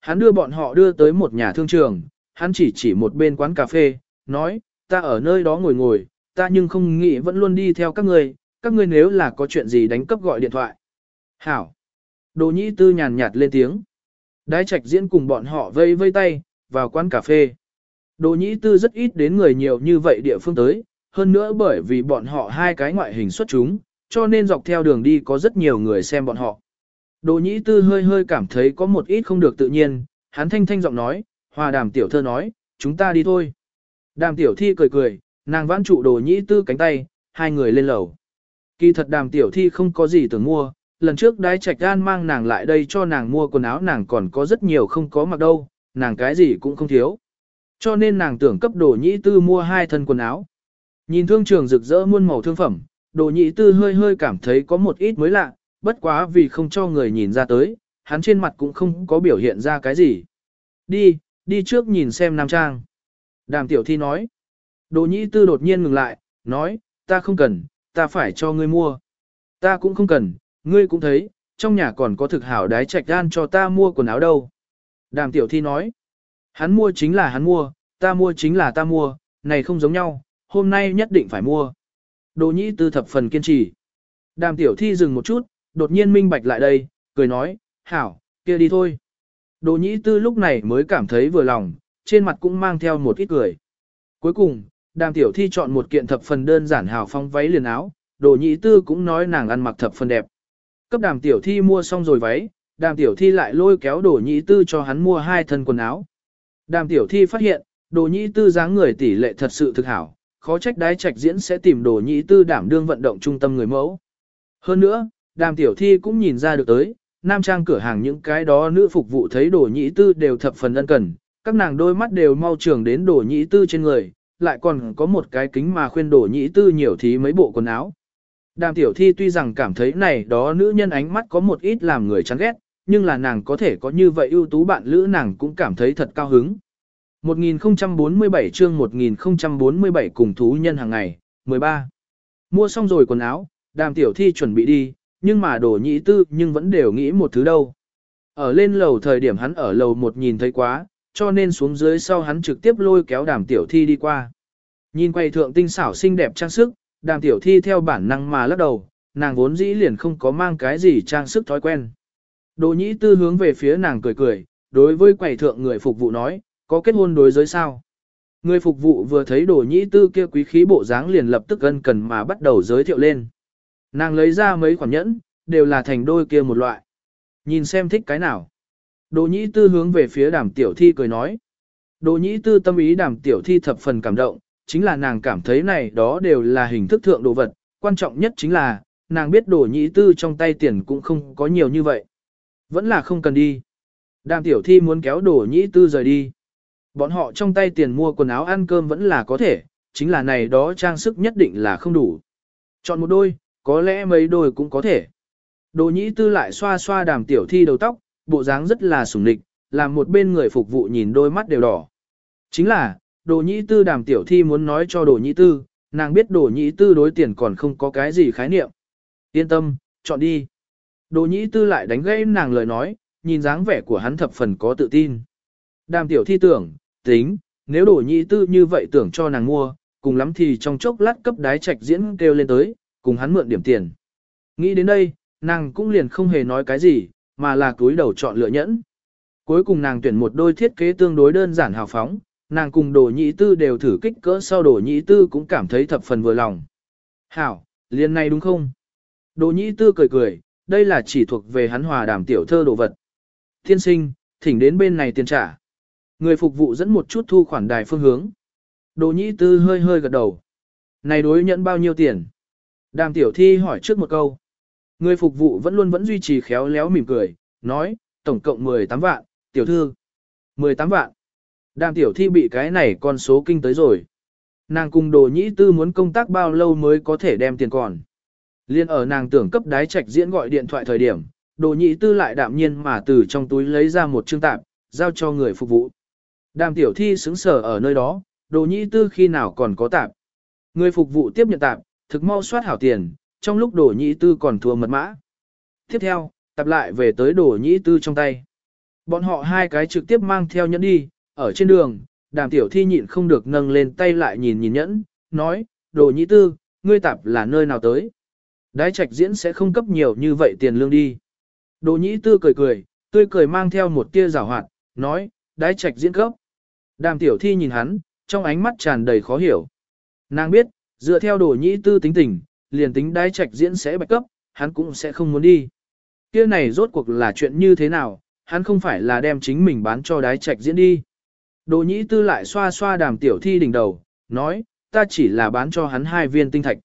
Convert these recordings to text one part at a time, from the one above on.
Hắn đưa bọn họ đưa tới một nhà thương trường, hắn chỉ chỉ một bên quán cà phê, nói, ta ở nơi đó ngồi ngồi, ta nhưng không nghĩ vẫn luôn đi theo các ngươi, các ngươi nếu là có chuyện gì đánh cấp gọi điện thoại. Hảo. Đồ nhĩ tư nhàn nhạt lên tiếng. Đái trạch diễn cùng bọn họ vây vây tay, vào quán cà phê. Đồ nhĩ tư rất ít đến người nhiều như vậy địa phương tới, hơn nữa bởi vì bọn họ hai cái ngoại hình xuất chúng, cho nên dọc theo đường đi có rất nhiều người xem bọn họ. Đồ nhĩ tư hơi hơi cảm thấy có một ít không được tự nhiên, hắn thanh thanh giọng nói, hòa đàm tiểu thơ nói, chúng ta đi thôi. Đàm tiểu thi cười cười, nàng vãn trụ đồ nhĩ tư cánh tay, hai người lên lầu. Kỳ thật đàm tiểu thi không có gì tưởng mua, lần trước đái trạch gan mang nàng lại đây cho nàng mua quần áo nàng còn có rất nhiều không có mặc đâu, nàng cái gì cũng không thiếu. Cho nên nàng tưởng cấp đồ nhĩ tư mua hai thân quần áo. Nhìn thương trường rực rỡ muôn màu thương phẩm, đồ nhĩ tư hơi hơi cảm thấy có một ít mới lạ, bất quá vì không cho người nhìn ra tới, hắn trên mặt cũng không có biểu hiện ra cái gì. Đi, đi trước nhìn xem nam trang. Đàm tiểu thi nói. Đồ nhĩ tư đột nhiên ngừng lại, nói, ta không cần, ta phải cho ngươi mua. Ta cũng không cần, ngươi cũng thấy, trong nhà còn có thực hảo đái trạch gan cho ta mua quần áo đâu. Đàm tiểu thi nói, hắn mua chính là hắn mua, ta mua chính là ta mua, này không giống nhau, hôm nay nhất định phải mua. Đồ nhĩ tư thập phần kiên trì. Đàm tiểu thi dừng một chút, đột nhiên minh bạch lại đây, cười nói, hảo, kia đi thôi. Đồ nhĩ tư lúc này mới cảm thấy vừa lòng, trên mặt cũng mang theo một ít cười. Cuối cùng, đàm tiểu thi chọn một kiện thập phần đơn giản hào phong váy liền áo, đồ nhĩ tư cũng nói nàng ăn mặc thập phần đẹp. Cấp đàm tiểu thi mua xong rồi váy, đàm tiểu thi lại lôi kéo đồ nhĩ tư cho hắn mua hai thân quần áo. Đàm tiểu thi phát hiện, đồ nhĩ tư dáng người tỷ lệ thật sự thực hảo, khó trách đái trạch diễn sẽ tìm đồ nhĩ tư đảm đương vận động trung tâm người mẫu. Hơn nữa, đàm tiểu thi cũng nhìn ra được tới, nam trang cửa hàng những cái đó nữ phục vụ thấy đồ nhĩ tư đều thập phần ân cần, các nàng đôi mắt đều mau trường đến đồ nhĩ tư trên người, lại còn có một cái kính mà khuyên đồ nhĩ tư nhiều thí mấy bộ quần áo. Đàm tiểu thi tuy rằng cảm thấy này đó nữ nhân ánh mắt có một ít làm người chán ghét, nhưng là nàng có thể có như vậy ưu tú bạn lữ nàng cũng cảm thấy thật cao hứng. 1047 chương 1047 cùng thú nhân hàng ngày, 13. Mua xong rồi quần áo, đàm tiểu thi chuẩn bị đi, nhưng mà đồ nhị tư nhưng vẫn đều nghĩ một thứ đâu. Ở lên lầu thời điểm hắn ở lầu một nhìn thấy quá, cho nên xuống dưới sau hắn trực tiếp lôi kéo đàm tiểu thi đi qua. Nhìn quay thượng tinh xảo xinh đẹp trang sức, đàm tiểu thi theo bản năng mà lắc đầu, nàng vốn dĩ liền không có mang cái gì trang sức thói quen. Đồ nhĩ tư hướng về phía nàng cười cười, đối với quầy thượng người phục vụ nói, có kết hôn đối giới sao? Người phục vụ vừa thấy đồ nhĩ tư kia quý khí bộ dáng liền lập tức ân cần mà bắt đầu giới thiệu lên. Nàng lấy ra mấy khoản nhẫn, đều là thành đôi kia một loại. Nhìn xem thích cái nào. Đồ nhĩ tư hướng về phía đàm tiểu thi cười nói. Đồ nhĩ tư tâm ý đàm tiểu thi thập phần cảm động, chính là nàng cảm thấy này đó đều là hình thức thượng đồ vật, quan trọng nhất chính là, nàng biết đồ nhĩ tư trong tay tiền cũng không có nhiều như vậy. Vẫn là không cần đi. Đàm tiểu thi muốn kéo đồ nhĩ tư rời đi. Bọn họ trong tay tiền mua quần áo ăn cơm vẫn là có thể, chính là này đó trang sức nhất định là không đủ. Chọn một đôi, có lẽ mấy đôi cũng có thể. Đồ nhĩ tư lại xoa xoa đàm tiểu thi đầu tóc, bộ dáng rất là sủng nịch, làm một bên người phục vụ nhìn đôi mắt đều đỏ. Chính là, đồ nhĩ tư đàm tiểu thi muốn nói cho đồ nhĩ tư, nàng biết đồ nhĩ tư đối tiền còn không có cái gì khái niệm. Yên tâm, chọn đi. Đồ nhĩ tư lại đánh gãy nàng lời nói, nhìn dáng vẻ của hắn thập phần có tự tin. Đàm tiểu thi tưởng, tính, nếu đồ nhĩ tư như vậy tưởng cho nàng mua, cùng lắm thì trong chốc lát cấp đái trạch diễn kêu lên tới, cùng hắn mượn điểm tiền. Nghĩ đến đây, nàng cũng liền không hề nói cái gì, mà là túi đầu chọn lựa nhẫn. Cuối cùng nàng tuyển một đôi thiết kế tương đối đơn giản hào phóng, nàng cùng đồ nhị tư đều thử kích cỡ sau đồ nhị tư cũng cảm thấy thập phần vừa lòng. Hảo, liền này đúng không? Đồ nhị tư cười cười, đây là chỉ thuộc về hắn hòa đàm tiểu thơ đồ vật. Thiên sinh, thỉnh đến bên này tiền trả. Người phục vụ dẫn một chút thu khoản đài phương hướng. Đồ nhị tư hơi hơi gật đầu. Này đối nhẫn bao nhiêu tiền? Đàm tiểu thi hỏi trước một câu. Người phục vụ vẫn luôn vẫn duy trì khéo léo mỉm cười, nói, tổng cộng 18 vạn, tiểu thư. 18 vạn. Đàm tiểu thi bị cái này con số kinh tới rồi. Nàng cùng đồ nhĩ tư muốn công tác bao lâu mới có thể đem tiền còn. Liên ở nàng tưởng cấp đái trạch diễn gọi điện thoại thời điểm, đồ nhĩ tư lại đạm nhiên mà từ trong túi lấy ra một chương tạp, giao cho người phục vụ. Đàm tiểu thi xứng sở ở nơi đó, đồ nhĩ tư khi nào còn có tạp. Người phục vụ tiếp nhận tạp, thực mau soát hảo tiền, trong lúc đổ nhĩ tư còn thua mật mã. Tiếp theo, tập lại về tới đổ nhĩ tư trong tay. Bọn họ hai cái trực tiếp mang theo nhẫn đi, ở trên đường, đàm tiểu thi nhịn không được nâng lên tay lại nhìn nhìn nhẫn, nói, đồ nhĩ tư, ngươi tạp là nơi nào tới. Đái trạch diễn sẽ không cấp nhiều như vậy tiền lương đi. Đồ nhĩ tư cười cười, tươi cười mang theo một tia rào hoạt, nói, đái trạch diễn cấp. Đàm tiểu thi nhìn hắn, trong ánh mắt tràn đầy khó hiểu. Nàng biết, dựa theo đồ nhĩ tư tính tình, liền tính đái trạch diễn sẽ bạch cấp, hắn cũng sẽ không muốn đi. Kia này rốt cuộc là chuyện như thế nào, hắn không phải là đem chính mình bán cho đái trạch diễn đi. Đồ nhĩ tư lại xoa xoa đàm tiểu thi đỉnh đầu, nói, ta chỉ là bán cho hắn hai viên tinh thạch.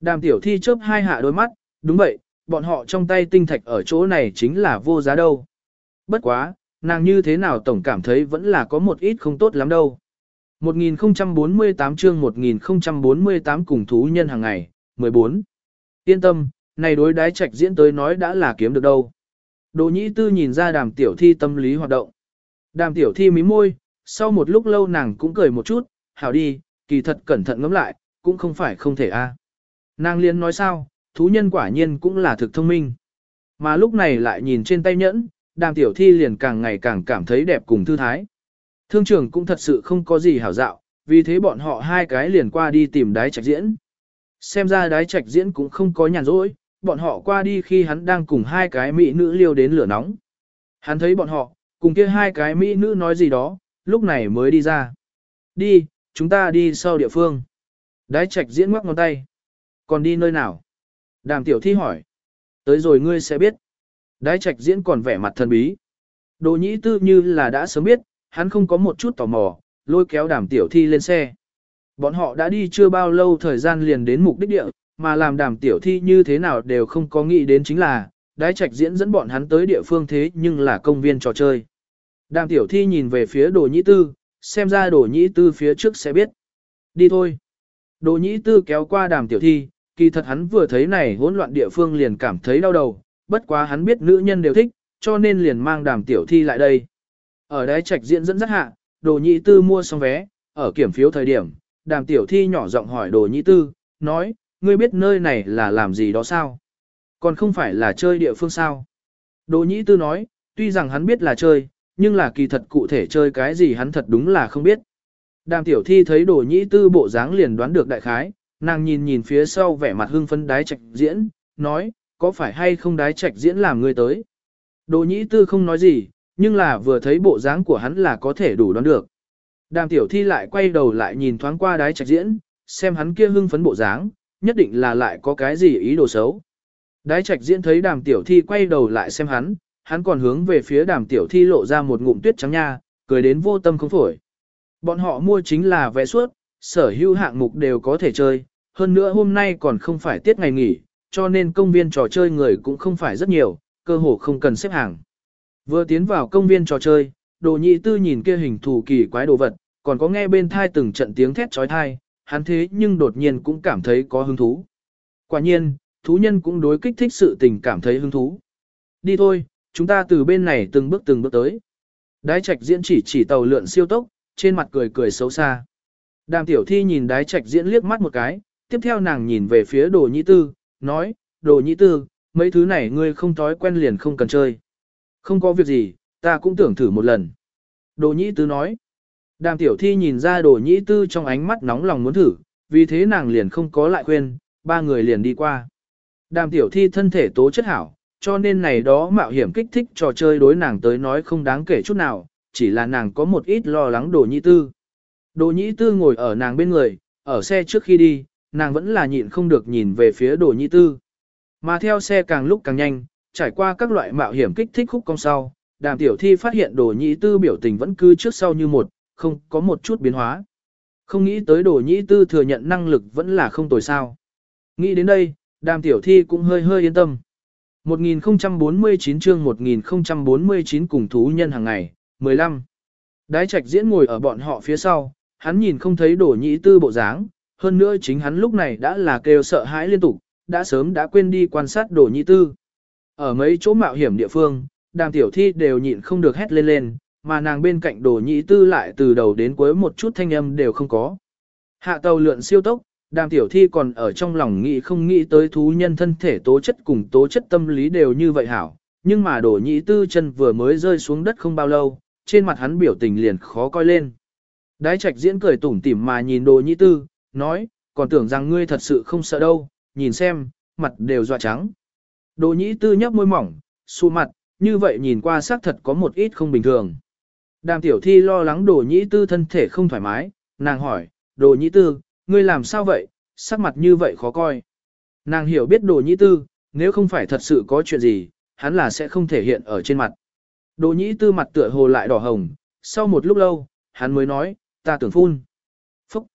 Đàm tiểu thi chớp hai hạ đôi mắt, đúng vậy, bọn họ trong tay tinh thạch ở chỗ này chính là vô giá đâu. Bất quá, nàng như thế nào tổng cảm thấy vẫn là có một ít không tốt lắm đâu. 1048 chương 1048 cùng thú nhân hàng ngày, 14. Yên tâm, này đối đái trạch diễn tới nói đã là kiếm được đâu. Đỗ nhĩ tư nhìn ra đàm tiểu thi tâm lý hoạt động. Đàm tiểu thi mím môi, sau một lúc lâu nàng cũng cười một chút, hảo đi, kỳ thật cẩn thận ngẫm lại, cũng không phải không thể a. Nàng liên nói sao, thú nhân quả nhiên cũng là thực thông minh. Mà lúc này lại nhìn trên tay nhẫn, đàm tiểu thi liền càng ngày càng cảm thấy đẹp cùng thư thái. Thương trưởng cũng thật sự không có gì hảo dạo, vì thế bọn họ hai cái liền qua đi tìm đái trạch diễn. Xem ra đái trạch diễn cũng không có nhàn rỗi, bọn họ qua đi khi hắn đang cùng hai cái mỹ nữ liêu đến lửa nóng. Hắn thấy bọn họ, cùng kia hai cái mỹ nữ nói gì đó, lúc này mới đi ra. Đi, chúng ta đi sau địa phương. Đái trạch diễn ngoắc ngón tay. Còn đi nơi nào? Đàm tiểu thi hỏi. Tới rồi ngươi sẽ biết. Đái trạch diễn còn vẻ mặt thần bí. Đồ nhĩ tư như là đã sớm biết, hắn không có một chút tò mò, lôi kéo đàm tiểu thi lên xe. Bọn họ đã đi chưa bao lâu thời gian liền đến mục đích địa, mà làm đàm tiểu thi như thế nào đều không có nghĩ đến chính là, đái trạch diễn dẫn bọn hắn tới địa phương thế nhưng là công viên trò chơi. Đàm tiểu thi nhìn về phía đồ nhĩ tư, xem ra đồ nhĩ tư phía trước sẽ biết. Đi thôi. Đồ nhĩ tư kéo qua đàm tiểu thi, kỳ thật hắn vừa thấy này hỗn loạn địa phương liền cảm thấy đau đầu, bất quá hắn biết nữ nhân đều thích, cho nên liền mang đàm tiểu thi lại đây. Ở đáy trạch diễn dẫn rất hạ, đồ nhĩ tư mua xong vé, ở kiểm phiếu thời điểm, đàm tiểu thi nhỏ giọng hỏi đồ nhĩ tư, nói, ngươi biết nơi này là làm gì đó sao? Còn không phải là chơi địa phương sao? Đồ nhĩ tư nói, tuy rằng hắn biết là chơi, nhưng là kỳ thật cụ thể chơi cái gì hắn thật đúng là không biết. Đàm tiểu thi thấy đồ nhĩ tư bộ dáng liền đoán được đại khái, nàng nhìn nhìn phía sau vẻ mặt hưng phấn đái trạch diễn, nói, có phải hay không đái trạch diễn làm ngươi tới. Đồ nhĩ tư không nói gì, nhưng là vừa thấy bộ dáng của hắn là có thể đủ đoán được. Đàm tiểu thi lại quay đầu lại nhìn thoáng qua đái trạch diễn, xem hắn kia hưng phấn bộ dáng, nhất định là lại có cái gì ý đồ xấu. Đái trạch diễn thấy đàm tiểu thi quay đầu lại xem hắn, hắn còn hướng về phía đàm tiểu thi lộ ra một ngụm tuyết trắng nha, cười đến vô tâm không phổi. Bọn họ mua chính là vé suốt, sở hữu hạng mục đều có thể chơi, hơn nữa hôm nay còn không phải tiết ngày nghỉ, cho nên công viên trò chơi người cũng không phải rất nhiều, cơ hồ không cần xếp hàng. Vừa tiến vào công viên trò chơi, đồ nhị tư nhìn kia hình thù kỳ quái đồ vật, còn có nghe bên thai từng trận tiếng thét trói thai, hắn thế nhưng đột nhiên cũng cảm thấy có hứng thú. Quả nhiên, thú nhân cũng đối kích thích sự tình cảm thấy hứng thú. Đi thôi, chúng ta từ bên này từng bước từng bước tới. Đái trạch diễn chỉ chỉ tàu lượn siêu tốc, trên mặt cười cười xấu xa. Đàm tiểu thi nhìn đái trạch diễn liếc mắt một cái, tiếp theo nàng nhìn về phía đồ nhị tư, nói, đồ nhị tư, mấy thứ này ngươi không thói quen liền không cần chơi. Không có việc gì, ta cũng tưởng thử một lần. Đồ Nhĩ tư nói, đàm tiểu thi nhìn ra đồ Nhĩ tư trong ánh mắt nóng lòng muốn thử, vì thế nàng liền không có lại khuyên, ba người liền đi qua. Đàm tiểu thi thân thể tố chất hảo, cho nên này đó mạo hiểm kích thích trò chơi đối nàng tới nói không đáng kể chút nào, chỉ là nàng có một ít lo lắng đồ Nhĩ tư. Đồ Nhĩ tư ngồi ở nàng bên người, ở xe trước khi đi, nàng vẫn là nhịn không được nhìn về phía đồ Nhĩ tư. Mà theo xe càng lúc càng nhanh, trải qua các loại mạo hiểm kích thích khúc cong sau, đàm tiểu thi phát hiện đồ Nhĩ tư biểu tình vẫn cứ trước sau như một, không có một chút biến hóa. Không nghĩ tới đồ Nhĩ tư thừa nhận năng lực vẫn là không tồi sao. Nghĩ đến đây, đàm tiểu thi cũng hơi hơi yên tâm. 1049 chương 1049 cùng thú nhân hàng ngày, 15. Đái trạch diễn ngồi ở bọn họ phía sau, hắn nhìn không thấy đổ nhĩ tư bộ dáng, hơn nữa chính hắn lúc này đã là kêu sợ hãi liên tục, đã sớm đã quên đi quan sát đổ nhĩ tư. Ở mấy chỗ mạo hiểm địa phương, đàm tiểu thi đều nhịn không được hét lên lên, mà nàng bên cạnh đổ nhĩ tư lại từ đầu đến cuối một chút thanh âm đều không có. Hạ tàu lượn siêu tốc, đàm tiểu thi còn ở trong lòng nghĩ không nghĩ tới thú nhân thân thể tố chất cùng tố chất tâm lý đều như vậy hảo, nhưng mà đồ nhĩ tư chân vừa mới rơi xuống đất không bao lâu, trên mặt hắn biểu tình liền khó coi lên. Đái trạch diễn cười tủm tỉm mà nhìn đồ nhĩ tư, nói, còn tưởng rằng ngươi thật sự không sợ đâu, nhìn xem, mặt đều dọa trắng. Đồ nhĩ tư nhấp môi mỏng, xu mặt, như vậy nhìn qua xác thật có một ít không bình thường. Đàm tiểu thi lo lắng đồ nhĩ tư thân thể không thoải mái, nàng hỏi, đồ nhĩ tư, ngươi làm sao vậy, sắc mặt như vậy khó coi. Nàng hiểu biết đồ nhĩ tư, nếu không phải thật sự có chuyện gì, hắn là sẽ không thể hiện ở trên mặt. Đồ nhĩ tư mặt tựa hồ lại đỏ hồng, sau một lúc lâu, hắn mới nói, ta tưởng phun. Phúc!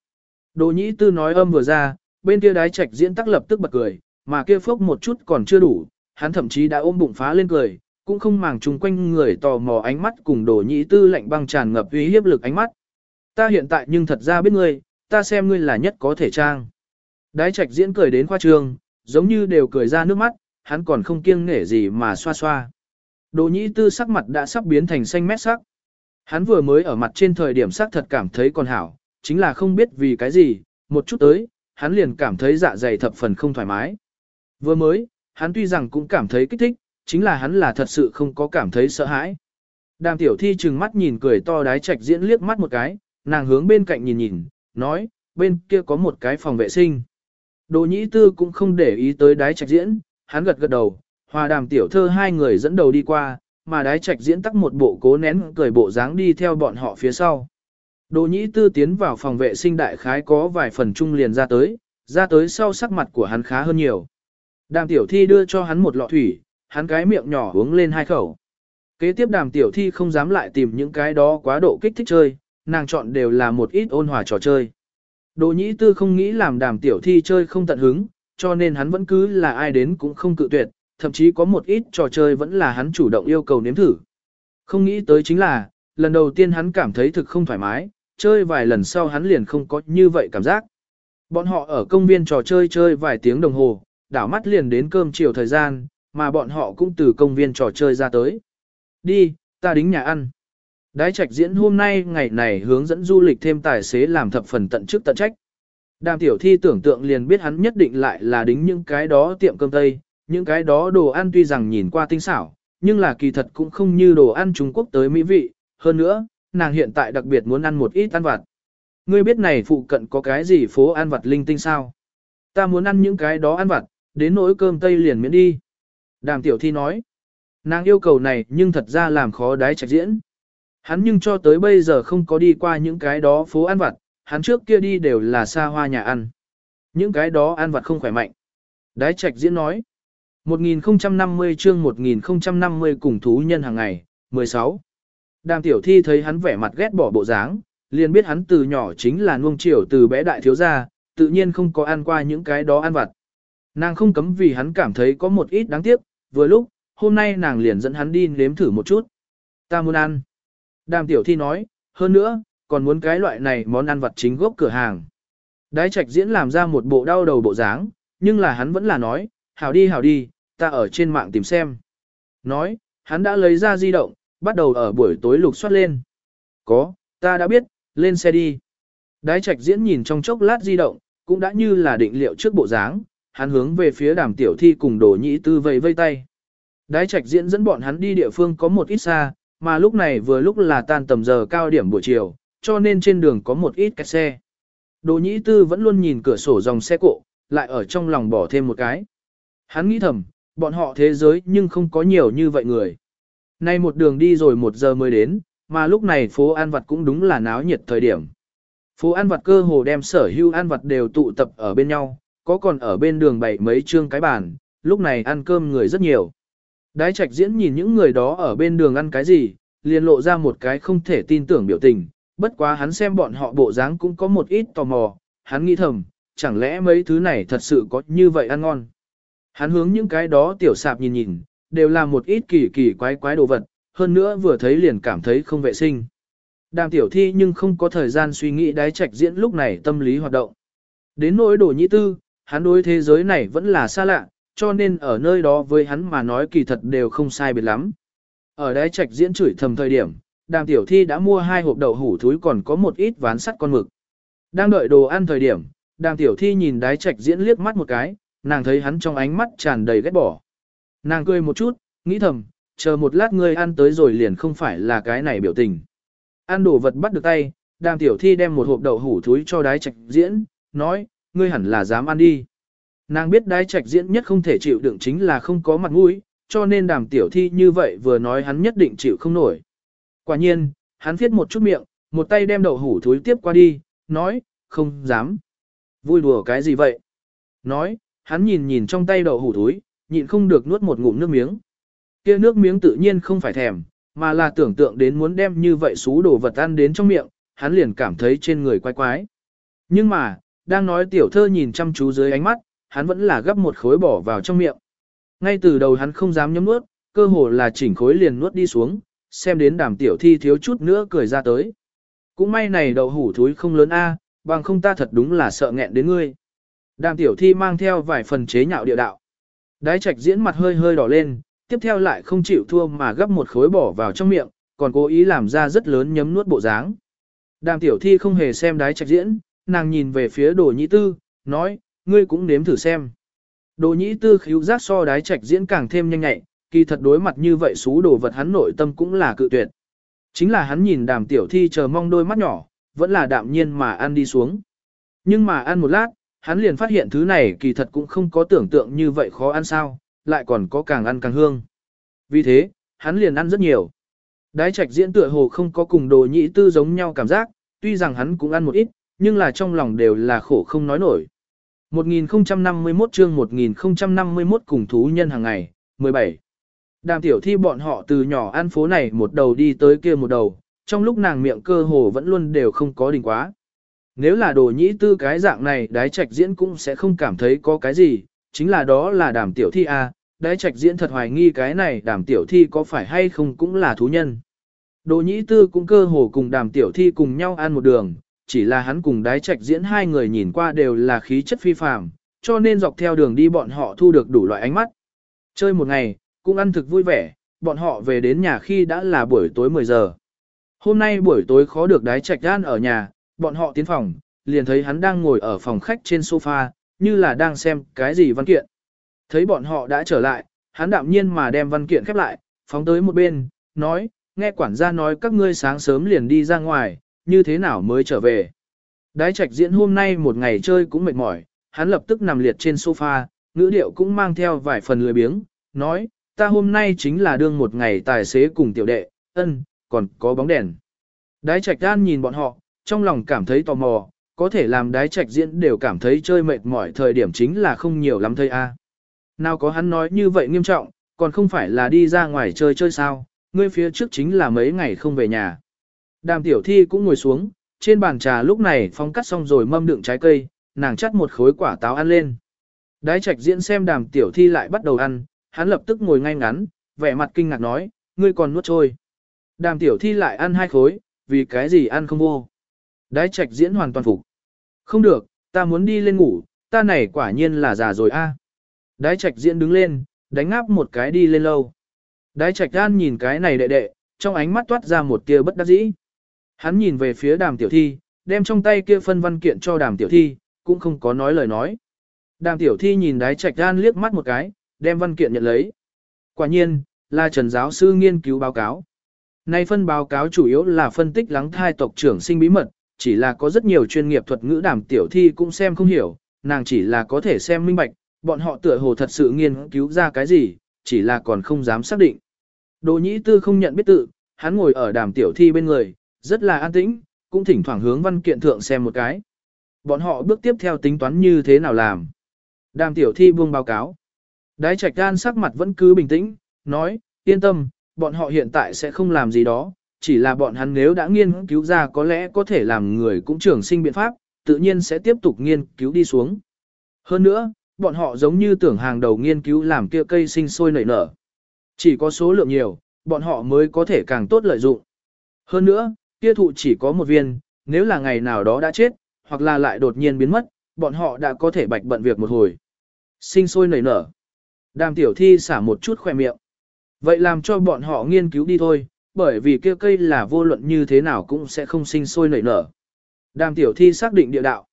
Đồ nhĩ tư nói âm vừa ra, bên kia đái trạch diễn tắc lập tức bật cười, mà kia phúc một chút còn chưa đủ, hắn thậm chí đã ôm bụng phá lên cười, cũng không màng chung quanh người tò mò ánh mắt cùng đồ nhĩ tư lạnh băng tràn ngập uy hiếp lực ánh mắt. Ta hiện tại nhưng thật ra biết ngươi, ta xem ngươi là nhất có thể trang. Đái trạch diễn cười đến khoa trương, giống như đều cười ra nước mắt, hắn còn không kiêng nể gì mà xoa xoa. Đồ nhĩ tư sắc mặt đã sắp biến thành xanh mét sắc. Hắn vừa mới ở mặt trên thời điểm sắc thật cảm thấy còn hảo, chính là không biết vì cái gì, một chút tới, hắn liền cảm thấy dạ dày thập phần không thoải mái. Vừa mới, hắn tuy rằng cũng cảm thấy kích thích, chính là hắn là thật sự không có cảm thấy sợ hãi. Đàm tiểu thi trừng mắt nhìn cười to đái trạch diễn liếc mắt một cái, nàng hướng bên cạnh nhìn nhìn, nói, bên kia có một cái phòng vệ sinh. Đồ nhĩ tư cũng không để ý tới đái trạch diễn, hắn gật gật đầu, hòa đàm tiểu thơ hai người dẫn đầu đi qua, mà đái trạch diễn tắc một bộ cố nén cười bộ dáng đi theo bọn họ phía sau. Đồ nhĩ tư tiến vào phòng vệ sinh đại khái có vài phần trung liền ra tới, ra tới sau sắc mặt của hắn khá hơn nhiều. Đàm tiểu thi đưa cho hắn một lọ thủy, hắn cái miệng nhỏ uống lên hai khẩu. Kế tiếp đàm tiểu thi không dám lại tìm những cái đó quá độ kích thích chơi, nàng chọn đều là một ít ôn hòa trò chơi. Đồ nhĩ tư không nghĩ làm đàm tiểu thi chơi không tận hứng, cho nên hắn vẫn cứ là ai đến cũng không cự tuyệt, thậm chí có một ít trò chơi vẫn là hắn chủ động yêu cầu nếm thử. Không nghĩ tới chính là, lần đầu tiên hắn cảm thấy thực không thoải mái, chơi vài lần sau hắn liền không có như vậy cảm giác. Bọn họ ở công viên trò chơi chơi vài tiếng đồng hồ, đảo mắt liền đến cơm chiều thời gian, mà bọn họ cũng từ công viên trò chơi ra tới. Đi, ta đính nhà ăn. Đái trạch diễn hôm nay ngày này hướng dẫn du lịch thêm tài xế làm thập phần tận chức tận trách. Đàm tiểu thi tưởng tượng liền biết hắn nhất định lại là đính những cái đó tiệm cơm tây, những cái đó đồ ăn tuy rằng nhìn qua tinh xảo, nhưng là kỳ thật cũng không như đồ ăn Trung Quốc tới mỹ vị. Hơn nữa, nàng hiện tại đặc biệt muốn ăn một ít ăn vặt. Ngươi biết này phụ cận có cái gì phố ăn vặt linh tinh sao? Ta muốn ăn những cái đó ăn vặt, đến nỗi cơm tây liền miễn đi. Đàm tiểu thi nói, nàng yêu cầu này nhưng thật ra làm khó đái trạch diễn. Hắn nhưng cho tới bây giờ không có đi qua những cái đó phố ăn vặt, hắn trước kia đi đều là xa hoa nhà ăn. Những cái đó ăn vặt không khỏe mạnh. Đái trạch diễn nói, 1050 chương 1050 cùng thú nhân hàng ngày, 16. Đàm tiểu thi thấy hắn vẻ mặt ghét bỏ bộ dáng, liền biết hắn từ nhỏ chính là nuông chiều từ bé đại thiếu gia, tự nhiên không có ăn qua những cái đó ăn vặt. Nàng không cấm vì hắn cảm thấy có một ít đáng tiếc, vừa lúc, hôm nay nàng liền dẫn hắn đi nếm thử một chút. Ta muốn ăn. Đàm tiểu thi nói, hơn nữa, còn muốn cái loại này món ăn vặt chính gốc cửa hàng. Đái trạch diễn làm ra một bộ đau đầu bộ dáng, nhưng là hắn vẫn là nói, hảo đi hảo đi, ta ở trên mạng tìm xem. Nói, hắn đã lấy ra di động, bắt đầu ở buổi tối lục soát lên. Có, ta đã biết, lên xe đi. Đái trạch diễn nhìn trong chốc lát di động, cũng đã như là định liệu trước bộ dáng, hắn hướng về phía đàm tiểu thi cùng đồ nhĩ tư vây vây tay. Đái trạch diễn dẫn bọn hắn đi địa phương có một ít xa, mà lúc này vừa lúc là tan tầm giờ cao điểm buổi chiều, cho nên trên đường có một ít kẹt xe. Đồ nhĩ tư vẫn luôn nhìn cửa sổ dòng xe cộ, lại ở trong lòng bỏ thêm một cái. Hắn nghĩ thầm, bọn họ thế giới nhưng không có nhiều như vậy người. Nay một đường đi rồi một giờ mới đến, mà lúc này phố An Vật cũng đúng là náo nhiệt thời điểm. Phố An Vật cơ hồ đem sở hữu An Vật đều tụ tập ở bên nhau, có còn ở bên đường bày mấy trương cái bàn, lúc này ăn cơm người rất nhiều. Đái trạch diễn nhìn những người đó ở bên đường ăn cái gì, liền lộ ra một cái không thể tin tưởng biểu tình, bất quá hắn xem bọn họ bộ dáng cũng có một ít tò mò, hắn nghĩ thầm, chẳng lẽ mấy thứ này thật sự có như vậy ăn ngon. Hắn hướng những cái đó tiểu sạp nhìn nhìn, đều là một ít kỳ kỳ quái quái đồ vật, hơn nữa vừa thấy liền cảm thấy không vệ sinh. Đàm tiểu thi nhưng không có thời gian suy nghĩ đái trạch diễn lúc này tâm lý hoạt động. Đến nỗi đồ nhĩ tư, hắn đối thế giới này vẫn là xa lạ, cho nên ở nơi đó với hắn mà nói kỳ thật đều không sai biệt lắm. Ở đáy trạch diễn chửi thầm thời điểm, đàm tiểu thi đã mua hai hộp đậu hủ thúi còn có một ít ván sắt con mực. Đang đợi đồ ăn thời điểm, đàm tiểu thi nhìn đái trạch diễn liếc mắt một cái, nàng thấy hắn trong ánh mắt tràn đầy ghét bỏ. Nàng cười một chút, nghĩ thầm, chờ một lát ngươi ăn tới rồi liền không phải là cái này biểu tình. Ăn đồ vật bắt được tay, đàm tiểu thi đem một hộp đậu hủ thúi cho đái trạch diễn, nói, ngươi hẳn là dám ăn đi. Nàng biết đái trạch diễn nhất không thể chịu đựng chính là không có mặt mũi, cho nên đàm tiểu thi như vậy vừa nói hắn nhất định chịu không nổi. Quả nhiên, hắn viết một chút miệng, một tay đem đậu hủ thúi tiếp qua đi, nói, không dám. Vui đùa cái gì vậy? Nói, hắn nhìn nhìn trong tay đậu hủ thúi, nhịn không được nuốt một ngụm nước miếng. Kia nước miếng tự nhiên không phải thèm, mà là tưởng tượng đến muốn đem như vậy xú đồ vật ăn đến trong miệng, hắn liền cảm thấy trên người quái quái. Nhưng mà, đang nói tiểu thơ nhìn chăm chú dưới ánh mắt, hắn vẫn là gấp một khối bỏ vào trong miệng. Ngay từ đầu hắn không dám nhấm nuốt, cơ hồ là chỉnh khối liền nuốt đi xuống, xem đến đàm tiểu thi thiếu chút nữa cười ra tới. Cũng may này đậu hủ thúi không lớn a, bằng không ta thật đúng là sợ nghẹn đến ngươi. Đàm tiểu thi mang theo vài phần chế nhạo địa đạo. Đái trạch diễn mặt hơi hơi đỏ lên, tiếp theo lại không chịu thua mà gấp một khối bỏ vào trong miệng, còn cố ý làm ra rất lớn nhấm nuốt bộ dáng. Đàm tiểu thi không hề xem đái trạch diễn, nàng nhìn về phía đồ nhĩ tư, nói, ngươi cũng nếm thử xem. Đồ nhĩ tư khíu giác so đái trạch diễn càng thêm nhanh nhạy, kỳ thật đối mặt như vậy xú đồ vật hắn nội tâm cũng là cự tuyệt. Chính là hắn nhìn đàm tiểu thi chờ mong đôi mắt nhỏ, vẫn là đạm nhiên mà ăn đi xuống. Nhưng mà ăn một lát, hắn liền phát hiện thứ này kỳ thật cũng không có tưởng tượng như vậy khó ăn sao, lại còn có càng ăn càng hương. Vì thế, hắn liền ăn rất nhiều. Đái trạch diễn tựa hồ không có cùng đồ nhĩ tư giống nhau cảm giác, tuy rằng hắn cũng ăn một ít, nhưng là trong lòng đều là khổ không nói nổi. 1051 chương 1051 cùng thú nhân hàng ngày, 17. Đàm tiểu thi bọn họ từ nhỏ ăn phố này một đầu đi tới kia một đầu, trong lúc nàng miệng cơ hồ vẫn luôn đều không có đỉnh quá. Nếu là đồ nhĩ tư cái dạng này đái trạch diễn cũng sẽ không cảm thấy có cái gì, chính là đó là đàm tiểu thi a à, đái trạch diễn thật hoài nghi cái này đàm tiểu thi có phải hay không cũng là thú nhân. Đồ nhĩ tư cũng cơ hồ cùng đàm tiểu thi cùng nhau ăn một đường, chỉ là hắn cùng đái trạch diễn hai người nhìn qua đều là khí chất phi phàm, cho nên dọc theo đường đi bọn họ thu được đủ loại ánh mắt. Chơi một ngày, cũng ăn thực vui vẻ, bọn họ về đến nhà khi đã là buổi tối 10 giờ. Hôm nay buổi tối khó được đái trạch gan ở nhà, bọn họ tiến phòng, liền thấy hắn đang ngồi ở phòng khách trên sofa, như là đang xem cái gì văn kiện. Thấy bọn họ đã trở lại, hắn đạm nhiên mà đem văn kiện khép lại, phóng tới một bên, nói, nghe quản gia nói các ngươi sáng sớm liền đi ra ngoài, như thế nào mới trở về. Đái trạch diễn hôm nay một ngày chơi cũng mệt mỏi, hắn lập tức nằm liệt trên sofa, ngữ điệu cũng mang theo vài phần lười biếng, nói, ta hôm nay chính là đương một ngày tài xế cùng tiểu đệ, ân, còn có bóng đèn. Đái trạch đan nhìn bọn họ, trong lòng cảm thấy tò mò, có thể làm đái trạch diễn đều cảm thấy chơi mệt mỏi thời điểm chính là không nhiều lắm thôi a. Nào có hắn nói như vậy nghiêm trọng, còn không phải là đi ra ngoài chơi chơi sao, ngươi phía trước chính là mấy ngày không về nhà. Đàm tiểu thi cũng ngồi xuống, trên bàn trà lúc này phong cắt xong rồi mâm đựng trái cây, nàng chắt một khối quả táo ăn lên. Đái trạch diễn xem đàm tiểu thi lại bắt đầu ăn, hắn lập tức ngồi ngay ngắn, vẻ mặt kinh ngạc nói, ngươi còn nuốt trôi. Đàm tiểu thi lại ăn hai khối, vì cái gì ăn không vô. Đái trạch diễn hoàn toàn phục. Không được, ta muốn đi lên ngủ, ta này quả nhiên là già rồi a. Đái trạch diễn đứng lên, đánh ngáp một cái đi lên lâu. Đái trạch an nhìn cái này đệ đệ, trong ánh mắt toát ra một tia bất đắc dĩ. Hắn nhìn về phía đàm tiểu thi, đem trong tay kia phân văn kiện cho đàm tiểu thi, cũng không có nói lời nói. Đàm tiểu thi nhìn đái trạch gan liếc mắt một cái, đem văn kiện nhận lấy. Quả nhiên, là Trần giáo sư nghiên cứu báo cáo. Nay phân báo cáo chủ yếu là phân tích lắng thai tộc trưởng sinh bí mật, chỉ là có rất nhiều chuyên nghiệp thuật ngữ đàm tiểu thi cũng xem không hiểu, nàng chỉ là có thể xem minh bạch, bọn họ tựa hồ thật sự nghiên cứu ra cái gì, chỉ là còn không dám xác định. Đồ nhĩ tư không nhận biết tự, hắn ngồi ở đàm tiểu thi bên người, rất là an tĩnh, cũng thỉnh thoảng hướng văn kiện thượng xem một cái. Bọn họ bước tiếp theo tính toán như thế nào làm. Đàm tiểu thi buông báo cáo. Đái trạch gan sắc mặt vẫn cứ bình tĩnh, nói, yên tâm, bọn họ hiện tại sẽ không làm gì đó, chỉ là bọn hắn nếu đã nghiên cứu ra có lẽ có thể làm người cũng trưởng sinh biện pháp, tự nhiên sẽ tiếp tục nghiên cứu đi xuống. Hơn nữa, bọn họ giống như tưởng hàng đầu nghiên cứu làm kia cây sinh sôi nảy nở. Chỉ có số lượng nhiều, bọn họ mới có thể càng tốt lợi dụng. Hơn nữa, kia thụ chỉ có một viên, nếu là ngày nào đó đã chết, hoặc là lại đột nhiên biến mất, bọn họ đã có thể bạch bận việc một hồi. Sinh sôi nảy nở. Đàm tiểu thi xả một chút khỏe miệng. Vậy làm cho bọn họ nghiên cứu đi thôi, bởi vì kia cây là vô luận như thế nào cũng sẽ không sinh sôi nảy nở. Đàm tiểu thi xác định địa đạo.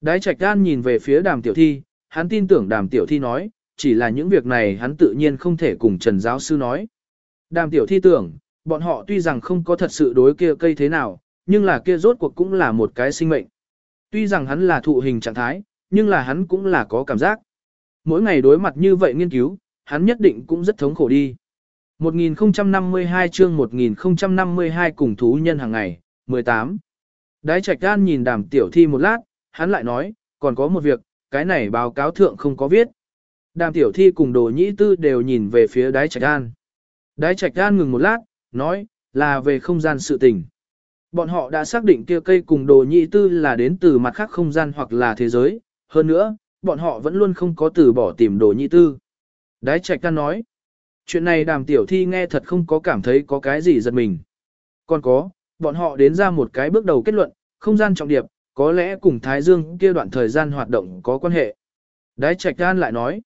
Đái trạch gan nhìn về phía đàm tiểu thi, hắn tin tưởng đàm tiểu thi nói, chỉ là những việc này hắn tự nhiên không thể cùng Trần giáo sư nói. Đàm tiểu thi tưởng, bọn họ tuy rằng không có thật sự đối kia cây thế nào, nhưng là kia rốt cuộc cũng là một cái sinh mệnh. Tuy rằng hắn là thụ hình trạng thái, nhưng là hắn cũng là có cảm giác. Mỗi ngày đối mặt như vậy nghiên cứu, hắn nhất định cũng rất thống khổ đi. 1052 chương 1052 cùng thú nhân hàng ngày, 18. Đái trạch gan nhìn đàm tiểu thi một lát, hắn lại nói, còn có một việc, cái này báo cáo thượng không có viết. Đàm tiểu thi cùng đồ nhĩ tư đều nhìn về phía đái trạch gan. Đái trạch gan ngừng một lát, nói, là về không gian sự tình. Bọn họ đã xác định kia cây cùng đồ nhị tư là đến từ mặt khác không gian hoặc là thế giới, hơn nữa, bọn họ vẫn luôn không có từ bỏ tìm đồ nhị tư. Đái trạch ta nói, chuyện này đàm tiểu thi nghe thật không có cảm thấy có cái gì giật mình. Còn có, bọn họ đến ra một cái bước đầu kết luận, không gian trọng điệp, có lẽ cùng Thái Dương kia đoạn thời gian hoạt động có quan hệ. Đái Trạch Gan lại nói,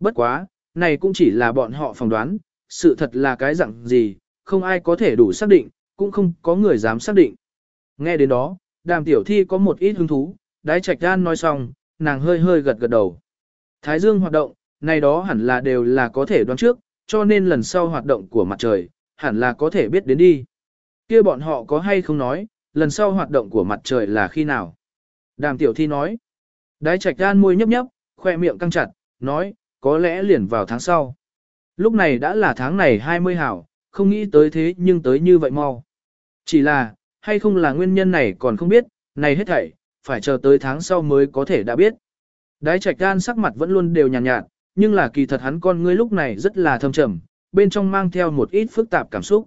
bất quá, này cũng chỉ là bọn họ phỏng đoán, sự thật là cái dạng gì, không ai có thể đủ xác định, cũng không có người dám xác định. Nghe đến đó, đàm tiểu thi có một ít hứng thú, Đái Trạch đan nói xong, nàng hơi hơi gật gật đầu. Thái Dương hoạt động, này đó hẳn là đều là có thể đoán trước, cho nên lần sau hoạt động của mặt trời, hẳn là có thể biết đến đi kia bọn họ có hay không nói, lần sau hoạt động của mặt trời là khi nào? Đàm tiểu thi nói. Đái trạch đan môi nhấp nhấp, khoe miệng căng chặt, nói, có lẽ liền vào tháng sau. Lúc này đã là tháng này 20 hảo, không nghĩ tới thế nhưng tới như vậy mau. Chỉ là, hay không là nguyên nhân này còn không biết, này hết thảy, phải chờ tới tháng sau mới có thể đã biết. Đái trạch gan sắc mặt vẫn luôn đều nhàn nhạt, nhạt, nhưng là kỳ thật hắn con ngươi lúc này rất là thâm trầm, bên trong mang theo một ít phức tạp cảm xúc.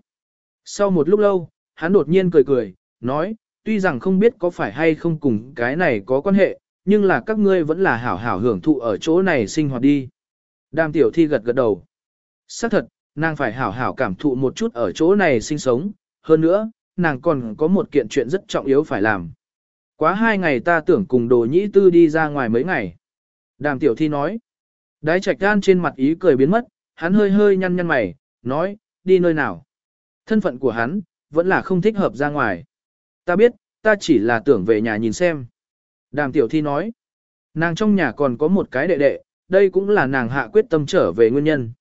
Sau một lúc lâu, hắn đột nhiên cười cười, nói, tuy rằng không biết có phải hay không cùng cái này có quan hệ, nhưng là các ngươi vẫn là hảo hảo hưởng thụ ở chỗ này sinh hoạt đi. Đàm tiểu thi gật gật đầu. xác thật, nàng phải hảo hảo cảm thụ một chút ở chỗ này sinh sống, hơn nữa, nàng còn có một kiện chuyện rất trọng yếu phải làm. Quá hai ngày ta tưởng cùng đồ nhĩ tư đi ra ngoài mấy ngày. Đàm tiểu thi nói. Đái trạch gan trên mặt ý cười biến mất, hắn hơi hơi nhăn nhăn mày, nói, đi nơi nào. Thân phận của hắn, vẫn là không thích hợp ra ngoài. Ta biết, ta chỉ là tưởng về nhà nhìn xem. Đàm tiểu thi nói, nàng trong nhà còn có một cái đệ đệ, đây cũng là nàng hạ quyết tâm trở về nguyên nhân.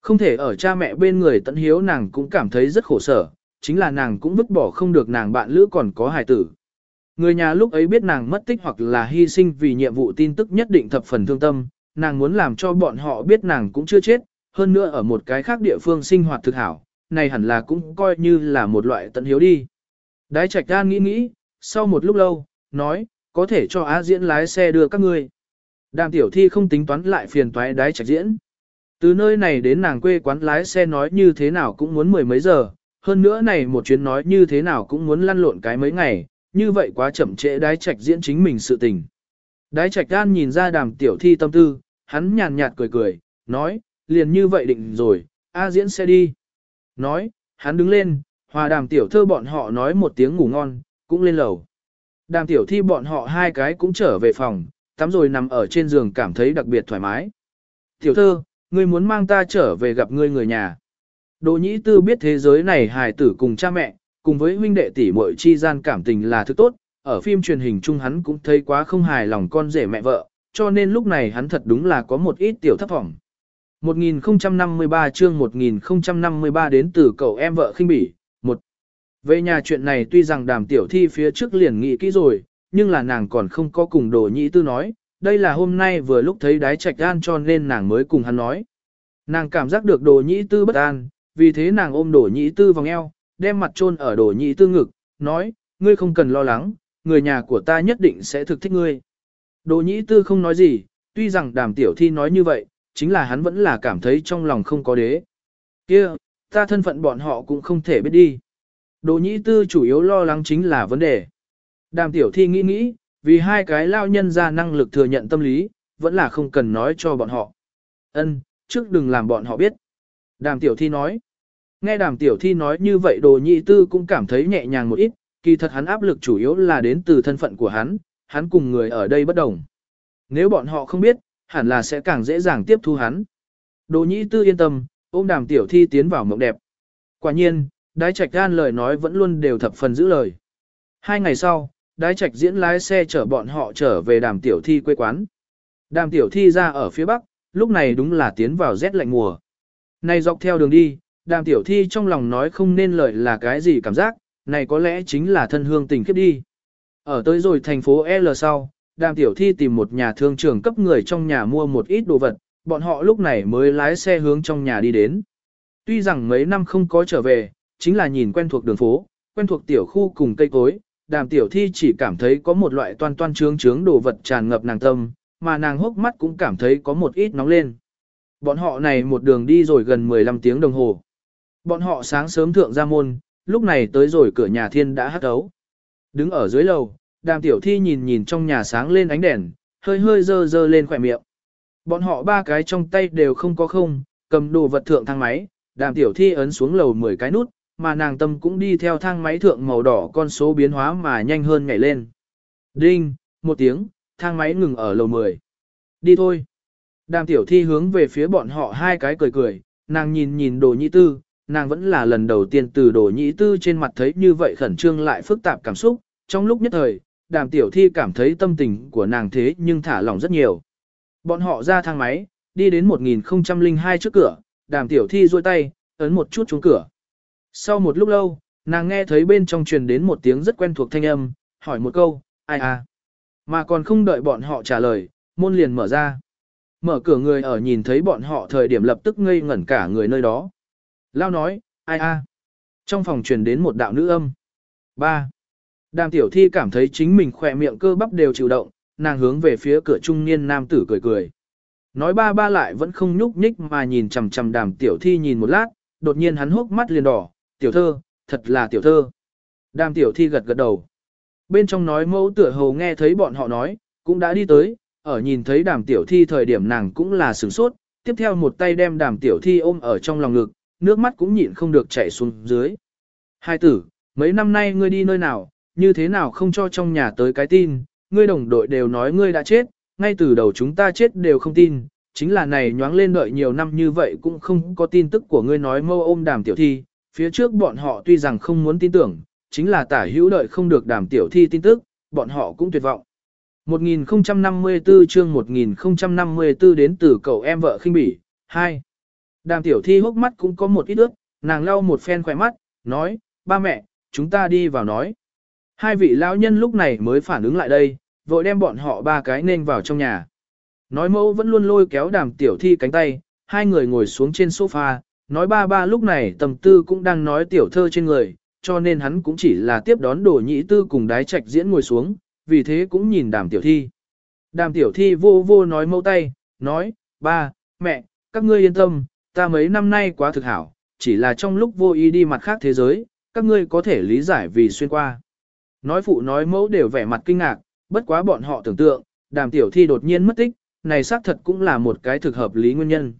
Không thể ở cha mẹ bên người tận hiếu nàng cũng cảm thấy rất khổ sở, chính là nàng cũng vứt bỏ không được nàng bạn lữ còn có hài tử. Người nhà lúc ấy biết nàng mất tích hoặc là hy sinh vì nhiệm vụ tin tức nhất định thập phần thương tâm, nàng muốn làm cho bọn họ biết nàng cũng chưa chết, hơn nữa ở một cái khác địa phương sinh hoạt thực hảo, này hẳn là cũng coi như là một loại tận hiếu đi. Đái trạch gan nghĩ nghĩ, sau một lúc lâu, nói, có thể cho Á diễn lái xe đưa các ngươi. Đàm tiểu thi không tính toán lại phiền toái đái trạch diễn. Từ nơi này đến nàng quê quán lái xe nói như thế nào cũng muốn mười mấy giờ, hơn nữa này một chuyến nói như thế nào cũng muốn lăn lộn cái mấy ngày, như vậy quá chậm trễ đái trạch diễn chính mình sự tình. Đái trạch gan nhìn ra đàm tiểu thi tâm tư, hắn nhàn nhạt cười cười, nói, liền như vậy định rồi, A diễn sẽ đi. Nói, hắn đứng lên, hòa đàm tiểu thơ bọn họ nói một tiếng ngủ ngon, cũng lên lầu. Đàm tiểu thi bọn họ hai cái cũng trở về phòng, tắm rồi nằm ở trên giường cảm thấy đặc biệt thoải mái. Tiểu thơ, ngươi muốn mang ta trở về gặp ngươi người nhà. Đỗ nhĩ tư biết thế giới này hài tử cùng cha mẹ, cùng với huynh đệ tỷ muội chi gian cảm tình là thứ tốt, ở phim truyền hình chung hắn cũng thấy quá không hài lòng con rể mẹ vợ, cho nên lúc này hắn thật đúng là có một ít tiểu thấp vọng. 1053 chương 1053 đến từ cậu em vợ khinh bỉ. Một. Về nhà chuyện này tuy rằng đàm tiểu thi phía trước liền nghĩ kỹ rồi, nhưng là nàng còn không có cùng đồ Nhĩ tư nói, đây là hôm nay vừa lúc thấy đái trạch gan cho nên nàng mới cùng hắn nói. Nàng cảm giác được đồ Nhĩ tư bất an, vì thế nàng ôm đồ Nhĩ tư vòng eo, đem mặt chôn ở đồ Nhĩ tư ngực, nói, ngươi không cần lo lắng, người nhà của ta nhất định sẽ thực thích ngươi. Đồ Nhĩ tư không nói gì, tuy rằng đàm tiểu thi nói như vậy, chính là hắn vẫn là cảm thấy trong lòng không có đế. Kia, ta thân phận bọn họ cũng không thể biết đi. Đồ nhĩ tư chủ yếu lo lắng chính là vấn đề. Đàm tiểu thi nghĩ nghĩ, vì hai cái lao nhân ra năng lực thừa nhận tâm lý, vẫn là không cần nói cho bọn họ. Ân, trước đừng làm bọn họ biết. Đàm tiểu thi nói. Nghe đàm tiểu thi nói như vậy đồ nhị tư cũng cảm thấy nhẹ nhàng một ít, kỳ thật hắn áp lực chủ yếu là đến từ thân phận của hắn, hắn cùng người ở đây bất đồng. Nếu bọn họ không biết, hẳn là sẽ càng dễ dàng tiếp thu hắn. Đồ nhĩ tư yên tâm, ôm đàm tiểu thi tiến vào mộng đẹp. Quả nhiên, đái trạch gan lời nói vẫn luôn đều thập phần giữ lời. Hai ngày sau, đái trạch diễn lái xe chở bọn họ trở về đàm tiểu thi quê quán. Đàm tiểu thi ra ở phía bắc, lúc này đúng là tiến vào rét lạnh mùa. Này dọc theo đường đi, đàm tiểu thi trong lòng nói không nên lời là cái gì cảm giác, này có lẽ chính là thân hương tình kiếp đi. Ở tới rồi thành phố L sau, đàm tiểu thi tìm một nhà thương trường cấp người trong nhà mua một ít đồ vật, bọn họ lúc này mới lái xe hướng trong nhà đi đến. Tuy rằng mấy năm không có trở về, chính là nhìn quen thuộc đường phố, quen thuộc tiểu khu cùng cây cối, đàm tiểu thi chỉ cảm thấy có một loại toan toan trướng trướng đồ vật tràn ngập nàng tâm, mà nàng hốc mắt cũng cảm thấy có một ít nóng lên. Bọn họ này một đường đi rồi gần 15 tiếng đồng hồ. Bọn họ sáng sớm thượng ra môn, lúc này tới rồi cửa nhà thiên đã hắt ấu. Đứng ở dưới lầu, đàm tiểu thi nhìn nhìn trong nhà sáng lên ánh đèn, hơi hơi dơ dơ lên khỏe miệng. Bọn họ ba cái trong tay đều không có không, cầm đồ vật thượng thang máy, đàm tiểu thi ấn xuống lầu 10 cái nút, mà nàng tâm cũng đi theo thang máy thượng màu đỏ con số biến hóa mà nhanh hơn nhảy lên. Đinh, một tiếng, thang máy ngừng ở lầu 10. Đi thôi. Đàm tiểu thi hướng về phía bọn họ hai cái cười cười, nàng nhìn nhìn đồ nhị tư, nàng vẫn là lần đầu tiên từ đồ nhị tư trên mặt thấy như vậy khẩn trương lại phức tạp cảm xúc, trong lúc nhất thời, đàm tiểu thi cảm thấy tâm tình của nàng thế nhưng thả lỏng rất nhiều. Bọn họ ra thang máy, đi đến 1002 trước cửa, đàm tiểu thi duỗi tay, ấn một chút trúng cửa. Sau một lúc lâu, nàng nghe thấy bên trong truyền đến một tiếng rất quen thuộc thanh âm, hỏi một câu, ai à? Mà còn không đợi bọn họ trả lời, môn liền mở ra. Mở cửa người ở nhìn thấy bọn họ thời điểm lập tức ngây ngẩn cả người nơi đó. Lao nói, ai a? Trong phòng truyền đến một đạo nữ âm. 3. Đàm tiểu thi cảm thấy chính mình khỏe miệng cơ bắp đều chịu động, nàng hướng về phía cửa trung niên nam tử cười cười. Nói ba ba lại vẫn không nhúc nhích mà nhìn chằm chằm đàm tiểu thi nhìn một lát, đột nhiên hắn hốc mắt liền đỏ, tiểu thơ, thật là tiểu thơ. Đàm tiểu thi gật gật đầu. Bên trong nói mẫu tựa hồ nghe thấy bọn họ nói, cũng đã đi tới, ở nhìn thấy đàm tiểu thi thời điểm nàng cũng là sửng sốt, tiếp theo một tay đem đàm tiểu thi ôm ở trong lòng ngực, nước mắt cũng nhịn không được chảy xuống dưới. Hai tử, mấy năm nay ngươi đi nơi nào, như thế nào không cho trong nhà tới cái tin, ngươi đồng đội đều nói ngươi đã chết, ngay từ đầu chúng ta chết đều không tin, chính là này nhoáng lên đợi nhiều năm như vậy cũng không có tin tức của ngươi nói mâu ôm đàm tiểu thi, phía trước bọn họ tuy rằng không muốn tin tưởng, chính là tả hữu đợi không được đàm tiểu thi tin tức, bọn họ cũng tuyệt vọng. 1054 chương 1054 đến từ cậu em vợ khinh bỉ, 2. Đàm tiểu thi hốc mắt cũng có một ít ướt, nàng lau một phen khỏe mắt, nói, ba mẹ, chúng ta đi vào nói. Hai vị lão nhân lúc này mới phản ứng lại đây, vội đem bọn họ ba cái nên vào trong nhà. Nói mẫu vẫn luôn lôi kéo đàm tiểu thi cánh tay, hai người ngồi xuống trên sofa, nói ba ba lúc này tầm tư cũng đang nói tiểu thơ trên người, cho nên hắn cũng chỉ là tiếp đón đồ nhị tư cùng đái trạch diễn ngồi xuống, vì thế cũng nhìn đàm tiểu thi. Đàm tiểu thi vô vô nói mâu tay, nói, ba, mẹ, các ngươi yên tâm, ta mấy năm nay quá thực hảo, chỉ là trong lúc vô ý đi mặt khác thế giới, các ngươi có thể lý giải vì xuyên qua. Nói phụ nói mẫu đều vẻ mặt kinh ngạc, bất quá bọn họ tưởng tượng, đàm tiểu thi đột nhiên mất tích, này xác thật cũng là một cái thực hợp lý nguyên nhân.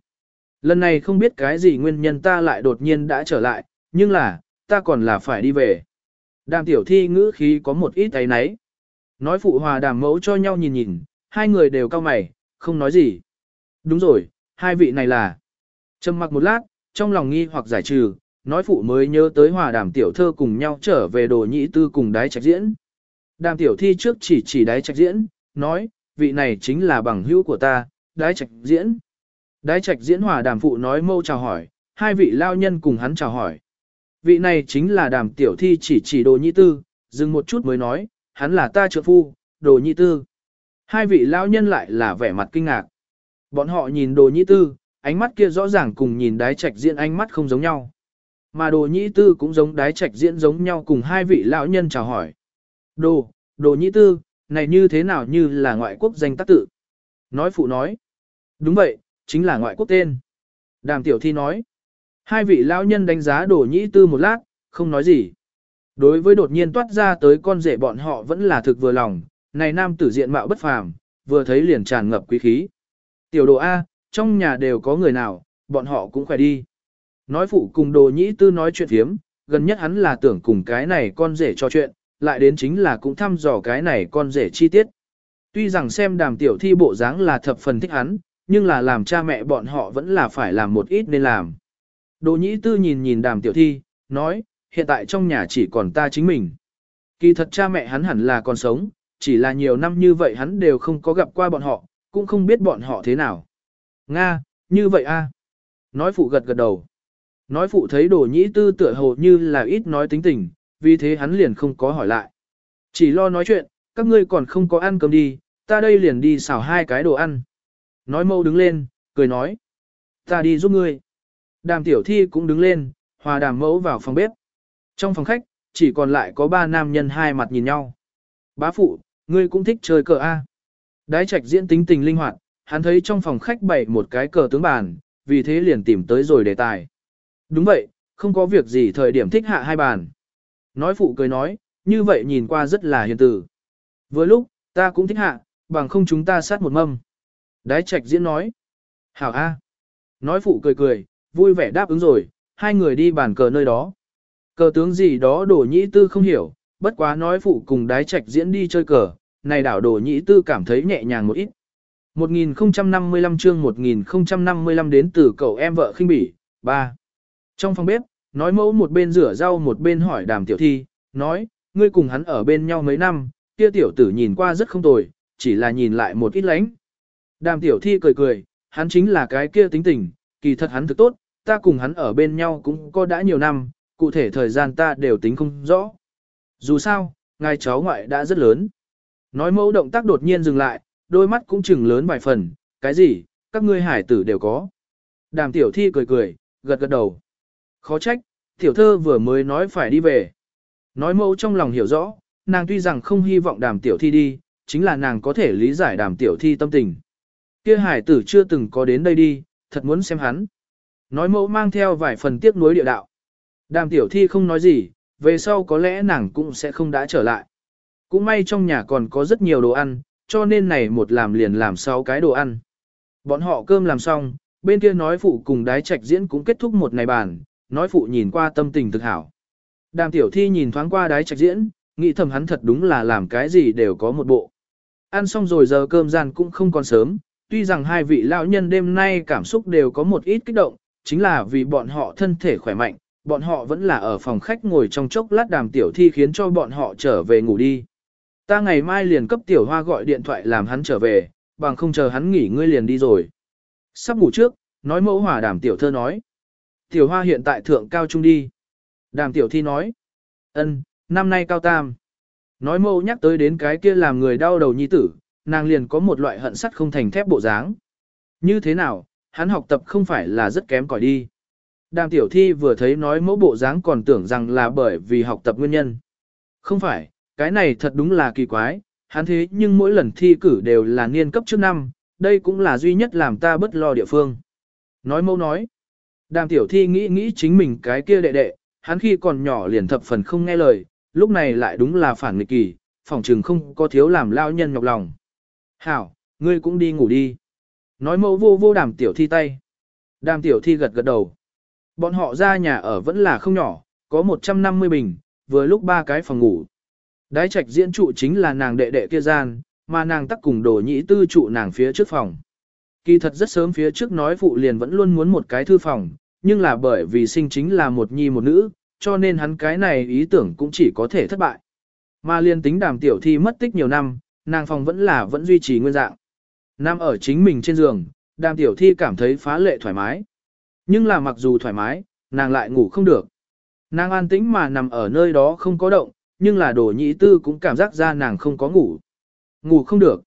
Lần này không biết cái gì nguyên nhân ta lại đột nhiên đã trở lại, nhưng là, ta còn là phải đi về. Đàm tiểu thi ngữ khí có một ít thấy náy. Nói phụ hòa đàm mẫu cho nhau nhìn nhìn, hai người đều cao mày, không nói gì. Đúng rồi, hai vị này là. Trầm mặc một lát, trong lòng nghi hoặc giải trừ, nói phụ mới nhớ tới hòa đàm tiểu thơ cùng nhau trở về đồ nhị tư cùng đái trạch diễn. Đàm tiểu thi trước chỉ chỉ đái trạch diễn, nói, vị này chính là bằng hữu của ta, đái trạch diễn. Đái trạch diễn hòa đàm phụ nói mâu chào hỏi, hai vị lao nhân cùng hắn chào hỏi. Vị này chính là đàm tiểu thi chỉ chỉ đồ nhị tư, dừng một chút mới nói, hắn là ta trợ phu, đồ nhị tư. Hai vị lao nhân lại là vẻ mặt kinh ngạc. Bọn họ nhìn đồ nhị tư, ánh mắt kia rõ ràng cùng nhìn đái trạch diễn ánh mắt không giống nhau. Mà đồ nhị tư cũng giống đái trạch diễn giống nhau cùng hai vị lão nhân chào hỏi. Đồ, đồ nhị tư, này như thế nào như là ngoại quốc danh tác tự. Nói phụ nói. Đúng vậy, chính là ngoại quốc tên. Đàm tiểu thi nói. Hai vị lão nhân đánh giá đồ Nhĩ tư một lát, không nói gì. Đối với đột nhiên toát ra tới con rể bọn họ vẫn là thực vừa lòng, này nam tử diện mạo bất phàm, vừa thấy liền tràn ngập quý khí. Tiểu đồ A, trong nhà đều có người nào, bọn họ cũng khỏe đi. Nói phụ cùng đồ nhĩ tư nói chuyện thiếm, gần nhất hắn là tưởng cùng cái này con rể cho chuyện, lại đến chính là cũng thăm dò cái này con rể chi tiết. Tuy rằng xem đàm tiểu thi bộ dáng là thập phần thích hắn, nhưng là làm cha mẹ bọn họ vẫn là phải làm một ít nên làm. Đồ nhĩ tư nhìn nhìn đàm tiểu thi, nói, hiện tại trong nhà chỉ còn ta chính mình. Kỳ thật cha mẹ hắn hẳn là còn sống, chỉ là nhiều năm như vậy hắn đều không có gặp qua bọn họ, cũng không biết bọn họ thế nào. Nga, như vậy a. Nói phụ gật gật đầu. Nói phụ thấy đồ nhĩ tư tựa hồ như là ít nói tính tình, vì thế hắn liền không có hỏi lại. Chỉ lo nói chuyện, các ngươi còn không có ăn cơm đi, ta đây liền đi xào hai cái đồ ăn. Nói mâu đứng lên, cười nói. Ta đi giúp ngươi. Đàm tiểu thi cũng đứng lên, hòa đàm mẫu vào phòng bếp. Trong phòng khách, chỉ còn lại có ba nam nhân hai mặt nhìn nhau. Bá phụ, ngươi cũng thích chơi cờ A. Đái trạch diễn tính tình linh hoạt, hắn thấy trong phòng khách bày một cái cờ tướng bàn, vì thế liền tìm tới rồi đề tài. Đúng vậy, không có việc gì thời điểm thích hạ hai bàn. Nói phụ cười nói, như vậy nhìn qua rất là hiền tử. Với lúc, ta cũng thích hạ, bằng không chúng ta sát một mâm. Đái trạch diễn nói. Hảo A. Nói phụ cười cười, vui vẻ đáp ứng rồi, hai người đi bàn cờ nơi đó. Cờ tướng gì đó đổ nhĩ tư không hiểu, bất quá nói phụ cùng đái trạch diễn đi chơi cờ, này đảo đổ nhĩ tư cảm thấy nhẹ nhàng một ít. 1055 chương 1055 đến từ cậu em vợ khinh bỉ, 3. Trong phòng bếp, nói mẫu một bên rửa rau một bên hỏi đàm tiểu thi, nói, ngươi cùng hắn ở bên nhau mấy năm, kia tiểu tử nhìn qua rất không tồi, chỉ là nhìn lại một ít lánh. Đàm tiểu thi cười cười, hắn chính là cái kia tính tình, kỳ thật hắn thực tốt, ta cùng hắn ở bên nhau cũng có đã nhiều năm, cụ thể thời gian ta đều tính không rõ. Dù sao, ngài cháu ngoại đã rất lớn. Nói mẫu động tác đột nhiên dừng lại, đôi mắt cũng chừng lớn vài phần, cái gì, các ngươi hải tử đều có. Đàm tiểu thi cười cười, gật gật đầu. Khó trách, tiểu thơ vừa mới nói phải đi về. Nói mẫu trong lòng hiểu rõ, nàng tuy rằng không hy vọng đàm tiểu thi đi, chính là nàng có thể lý giải đàm tiểu thi tâm tình. Kia hải tử chưa từng có đến đây đi, thật muốn xem hắn. Nói mẫu mang theo vài phần tiếc nuối địa đạo. Đàm tiểu thi không nói gì, về sau có lẽ nàng cũng sẽ không đã trở lại. Cũng may trong nhà còn có rất nhiều đồ ăn, cho nên này một làm liền làm sáu cái đồ ăn. Bọn họ cơm làm xong, bên kia nói phụ cùng đái trạch diễn cũng kết thúc một ngày bàn, nói phụ nhìn qua tâm tình thực hảo. Đàm tiểu thi nhìn thoáng qua đái trạch diễn, nghĩ thầm hắn thật đúng là làm cái gì đều có một bộ. Ăn xong rồi giờ cơm gian cũng không còn sớm, tuy rằng hai vị lão nhân đêm nay cảm xúc đều có một ít kích động, chính là vì bọn họ thân thể khỏe mạnh, bọn họ vẫn là ở phòng khách ngồi trong chốc lát đàm tiểu thi khiến cho bọn họ trở về ngủ đi. Ta ngày mai liền cấp tiểu hoa gọi điện thoại làm hắn trở về, bằng không chờ hắn nghỉ ngươi liền đi rồi. Sắp ngủ trước, nói mẫu hỏa đàm tiểu thơ nói. Tiểu hoa hiện tại thượng cao trung đi. Đàm tiểu thi nói. ân, năm nay cao tam. Nói mẫu nhắc tới đến cái kia làm người đau đầu nhi tử, nàng liền có một loại hận sắt không thành thép bộ dáng. Như thế nào, hắn học tập không phải là rất kém cỏi đi. Đàm tiểu thi vừa thấy nói mẫu bộ dáng còn tưởng rằng là bởi vì học tập nguyên nhân. Không phải, cái này thật đúng là kỳ quái, hắn thế nhưng mỗi lần thi cử đều là niên cấp trước năm, đây cũng là duy nhất làm ta bất lo địa phương. Nói mẫu nói, đàm tiểu thi nghĩ nghĩ chính mình cái kia đệ đệ, hắn khi còn nhỏ liền thập phần không nghe lời, lúc này lại đúng là phản nghịch kỳ, phòng trừng không có thiếu làm lao nhân nhọc lòng. Hảo, ngươi cũng đi ngủ đi. Nói mẫu vô vô đàm tiểu thi tay. Đàm tiểu thi gật gật đầu. Bọn họ ra nhà ở vẫn là không nhỏ, có 150 bình, vừa lúc ba cái phòng ngủ. Đái trạch diễn trụ chính là nàng đệ đệ kia gian, mà nàng tắc cùng đồ nhĩ tư trụ nàng phía trước phòng. Kỳ thật rất sớm phía trước nói phụ liền vẫn luôn muốn một cái thư phòng, nhưng là bởi vì sinh chính là một nhi một nữ, cho nên hắn cái này ý tưởng cũng chỉ có thể thất bại. Mà liên tính đàm tiểu thi mất tích nhiều năm, nàng phòng vẫn là vẫn duy trì nguyên dạng. Nam ở chính mình trên giường, đàm tiểu thi cảm thấy phá lệ thoải mái. Nhưng là mặc dù thoải mái, nàng lại ngủ không được. Nàng an tĩnh mà nằm ở nơi đó không có động, nhưng là đồ nhĩ tư cũng cảm giác ra nàng không có ngủ. Ngủ không được.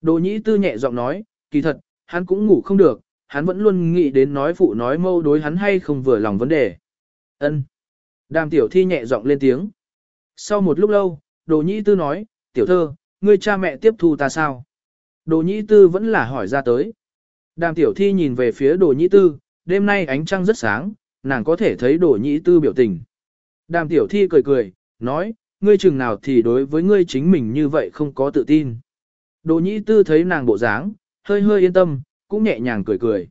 Đồ nhĩ tư nhẹ giọng nói, kỳ thật, hắn cũng ngủ không được, hắn vẫn luôn nghĩ đến nói phụ nói mâu đối hắn hay không vừa lòng vấn đề. Ân. Đàm tiểu thi nhẹ giọng lên tiếng. Sau một lúc lâu, đồ nhĩ tư nói, tiểu thơ, ngươi cha mẹ tiếp thu ta sao? Đồ nhĩ tư vẫn là hỏi ra tới. Đàm tiểu thi nhìn về phía đồ nhĩ tư, đêm nay ánh trăng rất sáng, nàng có thể thấy đồ nhĩ tư biểu tình. Đàm tiểu thi cười cười, nói, ngươi chừng nào thì đối với ngươi chính mình như vậy không có tự tin. Đồ nhĩ tư thấy nàng bộ dáng, hơi hơi yên tâm, cũng nhẹ nhàng cười cười.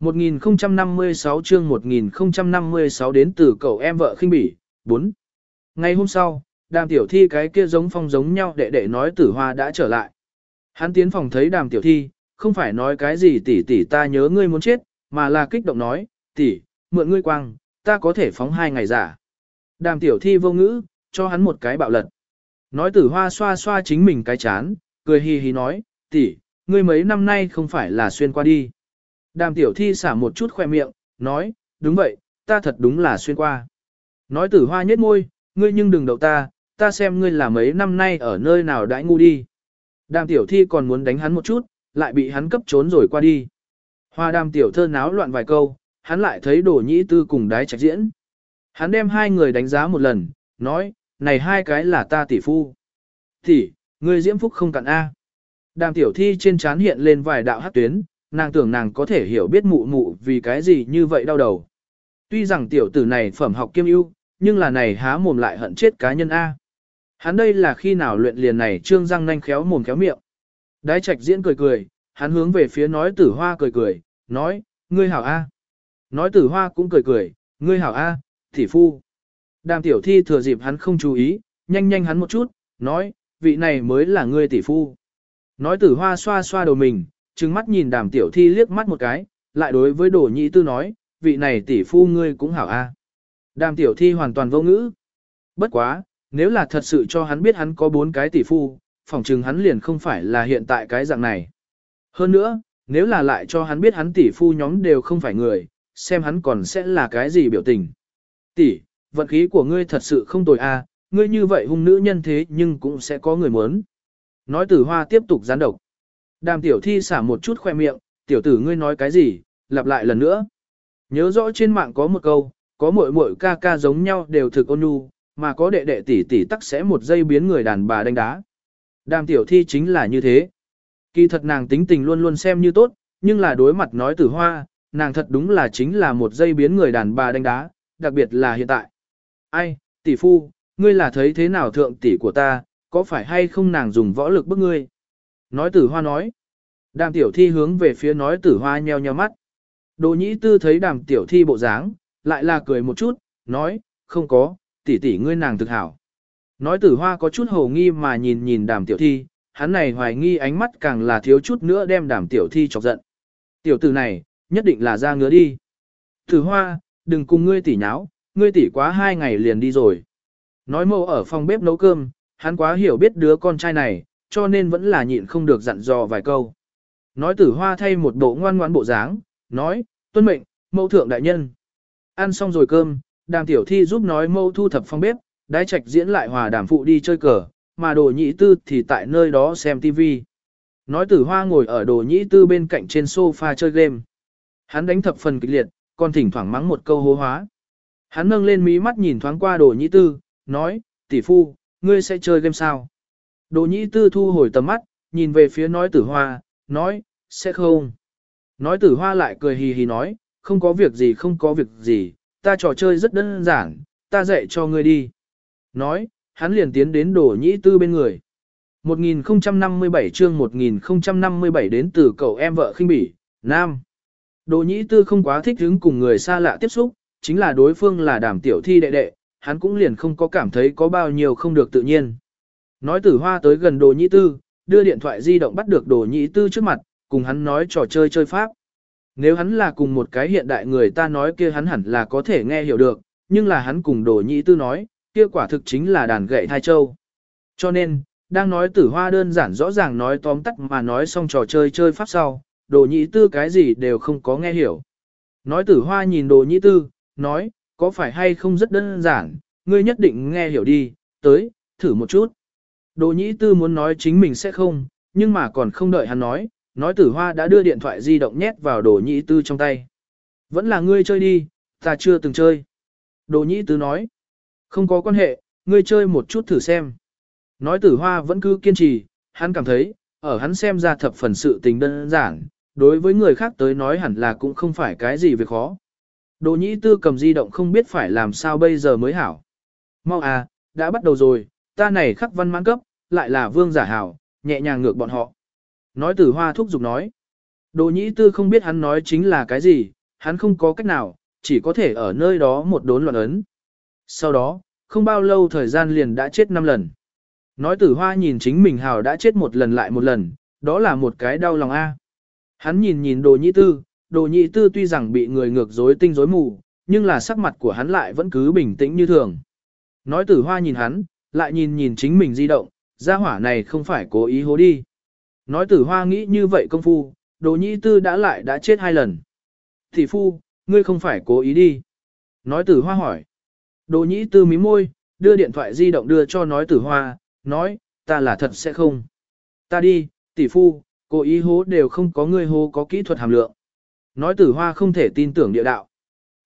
1056 chương 1056 đến từ cậu em vợ khinh bỉ, 4. Ngày hôm sau, đàm tiểu thi cái kia giống phong giống nhau đệ đệ nói tử hoa đã trở lại. Hắn tiến phòng thấy đàm tiểu thi, không phải nói cái gì tỷ tỷ ta nhớ ngươi muốn chết, mà là kích động nói, tỷ, mượn ngươi quang, ta có thể phóng hai ngày giả. Đàm tiểu thi vô ngữ, cho hắn một cái bạo lật. Nói tử hoa xoa xoa chính mình cái chán, cười hì hì nói, tỷ, ngươi mấy năm nay không phải là xuyên qua đi. Đàm tiểu thi xả một chút khoe miệng, nói, đúng vậy, ta thật đúng là xuyên qua. Nói tử hoa nhếch môi, ngươi nhưng đừng đậu ta, ta xem ngươi là mấy năm nay ở nơi nào đãi ngu đi. Đàm tiểu thi còn muốn đánh hắn một chút, lại bị hắn cấp trốn rồi qua đi. Hoa đàm tiểu thơ náo loạn vài câu, hắn lại thấy đồ nhĩ tư cùng đái trạch diễn. Hắn đem hai người đánh giá một lần, nói, này hai cái là ta tỷ phu. Tỷ, ngươi diễm phúc không cặn A. Đàm tiểu thi trên trán hiện lên vài đạo hát tuyến, nàng tưởng nàng có thể hiểu biết mụ mụ vì cái gì như vậy đau đầu. Tuy rằng tiểu tử này phẩm học kiêm ưu, nhưng là này há mồm lại hận chết cá nhân A. Hắn đây là khi nào luyện liền này trương răng nanh khéo mồm khéo miệng. Đái trạch diễn cười cười, hắn hướng về phía nói tử hoa cười cười, nói, ngươi hảo A. Nói tử hoa cũng cười cười, ngươi hảo A, thị phu. Đàm tiểu thi thừa dịp hắn không chú ý, nhanh nhanh hắn một chút, nói, vị này mới là ngươi tỷ phu. Nói tử hoa xoa xoa đầu mình, trừng mắt nhìn đàm tiểu thi liếc mắt một cái, lại đối với đồ nhị tư nói, vị này tỷ phu ngươi cũng hảo a. Đàm tiểu thi hoàn toàn vô ngữ. Bất quá, nếu là thật sự cho hắn biết hắn có bốn cái tỷ phu, phỏng chừng hắn liền không phải là hiện tại cái dạng này. Hơn nữa, nếu là lại cho hắn biết hắn tỷ phu nhóm đều không phải người, xem hắn còn sẽ là cái gì biểu tình. Tỷ, vận khí của ngươi thật sự không tồi a, ngươi như vậy hung nữ nhân thế nhưng cũng sẽ có người muốn. Nói tử hoa tiếp tục gián độc. Đàm tiểu thi xả một chút khoe miệng, tiểu tử ngươi nói cái gì, lặp lại lần nữa. Nhớ rõ trên mạng có một câu, có muội muội ca ca giống nhau đều thực ôn nhu, mà có đệ đệ tỷ tỷ tắc sẽ một giây biến người đàn bà đánh đá. Đàm tiểu thi chính là như thế. Kỳ thật nàng tính tình luôn luôn xem như tốt, nhưng là đối mặt nói tử hoa, nàng thật đúng là chính là một giây biến người đàn bà đánh đá, đặc biệt là hiện tại. Ai, tỷ phu, ngươi là thấy thế nào thượng tỷ của ta, có phải hay không nàng dùng võ lực bức ngươi? Nói tử hoa nói. Đàm tiểu thi hướng về phía nói tử hoa nheo nheo mắt. Đồ nhĩ tư thấy đàm tiểu thi bộ dáng, lại là cười một chút, nói, không có, tỷ tỷ ngươi nàng thực hảo. Nói tử hoa có chút hồ nghi mà nhìn nhìn đàm tiểu thi, hắn này hoài nghi ánh mắt càng là thiếu chút nữa đem đàm tiểu thi chọc giận. Tiểu tử này, nhất định là ra ngứa đi. Tử hoa, đừng cùng ngươi tỷ nháo, ngươi tỷ quá hai ngày liền đi rồi. Nói mâu ở phòng bếp nấu cơm, hắn quá hiểu biết đứa con trai này, cho nên vẫn là nhịn không được dặn dò vài câu. Nói tử hoa thay một bộ ngoan ngoãn bộ dáng, nói, tuân mệnh, mẫu thượng đại nhân. Ăn xong rồi cơm, đàm tiểu thi giúp nói mâu thu thập phong bếp, đái trạch diễn lại hòa đàm phụ đi chơi cờ, mà đồ nhị tư thì tại nơi đó xem TV. Nói tử hoa ngồi ở đồ nhị tư bên cạnh trên sofa chơi game. Hắn đánh thập phần kịch liệt, còn thỉnh thoảng mắng một câu hố hóa. Hắn nâng lên mí mắt nhìn thoáng qua đồ nhị tư, nói, tỷ phu, ngươi sẽ chơi game sao? Đồ nhị tư thu hồi tầm mắt, nhìn về phía nói tử hoa, nói, sẽ không. Nói tử hoa lại cười hì hì nói, không có việc gì không có việc gì, ta trò chơi rất đơn giản, ta dạy cho ngươi đi. Nói, hắn liền tiến đến đổ nhĩ tư bên người. 1057 chương 1057 đến từ cậu em vợ khinh bỉ, Nam. Đồ nhĩ tư không quá thích hứng cùng người xa lạ tiếp xúc, chính là đối phương là đàm tiểu thi đệ đệ, hắn cũng liền không có cảm thấy có bao nhiêu không được tự nhiên. Nói tử hoa tới gần đồ nhĩ tư, đưa điện thoại di động bắt được đồ nhĩ tư trước mặt, cùng hắn nói trò chơi chơi pháp. Nếu hắn là cùng một cái hiện đại người ta nói kia hắn hẳn là có thể nghe hiểu được, nhưng là hắn cùng đồ nhĩ tư nói, kia quả thực chính là đàn gậy thai châu. Cho nên, đang nói tử hoa đơn giản rõ ràng nói tóm tắt mà nói xong trò chơi chơi pháp sau, đồ nhĩ tư cái gì đều không có nghe hiểu. Nói tử hoa nhìn đồ nhĩ tư, nói, có phải hay không rất đơn giản, ngươi nhất định nghe hiểu đi, tới, thử một chút. Đồ nhĩ tư muốn nói chính mình sẽ không, nhưng mà còn không đợi hắn nói, nói tử hoa đã đưa điện thoại di động nhét vào đồ nhĩ tư trong tay. Vẫn là ngươi chơi đi, ta chưa từng chơi. Đồ nhĩ tư nói, không có quan hệ, ngươi chơi một chút thử xem. Nói tử hoa vẫn cứ kiên trì, hắn cảm thấy, ở hắn xem ra thập phần sự tình đơn giản, đối với người khác tới nói hẳn là cũng không phải cái gì việc khó. Đồ nhĩ tư cầm di động không biết phải làm sao bây giờ mới hảo. Mau à, đã bắt đầu rồi, ta này khắc văn mãn cấp, lại là vương giả hảo, nhẹ nhàng ngược bọn họ. Nói tử hoa thúc giục nói. Đồ nhĩ tư không biết hắn nói chính là cái gì, hắn không có cách nào, chỉ có thể ở nơi đó một đốn loạn ấn. Sau đó, không bao lâu thời gian liền đã chết 5 lần. Nói tử hoa nhìn chính mình hào đã chết một lần lại một lần, đó là một cái đau lòng a. Hắn nhìn nhìn đồ nhĩ tư, đồ nhĩ tư tuy rằng bị người ngược dối tinh rối mù, nhưng là sắc mặt của hắn lại vẫn cứ bình tĩnh như thường. Nói tử hoa nhìn hắn, lại nhìn nhìn chính mình di động, gia hỏa này không phải cố ý hố đi. Nói tử hoa nghĩ như vậy công phu, đồ nhĩ tư đã lại đã chết hai lần. Thị phu, ngươi không phải cố ý đi. Nói tử hoa hỏi. Đồ nhĩ tư mí môi, đưa điện thoại di động đưa cho nói tử hoa, nói, ta là thật sẽ không. Ta đi, tỷ phu, cố ý hố đều không có người hố có kỹ thuật hàm lượng. Nói tử hoa không thể tin tưởng địa đạo.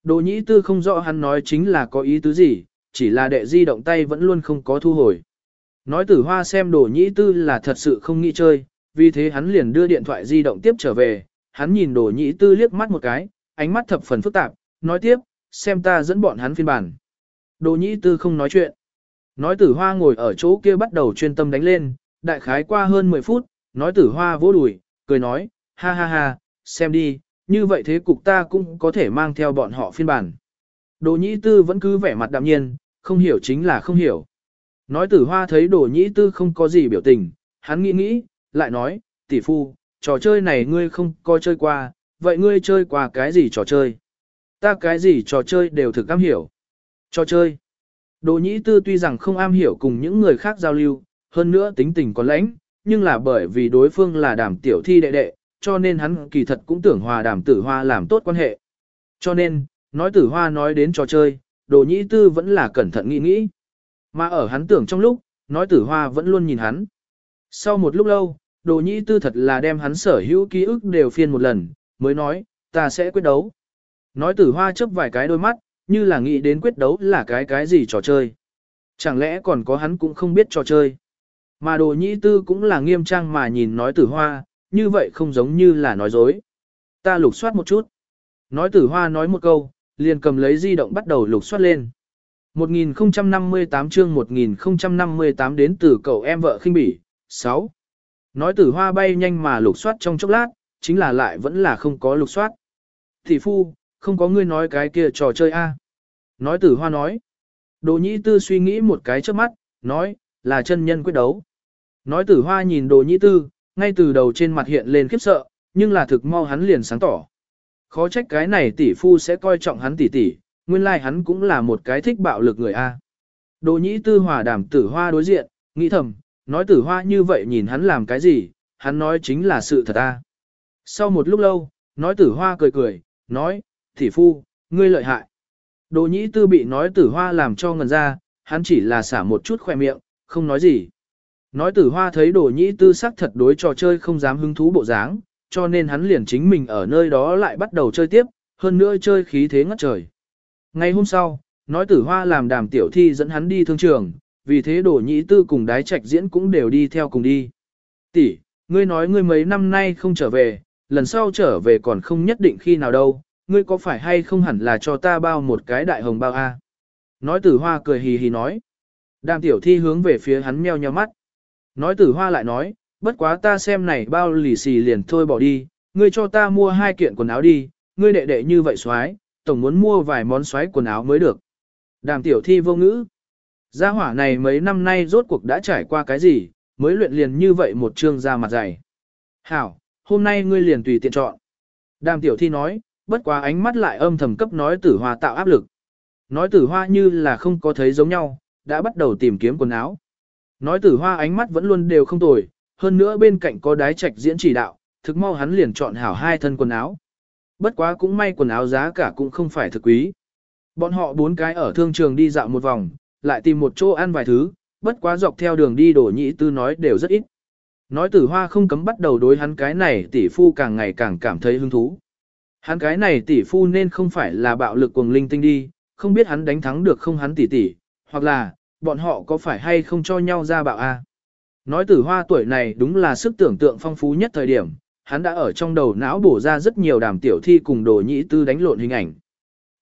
Đồ nhĩ tư không rõ hắn nói chính là có ý tứ gì, chỉ là đệ di động tay vẫn luôn không có thu hồi. Nói tử hoa xem đồ nhĩ tư là thật sự không nghĩ chơi, vì thế hắn liền đưa điện thoại di động tiếp trở về, hắn nhìn đồ nhĩ tư liếc mắt một cái, ánh mắt thập phần phức tạp, nói tiếp, xem ta dẫn bọn hắn phiên bản. Đồ nhĩ tư không nói chuyện. Nói tử hoa ngồi ở chỗ kia bắt đầu chuyên tâm đánh lên, đại khái qua hơn 10 phút, nói tử hoa vỗ đùi, cười nói, ha ha ha, xem đi, như vậy thế cục ta cũng có thể mang theo bọn họ phiên bản. Đồ nhĩ tư vẫn cứ vẻ mặt đạm nhiên, không hiểu chính là không hiểu. Nói tử hoa thấy đồ nhĩ tư không có gì biểu tình, hắn nghĩ nghĩ, lại nói, tỷ phu, trò chơi này ngươi không coi chơi qua, vậy ngươi chơi qua cái gì trò chơi? Ta cái gì trò chơi đều thực am hiểu. Trò chơi. Đồ nhĩ tư tuy rằng không am hiểu cùng những người khác giao lưu, hơn nữa tính tình có lãnh, nhưng là bởi vì đối phương là đàm tiểu thi đệ đệ, cho nên hắn kỳ thật cũng tưởng hòa đàm tử hoa làm tốt quan hệ. Cho nên, nói tử hoa nói đến trò chơi, đồ nhĩ tư vẫn là cẩn thận nghĩ nghĩ. Mà ở hắn tưởng trong lúc, nói tử hoa vẫn luôn nhìn hắn. Sau một lúc lâu, đồ nhĩ tư thật là đem hắn sở hữu ký ức đều phiên một lần, mới nói, ta sẽ quyết đấu. Nói tử hoa chấp vài cái đôi mắt, như là nghĩ đến quyết đấu là cái cái gì trò chơi. Chẳng lẽ còn có hắn cũng không biết trò chơi. Mà đồ nhĩ tư cũng là nghiêm trang mà nhìn nói tử hoa, như vậy không giống như là nói dối. Ta lục soát một chút. Nói tử hoa nói một câu, liền cầm lấy di động bắt đầu lục soát lên. 1058 chương 1058 đến từ cậu em vợ khinh bỉ. 6. Nói tử hoa bay nhanh mà lục soát trong chốc lát, chính là lại vẫn là không có lục soát. Thị phu, không có ngươi nói cái kia trò chơi a. Nói tử hoa nói. Đồ nhĩ tư suy nghĩ một cái trước mắt, nói, là chân nhân quyết đấu. Nói tử hoa nhìn đồ nhĩ tư, ngay từ đầu trên mặt hiện lên khiếp sợ, nhưng là thực mau hắn liền sáng tỏ. Khó trách cái này tỷ phu sẽ coi trọng hắn tỷ tỷ, nguyên lai like hắn cũng là một cái thích bạo lực người A. Đồ nhĩ tư hòa đàm tử hoa đối diện, nghĩ thầm, nói tử hoa như vậy nhìn hắn làm cái gì, hắn nói chính là sự thật A. Sau một lúc lâu, nói tử hoa cười cười, nói, thỉ phu, ngươi lợi hại. Đồ nhĩ tư bị nói tử hoa làm cho ngần ra, hắn chỉ là xả một chút khoe miệng, không nói gì. Nói tử hoa thấy đồ nhĩ tư sắc thật đối trò chơi không dám hứng thú bộ dáng, cho nên hắn liền chính mình ở nơi đó lại bắt đầu chơi tiếp, hơn nữa chơi khí thế ngất trời. Ngày hôm sau, nói tử hoa làm đàm tiểu thi dẫn hắn đi thương trường, vì thế đổ nhĩ tư cùng đái trạch diễn cũng đều đi theo cùng đi. Tỷ, ngươi nói ngươi mấy năm nay không trở về, lần sau trở về còn không nhất định khi nào đâu, ngươi có phải hay không hẳn là cho ta bao một cái đại hồng bao a? Nói tử hoa cười hì hì nói. Đàm tiểu thi hướng về phía hắn meo nheo mắt. Nói tử hoa lại nói, bất quá ta xem này bao lì xì liền thôi bỏ đi, ngươi cho ta mua hai kiện quần áo đi, ngươi đệ đệ như vậy xoái, tổng muốn mua vài món xoái quần áo mới được. Đàm tiểu thi vô ngữ. Gia hỏa này mấy năm nay rốt cuộc đã trải qua cái gì, mới luyện liền như vậy một chương ra mặt dày. Hảo, hôm nay ngươi liền tùy tiện chọn. Đàm tiểu thi nói, bất quá ánh mắt lại âm thầm cấp nói tử hoa tạo áp lực. Nói tử hoa như là không có thấy giống nhau, đã bắt đầu tìm kiếm quần áo. Nói tử hoa ánh mắt vẫn luôn đều không tồi, hơn nữa bên cạnh có đái trạch diễn chỉ đạo, thực mau hắn liền chọn hảo hai thân quần áo. Bất quá cũng may quần áo giá cả cũng không phải thực quý. Bọn họ bốn cái ở thương trường đi dạo một vòng, lại tìm một chỗ ăn vài thứ, bất quá dọc theo đường đi đổ nhị tư nói đều rất ít. Nói tử hoa không cấm bắt đầu đối hắn cái này tỷ phu càng ngày càng cảm thấy hứng thú. Hắn cái này tỷ phu nên không phải là bạo lực cuồng linh tinh đi, không biết hắn đánh thắng được không hắn tỷ tỷ, hoặc là, bọn họ có phải hay không cho nhau ra bạo a? Nói tử hoa tuổi này đúng là sức tưởng tượng phong phú nhất thời điểm, hắn đã ở trong đầu não bổ ra rất nhiều đàm tiểu thi cùng đồ nhĩ tư đánh lộn hình ảnh.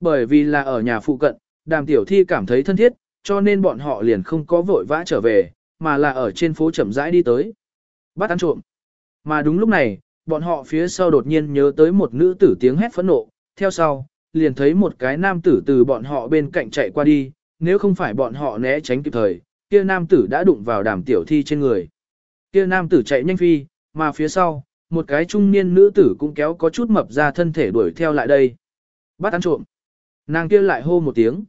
Bởi vì là ở nhà phụ cận, đàm tiểu thi cảm thấy thân thiết, cho nên bọn họ liền không có vội vã trở về, mà là ở trên phố chậm rãi đi tới. Bắt ăn trộm. Mà đúng lúc này, bọn họ phía sau đột nhiên nhớ tới một nữ tử tiếng hét phẫn nộ, theo sau, liền thấy một cái nam tử từ bọn họ bên cạnh chạy qua đi, nếu không phải bọn họ né tránh kịp thời, kia nam tử đã đụng vào đàm tiểu thi trên người. Kia nam tử chạy nhanh phi, mà phía sau, một cái trung niên nữ tử cũng kéo có chút mập ra thân thể đuổi theo lại đây. Bắt ăn trộm. Nàng kia lại hô một tiếng.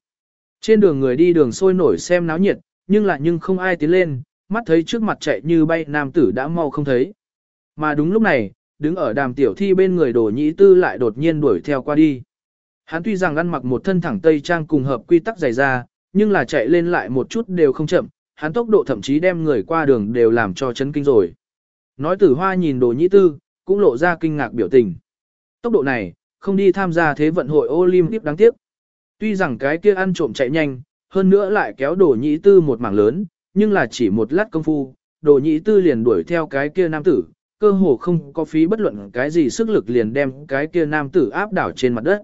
Trên đường người đi đường sôi nổi xem náo nhiệt, nhưng lại nhưng không ai tiến lên, mắt thấy trước mặt chạy như bay nam tử đã mau không thấy. Mà đúng lúc này, đứng ở đàm tiểu thi bên người đồ nhĩ tư lại đột nhiên đuổi theo qua đi. Hắn tuy rằng ăn mặc một thân thẳng tây trang cùng hợp quy tắc dày ra, nhưng là chạy lên lại một chút đều không chậm, hắn tốc độ thậm chí đem người qua đường đều làm cho chấn kinh rồi. Nói tử hoa nhìn đồ nhĩ tư, cũng lộ ra kinh ngạc biểu tình. Tốc độ này, không đi tham gia thế vận hội Olympic đáng tiếc. Tuy rằng cái kia ăn trộm chạy nhanh, hơn nữa lại kéo đồ nhĩ tư một mảng lớn, nhưng là chỉ một lát công phu, đồ nhĩ tư liền đuổi theo cái kia nam tử, cơ hồ không có phí bất luận cái gì sức lực liền đem cái kia nam tử áp đảo trên mặt đất.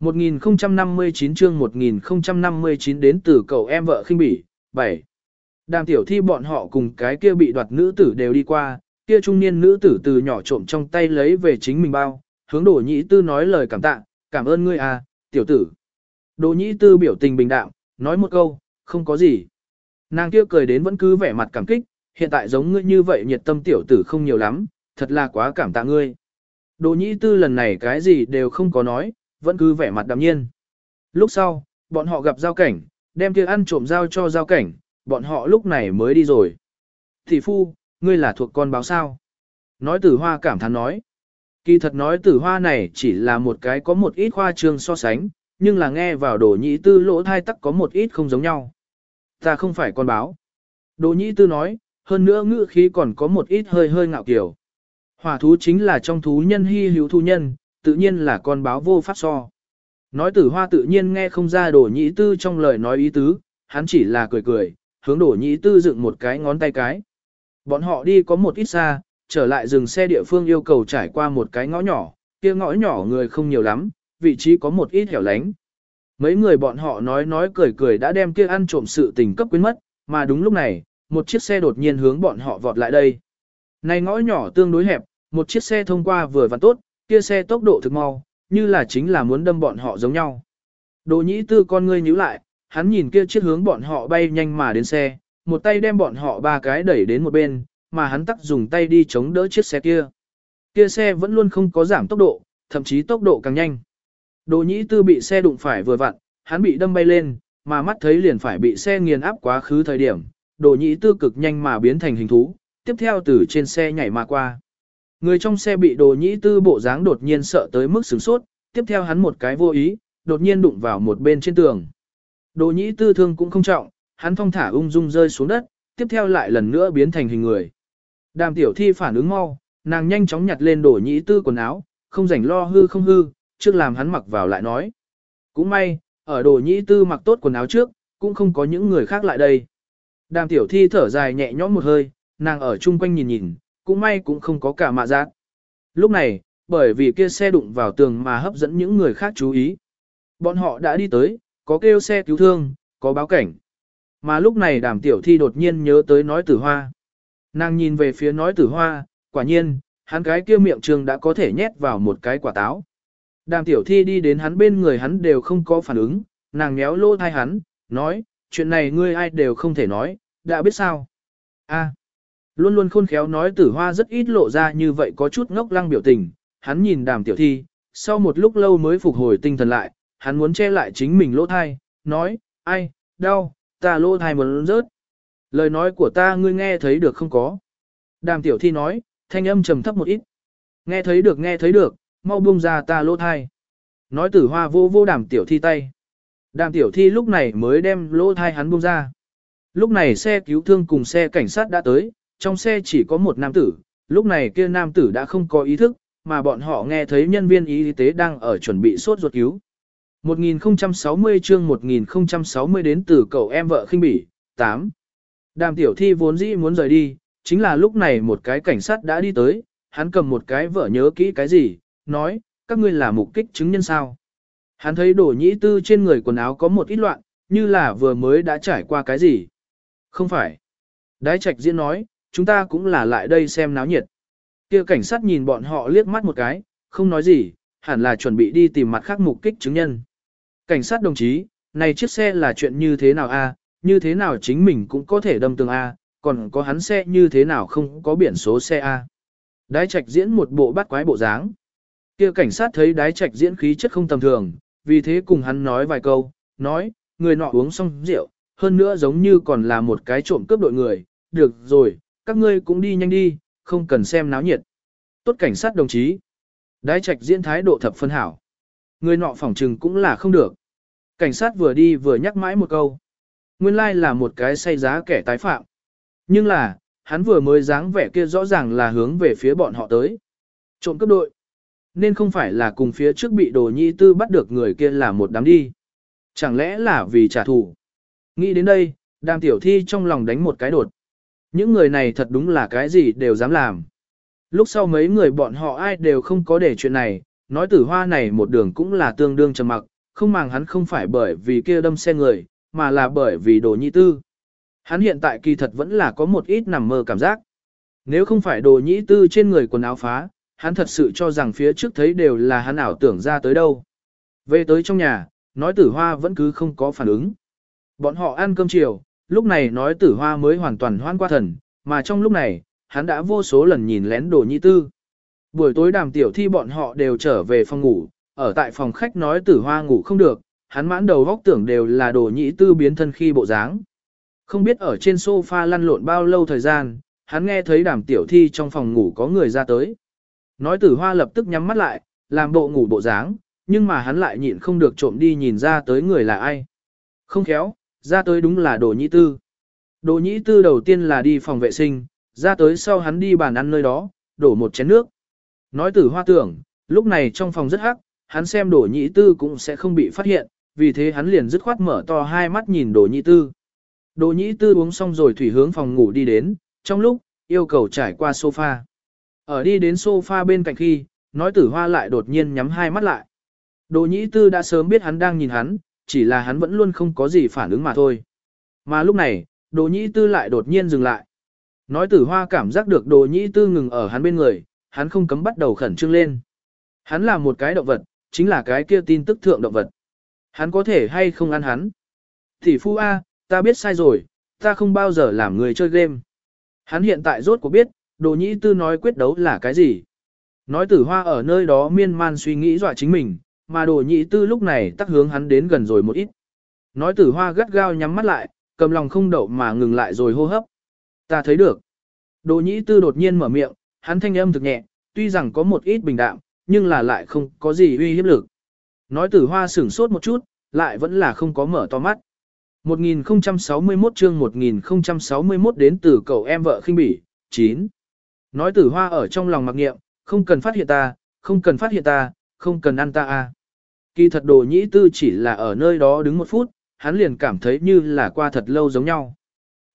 1059 chương 1059 đến từ cậu em vợ khinh bỉ, 7. Đàm tiểu thi bọn họ cùng cái kia bị đoạt nữ tử đều đi qua, kia trung niên nữ tử từ nhỏ trộm trong tay lấy về chính mình bao, hướng đổ nhĩ tư nói lời cảm tạ, cảm ơn ngươi à, tiểu tử. Đỗ nhĩ tư biểu tình bình đạm, nói một câu, không có gì. Nàng kia cười đến vẫn cứ vẻ mặt cảm kích, hiện tại giống ngươi như vậy nhiệt tâm tiểu tử không nhiều lắm, thật là quá cảm tạ ngươi. Đỗ nhĩ tư lần này cái gì đều không có nói, vẫn cứ vẻ mặt đạm nhiên. Lúc sau, bọn họ gặp giao cảnh, đem kia ăn trộm giao cho giao cảnh, bọn họ lúc này mới đi rồi. Thị phu, ngươi là thuộc con báo sao? Nói tử hoa cảm thán nói. Kỳ thật nói tử hoa này chỉ là một cái có một ít khoa trương so sánh, nhưng là nghe vào đồ nhĩ tư lỗ thai tắc có một ít không giống nhau. Ta không phải con báo. Đồ nhĩ tư nói, hơn nữa ngữ khí còn có một ít hơi hơi ngạo kiểu. Hỏa thú chính là trong thú nhân hy hữu thu nhân, tự nhiên là con báo vô pháp so. Nói tử hoa tự nhiên nghe không ra đồ nhĩ tư trong lời nói ý tứ, hắn chỉ là cười cười, hướng đồ nhĩ tư dựng một cái ngón tay cái. Bọn họ đi có một ít xa, trở lại dừng xe địa phương yêu cầu trải qua một cái ngõ nhỏ, kia ngõ nhỏ người không nhiều lắm, vị trí có một ít hẻo lánh. Mấy người bọn họ nói nói cười cười đã đem kia ăn trộm sự tình cấp quyến mất, mà đúng lúc này, một chiếc xe đột nhiên hướng bọn họ vọt lại đây. Này ngõ nhỏ tương đối hẹp, một chiếc xe thông qua vừa vặn tốt, kia xe tốc độ thực mau, như là chính là muốn đâm bọn họ giống nhau. Đồ nhĩ tư con ngươi nhíu lại, hắn nhìn kia chiếc hướng bọn họ bay nhanh mà đến xe, một tay đem bọn họ ba cái đẩy đến một bên, mà hắn tắt dùng tay đi chống đỡ chiếc xe kia. Kia xe vẫn luôn không có giảm tốc độ, thậm chí tốc độ càng nhanh. Đồ nhĩ tư bị xe đụng phải vừa vặn, hắn bị đâm bay lên, mà mắt thấy liền phải bị xe nghiền áp quá khứ thời điểm. Đồ nhĩ tư cực nhanh mà biến thành hình thú, tiếp theo từ trên xe nhảy mà qua. Người trong xe bị đồ nhĩ tư bộ dáng đột nhiên sợ tới mức sửng sốt, tiếp theo hắn một cái vô ý, đột nhiên đụng vào một bên trên tường. Đồ nhĩ tư thương cũng không trọng, hắn phong thả ung dung rơi xuống đất, tiếp theo lại lần nữa biến thành hình người. Đàm tiểu thi phản ứng mau, nàng nhanh chóng nhặt lên đồ nhĩ tư quần áo, không rảnh lo hư không hư, trước làm hắn mặc vào lại nói. Cũng may, ở đồ nhĩ tư mặc tốt quần áo trước, cũng không có những người khác lại đây. Đàm tiểu thi thở dài nhẹ nhõm một hơi, nàng ở chung quanh nhìn nhìn, cũng may cũng không có cả mạ giác. Lúc này, bởi vì kia xe đụng vào tường mà hấp dẫn những người khác chú ý. Bọn họ đã đi tới, có kêu xe cứu thương, có báo cảnh. Mà lúc này đàm tiểu thi đột nhiên nhớ tới nói tử hoa. Nàng nhìn về phía nói tử hoa, quả nhiên, hắn cái kia miệng trường đã có thể nhét vào một cái quả táo. Đàm tiểu thi đi đến hắn bên người hắn đều không có phản ứng, nàng méo lô thai hắn, nói, chuyện này ngươi ai đều không thể nói, đã biết sao. a luôn luôn khôn khéo nói tử hoa rất ít lộ ra như vậy có chút ngốc lăng biểu tình, hắn nhìn đàm tiểu thi, sau một lúc lâu mới phục hồi tinh thần lại, hắn muốn che lại chính mình lỗ thai, nói, ai, đau, ta lỗ thai muốn rớt. Lời nói của ta ngươi nghe thấy được không có. Đàm tiểu thi nói, thanh âm trầm thấp một ít. Nghe thấy được nghe thấy được, mau buông ra ta lỗ thai. Nói tử hoa vô vô đàm tiểu thi tay. Đàm tiểu thi lúc này mới đem lỗ thai hắn buông ra. Lúc này xe cứu thương cùng xe cảnh sát đã tới, trong xe chỉ có một nam tử, lúc này kia nam tử đã không có ý thức, mà bọn họ nghe thấy nhân viên y tế đang ở chuẩn bị sốt ruột cứu. 1060 chương 1060 đến từ cậu em vợ khinh bỉ, 8. Đàm tiểu thi vốn dĩ muốn rời đi, chính là lúc này một cái cảnh sát đã đi tới, hắn cầm một cái vợ nhớ kỹ cái gì, nói, các ngươi là mục kích chứng nhân sao. Hắn thấy đổ nhĩ tư trên người quần áo có một ít loạn, như là vừa mới đã trải qua cái gì. Không phải. Đái trạch diễn nói, chúng ta cũng là lại đây xem náo nhiệt. kia cảnh sát nhìn bọn họ liếc mắt một cái, không nói gì, hẳn là chuẩn bị đi tìm mặt khác mục kích chứng nhân. Cảnh sát đồng chí, này chiếc xe là chuyện như thế nào a? như thế nào chính mình cũng có thể đâm tường A, còn có hắn xe như thế nào không có biển số xe A. Đái trạch diễn một bộ bắt quái bộ dáng kia cảnh sát thấy đái trạch diễn khí chất không tầm thường, vì thế cùng hắn nói vài câu, nói, người nọ uống xong rượu, hơn nữa giống như còn là một cái trộm cướp đội người, được rồi, các ngươi cũng đi nhanh đi, không cần xem náo nhiệt. Tốt cảnh sát đồng chí. Đái trạch diễn thái độ thập phân hảo. Người nọ phỏng trừng cũng là không được. Cảnh sát vừa đi vừa nhắc mãi một câu. Nguyên lai là một cái say giá kẻ tái phạm. Nhưng là, hắn vừa mới dáng vẻ kia rõ ràng là hướng về phía bọn họ tới. Trộm cấp đội. Nên không phải là cùng phía trước bị đồ Nhĩ tư bắt được người kia là một đám đi. Chẳng lẽ là vì trả thù. Nghĩ đến đây, đàm tiểu thi trong lòng đánh một cái đột. Những người này thật đúng là cái gì đều dám làm. Lúc sau mấy người bọn họ ai đều không có để chuyện này, nói tử hoa này một đường cũng là tương đương trầm mặc, không màng hắn không phải bởi vì kia đâm xe người, mà là bởi vì đồ nhị tư. Hắn hiện tại kỳ thật vẫn là có một ít nằm mơ cảm giác. Nếu không phải đồ Nhĩ tư trên người quần áo phá, hắn thật sự cho rằng phía trước thấy đều là hắn ảo tưởng ra tới đâu. Về tới trong nhà, nói tử hoa vẫn cứ không có phản ứng. Bọn họ ăn cơm chiều, lúc này nói tử hoa mới hoàn toàn hoan qua thần, mà trong lúc này, hắn đã vô số lần nhìn lén đồ nhị tư. Buổi tối đàm tiểu thi bọn họ đều trở về phòng ngủ, ở tại phòng khách nói tử hoa ngủ không được, hắn mãn đầu góc tưởng đều là đồ nhị tư biến thân khi bộ dáng. Không biết ở trên sofa lăn lộn bao lâu thời gian, hắn nghe thấy đàm tiểu thi trong phòng ngủ có người ra tới. Nói tử hoa lập tức nhắm mắt lại, làm bộ ngủ bộ dáng, nhưng mà hắn lại nhịn không được trộm đi nhìn ra tới người là ai. Không khéo, ra tới đúng là đồ nhị tư. Đồ nhị tư đầu tiên là đi phòng vệ sinh, ra tới sau hắn đi bàn ăn nơi đó, đổ một chén nước. Nói tử hoa tưởng, lúc này trong phòng rất hắc, hắn xem đồ nhị tư cũng sẽ không bị phát hiện, vì thế hắn liền dứt khoát mở to hai mắt nhìn đồ nhị tư. Đồ nhị tư uống xong rồi thủy hướng phòng ngủ đi đến, trong lúc, yêu cầu trải qua sofa. Ở đi đến sofa bên cạnh khi, nói tử hoa lại đột nhiên nhắm hai mắt lại. Đồ nhĩ tư đã sớm biết hắn đang nhìn hắn, chỉ là hắn vẫn luôn không có gì phản ứng mà thôi. Mà lúc này, đồ nhĩ tư lại đột nhiên dừng lại. Nói tử hoa cảm giác được đồ nhĩ tư ngừng ở hắn bên người, hắn không cấm bắt đầu khẩn trương lên. Hắn là một cái động vật, chính là cái kia tin tức thượng động vật. Hắn có thể hay không ăn hắn. Thì phu A, ta biết sai rồi, ta không bao giờ làm người chơi game. Hắn hiện tại rốt cuộc biết, đồ nhĩ tư nói quyết đấu là cái gì. Nói tử hoa ở nơi đó miên man suy nghĩ dọa chính mình, mà đồ nhĩ tư lúc này tắc hướng hắn đến gần rồi một ít. Nói tử hoa gắt gao nhắm mắt lại, cầm lòng không đậu mà ngừng lại rồi hô hấp. Ta thấy được. Đồ nhĩ tư đột nhiên mở miệng, hắn thanh âm thực nhẹ, tuy rằng có một ít bình đạm, nhưng là lại không có gì uy hiếp lực. Nói tử hoa sửng sốt một chút, lại vẫn là không có mở to mắt. 1061 chương 1061 đến từ cậu em vợ khinh bỉ, 9. Nói tử hoa ở trong lòng mặc nghiệm, không cần phát hiện ta, không cần phát hiện ta, không cần ăn ta a. Kỳ thật đồ nhĩ tư chỉ là ở nơi đó đứng một phút, hắn liền cảm thấy như là qua thật lâu giống nhau.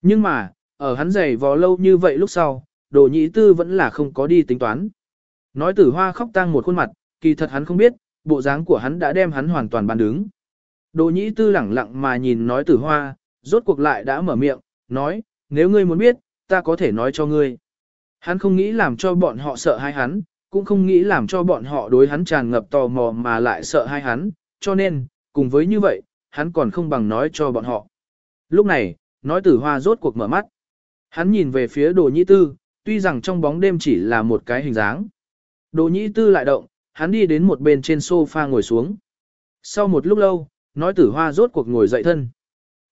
Nhưng mà, ở hắn giày vò lâu như vậy lúc sau, đồ nhĩ tư vẫn là không có đi tính toán. Nói tử hoa khóc tang một khuôn mặt, kỳ thật hắn không biết, bộ dáng của hắn đã đem hắn hoàn toàn bàn đứng. Đồ nhĩ tư lẳng lặng mà nhìn nói tử hoa, rốt cuộc lại đã mở miệng, nói, nếu ngươi muốn biết, ta có thể nói cho ngươi. Hắn không nghĩ làm cho bọn họ sợ hai hắn, cũng không nghĩ làm cho bọn họ đối hắn tràn ngập tò mò mà lại sợ hai hắn, cho nên, cùng với như vậy, hắn còn không bằng nói cho bọn họ. Lúc này, nói tử hoa rốt cuộc mở mắt. Hắn nhìn về phía đồ nhĩ tư, tuy rằng trong bóng đêm chỉ là một cái hình dáng. Đồ nhĩ tư lại động, hắn đi đến một bên trên sofa ngồi xuống. Sau một lúc lâu, nói tử hoa rốt cuộc ngồi dậy thân.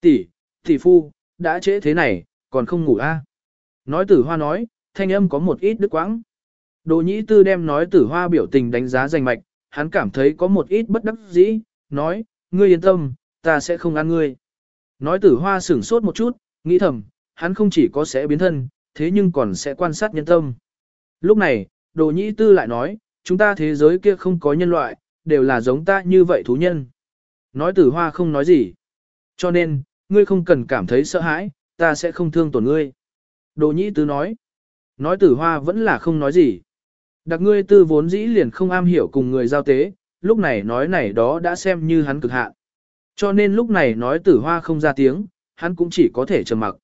Tỷ, tỷ phu, đã trễ thế này, còn không ngủ a? À? Nói tử hoa nói, thanh âm có một ít đứt quãng. Đồ nhĩ tư đem nói tử hoa biểu tình đánh giá danh mạch, hắn cảm thấy có một ít bất đắc dĩ, nói, ngươi yên tâm, ta sẽ không ăn ngươi. Nói tử hoa sửng sốt một chút, nghĩ thầm, hắn không chỉ có sẽ biến thân, thế nhưng còn sẽ quan sát nhân tâm. Lúc này, đồ nhĩ tư lại nói, chúng ta thế giới kia không có nhân loại, đều là giống ta như vậy thú nhân. Nói tử hoa không nói gì. Cho nên, ngươi không cần cảm thấy sợ hãi, ta sẽ không thương tổn ngươi. Đồ nhĩ tư nói. Nói tử hoa vẫn là không nói gì. Đặc ngươi tư vốn dĩ liền không am hiểu cùng người giao tế, lúc này nói này đó đã xem như hắn cực hạn. Cho nên lúc này nói tử hoa không ra tiếng, hắn cũng chỉ có thể trầm mặc.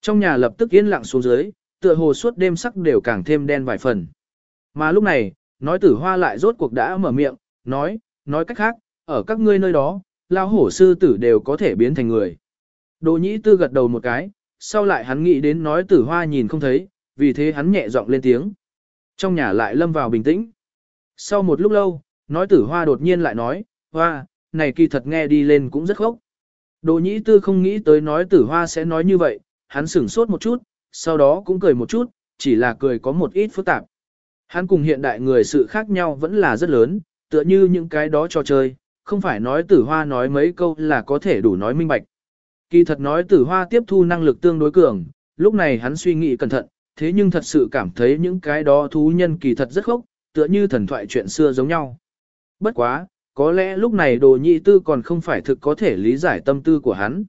Trong nhà lập tức yên lặng xuống dưới, tựa hồ suốt đêm sắc đều càng thêm đen vài phần. Mà lúc này, nói tử hoa lại rốt cuộc đã mở miệng, nói, nói cách khác, ở các ngươi nơi đó, lao hổ sư tử đều có thể biến thành người. Đồ nhĩ tư gật đầu một cái, sau lại hắn nghĩ đến nói tử hoa nhìn không thấy, vì thế hắn nhẹ giọng lên tiếng. Trong nhà lại lâm vào bình tĩnh. Sau một lúc lâu, nói tử hoa đột nhiên lại nói, hoa, này kỳ thật nghe đi lên cũng rất khốc. Đồ nhĩ tư không nghĩ tới nói tử hoa sẽ nói như vậy, hắn sửng sốt một chút, sau đó cũng cười một chút, chỉ là cười có một ít phức tạp. Hắn cùng hiện đại người sự khác nhau vẫn là rất lớn, tựa như những cái đó trò chơi, không phải nói tử hoa nói mấy câu là có thể đủ nói minh bạch. Kỳ thật nói tử hoa tiếp thu năng lực tương đối cường, lúc này hắn suy nghĩ cẩn thận, thế nhưng thật sự cảm thấy những cái đó thú nhân kỳ thật rất khốc, tựa như thần thoại chuyện xưa giống nhau. Bất quá, có lẽ lúc này đồ nhị tư còn không phải thực có thể lý giải tâm tư của hắn.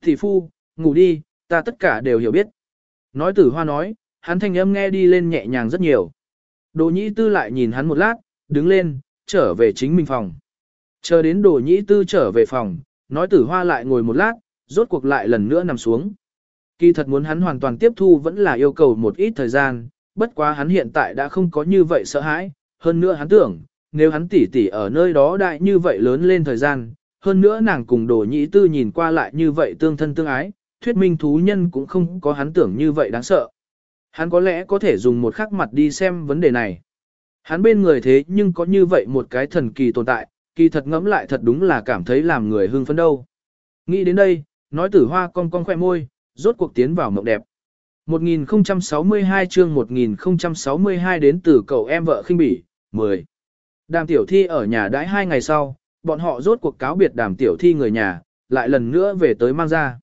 Thị phu, ngủ đi, ta tất cả đều hiểu biết. Nói tử hoa nói, hắn thanh âm nghe đi lên nhẹ nhàng rất nhiều. Đồ nhị tư lại nhìn hắn một lát, đứng lên, trở về chính mình phòng. Chờ đến đồ nhị tư trở về phòng, nói tử hoa lại ngồi một lát, rốt cuộc lại lần nữa nằm xuống. Kỳ thật muốn hắn hoàn toàn tiếp thu vẫn là yêu cầu một ít thời gian, bất quá hắn hiện tại đã không có như vậy sợ hãi, hơn nữa hắn tưởng, nếu hắn tỉ tỉ ở nơi đó đại như vậy lớn lên thời gian, hơn nữa nàng cùng đồ nhĩ tư nhìn qua lại như vậy tương thân tương ái, thuyết minh thú nhân cũng không có hắn tưởng như vậy đáng sợ. Hắn có lẽ có thể dùng một khắc mặt đi xem vấn đề này. Hắn bên người thế nhưng có như vậy một cái thần kỳ tồn tại, kỳ thật ngẫm lại thật đúng là cảm thấy làm người hưng phấn đâu. Nghĩ đến đây, nói tử hoa con con khoe môi, rốt cuộc tiến vào mộng đẹp. 1062 chương 1062 đến từ cậu em vợ khinh bỉ, 10. Đàm tiểu thi ở nhà đãi hai ngày sau, bọn họ rốt cuộc cáo biệt đàm tiểu thi người nhà, lại lần nữa về tới mang ra.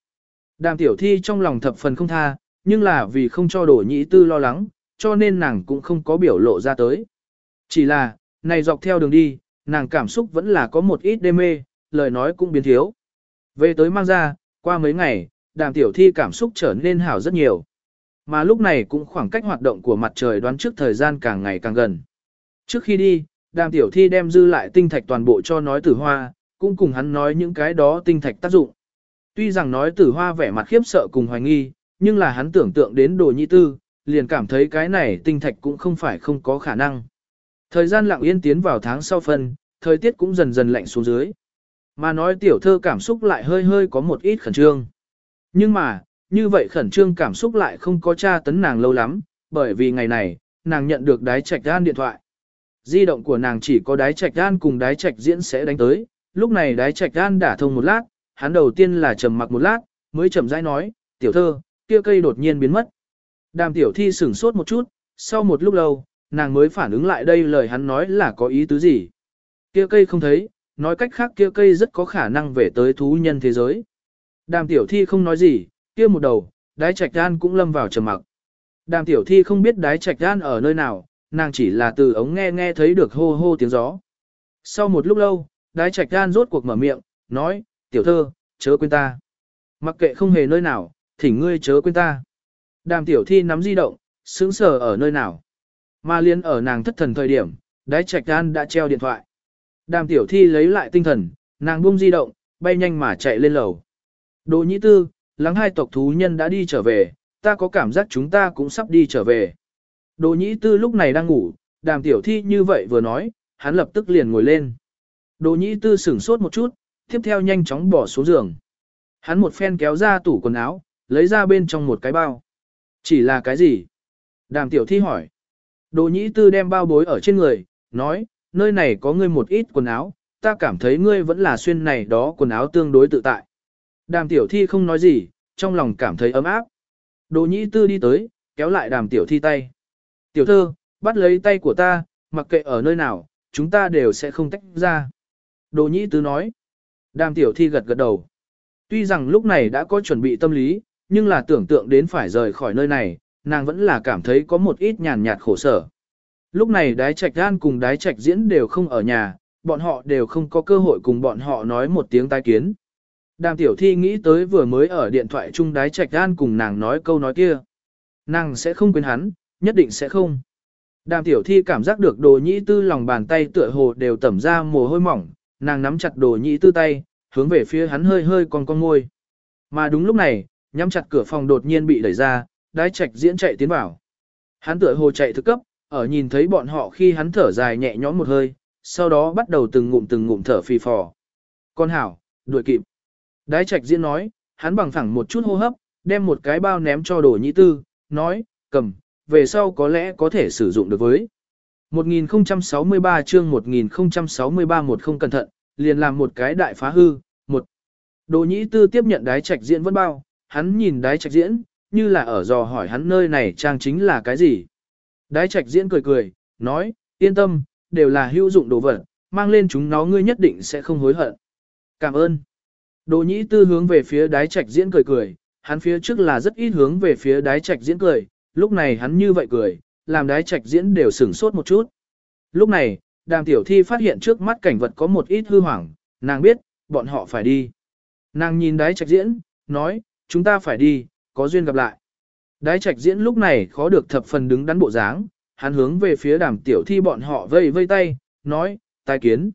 Đàm tiểu thi trong lòng thập phần không tha, nhưng là vì không cho đổ nhị tư lo lắng, cho nên nàng cũng không có biểu lộ ra tới. Chỉ là, này dọc theo đường đi, nàng cảm xúc vẫn là có một ít đê mê, lời nói cũng biến thiếu. Về tới mang ra, qua mấy ngày, đàm tiểu thi cảm xúc trở nên hảo rất nhiều. Mà lúc này cũng khoảng cách hoạt động của mặt trời đoán trước thời gian càng ngày càng gần. Trước khi đi, đàm tiểu thi đem dư lại tinh thạch toàn bộ cho nói tử hoa, cũng cùng hắn nói những cái đó tinh thạch tác dụng. Tuy rằng nói tử hoa vẻ mặt khiếp sợ cùng hoài nghi, nhưng là hắn tưởng tượng đến đồ nhi tư, liền cảm thấy cái này tinh thạch cũng không phải không có khả năng. Thời gian lặng yên tiến vào tháng sau phân, thời tiết cũng dần dần lạnh xuống dưới. Mà nói tiểu thơ cảm xúc lại hơi hơi có một ít khẩn trương. Nhưng mà, như vậy khẩn trương cảm xúc lại không có tra tấn nàng lâu lắm, bởi vì ngày này, nàng nhận được đái trạch gan điện thoại. Di động của nàng chỉ có đái trạch gan cùng đái trạch diễn sẽ đánh tới, lúc này đái trạch gan đả thông một lát, hắn đầu tiên là trầm mặc một lát, mới chậm rãi nói, tiểu thơ, kia cây đột nhiên biến mất. Đàm tiểu thi sửng sốt một chút, sau một lúc lâu, nàng mới phản ứng lại đây lời hắn nói là có ý tứ gì. Kia cây không thấy, nói cách khác kia cây rất có khả năng về tới thú nhân thế giới. Đàm tiểu thi không nói gì, kia một đầu, đái trạch đan cũng lâm vào trầm mặc. Đàm tiểu thi không biết đái trạch đan ở nơi nào, nàng chỉ là từ ống nghe nghe thấy được hô hô tiếng gió. Sau một lúc lâu, đái trạch đan rốt cuộc mở miệng, nói, tiểu thơ, chớ quên ta. Mặc kệ không hề nơi nào, thỉnh ngươi chớ quên ta. Đàm tiểu thi nắm di động, sững sờ ở nơi nào. Mà liên ở nàng thất thần thời điểm, đái trạch đan đã treo điện thoại. Đàm tiểu thi lấy lại tinh thần, nàng buông di động, bay nhanh mà chạy lên lầu. Đồ nhĩ tư, lắng hai tộc thú nhân đã đi trở về, ta có cảm giác chúng ta cũng sắp đi trở về. Đồ nhĩ tư lúc này đang ngủ, đàm tiểu thi như vậy vừa nói, hắn lập tức liền ngồi lên. Đồ nhĩ tư sửng sốt một chút, tiếp theo nhanh chóng bỏ xuống giường. Hắn một phen kéo ra tủ quần áo, lấy ra bên trong một cái bao. Chỉ là cái gì? Đàm tiểu thi hỏi. Đồ nhĩ tư đem bao bối ở trên người, nói, nơi này có ngươi một ít quần áo, ta cảm thấy ngươi vẫn là xuyên này đó quần áo tương đối tự tại. Đàm tiểu thi không nói gì, trong lòng cảm thấy ấm áp. Đồ nhĩ tư đi tới, kéo lại đàm tiểu thi tay. Tiểu thơ, bắt lấy tay của ta, mặc kệ ở nơi nào, chúng ta đều sẽ không tách ra. Đồ nhĩ tư nói. Đàm tiểu thi gật gật đầu. Tuy rằng lúc này đã có chuẩn bị tâm lý, nhưng là tưởng tượng đến phải rời khỏi nơi này, nàng vẫn là cảm thấy có một ít nhàn nhạt khổ sở. Lúc này đái trạch gan cùng đái trạch diễn đều không ở nhà, bọn họ đều không có cơ hội cùng bọn họ nói một tiếng tai kiến. Đàm tiểu thi nghĩ tới vừa mới ở điện thoại chung đái trạch an cùng nàng nói câu nói kia. Nàng sẽ không quên hắn, nhất định sẽ không. Đàm tiểu thi cảm giác được đồ nhĩ tư lòng bàn tay tựa hồ đều tẩm ra mồ hôi mỏng, nàng nắm chặt đồ nhĩ tư tay, hướng về phía hắn hơi hơi con con ngôi. Mà đúng lúc này, nhắm chặt cửa phòng đột nhiên bị đẩy ra, đái trạch diễn chạy tiến vào. Hắn tựa hồ chạy thức cấp, ở nhìn thấy bọn họ khi hắn thở dài nhẹ nhõm một hơi, sau đó bắt đầu từng ngụm từng ngụm thở phì phò. Con hảo, đuổi kịp. Đái trạch diễn nói, hắn bằng phẳng một chút hô hấp, đem một cái bao ném cho đồ nhĩ tư, nói, cầm, về sau có lẽ có thể sử dụng được với. 1063 chương 1063 một không cẩn thận, liền làm một cái đại phá hư, một. Đồ nhĩ tư tiếp nhận đái trạch diễn vẫn bao, hắn nhìn đái trạch diễn, như là ở dò hỏi hắn nơi này trang chính là cái gì. Đái trạch diễn cười cười, nói, yên tâm, đều là hữu dụng đồ vật, mang lên chúng nó ngươi nhất định sẽ không hối hận. Cảm ơn. Đồ nhĩ tư hướng về phía đái trạch diễn cười cười, hắn phía trước là rất ít hướng về phía đái trạch diễn cười, lúc này hắn như vậy cười, làm đái trạch diễn đều sửng sốt một chút. Lúc này, đàm tiểu thi phát hiện trước mắt cảnh vật có một ít hư hoảng, nàng biết, bọn họ phải đi. Nàng nhìn đái trạch diễn, nói, chúng ta phải đi, có duyên gặp lại. Đái trạch diễn lúc này khó được thập phần đứng đắn bộ dáng, hắn hướng về phía đàm tiểu thi bọn họ vây vây tay, nói, tái kiến.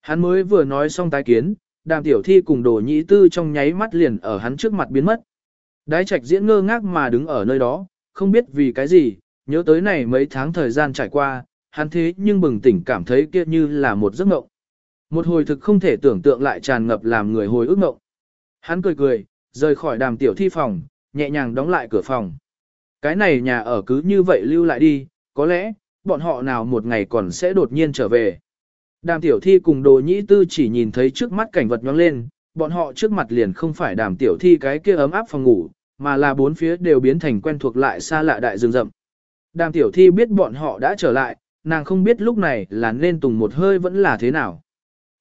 Hắn mới vừa nói xong tái kiến, đàm tiểu thi cùng đồ nhị tư trong nháy mắt liền ở hắn trước mặt biến mất. Đái trạch diễn ngơ ngác mà đứng ở nơi đó, không biết vì cái gì, nhớ tới này mấy tháng thời gian trải qua, hắn thế nhưng bừng tỉnh cảm thấy kia như là một giấc mộng. Một hồi thực không thể tưởng tượng lại tràn ngập làm người hồi ức mộng. Hắn cười cười, rời khỏi đàm tiểu thi phòng, nhẹ nhàng đóng lại cửa phòng. Cái này nhà ở cứ như vậy lưu lại đi, có lẽ, bọn họ nào một ngày còn sẽ đột nhiên trở về. Đàm tiểu thi cùng đồ nhĩ tư chỉ nhìn thấy trước mắt cảnh vật nhoáng lên, bọn họ trước mặt liền không phải đàm tiểu thi cái kia ấm áp phòng ngủ, mà là bốn phía đều biến thành quen thuộc lại xa lạ đại rừng rậm. Đàm tiểu thi biết bọn họ đã trở lại, nàng không biết lúc này là nên tùng một hơi vẫn là thế nào.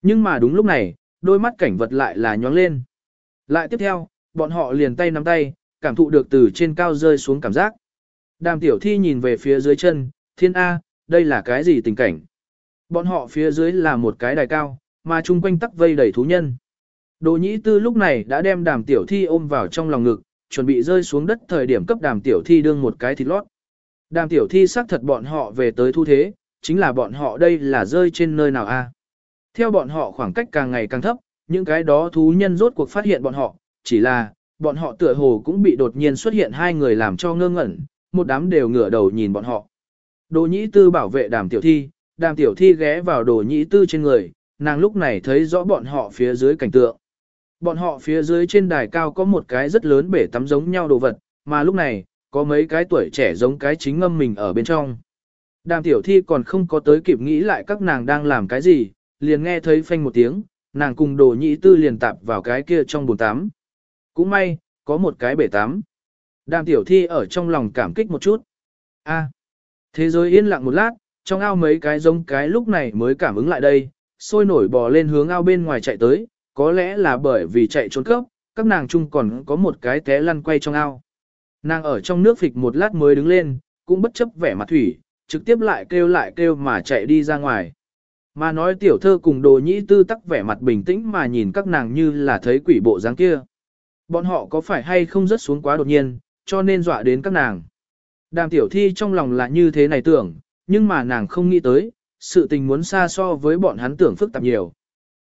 Nhưng mà đúng lúc này, đôi mắt cảnh vật lại là nhoáng lên. Lại tiếp theo, bọn họ liền tay nắm tay, cảm thụ được từ trên cao rơi xuống cảm giác. Đàm tiểu thi nhìn về phía dưới chân, thiên A, đây là cái gì tình cảnh? Bọn họ phía dưới là một cái đài cao, mà chung quanh tắc vây đầy thú nhân. Đồ nhĩ tư lúc này đã đem đàm tiểu thi ôm vào trong lòng ngực, chuẩn bị rơi xuống đất thời điểm cấp đàm tiểu thi đương một cái thịt lót. Đàm tiểu thi xác thật bọn họ về tới thu thế, chính là bọn họ đây là rơi trên nơi nào a? Theo bọn họ khoảng cách càng ngày càng thấp, những cái đó thú nhân rốt cuộc phát hiện bọn họ, chỉ là, bọn họ tựa hồ cũng bị đột nhiên xuất hiện hai người làm cho ngơ ngẩn, một đám đều ngửa đầu nhìn bọn họ. Đồ nhĩ tư bảo vệ đàm tiểu thi, đàm tiểu thi ghé vào đồ nhĩ tư trên người, nàng lúc này thấy rõ bọn họ phía dưới cảnh tượng. Bọn họ phía dưới trên đài cao có một cái rất lớn bể tắm giống nhau đồ vật, mà lúc này, có mấy cái tuổi trẻ giống cái chính ngâm mình ở bên trong. Đàm tiểu thi còn không có tới kịp nghĩ lại các nàng đang làm cái gì, liền nghe thấy phanh một tiếng, nàng cùng đồ nhĩ tư liền tạp vào cái kia trong bồn tắm. Cũng may, có một cái bể tắm. Đàm tiểu thi ở trong lòng cảm kích một chút. a thế giới yên lặng một lát, trong ao mấy cái giống cái lúc này mới cảm ứng lại đây, sôi nổi bò lên hướng ao bên ngoài chạy tới, có lẽ là bởi vì chạy trốn cấp, các nàng chung còn có một cái té lăn quay trong ao. Nàng ở trong nước phịch một lát mới đứng lên, cũng bất chấp vẻ mặt thủy, trực tiếp lại kêu lại kêu mà chạy đi ra ngoài. Mà nói tiểu thơ cùng đồ nhĩ tư tắc vẻ mặt bình tĩnh mà nhìn các nàng như là thấy quỷ bộ dáng kia. Bọn họ có phải hay không rất xuống quá đột nhiên, cho nên dọa đến các nàng. Đàm tiểu thi trong lòng là như thế này tưởng, nhưng mà nàng không nghĩ tới, sự tình muốn xa so với bọn hắn tưởng phức tạp nhiều.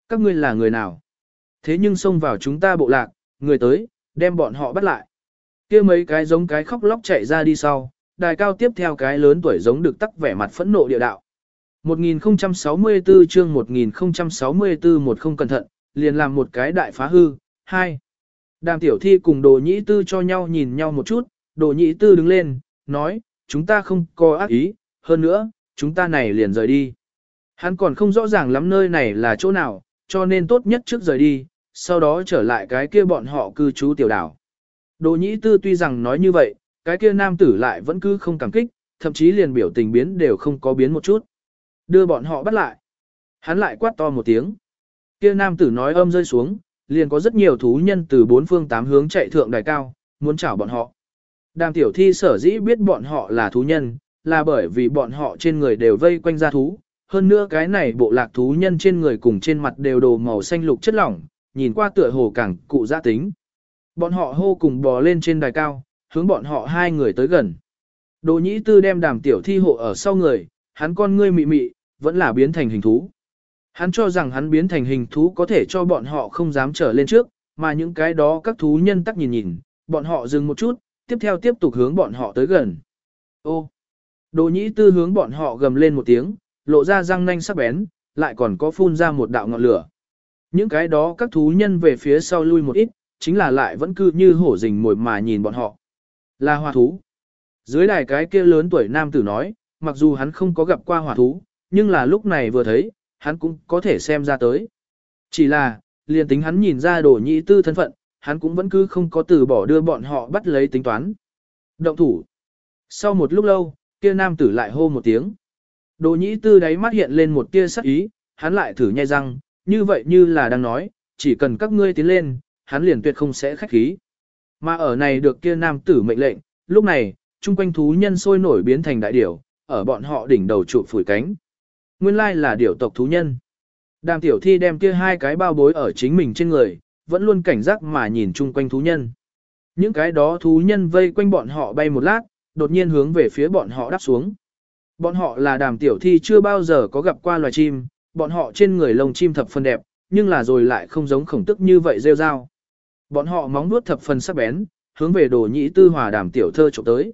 Các ngươi là người nào? Thế nhưng xông vào chúng ta bộ lạc, người tới, đem bọn họ bắt lại. kia mấy cái giống cái khóc lóc chạy ra đi sau, đài cao tiếp theo cái lớn tuổi giống được tắc vẻ mặt phẫn nộ địa đạo. 1064 chương 1064 một không cẩn thận, liền làm một cái đại phá hư, hai. Đàm tiểu thi cùng đồ nhĩ tư cho nhau nhìn nhau một chút, đồ nhĩ tư đứng lên, nói, chúng ta không có ác ý, hơn nữa, chúng ta này liền rời đi. Hắn còn không rõ ràng lắm nơi này là chỗ nào, cho nên tốt nhất trước rời đi, sau đó trở lại cái kia bọn họ cư trú tiểu đảo. Đồ nhĩ tư tuy rằng nói như vậy, cái kia nam tử lại vẫn cứ không cảm kích, thậm chí liền biểu tình biến đều không có biến một chút. Đưa bọn họ bắt lại. Hắn lại quát to một tiếng. Kia nam tử nói âm rơi xuống, liền có rất nhiều thú nhân từ bốn phương tám hướng chạy thượng đài cao, muốn chảo bọn họ. Đàm tiểu thi sở dĩ biết bọn họ là thú nhân, là bởi vì bọn họ trên người đều vây quanh ra thú. Hơn nữa cái này bộ lạc thú nhân trên người cùng trên mặt đều đồ màu xanh lục chất lỏng, nhìn qua tựa hồ càng cụ gia tính. Bọn họ hô cùng bò lên trên đài cao, hướng bọn họ hai người tới gần. Đồ nhĩ tư đem đàm tiểu thi hộ ở sau người, hắn con ngươi mị mị, vẫn là biến thành hình thú. Hắn cho rằng hắn biến thành hình thú có thể cho bọn họ không dám trở lên trước, mà những cái đó các thú nhân tắc nhìn nhìn, bọn họ dừng một chút, tiếp theo tiếp tục hướng bọn họ tới gần. Ô! Đồ nhĩ tư hướng bọn họ gầm lên một tiếng, lộ ra răng nanh sắc bén, lại còn có phun ra một đạo ngọn lửa. Những cái đó các thú nhân về phía sau lui một ít, chính là lại vẫn cứ như hổ rình mồi mà nhìn bọn họ. Là hỏa thú. Dưới đài cái kia lớn tuổi nam tử nói, mặc dù hắn không có gặp qua hỏa thú, nhưng là lúc này vừa thấy, hắn cũng có thể xem ra tới. Chỉ là, liền tính hắn nhìn ra đồ nhị tư thân phận, hắn cũng vẫn cứ không có từ bỏ đưa bọn họ bắt lấy tính toán. Động thủ. Sau một lúc lâu, kia nam tử lại hô một tiếng. Đồ nhĩ tư đáy mắt hiện lên một tia sắc ý, hắn lại thử nhai răng, như vậy như là đang nói, chỉ cần các ngươi tiến lên, hắn liền tuyệt không sẽ khách khí. Mà ở này được kia nam tử mệnh lệnh, lúc này, chung quanh thú nhân sôi nổi biến thành đại điểu, ở bọn họ đỉnh đầu trụ phủi cánh. Nguyên lai là điểu tộc thú nhân. Đàm tiểu thi đem kia hai cái bao bối ở chính mình trên người, vẫn luôn cảnh giác mà nhìn chung quanh thú nhân. Những cái đó thú nhân vây quanh bọn họ bay một lát, đột nhiên hướng về phía bọn họ đáp xuống. Bọn họ là đàm tiểu thi chưa bao giờ có gặp qua loài chim, bọn họ trên người lông chim thập phần đẹp, nhưng là rồi lại không giống khổng tức như vậy rêu rao. Bọn họ móng nuốt thập phần sắc bén, hướng về đồ nhĩ tư hòa đàm tiểu thơ trộm tới.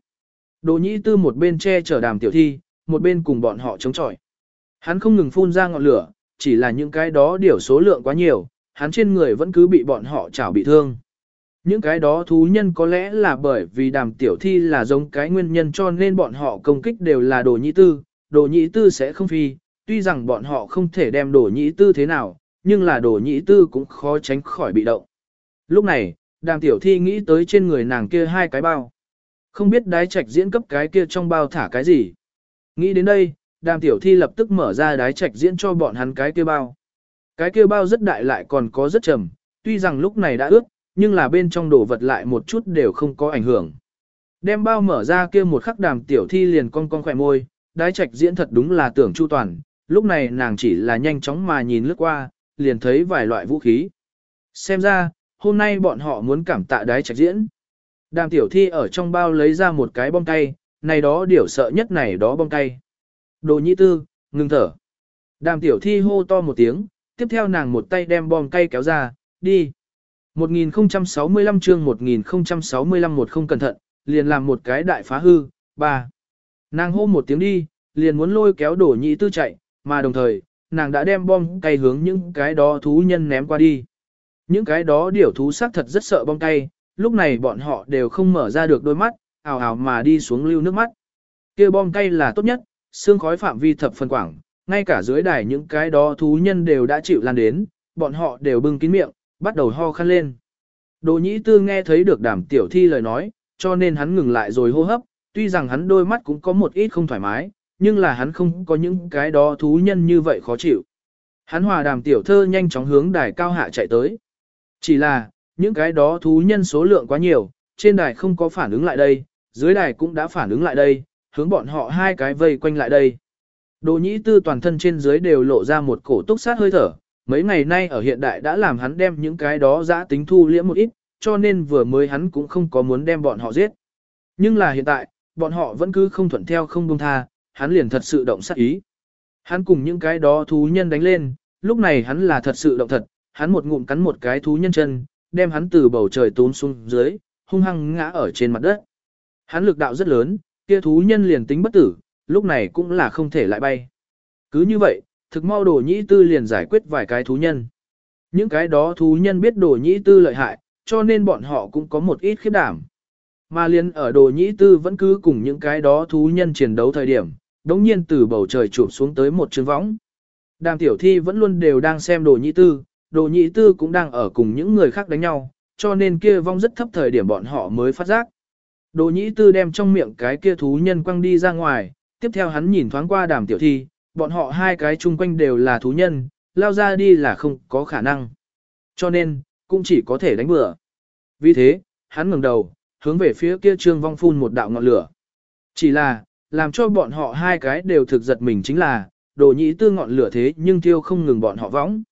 Đồ nhĩ tư một bên che chở đàm tiểu thi, một bên cùng bọn họ chống chọi. Hắn không ngừng phun ra ngọn lửa, chỉ là những cái đó điều số lượng quá nhiều, hắn trên người vẫn cứ bị bọn họ chảo bị thương. Những cái đó thú nhân có lẽ là bởi vì đàm tiểu thi là giống cái nguyên nhân cho nên bọn họ công kích đều là đồ nhĩ tư, đồ nhĩ tư sẽ không phi, tuy rằng bọn họ không thể đem đồ nhĩ tư thế nào, nhưng là đồ nhĩ tư cũng khó tránh khỏi bị động. Lúc này, đàm tiểu thi nghĩ tới trên người nàng kia hai cái bao. Không biết đái trạch diễn cấp cái kia trong bao thả cái gì. Nghĩ đến đây, đàm tiểu thi lập tức mở ra đái trạch diễn cho bọn hắn cái kia bao. Cái kia bao rất đại lại còn có rất trầm, tuy rằng lúc này đã ướt, nhưng là bên trong đồ vật lại một chút đều không có ảnh hưởng. Đem bao mở ra kia một khắc đàm tiểu thi liền cong cong khỏe môi, đái trạch diễn thật đúng là tưởng chu toàn, lúc này nàng chỉ là nhanh chóng mà nhìn lướt qua, liền thấy vài loại vũ khí. Xem ra, hôm nay bọn họ muốn cảm tạ đái trạch diễn. Đàm tiểu thi ở trong bao lấy ra một cái bom cay, này đó điều sợ nhất này đó bom cay. Đồ nhị tư, ngừng thở. Đàm tiểu thi hô to một tiếng, tiếp theo nàng một tay đem bom cay kéo ra, đi. 1065 chương 1065 một không cẩn thận, liền làm một cái đại phá hư, ba. Nàng hô một tiếng đi, liền muốn lôi kéo đổ nhị tư chạy, mà đồng thời, nàng đã đem bom cay hướng những cái đó thú nhân ném qua đi. Những cái đó điểu thú xác thật rất sợ bom cay, lúc này bọn họ đều không mở ra được đôi mắt, ào ào mà đi xuống lưu nước mắt. kia bom cay là tốt nhất, xương khói phạm vi thập phần quảng, ngay cả dưới đài những cái đó thú nhân đều đã chịu lan đến, bọn họ đều bưng kín miệng, bắt đầu ho khăn lên. Đồ nhĩ tư nghe thấy được đàm tiểu thi lời nói, cho nên hắn ngừng lại rồi hô hấp, tuy rằng hắn đôi mắt cũng có một ít không thoải mái, nhưng là hắn không có những cái đó thú nhân như vậy khó chịu. Hắn hòa đàm tiểu thơ nhanh chóng hướng đài cao hạ chạy tới. Chỉ là, những cái đó thú nhân số lượng quá nhiều, trên đài không có phản ứng lại đây, dưới đài cũng đã phản ứng lại đây, hướng bọn họ hai cái vây quanh lại đây. Đồ nhĩ tư toàn thân trên dưới đều lộ ra một cổ túc sát hơi thở, mấy ngày nay ở hiện đại đã làm hắn đem những cái đó giã tính thu liễm một ít, cho nên vừa mới hắn cũng không có muốn đem bọn họ giết. Nhưng là hiện tại, bọn họ vẫn cứ không thuận theo không buông tha, hắn liền thật sự động sát ý. Hắn cùng những cái đó thú nhân đánh lên, lúc này hắn là thật sự động thật, hắn một ngụm cắn một cái thú nhân chân, đem hắn từ bầu trời tốn xuống dưới, hung hăng ngã ở trên mặt đất. Hắn lực đạo rất lớn, kia thú nhân liền tính bất tử, lúc này cũng là không thể lại bay. Cứ như vậy, thực mau đồ nhĩ tư liền giải quyết vài cái thú nhân. Những cái đó thú nhân biết đồ nhĩ tư lợi hại, cho nên bọn họ cũng có một ít khiếp đảm. Mà liền ở đồ nhĩ tư vẫn cứ cùng những cái đó thú nhân chiến đấu thời điểm, đống nhiên từ bầu trời chụp xuống tới một chương võng. Đàm tiểu thi vẫn luôn đều đang xem đồ nhĩ tư, đồ nhĩ tư cũng đang ở cùng những người khác đánh nhau, cho nên kia vong rất thấp thời điểm bọn họ mới phát giác. Đồ nhĩ tư đem trong miệng cái kia thú nhân quăng đi ra ngoài, tiếp theo hắn nhìn thoáng qua đàm tiểu thi, bọn họ hai cái chung quanh đều là thú nhân, lao ra đi là không có khả năng. Cho nên, cũng chỉ có thể đánh bừa. Vì thế, hắn ngẩng đầu, hướng về phía kia trương vong phun một đạo ngọn lửa. Chỉ là, làm cho bọn họ hai cái đều thực giật mình chính là, đồ nhĩ tư ngọn lửa thế nhưng tiêu không ngừng bọn họ võng.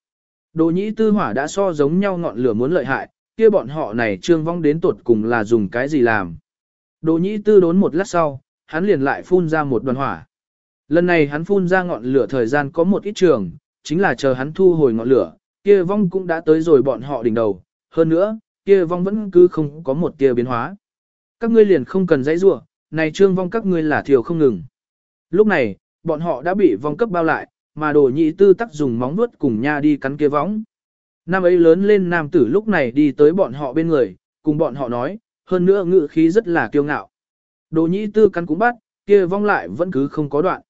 Đồ nhĩ tư hỏa đã so giống nhau ngọn lửa muốn lợi hại, kia bọn họ này trương vong đến tột cùng là dùng cái gì làm. Đồ nhĩ tư đốn một lát sau, hắn liền lại phun ra một đoàn hỏa. Lần này hắn phun ra ngọn lửa thời gian có một ít trường, chính là chờ hắn thu hồi ngọn lửa, kia vong cũng đã tới rồi bọn họ đỉnh đầu, hơn nữa, kia vong vẫn cứ không có một tia biến hóa. Các ngươi liền không cần dãy rủa, này trương vong các ngươi là thiểu không ngừng. Lúc này, bọn họ đã bị vong cấp bao lại, mà đồ nhị tư tắc dùng móng nuốt cùng nha đi cắn kia vong. Nam ấy lớn lên nam tử lúc này đi tới bọn họ bên người, cùng bọn họ nói, hơn nữa ngự khí rất là kiêu ngạo. Đồ nhị tư cắn cũng bắt, kia vong lại vẫn cứ không có đoạn.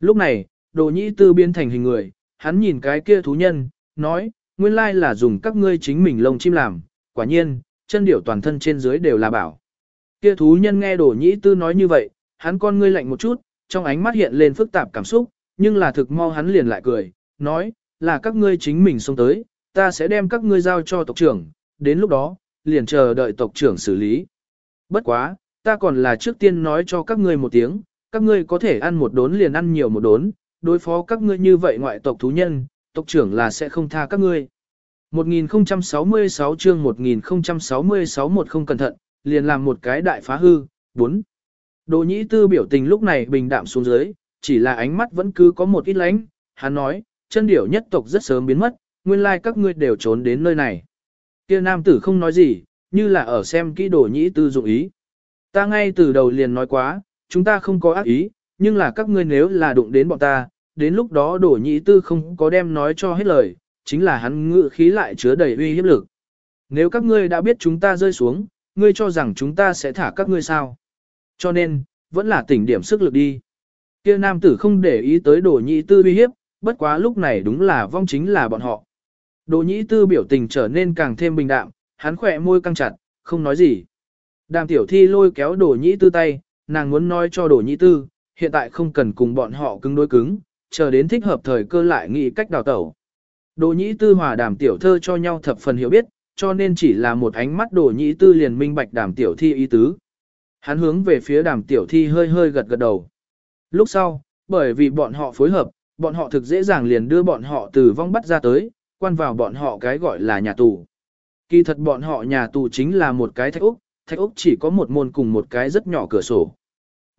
Lúc này, đồ nhĩ tư biến thành hình người, hắn nhìn cái kia thú nhân, nói, nguyên lai là dùng các ngươi chính mình lông chim làm, quả nhiên, chân điểu toàn thân trên dưới đều là bảo. Kia thú nhân nghe đồ nhĩ tư nói như vậy, hắn con ngươi lạnh một chút, trong ánh mắt hiện lên phức tạp cảm xúc, nhưng là thực mau hắn liền lại cười, nói, là các ngươi chính mình xông tới, ta sẽ đem các ngươi giao cho tộc trưởng, đến lúc đó, liền chờ đợi tộc trưởng xử lý. Bất quá, ta còn là trước tiên nói cho các ngươi một tiếng, các ngươi có thể ăn một đốn liền ăn nhiều một đốn, đối phó các ngươi như vậy ngoại tộc thú nhân, tộc trưởng là sẽ không tha các ngươi. 1066 chương 1066 một không cẩn thận, liền làm một cái đại phá hư, 4. Đồ nhĩ tư biểu tình lúc này bình đạm xuống dưới, chỉ là ánh mắt vẫn cứ có một ít lánh, hắn nói, chân điểu nhất tộc rất sớm biến mất, nguyên lai các ngươi đều trốn đến nơi này. Kia nam tử không nói gì, như là ở xem kỹ đồ nhĩ tư dụng ý. Ta ngay từ đầu liền nói quá, chúng ta không có ác ý, nhưng là các ngươi nếu là đụng đến bọn ta, đến lúc đó Đổ nhĩ tư không có đem nói cho hết lời, chính là hắn ngự khí lại chứa đầy uy hiếp lực. Nếu các ngươi đã biết chúng ta rơi xuống, ngươi cho rằng chúng ta sẽ thả các ngươi sao? Cho nên, vẫn là tỉnh điểm sức lực đi. Kia nam tử không để ý tới Đổ nhĩ tư uy hiếp, bất quá lúc này đúng là vong chính là bọn họ. Đồ nhĩ tư biểu tình trở nên càng thêm bình đạm, hắn khỏe môi căng chặt, không nói gì. Đàm tiểu thi lôi kéo đồ nhĩ tư tay, nàng muốn nói cho đồ nhĩ tư, hiện tại không cần cùng bọn họ cứng đối cứng, chờ đến thích hợp thời cơ lại nghĩ cách đào tẩu. Đồ nhĩ tư hòa đàm tiểu thơ cho nhau thập phần hiểu biết, cho nên chỉ là một ánh mắt đồ nhĩ tư liền minh bạch đàm tiểu thi ý tứ. Hắn hướng về phía đàm tiểu thi hơi hơi gật gật đầu. Lúc sau, bởi vì bọn họ phối hợp, bọn họ thực dễ dàng liền đưa bọn họ từ vong bắt ra tới, quan vào bọn họ cái gọi là nhà tù. Kỳ thật bọn họ nhà tù chính là một cái thạch úc, thạch úc chỉ có một môn cùng một cái rất nhỏ cửa sổ.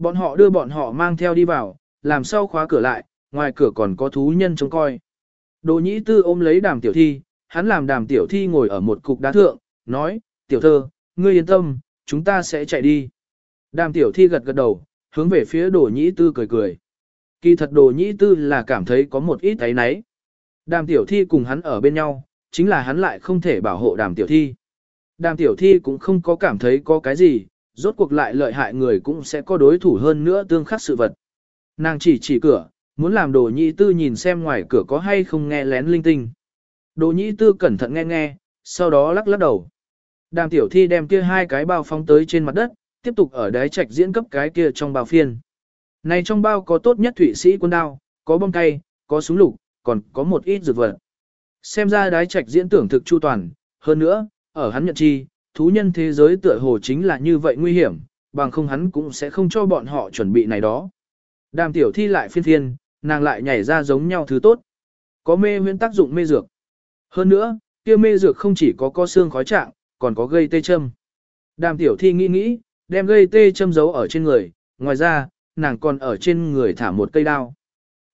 Bọn họ đưa bọn họ mang theo đi vào, làm sao khóa cửa lại, ngoài cửa còn có thú nhân trông coi. Đồ nhĩ tư ôm lấy đàm tiểu thi, hắn làm đàm tiểu thi ngồi ở một cục đá thượng, nói, tiểu thơ, ngươi yên tâm, chúng ta sẽ chạy đi. Đàm tiểu thi gật gật đầu, hướng về phía đồ nhĩ tư cười cười. Kỳ thật đồ nhĩ tư là cảm thấy có một ít ấy náy. Đàm tiểu thi cùng hắn ở bên nhau, chính là hắn lại không thể bảo hộ đàm tiểu thi. Đàm tiểu thi cũng không có cảm thấy có cái gì, rốt cuộc lại lợi hại người cũng sẽ có đối thủ hơn nữa tương khắc sự vật. Nàng chỉ chỉ cửa, muốn làm đồ nhĩ tư nhìn xem ngoài cửa có hay không nghe lén linh tinh. Đồ nhĩ tư cẩn thận nghe nghe, sau đó lắc lắc đầu. Đàm tiểu thi đem kia hai cái bao phóng tới trên mặt đất, tiếp tục ở đáy trạch diễn cấp cái kia trong bao phiên. Này trong bao có tốt nhất thủy sĩ quân đao, có bông cay, có súng lục, còn có một ít dược vật. Xem ra đái trạch diễn tưởng thực chu toàn, hơn nữa, ở hắn nhận chi, thú nhân thế giới tựa hồ chính là như vậy nguy hiểm, bằng không hắn cũng sẽ không cho bọn họ chuẩn bị này đó. Đàm tiểu thi lại phiên thiên, nàng lại nhảy ra giống nhau thứ tốt. Có mê huyễn tác dụng mê dược. Hơn nữa, kia mê dược không chỉ có co xương khói trạng, còn có gây tê châm. Đàm tiểu thi nghĩ nghĩ, đem gây tê châm giấu ở trên người, ngoài ra, nàng còn ở trên người thả một cây đao.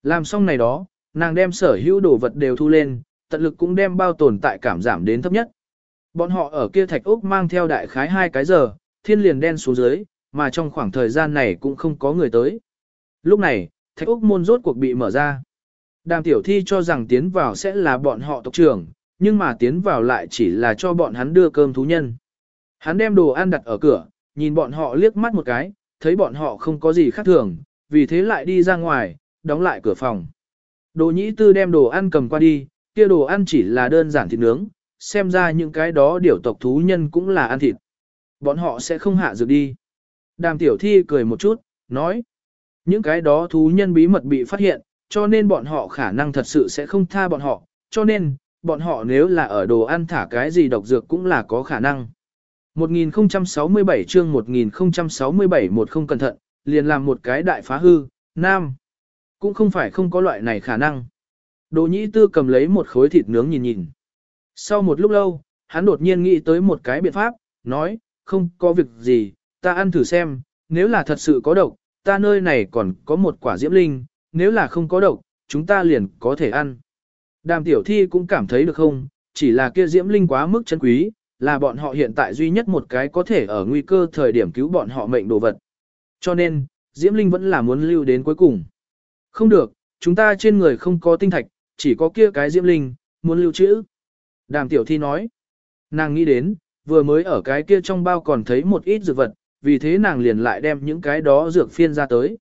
Làm xong này đó, nàng đem sở hữu đồ vật đều thu lên, tận lực cũng đem bao tồn tại cảm giảm đến thấp nhất. Bọn họ ở kia thạch ốc mang theo đại khái hai cái giờ, thiên liền đen xuống dưới, mà trong khoảng thời gian này cũng không có người tới. Lúc này, thạch ốc môn rốt cuộc bị mở ra. Đàm tiểu thi cho rằng tiến vào sẽ là bọn họ tộc trưởng, nhưng mà tiến vào lại chỉ là cho bọn hắn đưa cơm thú nhân. Hắn đem đồ ăn đặt ở cửa, nhìn bọn họ liếc mắt một cái, thấy bọn họ không có gì khác thường, vì thế lại đi ra ngoài, đóng lại cửa phòng. Đồ nhĩ tư đem đồ ăn cầm qua đi, kia đồ ăn chỉ là đơn giản thịt nướng, xem ra những cái đó điểu tộc thú nhân cũng là ăn thịt. Bọn họ sẽ không hạ dược đi. Đàm tiểu thi cười một chút, nói. Những cái đó thú nhân bí mật bị phát hiện, cho nên bọn họ khả năng thật sự sẽ không tha bọn họ, cho nên, bọn họ nếu là ở đồ ăn thả cái gì độc dược cũng là có khả năng. 1067 chương 1067 một không cẩn thận, liền làm một cái đại phá hư, nam. Cũng không phải không có loại này khả năng. Đồ nhĩ tư cầm lấy một khối thịt nướng nhìn nhìn. Sau một lúc lâu, hắn đột nhiên nghĩ tới một cái biện pháp, nói, không có việc gì, ta ăn thử xem, nếu là thật sự có độc, ta nơi này còn có một quả diễm linh, nếu là không có độc, chúng ta liền có thể ăn. Đàm tiểu thi cũng cảm thấy được không, chỉ là kia diễm linh quá mức chân quý, là bọn họ hiện tại duy nhất một cái có thể ở nguy cơ thời điểm cứu bọn họ mệnh đồ vật. Cho nên, diễm linh vẫn là muốn lưu đến cuối cùng. Không được, chúng ta trên người không có tinh thạch, chỉ có kia cái diễm linh, muốn lưu trữ. Đàm tiểu thi nói, nàng nghĩ đến, vừa mới ở cái kia trong bao còn thấy một ít dược vật, vì thế nàng liền lại đem những cái đó dược phiên ra tới.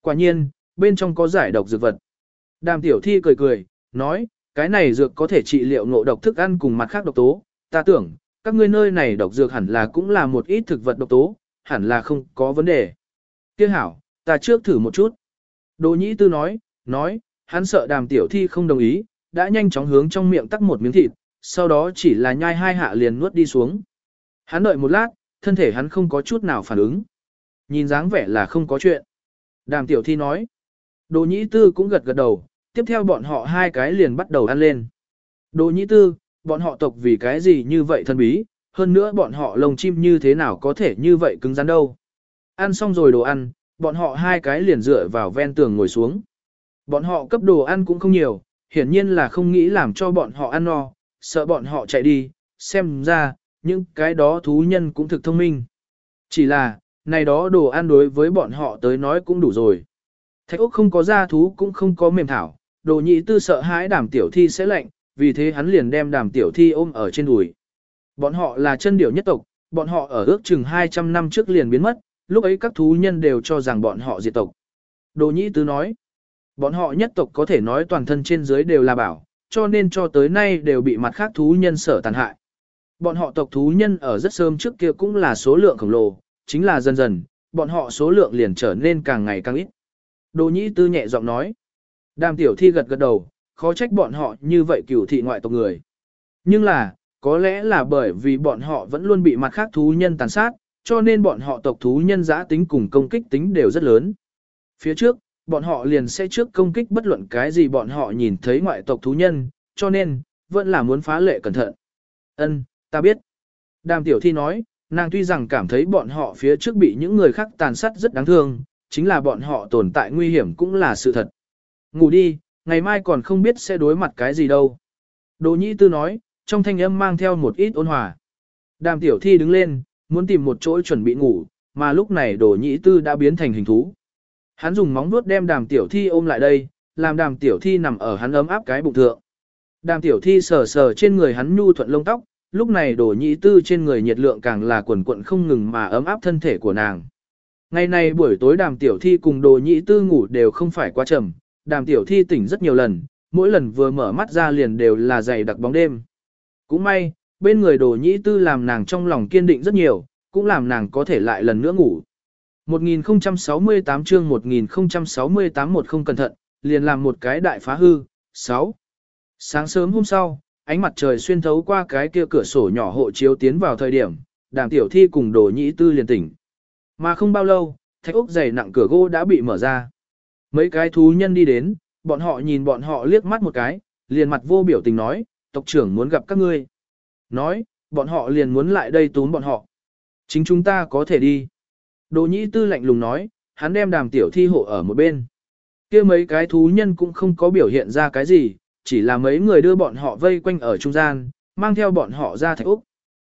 Quả nhiên, bên trong có giải độc dược vật. Đàm tiểu thi cười cười, nói, cái này dược có thể trị liệu ngộ độc thức ăn cùng mặt khác độc tố, ta tưởng, các ngươi nơi này độc dược hẳn là cũng là một ít thực vật độc tố, hẳn là không có vấn đề. Kia hảo, ta trước thử một chút. đỗ nhĩ tư nói, nói, hắn sợ đàm tiểu thi không đồng ý, đã nhanh chóng hướng trong miệng tắc một miếng thịt, sau đó chỉ là nhai hai hạ liền nuốt đi xuống. Hắn đợi một lát, thân thể hắn không có chút nào phản ứng. Nhìn dáng vẻ là không có chuyện. Đàm tiểu thi nói. Đồ nhĩ tư cũng gật gật đầu, tiếp theo bọn họ hai cái liền bắt đầu ăn lên. Đồ nhĩ tư, bọn họ tộc vì cái gì như vậy thân bí, hơn nữa bọn họ lồng chim như thế nào có thể như vậy cứng rắn đâu. Ăn xong rồi đồ ăn, bọn họ hai cái liền dựa vào ven tường ngồi xuống. Bọn họ cấp đồ ăn cũng không nhiều, hiển nhiên là không nghĩ làm cho bọn họ ăn no, sợ bọn họ chạy đi, xem ra, những cái đó thú nhân cũng thực thông minh. Chỉ là, này đó đồ ăn đối với bọn họ tới nói cũng đủ rồi. Thạch Úc không có da thú cũng không có mềm thảo, đồ nhị tư sợ hãi đàm tiểu thi sẽ lạnh, vì thế hắn liền đem đàm tiểu thi ôm ở trên đùi. Bọn họ là chân điểu nhất tộc, bọn họ ở ước chừng 200 năm trước liền biến mất, lúc ấy các thú nhân đều cho rằng bọn họ diệt tộc. Đồ nhị tư nói, bọn họ nhất tộc có thể nói toàn thân trên dưới đều là bảo, cho nên cho tới nay đều bị mặt khác thú nhân sở tàn hại. Bọn họ tộc thú nhân ở rất sớm trước kia cũng là số lượng khổng lồ, chính là dần dần, bọn họ số lượng liền trở nên càng ngày càng ít. Đồ nhĩ tư nhẹ giọng nói. Đàm tiểu thi gật gật đầu, khó trách bọn họ như vậy cửu thị ngoại tộc người. Nhưng là, có lẽ là bởi vì bọn họ vẫn luôn bị mặt khác thú nhân tàn sát, cho nên bọn họ tộc thú nhân giã tính cùng công kích tính đều rất lớn. Phía trước, bọn họ liền sẽ trước công kích bất luận cái gì bọn họ nhìn thấy ngoại tộc thú nhân, cho nên, vẫn là muốn phá lệ cẩn thận. Ân, ta biết. Đàm tiểu thi nói, nàng tuy rằng cảm thấy bọn họ phía trước bị những người khác tàn sát rất đáng thương, chính là bọn họ tồn tại nguy hiểm cũng là sự thật. Ngủ đi, ngày mai còn không biết sẽ đối mặt cái gì đâu. Đỗ nhĩ tư nói, trong thanh âm mang theo một ít ôn hòa. Đàm tiểu thi đứng lên, muốn tìm một chỗ chuẩn bị ngủ, mà lúc này đỗ nhĩ tư đã biến thành hình thú. Hắn dùng móng vuốt đem đàm tiểu thi ôm lại đây, làm đàm tiểu thi nằm ở hắn ấm áp cái bụng thượng. Đàm tiểu thi sờ sờ trên người hắn nhu thuận lông tóc, lúc này đổ nhĩ tư trên người nhiệt lượng càng là quần quận không ngừng mà ấm áp thân thể của nàng. Ngày này buổi tối đàm tiểu thi cùng đồ nhĩ tư ngủ đều không phải quá trầm, đàm tiểu thi tỉnh rất nhiều lần, mỗi lần vừa mở mắt ra liền đều là dày đặc bóng đêm. Cũng may, bên người đồ nhĩ tư làm nàng trong lòng kiên định rất nhiều, cũng làm nàng có thể lại lần nữa ngủ. 1068 chương 1068 một không cẩn thận, liền làm một cái đại phá hư. 6. Sáng sớm hôm sau, ánh mặt trời xuyên thấu qua cái kia cửa sổ nhỏ hộ chiếu tiến vào thời điểm, đàm tiểu thi cùng đồ nhĩ tư liền tỉnh. Mà không bao lâu, thạch ốc dày nặng cửa gỗ đã bị mở ra. Mấy cái thú nhân đi đến, bọn họ nhìn bọn họ liếc mắt một cái, liền mặt vô biểu tình nói, tộc trưởng muốn gặp các ngươi. Nói, bọn họ liền muốn lại đây tún bọn họ. Chính chúng ta có thể đi. Đồ nhĩ tư lạnh lùng nói, hắn đem đàm tiểu thi hộ ở một bên. kia mấy cái thú nhân cũng không có biểu hiện ra cái gì, chỉ là mấy người đưa bọn họ vây quanh ở trung gian, mang theo bọn họ ra thạch Úc.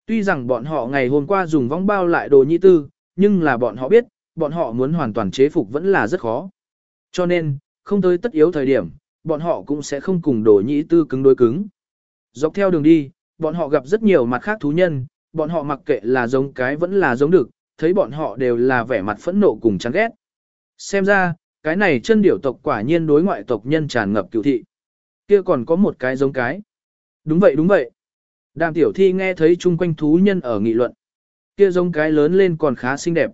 Tuy rằng bọn họ ngày hôm qua dùng vong bao lại đồ nhĩ tư, nhưng là bọn họ biết, bọn họ muốn hoàn toàn chế phục vẫn là rất khó. Cho nên, không tới tất yếu thời điểm, bọn họ cũng sẽ không cùng đồ nhĩ tư cứng đối cứng. Dọc theo đường đi, bọn họ gặp rất nhiều mặt khác thú nhân, bọn họ mặc kệ là giống cái vẫn là giống được, thấy bọn họ đều là vẻ mặt phẫn nộ cùng chán ghét. Xem ra, cái này chân điểu tộc quả nhiên đối ngoại tộc nhân tràn ngập cựu thị. Kia còn có một cái giống cái. Đúng vậy đúng vậy. Đàm tiểu thi nghe thấy chung quanh thú nhân ở nghị luận. Kia giống cái lớn lên còn khá xinh đẹp.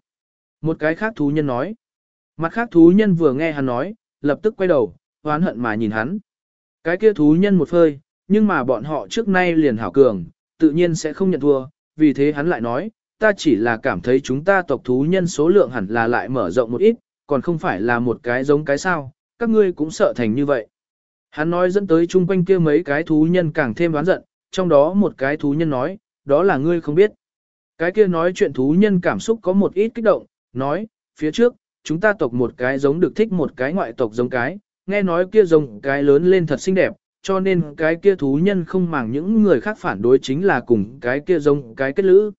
Một cái khác thú nhân nói. Mặt khác thú nhân vừa nghe hắn nói, lập tức quay đầu, hoán hận mà nhìn hắn. Cái kia thú nhân một phơi, nhưng mà bọn họ trước nay liền hảo cường, tự nhiên sẽ không nhận thua, vì thế hắn lại nói, ta chỉ là cảm thấy chúng ta tộc thú nhân số lượng hẳn là lại mở rộng một ít, còn không phải là một cái giống cái sao, các ngươi cũng sợ thành như vậy. Hắn nói dẫn tới chung quanh kia mấy cái thú nhân càng thêm đoán giận, trong đó một cái thú nhân nói, đó là ngươi không biết. Cái kia nói chuyện thú nhân cảm xúc có một ít kích động, nói, phía trước, chúng ta tộc một cái giống được thích một cái ngoại tộc giống cái, nghe nói kia giống cái lớn lên thật xinh đẹp, cho nên cái kia thú nhân không màng những người khác phản đối chính là cùng cái kia giống cái kết lữ.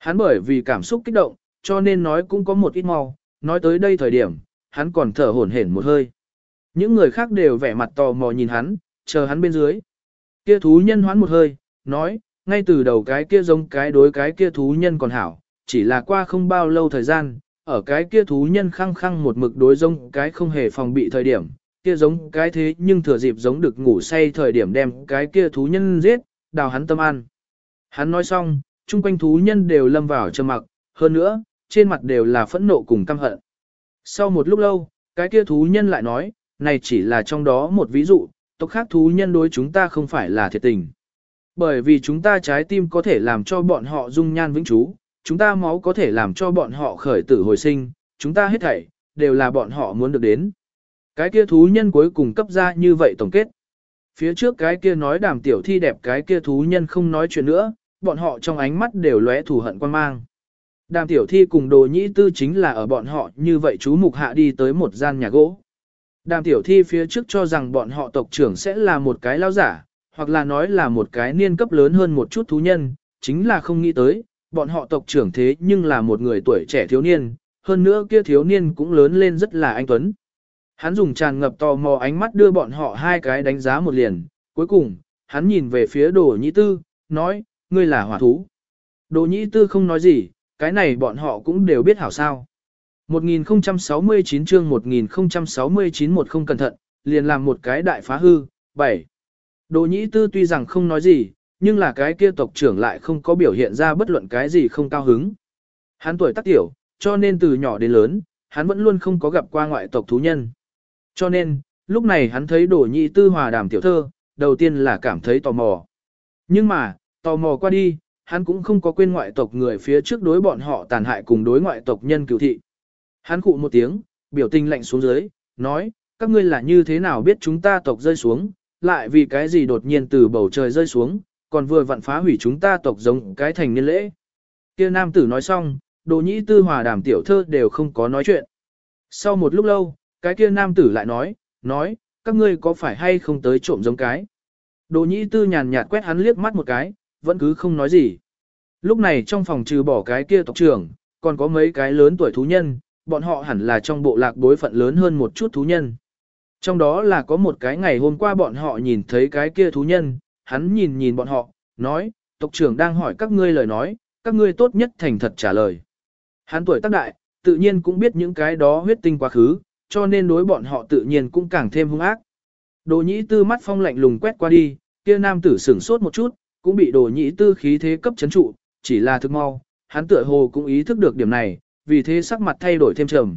Hắn bởi vì cảm xúc kích động, cho nên nói cũng có một ít mau, nói tới đây thời điểm, hắn còn thở hổn hển một hơi. Những người khác đều vẻ mặt tò mò nhìn hắn, chờ hắn bên dưới. Kia thú nhân hoán một hơi, nói, ngay từ đầu cái kia giống cái đối cái kia thú nhân còn hảo, chỉ là qua không bao lâu thời gian, ở cái kia thú nhân khăng khăng một mực đối giống cái không hề phòng bị thời điểm, kia giống cái thế nhưng thừa dịp giống được ngủ say thời điểm đem cái kia thú nhân giết, đào hắn tâm an. Hắn nói xong, chung quanh thú nhân đều lâm vào trầm mặc, hơn nữa, trên mặt đều là phẫn nộ cùng căm hận. Sau một lúc lâu, cái kia thú nhân lại nói, này chỉ là trong đó một ví dụ, tộc khác thú nhân đối chúng ta không phải là thiệt tình. Bởi vì chúng ta trái tim có thể làm cho bọn họ dung nhan vĩnh trú, chúng ta máu có thể làm cho bọn họ khởi tử hồi sinh, chúng ta hết thảy, đều là bọn họ muốn được đến. Cái kia thú nhân cuối cùng cấp ra như vậy tổng kết. Phía trước cái kia nói đàm tiểu thi đẹp cái kia thú nhân không nói chuyện nữa, bọn họ trong ánh mắt đều lóe thù hận quan mang. Đàm tiểu thi cùng đồ nhĩ tư chính là ở bọn họ như vậy chú mục hạ đi tới một gian nhà gỗ. Đàm tiểu thi phía trước cho rằng bọn họ tộc trưởng sẽ là một cái lao giả, hoặc là nói là một cái niên cấp lớn hơn một chút thú nhân, chính là không nghĩ tới, bọn họ tộc trưởng thế nhưng là một người tuổi trẻ thiếu niên, hơn nữa kia thiếu niên cũng lớn lên rất là anh Tuấn. Hắn dùng tràn ngập tò mò ánh mắt đưa bọn họ hai cái đánh giá một liền, cuối cùng, hắn nhìn về phía đồ nhĩ tư, nói, ngươi là hỏa thú. Đồ nhĩ tư không nói gì, cái này bọn họ cũng đều biết hảo sao. 1069 chương 1069 một không cẩn thận, liền làm một cái đại phá hư, 7. Đồ nhĩ tư tuy rằng không nói gì, nhưng là cái kia tộc trưởng lại không có biểu hiện ra bất luận cái gì không cao hứng. Hắn tuổi tác tiểu, cho nên từ nhỏ đến lớn, hắn vẫn luôn không có gặp qua ngoại tộc thú nhân. Cho nên, lúc này hắn thấy đồ nhĩ tư hòa đàm tiểu thơ, đầu tiên là cảm thấy tò mò. Nhưng mà, tò mò qua đi, hắn cũng không có quên ngoại tộc người phía trước đối bọn họ tàn hại cùng đối ngoại tộc nhân cựu thị. Hắn cụ một tiếng, biểu tình lạnh xuống dưới, nói, các ngươi là như thế nào biết chúng ta tộc rơi xuống, lại vì cái gì đột nhiên từ bầu trời rơi xuống, còn vừa vặn phá hủy chúng ta tộc giống cái thành niên lễ. Kia nam tử nói xong, đồ nhĩ tư hòa đàm tiểu thơ đều không có nói chuyện. Sau một lúc lâu, cái kia nam tử lại nói, nói, các ngươi có phải hay không tới trộm giống cái. Đồ nhĩ tư nhàn nhạt quét hắn liếc mắt một cái, vẫn cứ không nói gì. Lúc này trong phòng trừ bỏ cái kia tộc trưởng, còn có mấy cái lớn tuổi thú nhân, bọn họ hẳn là trong bộ lạc đối phận lớn hơn một chút thú nhân. Trong đó là có một cái ngày hôm qua bọn họ nhìn thấy cái kia thú nhân, hắn nhìn nhìn bọn họ, nói, tộc trưởng đang hỏi các ngươi lời nói, các ngươi tốt nhất thành thật trả lời. Hắn tuổi tác đại, tự nhiên cũng biết những cái đó huyết tinh quá khứ, cho nên đối bọn họ tự nhiên cũng càng thêm hung ác. Đồ nhĩ tư mắt phong lạnh lùng quét qua đi, kia nam tử sửng sốt một chút, cũng bị đồ nhĩ tư khí thế cấp chấn trụ, chỉ là thực mau, hắn tựa hồ cũng ý thức được điểm này, vì thế sắc mặt thay đổi thêm trầm.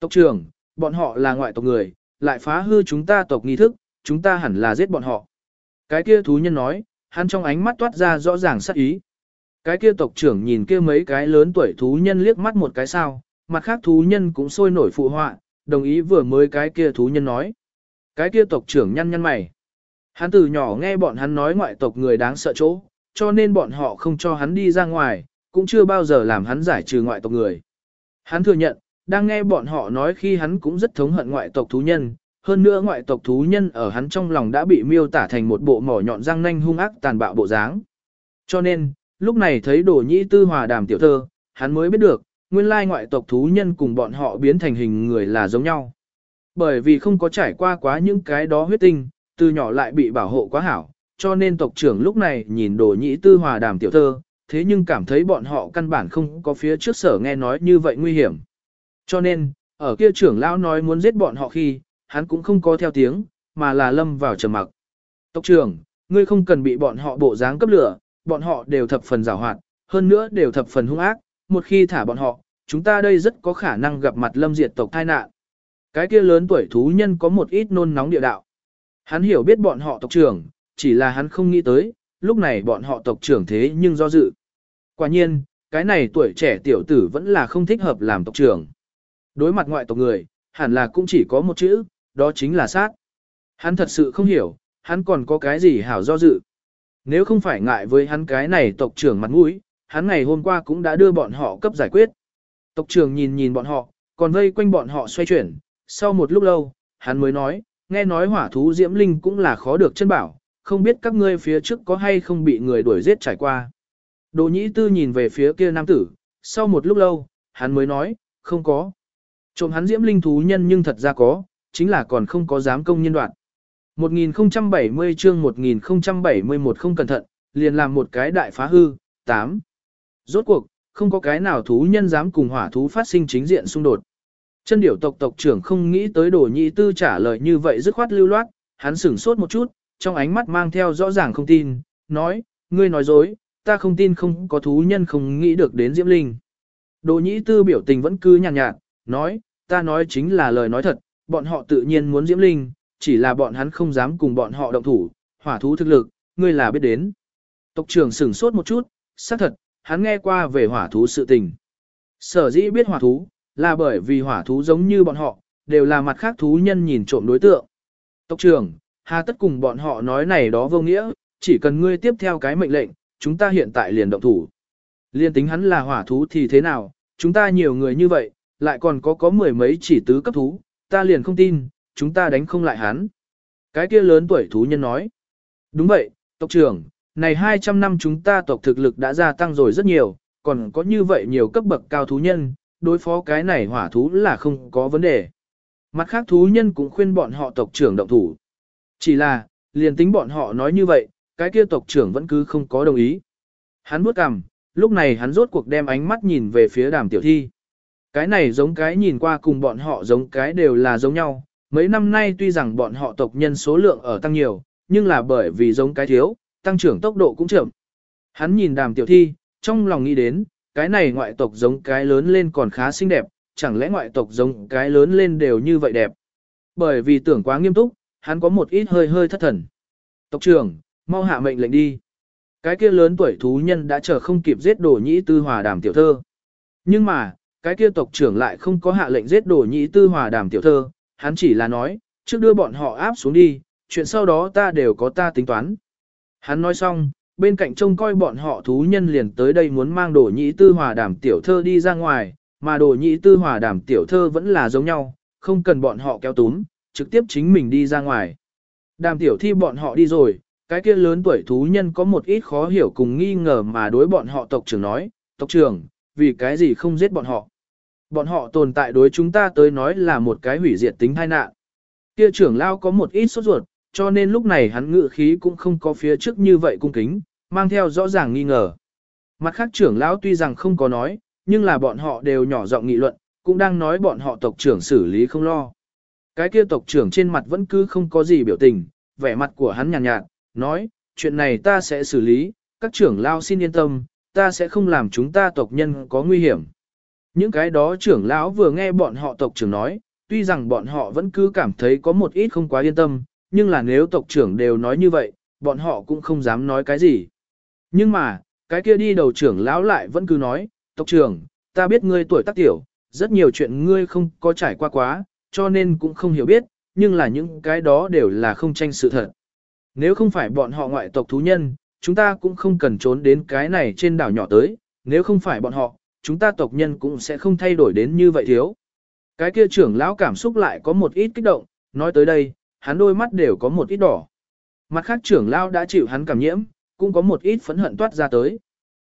Tộc trưởng, bọn họ là ngoại tộc người, lại phá hư chúng ta tộc nghi thức, chúng ta hẳn là giết bọn họ. Cái kia thú nhân nói, hắn trong ánh mắt toát ra rõ ràng sắc ý. Cái kia tộc trưởng nhìn kia mấy cái lớn tuổi thú nhân liếc mắt một cái sao, mặt khác thú nhân cũng sôi nổi phụ họa, đồng ý vừa mới cái kia thú nhân nói. Cái kia tộc trưởng nhăn nhăn mày. Hắn từ nhỏ nghe bọn hắn nói ngoại tộc người đáng sợ chỗ, cho nên bọn họ không cho hắn đi ra ngoài, cũng chưa bao giờ làm hắn giải trừ ngoại tộc người. Hắn thừa nhận, đang nghe bọn họ nói khi hắn cũng rất thống hận ngoại tộc thú nhân, hơn nữa ngoại tộc thú nhân ở hắn trong lòng đã bị miêu tả thành một bộ mỏ nhọn răng nanh hung ác tàn bạo bộ dáng. Cho nên, lúc này thấy đồ nhĩ tư hòa đàm tiểu thơ, hắn mới biết được, nguyên lai ngoại tộc thú nhân cùng bọn họ biến thành hình người là giống nhau. Bởi vì không có trải qua quá những cái đó huyết tinh, từ nhỏ lại bị bảo hộ quá hảo, cho nên tộc trưởng lúc này nhìn đồ nhĩ tư hòa đàm tiểu thơ, thế nhưng cảm thấy bọn họ căn bản không có phía trước sở nghe nói như vậy nguy hiểm. Cho nên, ở kia trưởng lão nói muốn giết bọn họ khi, hắn cũng không có theo tiếng, mà là lâm vào trầm mặc. Tộc trưởng, ngươi không cần bị bọn họ bộ dáng cấp lửa, bọn họ đều thập phần giàu hoạt, hơn nữa đều thập phần hung ác, một khi thả bọn họ, chúng ta đây rất có khả năng gặp mặt lâm diệt tộc tai nạn. Cái kia lớn tuổi thú nhân có một ít nôn nóng địa đạo. Hắn hiểu biết bọn họ tộc trưởng, chỉ là hắn không nghĩ tới, lúc này bọn họ tộc trưởng thế nhưng do dự. Quả nhiên, cái này tuổi trẻ tiểu tử vẫn là không thích hợp làm tộc trưởng. Đối mặt ngoại tộc người, hẳn là cũng chỉ có một chữ, đó chính là sát. Hắn thật sự không hiểu, hắn còn có cái gì hảo do dự. Nếu không phải ngại với hắn cái này tộc trưởng mặt mũi, hắn ngày hôm qua cũng đã đưa bọn họ cấp giải quyết. Tộc trưởng nhìn nhìn bọn họ, còn vây quanh bọn họ xoay chuyển, sau một lúc lâu, hắn mới nói, nghe nói hỏa thú diễm linh cũng là khó được chân bảo, không biết các ngươi phía trước có hay không bị người đuổi giết trải qua. Đồ nhĩ tư nhìn về phía kia nam tử, sau một lúc lâu, hắn mới nói, không có. Trộm hắn diễm linh thú nhân nhưng thật ra có, chính là còn không có dám công nhân đoạn. 1070 chương 1071 không cẩn thận, liền làm một cái đại phá hư, 8. Rốt cuộc, không có cái nào thú nhân dám cùng hỏa thú phát sinh chính diện xung đột. Chân điểu tộc tộc trưởng không nghĩ tới đồ nhị tư trả lời như vậy dứt khoát lưu loát, hắn sửng sốt một chút, trong ánh mắt mang theo rõ ràng không tin, nói, ngươi nói dối, ta không tin không có thú nhân không nghĩ được đến Diễm Linh. Đồ nhị tư biểu tình vẫn cứ nhàn nhạt, nhạt, nói, ta nói chính là lời nói thật, bọn họ tự nhiên muốn diễm linh, chỉ là bọn hắn không dám cùng bọn họ động thủ, hỏa thú thực lực, ngươi là biết đến. Tộc trưởng sửng sốt một chút, xác thật, hắn nghe qua về hỏa thú sự tình. Sở dĩ biết hỏa thú, là bởi vì hỏa thú giống như bọn họ, đều là mặt khác thú nhân nhìn trộm đối tượng. Tộc trưởng, hà tất cùng bọn họ nói này đó vô nghĩa, chỉ cần ngươi tiếp theo cái mệnh lệnh, chúng ta hiện tại liền động thủ. Liên tính hắn là hỏa thú thì thế nào, chúng ta nhiều người như vậy, lại còn có có mười mấy chỉ tứ cấp thú, ta liền không tin, chúng ta đánh không lại hắn. Cái kia lớn tuổi thú nhân nói. Đúng vậy, tộc trưởng, này 200 năm chúng ta tộc thực lực đã gia tăng rồi rất nhiều, còn có như vậy nhiều cấp bậc cao thú nhân, đối phó cái này hỏa thú là không có vấn đề. Mặt khác thú nhân cũng khuyên bọn họ tộc trưởng động thủ. Chỉ là, liền tính bọn họ nói như vậy, cái kia tộc trưởng vẫn cứ không có đồng ý. Hắn bước cằm, lúc này hắn rốt cuộc đem ánh mắt nhìn về phía đàm tiểu thi. Cái này giống cái nhìn qua cùng bọn họ giống cái đều là giống nhau, mấy năm nay tuy rằng bọn họ tộc nhân số lượng ở tăng nhiều, nhưng là bởi vì giống cái thiếu, tăng trưởng tốc độ cũng chậm. Hắn nhìn đàm tiểu thi, trong lòng nghĩ đến, cái này ngoại tộc giống cái lớn lên còn khá xinh đẹp, chẳng lẽ ngoại tộc giống cái lớn lên đều như vậy đẹp. Bởi vì tưởng quá nghiêm túc, hắn có một ít hơi hơi thất thần. Tộc trưởng, mau hạ mệnh lệnh đi. Cái kia lớn tuổi thú nhân đã chờ không kịp giết đổ nhĩ tư hòa đàm tiểu thơ. Nhưng mà, cái kia tộc trưởng lại không có hạ lệnh giết đổ nhĩ tư hòa đàm tiểu thơ, hắn chỉ là nói, trước đưa bọn họ áp xuống đi, chuyện sau đó ta đều có ta tính toán. Hắn nói xong, bên cạnh trông coi bọn họ thú nhân liền tới đây muốn mang đồ nhĩ tư hòa đàm tiểu thơ đi ra ngoài, mà đồ nhĩ tư hòa đàm tiểu thơ vẫn là giống nhau, không cần bọn họ kéo túm, trực tiếp chính mình đi ra ngoài. Đàm tiểu thi bọn họ đi rồi, cái kia lớn tuổi thú nhân có một ít khó hiểu cùng nghi ngờ mà đối bọn họ tộc trưởng nói, tộc trưởng, vì cái gì không giết bọn họ. Bọn họ tồn tại đối chúng ta tới nói là một cái hủy diệt tính tai nạn. Kia trưởng lao có một ít sốt ruột, cho nên lúc này hắn ngự khí cũng không có phía trước như vậy cung kính, mang theo rõ ràng nghi ngờ. Mặt khác trưởng lão tuy rằng không có nói, nhưng là bọn họ đều nhỏ giọng nghị luận, cũng đang nói bọn họ tộc trưởng xử lý không lo. Cái kia tộc trưởng trên mặt vẫn cứ không có gì biểu tình, vẻ mặt của hắn nhàn nhạt, nhạt, nói, chuyện này ta sẽ xử lý, các trưởng lão xin yên tâm, ta sẽ không làm chúng ta tộc nhân có nguy hiểm. Những cái đó trưởng lão vừa nghe bọn họ tộc trưởng nói, tuy rằng bọn họ vẫn cứ cảm thấy có một ít không quá yên tâm, nhưng là nếu tộc trưởng đều nói như vậy, bọn họ cũng không dám nói cái gì. Nhưng mà, cái kia đi đầu trưởng lão lại vẫn cứ nói, tộc trưởng, ta biết ngươi tuổi tác tiểu, rất nhiều chuyện ngươi không có trải qua quá, cho nên cũng không hiểu biết, nhưng là những cái đó đều là không tranh sự thật. Nếu không phải bọn họ ngoại tộc thú nhân, chúng ta cũng không cần trốn đến cái này trên đảo nhỏ tới, nếu không phải bọn họ, chúng ta tộc nhân cũng sẽ không thay đổi đến như vậy thiếu. Cái kia trưởng lão cảm xúc lại có một ít kích động, nói tới đây, hắn đôi mắt đều có một ít đỏ. Mặt khác trưởng lao đã chịu hắn cảm nhiễm, cũng có một ít phẫn hận toát ra tới.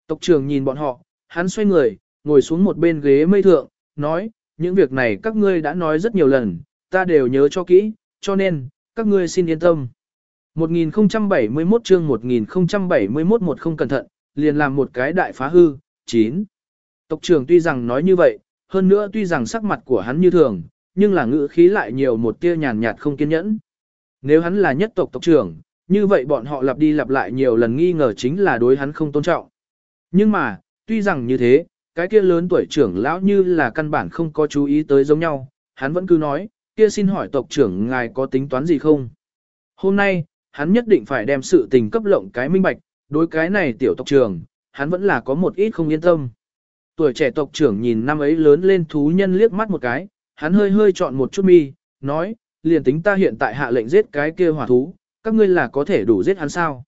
Tộc trưởng nhìn bọn họ, hắn xoay người, ngồi xuống một bên ghế mây thượng, nói, những việc này các ngươi đã nói rất nhiều lần, ta đều nhớ cho kỹ, cho nên, các ngươi xin yên tâm. 1071 chương 1071 một không cẩn thận, liền làm một cái đại phá hư, 9. Tộc trưởng tuy rằng nói như vậy, hơn nữa tuy rằng sắc mặt của hắn như thường, nhưng là ngữ khí lại nhiều một tia nhàn nhạt không kiên nhẫn. Nếu hắn là nhất tộc tộc trưởng, như vậy bọn họ lặp đi lặp lại nhiều lần nghi ngờ chính là đối hắn không tôn trọng. Nhưng mà, tuy rằng như thế, cái kia lớn tuổi trưởng lão như là căn bản không có chú ý tới giống nhau, hắn vẫn cứ nói, kia xin hỏi tộc trưởng ngài có tính toán gì không? Hôm nay, hắn nhất định phải đem sự tình cấp lộng cái minh bạch, đối cái này tiểu tộc trưởng, hắn vẫn là có một ít không yên tâm. Tuổi trẻ tộc trưởng nhìn năm ấy lớn lên thú nhân liếc mắt một cái, hắn hơi hơi chọn một chút mi, nói, liền tính ta hiện tại hạ lệnh giết cái kia hỏa thú, các ngươi là có thể đủ giết hắn sao?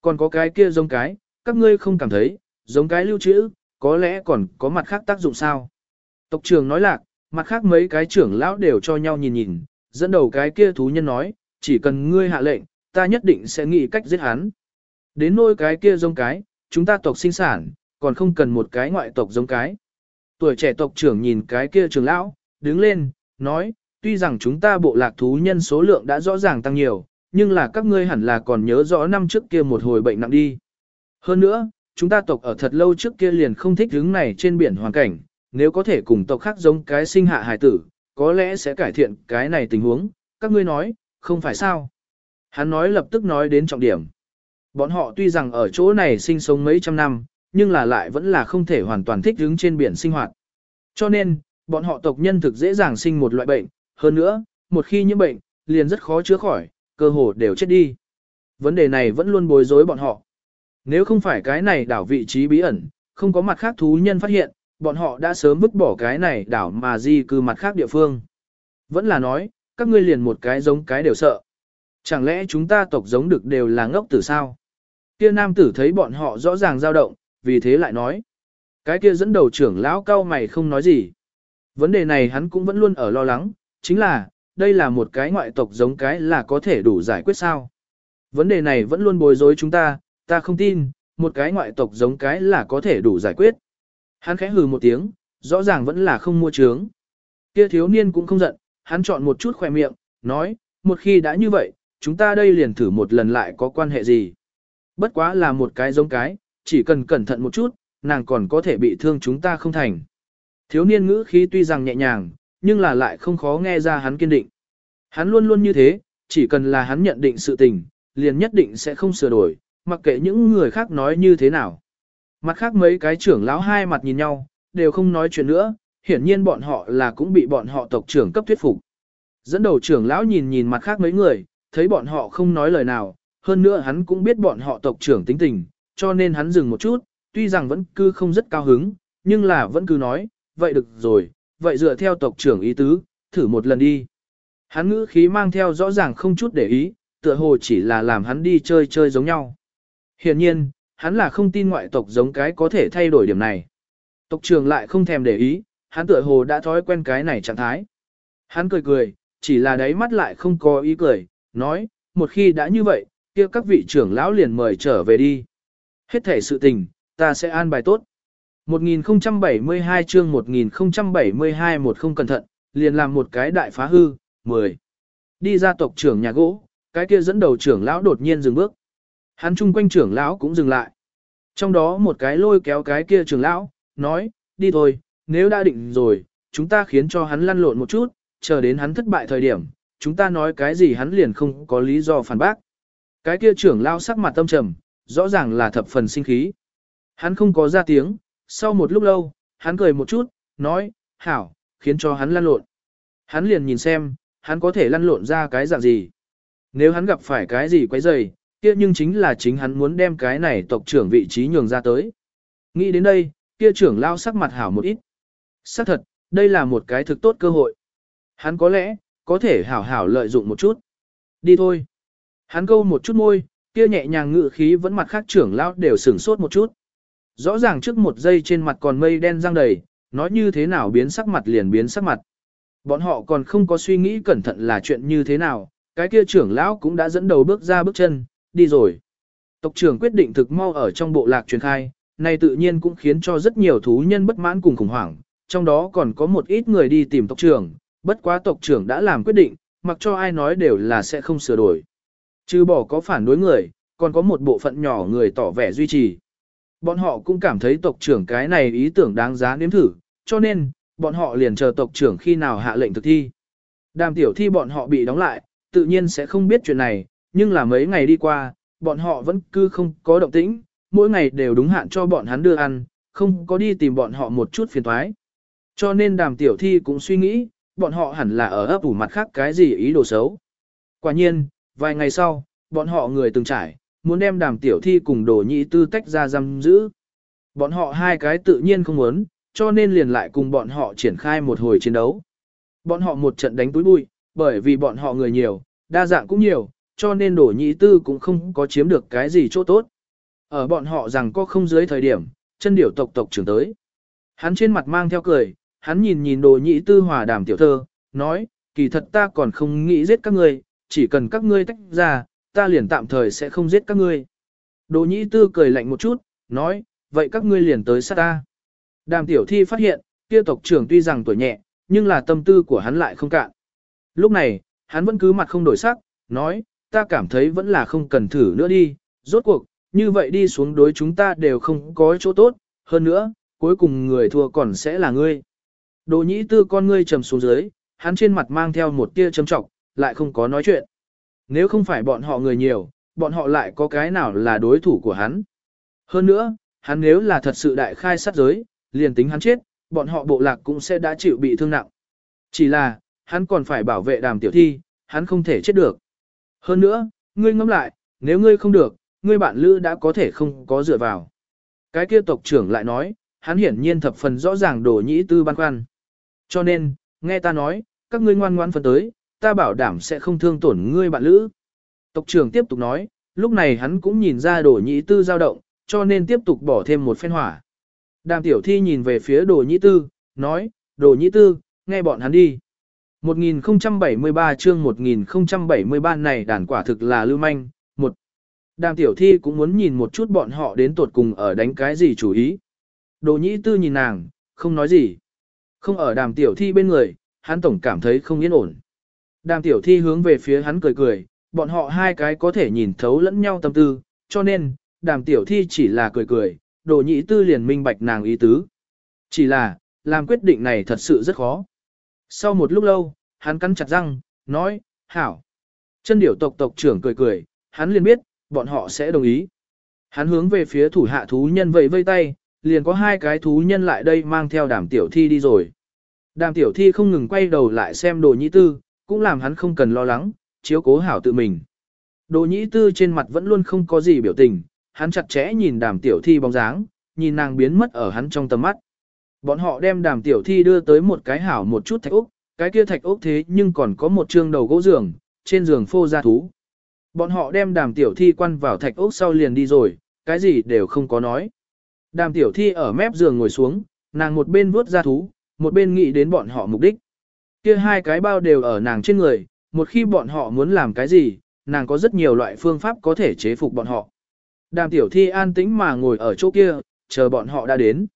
Còn có cái kia giống cái, các ngươi không cảm thấy, giống cái lưu trữ, có lẽ còn có mặt khác tác dụng sao? Tộc trưởng nói lạc, mặt khác mấy cái trưởng lão đều cho nhau nhìn nhìn, dẫn đầu cái kia thú nhân nói, chỉ cần ngươi hạ lệnh, ta nhất định sẽ nghĩ cách giết hắn. Đến nôi cái kia giống cái, chúng ta tộc sinh sản, còn không cần một cái ngoại tộc giống cái. Tuổi trẻ tộc trưởng nhìn cái kia trưởng lão, đứng lên, nói, tuy rằng chúng ta bộ lạc thú nhân số lượng đã rõ ràng tăng nhiều, nhưng là các ngươi hẳn là còn nhớ rõ năm trước kia một hồi bệnh nặng đi. Hơn nữa, chúng ta tộc ở thật lâu trước kia liền không thích đứng này trên biển hoàn cảnh, nếu có thể cùng tộc khác giống cái sinh hạ hài tử, có lẽ sẽ cải thiện cái này tình huống, các ngươi nói, không phải sao. Hắn nói lập tức nói đến trọng điểm. Bọn họ tuy rằng ở chỗ này sinh sống mấy trăm năm, nhưng là lại vẫn là không thể hoàn toàn thích đứng trên biển sinh hoạt. Cho nên, bọn họ tộc nhân thực dễ dàng sinh một loại bệnh, hơn nữa, một khi nhiễm bệnh, liền rất khó chữa khỏi, cơ hồ đều chết đi. Vấn đề này vẫn luôn bối rối bọn họ. Nếu không phải cái này đảo vị trí bí ẩn, không có mặt khác thú nhân phát hiện, bọn họ đã sớm vứt bỏ cái này đảo mà di cư mặt khác địa phương. Vẫn là nói, các ngươi liền một cái giống cái đều sợ. Chẳng lẽ chúng ta tộc giống được đều là ngốc tử sao? Kia nam tử thấy bọn họ rõ ràng dao động, vì thế lại nói. Cái kia dẫn đầu trưởng lão cao mày không nói gì. Vấn đề này hắn cũng vẫn luôn ở lo lắng, chính là, đây là một cái ngoại tộc giống cái là có thể đủ giải quyết sao. Vấn đề này vẫn luôn bối rối chúng ta, ta không tin, một cái ngoại tộc giống cái là có thể đủ giải quyết. Hắn khẽ hừ một tiếng, rõ ràng vẫn là không mua trướng. Kia thiếu niên cũng không giận, hắn chọn một chút khỏe miệng, nói, một khi đã như vậy, chúng ta đây liền thử một lần lại có quan hệ gì. Bất quá là một cái giống cái, chỉ cần cẩn thận một chút, nàng còn có thể bị thương chúng ta không thành. Thiếu niên ngữ khí tuy rằng nhẹ nhàng, nhưng là lại không khó nghe ra hắn kiên định. Hắn luôn luôn như thế, chỉ cần là hắn nhận định sự tình, liền nhất định sẽ không sửa đổi, mặc kệ những người khác nói như thế nào. Mặt khác mấy cái trưởng lão hai mặt nhìn nhau, đều không nói chuyện nữa, hiển nhiên bọn họ là cũng bị bọn họ tộc trưởng cấp thuyết phục. Dẫn đầu trưởng lão nhìn nhìn mặt khác mấy người, thấy bọn họ không nói lời nào, hơn nữa hắn cũng biết bọn họ tộc trưởng tính tình, cho nên hắn dừng một chút, tuy rằng vẫn cứ không rất cao hứng, nhưng là vẫn cứ nói, vậy được rồi, vậy dựa theo tộc trưởng ý tứ, thử một lần đi. Hắn ngữ khí mang theo rõ ràng không chút để ý, tựa hồ chỉ là làm hắn đi chơi chơi giống nhau. Hiển nhiên, hắn là không tin ngoại tộc giống cái có thể thay đổi điểm này. Tộc trưởng lại không thèm để ý, hắn tựa hồ đã thói quen cái này trạng thái. Hắn cười cười, chỉ là đáy mắt lại không có ý cười, nói, một khi đã như vậy, kia các vị trưởng lão liền mời trở về đi. Hết thể sự tình, ta sẽ an bài tốt. 1072 chương 1072 một không cẩn thận, liền làm một cái đại phá hư, 10. Đi ra tộc trưởng nhà gỗ, cái kia dẫn đầu trưởng lão đột nhiên dừng bước. Hắn chung quanh trưởng lão cũng dừng lại. Trong đó một cái lôi kéo cái kia trưởng lão, nói, đi thôi, nếu đã định rồi, chúng ta khiến cho hắn lăn lộn một chút, chờ đến hắn thất bại thời điểm, chúng ta nói cái gì hắn liền không có lý do phản bác. Cái kia trưởng lão sắc mặt tâm trầm, rõ ràng là thập phần sinh khí. Hắn không có ra tiếng, sau một lúc lâu, hắn cười một chút, nói, hảo, khiến cho hắn lăn lộn. Hắn liền nhìn xem, hắn có thể lăn lộn ra cái dạng gì. Nếu hắn gặp phải cái gì quấy rầy, kia nhưng chính là chính hắn muốn đem cái này tộc trưởng vị trí nhường ra tới. Nghĩ đến đây, kia trưởng lao sắc mặt hảo một ít. Sắc thật, đây là một cái thực tốt cơ hội. Hắn có lẽ, có thể hảo hảo lợi dụng một chút. Đi thôi. Hắn câu một chút môi, kia nhẹ nhàng ngự khí vẫn mặt khác trưởng lao đều sửng sốt một chút. Rõ ràng trước một giây trên mặt còn mây đen răng đầy, nói như thế nào biến sắc mặt liền biến sắc mặt. Bọn họ còn không có suy nghĩ cẩn thận là chuyện như thế nào, cái kia trưởng lão cũng đã dẫn đầu bước ra bước chân, đi rồi. Tộc trưởng quyết định thực mau ở trong bộ lạc truyền khai, này tự nhiên cũng khiến cho rất nhiều thú nhân bất mãn cùng khủng hoảng, trong đó còn có một ít người đi tìm tộc trưởng, bất quá tộc trưởng đã làm quyết định, mặc cho ai nói đều là sẽ không sửa đổi. Chứ bỏ có phản đối người, còn có một bộ phận nhỏ người tỏ vẻ duy trì. Bọn họ cũng cảm thấy tộc trưởng cái này ý tưởng đáng giá nếm thử, cho nên, bọn họ liền chờ tộc trưởng khi nào hạ lệnh thực thi. Đàm tiểu thi bọn họ bị đóng lại, tự nhiên sẽ không biết chuyện này, nhưng là mấy ngày đi qua, bọn họ vẫn cứ không có động tĩnh, mỗi ngày đều đúng hạn cho bọn hắn đưa ăn, không có đi tìm bọn họ một chút phiền thoái. Cho nên đàm tiểu thi cũng suy nghĩ, bọn họ hẳn là ở ấp ủ mặt khác cái gì ý đồ xấu. Quả nhiên, vài ngày sau, bọn họ người từng trải, muốn đem đàm tiểu thi cùng đồ nhị tư tách ra giam giữ. Bọn họ hai cái tự nhiên không muốn, cho nên liền lại cùng bọn họ triển khai một hồi chiến đấu. Bọn họ một trận đánh túi bụi, bởi vì bọn họ người nhiều, đa dạng cũng nhiều, cho nên đổ nhị tư cũng không có chiếm được cái gì chỗ tốt. Ở bọn họ rằng có không dưới thời điểm, chân điểu tộc tộc trưởng tới. Hắn trên mặt mang theo cười, hắn nhìn nhìn đồ nhị tư hòa đàm tiểu thơ, nói, kỳ thật ta còn không nghĩ giết các ngươi, chỉ cần các ngươi tách ra, ta liền tạm thời sẽ không giết các ngươi. Đồ Nhĩ tư cười lạnh một chút, nói, vậy các ngươi liền tới sát ta. Đàm tiểu thi phát hiện, kia tộc trưởng tuy rằng tuổi nhẹ, nhưng là tâm tư của hắn lại không cạn. Lúc này, hắn vẫn cứ mặt không đổi sắc, nói, ta cảm thấy vẫn là không cần thử nữa đi, rốt cuộc, như vậy đi xuống đối chúng ta đều không có chỗ tốt, hơn nữa, cuối cùng người thua còn sẽ là ngươi. Đồ nhĩ tư con ngươi trầm xuống dưới, hắn trên mặt mang theo một tia châm trọng, lại không có nói chuyện. Nếu không phải bọn họ người nhiều, bọn họ lại có cái nào là đối thủ của hắn. Hơn nữa, hắn nếu là thật sự đại khai sát giới, liền tính hắn chết, bọn họ bộ lạc cũng sẽ đã chịu bị thương nặng. Chỉ là, hắn còn phải bảo vệ đàm tiểu thi, hắn không thể chết được. Hơn nữa, ngươi ngẫm lại, nếu ngươi không được, ngươi bạn lữ đã có thể không có dựa vào. Cái kia tộc trưởng lại nói, hắn hiển nhiên thập phần rõ ràng đổ nhĩ tư băn khoăn. Cho nên, nghe ta nói, các ngươi ngoan ngoan phân tới, ta bảo đảm sẽ không thương tổn ngươi bạn lữ. Tộc trưởng tiếp tục nói, lúc này hắn cũng nhìn ra Đồ nhĩ tư dao động, cho nên tiếp tục bỏ thêm một phen hỏa. Đàm tiểu thi nhìn về phía đồ nhĩ tư, nói, đồ nhĩ tư, nghe bọn hắn đi. 1073 chương 1073 này đàn quả thực là lưu manh. Một, Đàm tiểu thi cũng muốn nhìn một chút bọn họ đến tột cùng ở đánh cái gì chủ ý. Đồ nhĩ tư nhìn nàng, không nói gì. Không ở đàm tiểu thi bên người, hắn tổng cảm thấy không yên ổn. Đàm tiểu thi hướng về phía hắn cười cười, bọn họ hai cái có thể nhìn thấu lẫn nhau tâm tư, cho nên, đàm tiểu thi chỉ là cười cười, đồ nhĩ tư liền minh bạch nàng ý tứ. Chỉ là, làm quyết định này thật sự rất khó. Sau một lúc lâu, hắn cắn chặt răng, nói, hảo. Chân điểu tộc tộc trưởng cười cười, hắn liền biết, bọn họ sẽ đồng ý. Hắn hướng về phía thủ hạ thú nhân vẫy vây tay, liền có hai cái thú nhân lại đây mang theo đàm tiểu thi đi rồi. Đàm tiểu thi không ngừng quay đầu lại xem đồ nhĩ tư, cũng làm hắn không cần lo lắng, chiếu cố hảo tự mình. Đồ nhĩ tư trên mặt vẫn luôn không có gì biểu tình, hắn chặt chẽ nhìn đàm tiểu thi bóng dáng, nhìn nàng biến mất ở hắn trong tầm mắt. Bọn họ đem đàm tiểu thi đưa tới một cái hảo một chút thạch ốc, cái kia thạch ốc thế nhưng còn có một trương đầu gỗ giường, trên giường phô ra thú. Bọn họ đem đàm tiểu thi quăn vào thạch ốc sau liền đi rồi, cái gì đều không có nói. Đàm tiểu thi ở mép giường ngồi xuống, nàng một bên vuốt ra thú, một bên nghĩ đến bọn họ mục đích. Kia hai cái bao đều ở nàng trên người, một khi bọn họ muốn làm cái gì, nàng có rất nhiều loại phương pháp có thể chế phục bọn họ. Đàm tiểu thi an tĩnh mà ngồi ở chỗ kia, chờ bọn họ đã đến.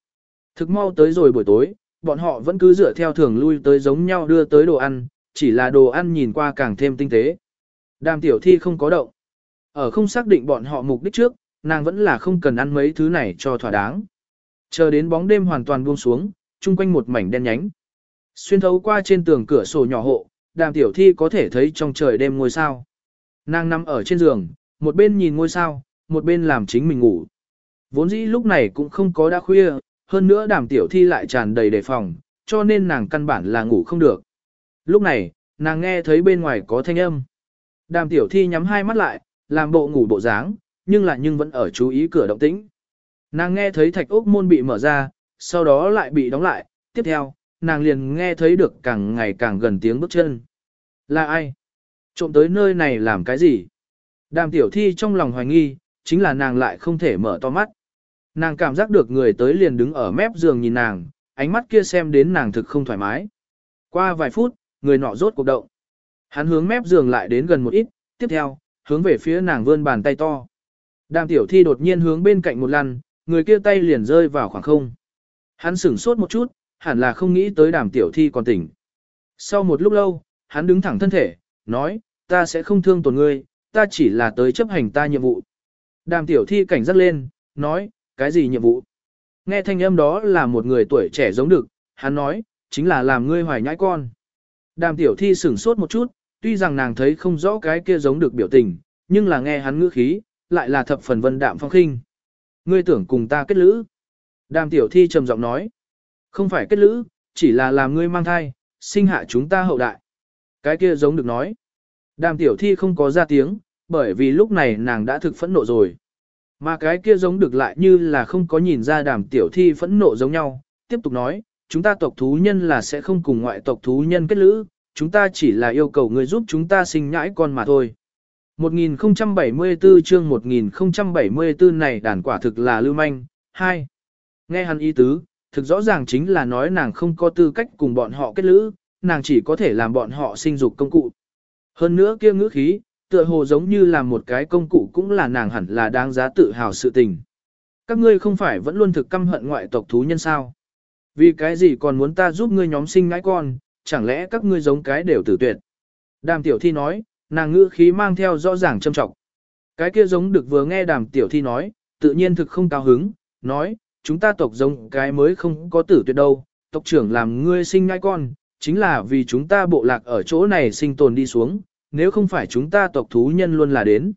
Thực mau tới rồi buổi tối, bọn họ vẫn cứ dựa theo thường lui tới giống nhau đưa tới đồ ăn, chỉ là đồ ăn nhìn qua càng thêm tinh tế. Đàm tiểu thi không có động. Ở không xác định bọn họ mục đích trước, nàng vẫn là không cần ăn mấy thứ này cho thỏa đáng. Chờ đến bóng đêm hoàn toàn buông xuống, chung quanh một mảnh đen nhánh. Xuyên thấu qua trên tường cửa sổ nhỏ hộ, đàm tiểu thi có thể thấy trong trời đêm ngôi sao. Nàng nằm ở trên giường, một bên nhìn ngôi sao, một bên làm chính mình ngủ. Vốn dĩ lúc này cũng không có đã khuya, hơn nữa đàm tiểu thi lại tràn đầy đề phòng, cho nên nàng căn bản là ngủ không được. Lúc này, nàng nghe thấy bên ngoài có thanh âm. Đàm tiểu thi nhắm hai mắt lại, làm bộ ngủ bộ dáng, nhưng lại nhưng vẫn ở chú ý cửa động tĩnh. Nàng nghe thấy thạch ốc môn bị mở ra, sau đó lại bị đóng lại, tiếp theo, nàng liền nghe thấy được càng ngày càng gần tiếng bước chân. Là ai? Trộm tới nơi này làm cái gì? Đàm tiểu thi trong lòng hoài nghi, chính là nàng lại không thể mở to mắt. Nàng cảm giác được người tới liền đứng ở mép giường nhìn nàng, ánh mắt kia xem đến nàng thực không thoải mái. Qua vài phút, người nọ rốt cuộc động. Hắn hướng mép giường lại đến gần một ít, tiếp theo, hướng về phía nàng vươn bàn tay to. Đàm tiểu thi đột nhiên hướng bên cạnh một lần, người kia tay liền rơi vào khoảng không. Hắn sửng sốt một chút, hẳn là không nghĩ tới đàm tiểu thi còn tỉnh. Sau một lúc lâu, hắn đứng thẳng thân thể, nói, ta sẽ không thương tổn ngươi, ta chỉ là tới chấp hành ta nhiệm vụ. Đàm tiểu thi cảnh giác lên, nói, cái gì nhiệm vụ? Nghe thanh âm đó là một người tuổi trẻ giống được, hắn nói, chính là làm ngươi hoài nhãi con. Đàm tiểu thi sửng sốt một chút, tuy rằng nàng thấy không rõ cái kia giống được biểu tình, nhưng là nghe hắn ngữ khí, lại là thập phần vân đạm phong khinh. Ngươi tưởng cùng ta kết lữ. Đàm tiểu thi trầm giọng nói, không phải kết lữ, chỉ là làm ngươi mang thai, sinh hạ chúng ta hậu đại. Cái kia giống được nói. Đàm tiểu thi không có ra tiếng, bởi vì lúc này nàng đã thực phẫn nộ rồi. Mà cái kia giống được lại như là không có nhìn ra đàm tiểu thi phẫn nộ giống nhau, tiếp tục nói, chúng ta tộc thú nhân là sẽ không cùng ngoại tộc thú nhân kết lữ, chúng ta chỉ là yêu cầu người giúp chúng ta sinh nhãi con mà thôi. 1074 chương 1074 này đàn quả thực là lưu manh. 2. Nghe hắn ý tứ, thực rõ ràng chính là nói nàng không có tư cách cùng bọn họ kết lữ, nàng chỉ có thể làm bọn họ sinh dục công cụ. Hơn nữa kia ngữ khí, tựa hồ giống như là một cái công cụ cũng là nàng hẳn là đáng giá tự hào sự tình. Các ngươi không phải vẫn luôn thực căm hận ngoại tộc thú nhân sao? Vì cái gì còn muốn ta giúp ngươi nhóm sinh ngãi con, chẳng lẽ các ngươi giống cái đều tử tuyệt? Đàm tiểu thi nói, nàng ngữ khí mang theo rõ ràng châm trọng. Cái kia giống được vừa nghe đàm tiểu thi nói, tự nhiên thực không cao hứng, nói, chúng ta tộc giống cái mới không có tử tuyệt đâu, tộc trưởng làm ngươi sinh ngai con, chính là vì chúng ta bộ lạc ở chỗ này sinh tồn đi xuống, nếu không phải chúng ta tộc thú nhân luôn là đến.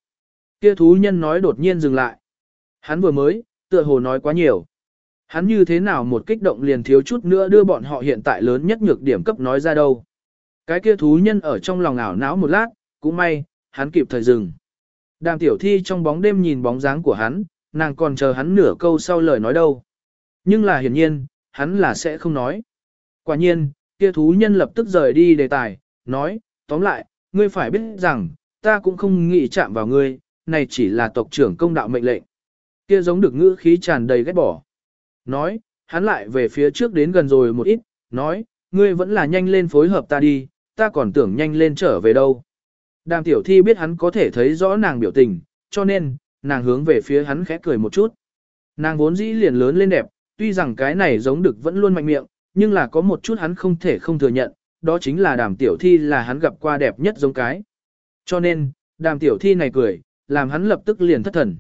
Kia thú nhân nói đột nhiên dừng lại. Hắn vừa mới, tựa hồ nói quá nhiều. Hắn như thế nào một kích động liền thiếu chút nữa đưa bọn họ hiện tại lớn nhất nhược điểm cấp nói ra đâu. Cái kia thú nhân ở trong lòng ảo não một lát, cũng may, hắn kịp thời dừng. Đàm tiểu thi trong bóng đêm nhìn bóng dáng của hắn, nàng còn chờ hắn nửa câu sau lời nói đâu. Nhưng là hiển nhiên, hắn là sẽ không nói. Quả nhiên, kia thú nhân lập tức rời đi đề tài, nói, tóm lại, ngươi phải biết rằng, ta cũng không nghĩ chạm vào ngươi, này chỉ là tộc trưởng công đạo mệnh lệnh. Kia giống được ngữ khí tràn đầy ghét bỏ. Nói, hắn lại về phía trước đến gần rồi một ít, nói, ngươi vẫn là nhanh lên phối hợp ta đi, ta còn tưởng nhanh lên trở về đâu. Đàm tiểu thi biết hắn có thể thấy rõ nàng biểu tình, cho nên, nàng hướng về phía hắn khẽ cười một chút. Nàng vốn dĩ liền lớn lên đẹp, tuy rằng cái này giống được vẫn luôn mạnh miệng, nhưng là có một chút hắn không thể không thừa nhận, đó chính là đàm tiểu thi là hắn gặp qua đẹp nhất giống cái. Cho nên, đàm tiểu thi này cười, làm hắn lập tức liền thất thần.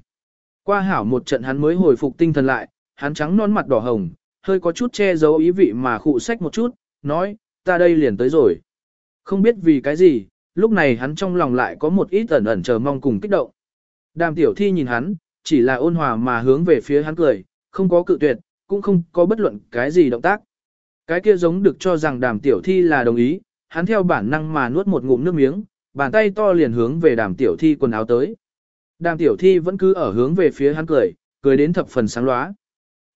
Qua hảo một trận hắn mới hồi phục tinh thần lại, hắn trắng non mặt đỏ hồng, hơi có chút che giấu ý vị mà khụ sách một chút, nói, ta đây liền tới rồi. Không biết vì cái gì, lúc này hắn trong lòng lại có một ít ẩn ẩn chờ mong cùng kích động. Đàm tiểu thi nhìn hắn, chỉ là ôn hòa mà hướng về phía hắn cười, không có cự tuyệt, cũng không có bất luận cái gì động tác. Cái kia giống được cho rằng đàm tiểu thi là đồng ý, hắn theo bản năng mà nuốt một ngụm nước miếng, bàn tay to liền hướng về đàm tiểu thi quần áo tới. Đàm tiểu thi vẫn cứ ở hướng về phía hắn cười, cười đến thập phần sáng lóa.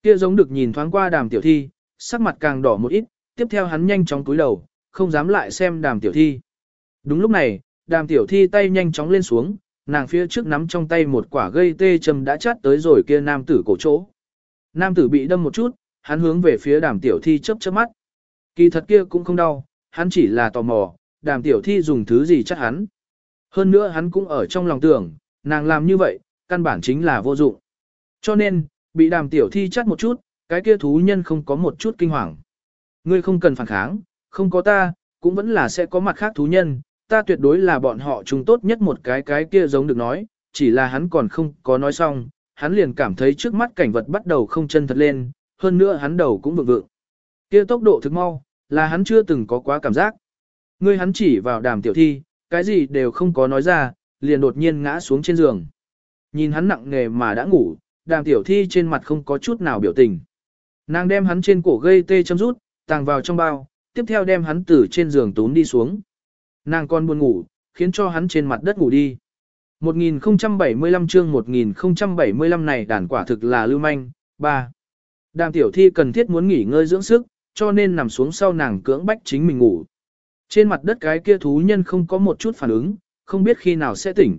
Kia giống được nhìn thoáng qua đàm tiểu thi, sắc mặt càng đỏ một ít, tiếp theo hắn nhanh chóng cúi đầu, không dám lại xem đàm tiểu thi. Đúng lúc này, đàm tiểu thi tay nhanh chóng lên xuống, nàng phía trước nắm trong tay một quả gây tê châm đã chát tới rồi kia nam tử cổ chỗ. Nam tử bị đâm một chút, hắn hướng về phía đàm tiểu thi chớp chớp mắt. Kỳ thật kia cũng không đau, hắn chỉ là tò mò, đàm tiểu thi dùng thứ gì chắc hắn. Hơn nữa hắn cũng ở trong lòng tưởng, nàng làm như vậy, căn bản chính là vô dụng. Cho nên, bị đàm tiểu thi chắc một chút, cái kia thú nhân không có một chút kinh hoàng. Ngươi không cần phản kháng, không có ta, cũng vẫn là sẽ có mặt khác thú nhân, ta tuyệt đối là bọn họ chúng tốt nhất một cái cái kia giống được nói, chỉ là hắn còn không có nói xong, hắn liền cảm thấy trước mắt cảnh vật bắt đầu không chân thật lên, hơn nữa hắn đầu cũng vượng vượng. Kia tốc độ thực mau, là hắn chưa từng có quá cảm giác. Ngươi hắn chỉ vào đàm tiểu thi, cái gì đều không có nói ra, liền đột nhiên ngã xuống trên giường. Nhìn hắn nặng nề mà đã ngủ, đàm tiểu thi trên mặt không có chút nào biểu tình. Nàng đem hắn trên cổ gây tê châm rút, tàng vào trong bao, tiếp theo đem hắn từ trên giường tún đi xuống. Nàng còn buồn ngủ, khiến cho hắn trên mặt đất ngủ đi. 1075 chương 1075 này đàn quả thực là lưu manh. 3. Đàm tiểu thi cần thiết muốn nghỉ ngơi dưỡng sức, cho nên nằm xuống sau nàng cưỡng bách chính mình ngủ. Trên mặt đất cái kia thú nhân không có một chút phản ứng, không biết khi nào sẽ tỉnh.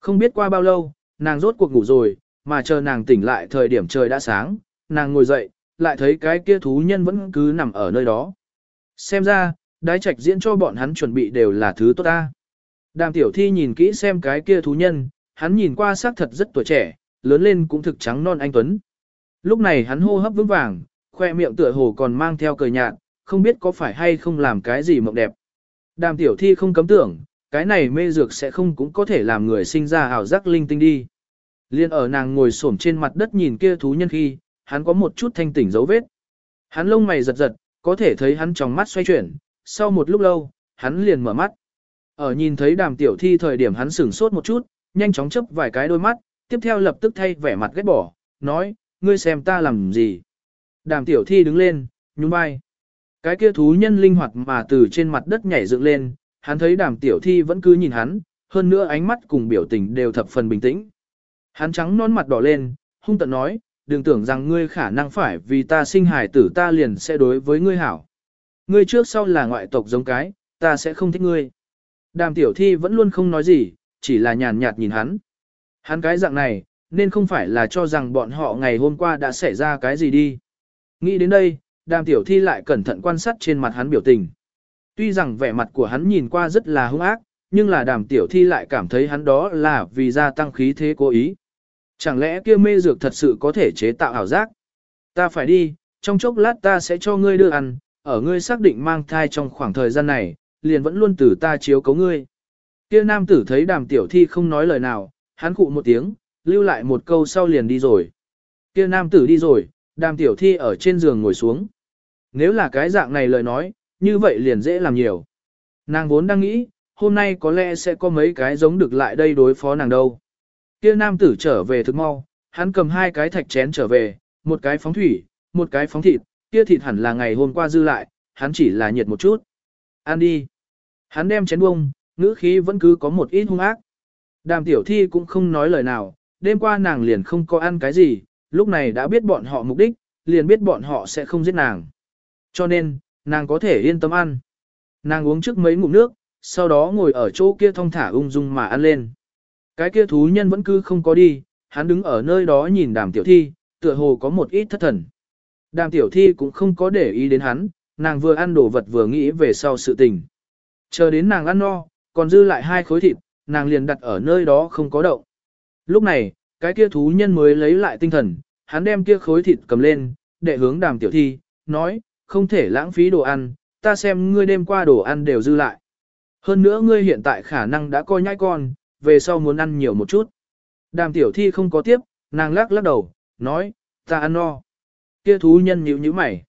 Không biết qua bao lâu, nàng rốt cuộc ngủ rồi, mà chờ nàng tỉnh lại thời điểm trời đã sáng, nàng ngồi dậy, lại thấy cái kia thú nhân vẫn cứ nằm ở nơi đó. Xem ra, đái trạch diễn cho bọn hắn chuẩn bị đều là thứ tốt ta. Đàm tiểu thi nhìn kỹ xem cái kia thú nhân, hắn nhìn qua xác thật rất tuổi trẻ, lớn lên cũng thực trắng non anh Tuấn. Lúc này hắn hô hấp vững vàng, khoe miệng tựa hồ còn mang theo cười nhạt, không biết có phải hay không làm cái gì mộng đẹp. Đàm tiểu thi không cấm tưởng, cái này mê dược sẽ không cũng có thể làm người sinh ra ảo giác linh tinh đi. Liên ở nàng ngồi xổm trên mặt đất nhìn kia thú nhân khi, hắn có một chút thanh tỉnh dấu vết. Hắn lông mày giật giật, có thể thấy hắn trong mắt xoay chuyển, sau một lúc lâu, hắn liền mở mắt. Ở nhìn thấy đàm tiểu thi thời điểm hắn sửng sốt một chút, nhanh chóng chấp vài cái đôi mắt, tiếp theo lập tức thay vẻ mặt ghét bỏ, nói, ngươi xem ta làm gì. Đàm tiểu thi đứng lên, nhún vai. Cái kia thú nhân linh hoạt mà từ trên mặt đất nhảy dựng lên, hắn thấy đàm tiểu thi vẫn cứ nhìn hắn, hơn nữa ánh mắt cùng biểu tình đều thập phần bình tĩnh. Hắn trắng non mặt đỏ lên, hung tận nói, đừng tưởng rằng ngươi khả năng phải vì ta sinh hài tử ta liền sẽ đối với ngươi hảo. Ngươi trước sau là ngoại tộc giống cái, ta sẽ không thích ngươi. Đàm tiểu thi vẫn luôn không nói gì, chỉ là nhàn nhạt nhìn hắn. Hắn cái dạng này, nên không phải là cho rằng bọn họ ngày hôm qua đã xảy ra cái gì đi. Nghĩ đến đây, đàm tiểu thi lại cẩn thận quan sát trên mặt hắn biểu tình. Tuy rằng vẻ mặt của hắn nhìn qua rất là hung ác, nhưng là đàm tiểu thi lại cảm thấy hắn đó là vì gia tăng khí thế cố ý. Chẳng lẽ kia mê dược thật sự có thể chế tạo ảo giác? Ta phải đi, trong chốc lát ta sẽ cho ngươi đưa ăn, ở ngươi xác định mang thai trong khoảng thời gian này, liền vẫn luôn từ ta chiếu cấu ngươi. Kia nam tử thấy đàm tiểu thi không nói lời nào, hắn cụ một tiếng, lưu lại một câu sau liền đi rồi. Kia nam tử đi rồi, đàm tiểu thi ở trên giường ngồi xuống. Nếu là cái dạng này lời nói, như vậy liền dễ làm nhiều. Nàng vốn đang nghĩ, hôm nay có lẽ sẽ có mấy cái giống được lại đây đối phó nàng đâu. Kia nam tử trở về thực mau, hắn cầm hai cái thạch chén trở về, một cái phóng thủy, một cái phóng thịt, kia thịt hẳn là ngày hôm qua dư lại, hắn chỉ là nhiệt một chút. Ăn đi. Hắn đem chén bông, ngữ khí vẫn cứ có một ít hung ác. Đàm tiểu thi cũng không nói lời nào, đêm qua nàng liền không có ăn cái gì, lúc này đã biết bọn họ mục đích, liền biết bọn họ sẽ không giết nàng. Cho nên, nàng có thể yên tâm ăn. Nàng uống trước mấy ngụm nước, sau đó ngồi ở chỗ kia thong thả ung dung mà ăn lên. Cái kia thú nhân vẫn cứ không có đi, hắn đứng ở nơi đó nhìn đàm tiểu thi, tựa hồ có một ít thất thần. Đàm tiểu thi cũng không có để ý đến hắn, nàng vừa ăn đồ vật vừa nghĩ về sau sự tình. Chờ đến nàng ăn no, còn dư lại hai khối thịt, nàng liền đặt ở nơi đó không có động. Lúc này, cái kia thú nhân mới lấy lại tinh thần, hắn đem kia khối thịt cầm lên, đệ hướng đàm tiểu thi, nói, không thể lãng phí đồ ăn, ta xem ngươi đêm qua đồ ăn đều dư lại. Hơn nữa ngươi hiện tại khả năng đã coi nhai con, về sau muốn ăn nhiều một chút. Đàm tiểu thi không có tiếp, nàng lắc lắc đầu, nói, ta ăn no. Kia thú nhân nhíu nhíu mày.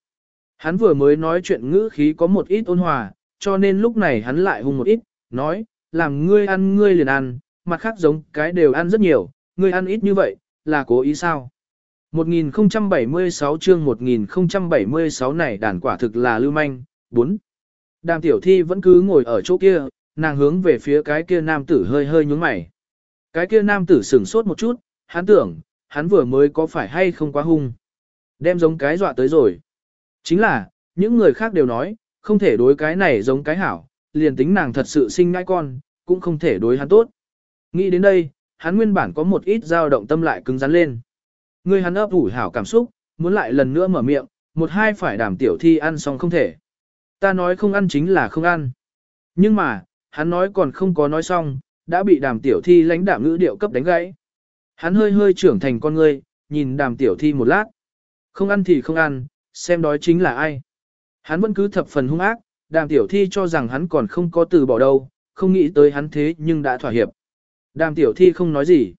Hắn vừa mới nói chuyện ngữ khí có một ít ôn hòa, cho nên lúc này hắn lại hung một ít, nói, làm ngươi ăn ngươi liền ăn, mặt khác giống cái đều ăn rất nhiều, ngươi ăn ít như vậy, là cố ý sao? 1076 chương 1076 này đàn quả thực là lưu manh, 4. Đàm tiểu thi vẫn cứ ngồi ở chỗ kia, nàng hướng về phía cái kia nam tử hơi hơi nhúng mày. Cái kia nam tử sửng sốt một chút, hắn tưởng, hắn vừa mới có phải hay không quá hung. Đem giống cái dọa tới rồi. Chính là, những người khác đều nói, không thể đối cái này giống cái hảo, liền tính nàng thật sự sinh ngai con, cũng không thể đối hắn tốt. Nghĩ đến đây, hắn nguyên bản có một ít dao động tâm lại cứng rắn lên. Người hắn ấp ủ hảo cảm xúc, muốn lại lần nữa mở miệng, một hai phải đảm tiểu thi ăn xong không thể. Ta nói không ăn chính là không ăn. Nhưng mà, hắn nói còn không có nói xong, đã bị đàm tiểu thi lãnh đạm ngữ điệu cấp đánh gãy. Hắn hơi hơi trưởng thành con ngươi, nhìn đàm tiểu thi một lát. Không ăn thì không ăn, xem đói chính là ai. Hắn vẫn cứ thập phần hung ác, đàm tiểu thi cho rằng hắn còn không có từ bỏ đâu, không nghĩ tới hắn thế nhưng đã thỏa hiệp. Đàm tiểu thi không nói gì.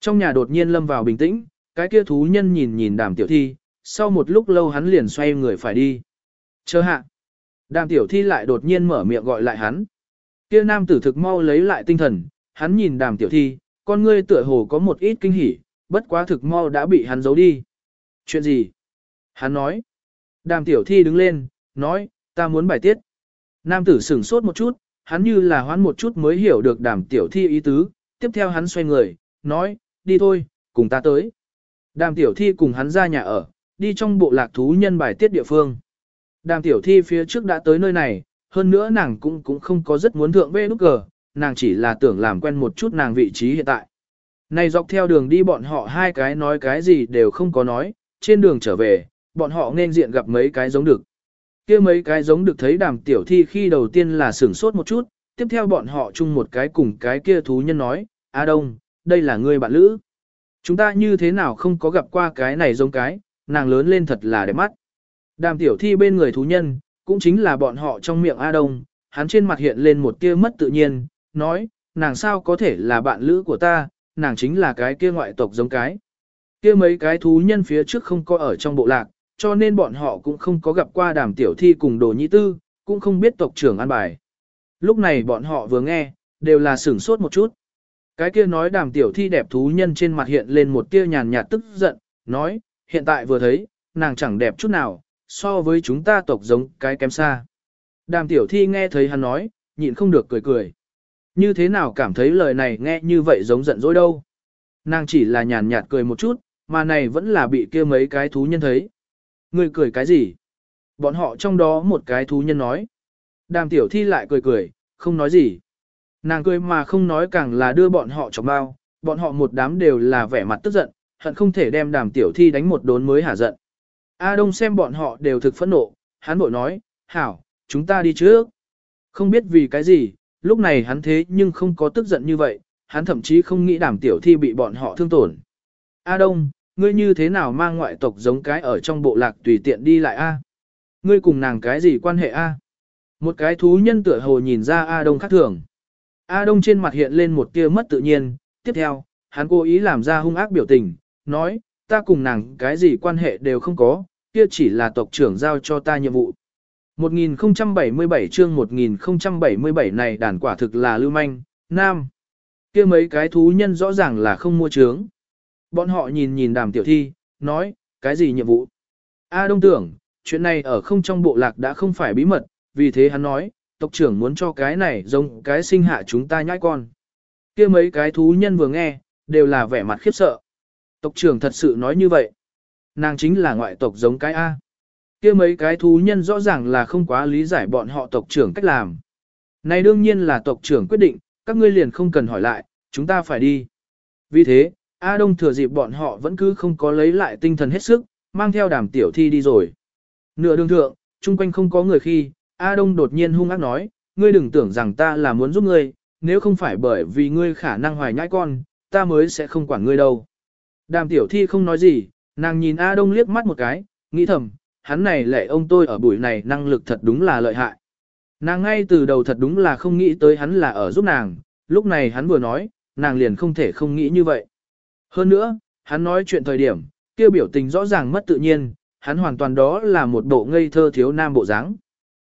Trong nhà đột nhiên lâm vào bình tĩnh, cái kia thú nhân nhìn nhìn đàm tiểu thi, sau một lúc lâu hắn liền xoay người phải đi. Chờ hạ. Đàm tiểu thi lại đột nhiên mở miệng gọi lại hắn. Kia nam tử thực mau lấy lại tinh thần, hắn nhìn đàm tiểu thi, con ngươi tựa hồ có một ít kinh hỉ, bất quá thực mau đã bị hắn giấu đi. Chuyện gì? Hắn nói. Đàm tiểu thi đứng lên, nói, ta muốn bài tiết. Nam tử sửng sốt một chút, hắn như là hoán một chút mới hiểu được đàm tiểu thi ý tứ, tiếp theo hắn xoay người, nói, đi thôi, cùng ta tới. Đàm tiểu thi cùng hắn ra nhà ở, đi trong bộ lạc thú nhân bài tiết địa phương. Đàm tiểu thi phía trước đã tới nơi này, hơn nữa nàng cũng cũng không có rất muốn thượng bê nút cờ, nàng chỉ là tưởng làm quen một chút nàng vị trí hiện tại. Này dọc theo đường đi bọn họ hai cái nói cái gì đều không có nói, trên đường trở về, bọn họ nên diện gặp mấy cái giống được. kia mấy cái giống được thấy đàm tiểu thi khi đầu tiên là sửng sốt một chút, tiếp theo bọn họ chung một cái cùng cái kia thú nhân nói, A Đông, đây là người bạn lữ. Chúng ta như thế nào không có gặp qua cái này giống cái, nàng lớn lên thật là đẹp mắt. Đàm tiểu thi bên người thú nhân, cũng chính là bọn họ trong miệng A Đông, hắn trên mặt hiện lên một tia mất tự nhiên, nói, nàng sao có thể là bạn lữ của ta, nàng chính là cái kia ngoại tộc giống cái. Kia mấy cái thú nhân phía trước không có ở trong bộ lạc, cho nên bọn họ cũng không có gặp qua đàm tiểu thi cùng đồ nhị tư, cũng không biết tộc trưởng an bài. Lúc này bọn họ vừa nghe, đều là sửng sốt một chút. Cái kia nói đàm tiểu thi đẹp thú nhân trên mặt hiện lên một tia nhàn nhạt tức giận, nói, hiện tại vừa thấy, nàng chẳng đẹp chút nào, so với chúng ta tộc giống cái kém xa. Đàm tiểu thi nghe thấy hắn nói, nhịn không được cười cười. Như thế nào cảm thấy lời này nghe như vậy giống giận dỗi đâu. Nàng chỉ là nhàn nhạt cười một chút, mà này vẫn là bị kia mấy cái thú nhân thấy. Người cười cái gì? Bọn họ trong đó một cái thú nhân nói. Đàm tiểu thi lại cười cười, không nói gì. Nàng cười mà không nói càng là đưa bọn họ chọc bao, bọn họ một đám đều là vẻ mặt tức giận, hận không thể đem đàm tiểu thi đánh một đốn mới hả giận. A Đông xem bọn họ đều thực phẫn nộ, hắn bội nói, hảo, chúng ta đi trước. Không biết vì cái gì, lúc này hắn thế nhưng không có tức giận như vậy, hắn thậm chí không nghĩ đàm tiểu thi bị bọn họ thương tổn. A Đông, ngươi như thế nào mang ngoại tộc giống cái ở trong bộ lạc tùy tiện đi lại A? Ngươi cùng nàng cái gì quan hệ A? Một cái thú nhân tựa hồ nhìn ra A Đông khác thường. A Đông trên mặt hiện lên một tia mất tự nhiên, tiếp theo, hắn cố ý làm ra hung ác biểu tình, nói, ta cùng nàng cái gì quan hệ đều không có, kia chỉ là tộc trưởng giao cho ta nhiệm vụ. 1077 chương 1077 này đàn quả thực là lưu manh, nam. kia mấy cái thú nhân rõ ràng là không mua trướng. Bọn họ nhìn nhìn đàm tiểu thi, nói, cái gì nhiệm vụ? A đông tưởng, chuyện này ở không trong bộ lạc đã không phải bí mật, vì thế hắn nói, tộc trưởng muốn cho cái này giống cái sinh hạ chúng ta nhãi con. kia mấy cái thú nhân vừa nghe, đều là vẻ mặt khiếp sợ. Tộc trưởng thật sự nói như vậy. Nàng chính là ngoại tộc giống cái A. kia mấy cái thú nhân rõ ràng là không quá lý giải bọn họ tộc trưởng cách làm. Này đương nhiên là tộc trưởng quyết định, các ngươi liền không cần hỏi lại, chúng ta phải đi. Vì thế, A Đông thừa dịp bọn họ vẫn cứ không có lấy lại tinh thần hết sức, mang theo đàm tiểu thi đi rồi. Nửa đường thượng, chung quanh không có người khi, A Đông đột nhiên hung ác nói, ngươi đừng tưởng rằng ta là muốn giúp ngươi, nếu không phải bởi vì ngươi khả năng hoài nhãi con, ta mới sẽ không quản ngươi đâu. Đàm tiểu thi không nói gì, nàng nhìn A Đông liếc mắt một cái, nghĩ thầm, hắn này lệ ông tôi ở buổi này năng lực thật đúng là lợi hại. Nàng ngay từ đầu thật đúng là không nghĩ tới hắn là ở giúp nàng, lúc này hắn vừa nói, nàng liền không thể không nghĩ như vậy. Hơn nữa, hắn nói chuyện thời điểm, kia biểu tình rõ ràng mất tự nhiên, hắn hoàn toàn đó là một bộ ngây thơ thiếu nam bộ dáng.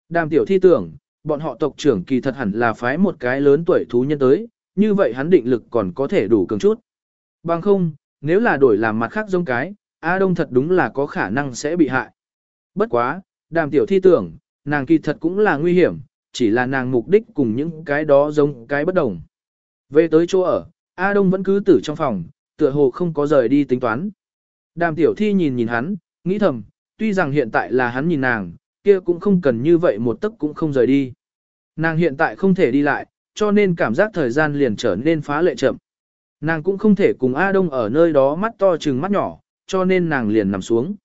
Đàm tiểu thi tưởng, bọn họ tộc trưởng kỳ thật hẳn là phái một cái lớn tuổi thú nhân tới, như vậy hắn định lực còn có thể đủ cường chút. Bằng không, nếu là đổi làm mặt khác giống cái, A Đông thật đúng là có khả năng sẽ bị hại. Bất quá, đàm tiểu thi tưởng, nàng kỳ thật cũng là nguy hiểm, chỉ là nàng mục đích cùng những cái đó giống cái bất đồng. Về tới chỗ ở, A Đông vẫn cứ tử trong phòng, tựa hồ không có rời đi tính toán. Đàm tiểu thi nhìn nhìn hắn, nghĩ thầm, tuy rằng hiện tại là hắn nhìn nàng, kia cũng không cần như vậy một tấc cũng không rời đi. Nàng hiện tại không thể đi lại, cho nên cảm giác thời gian liền trở nên phá lệ chậm. Nàng cũng không thể cùng A Đông ở nơi đó mắt to chừng mắt nhỏ, cho nên nàng liền nằm xuống.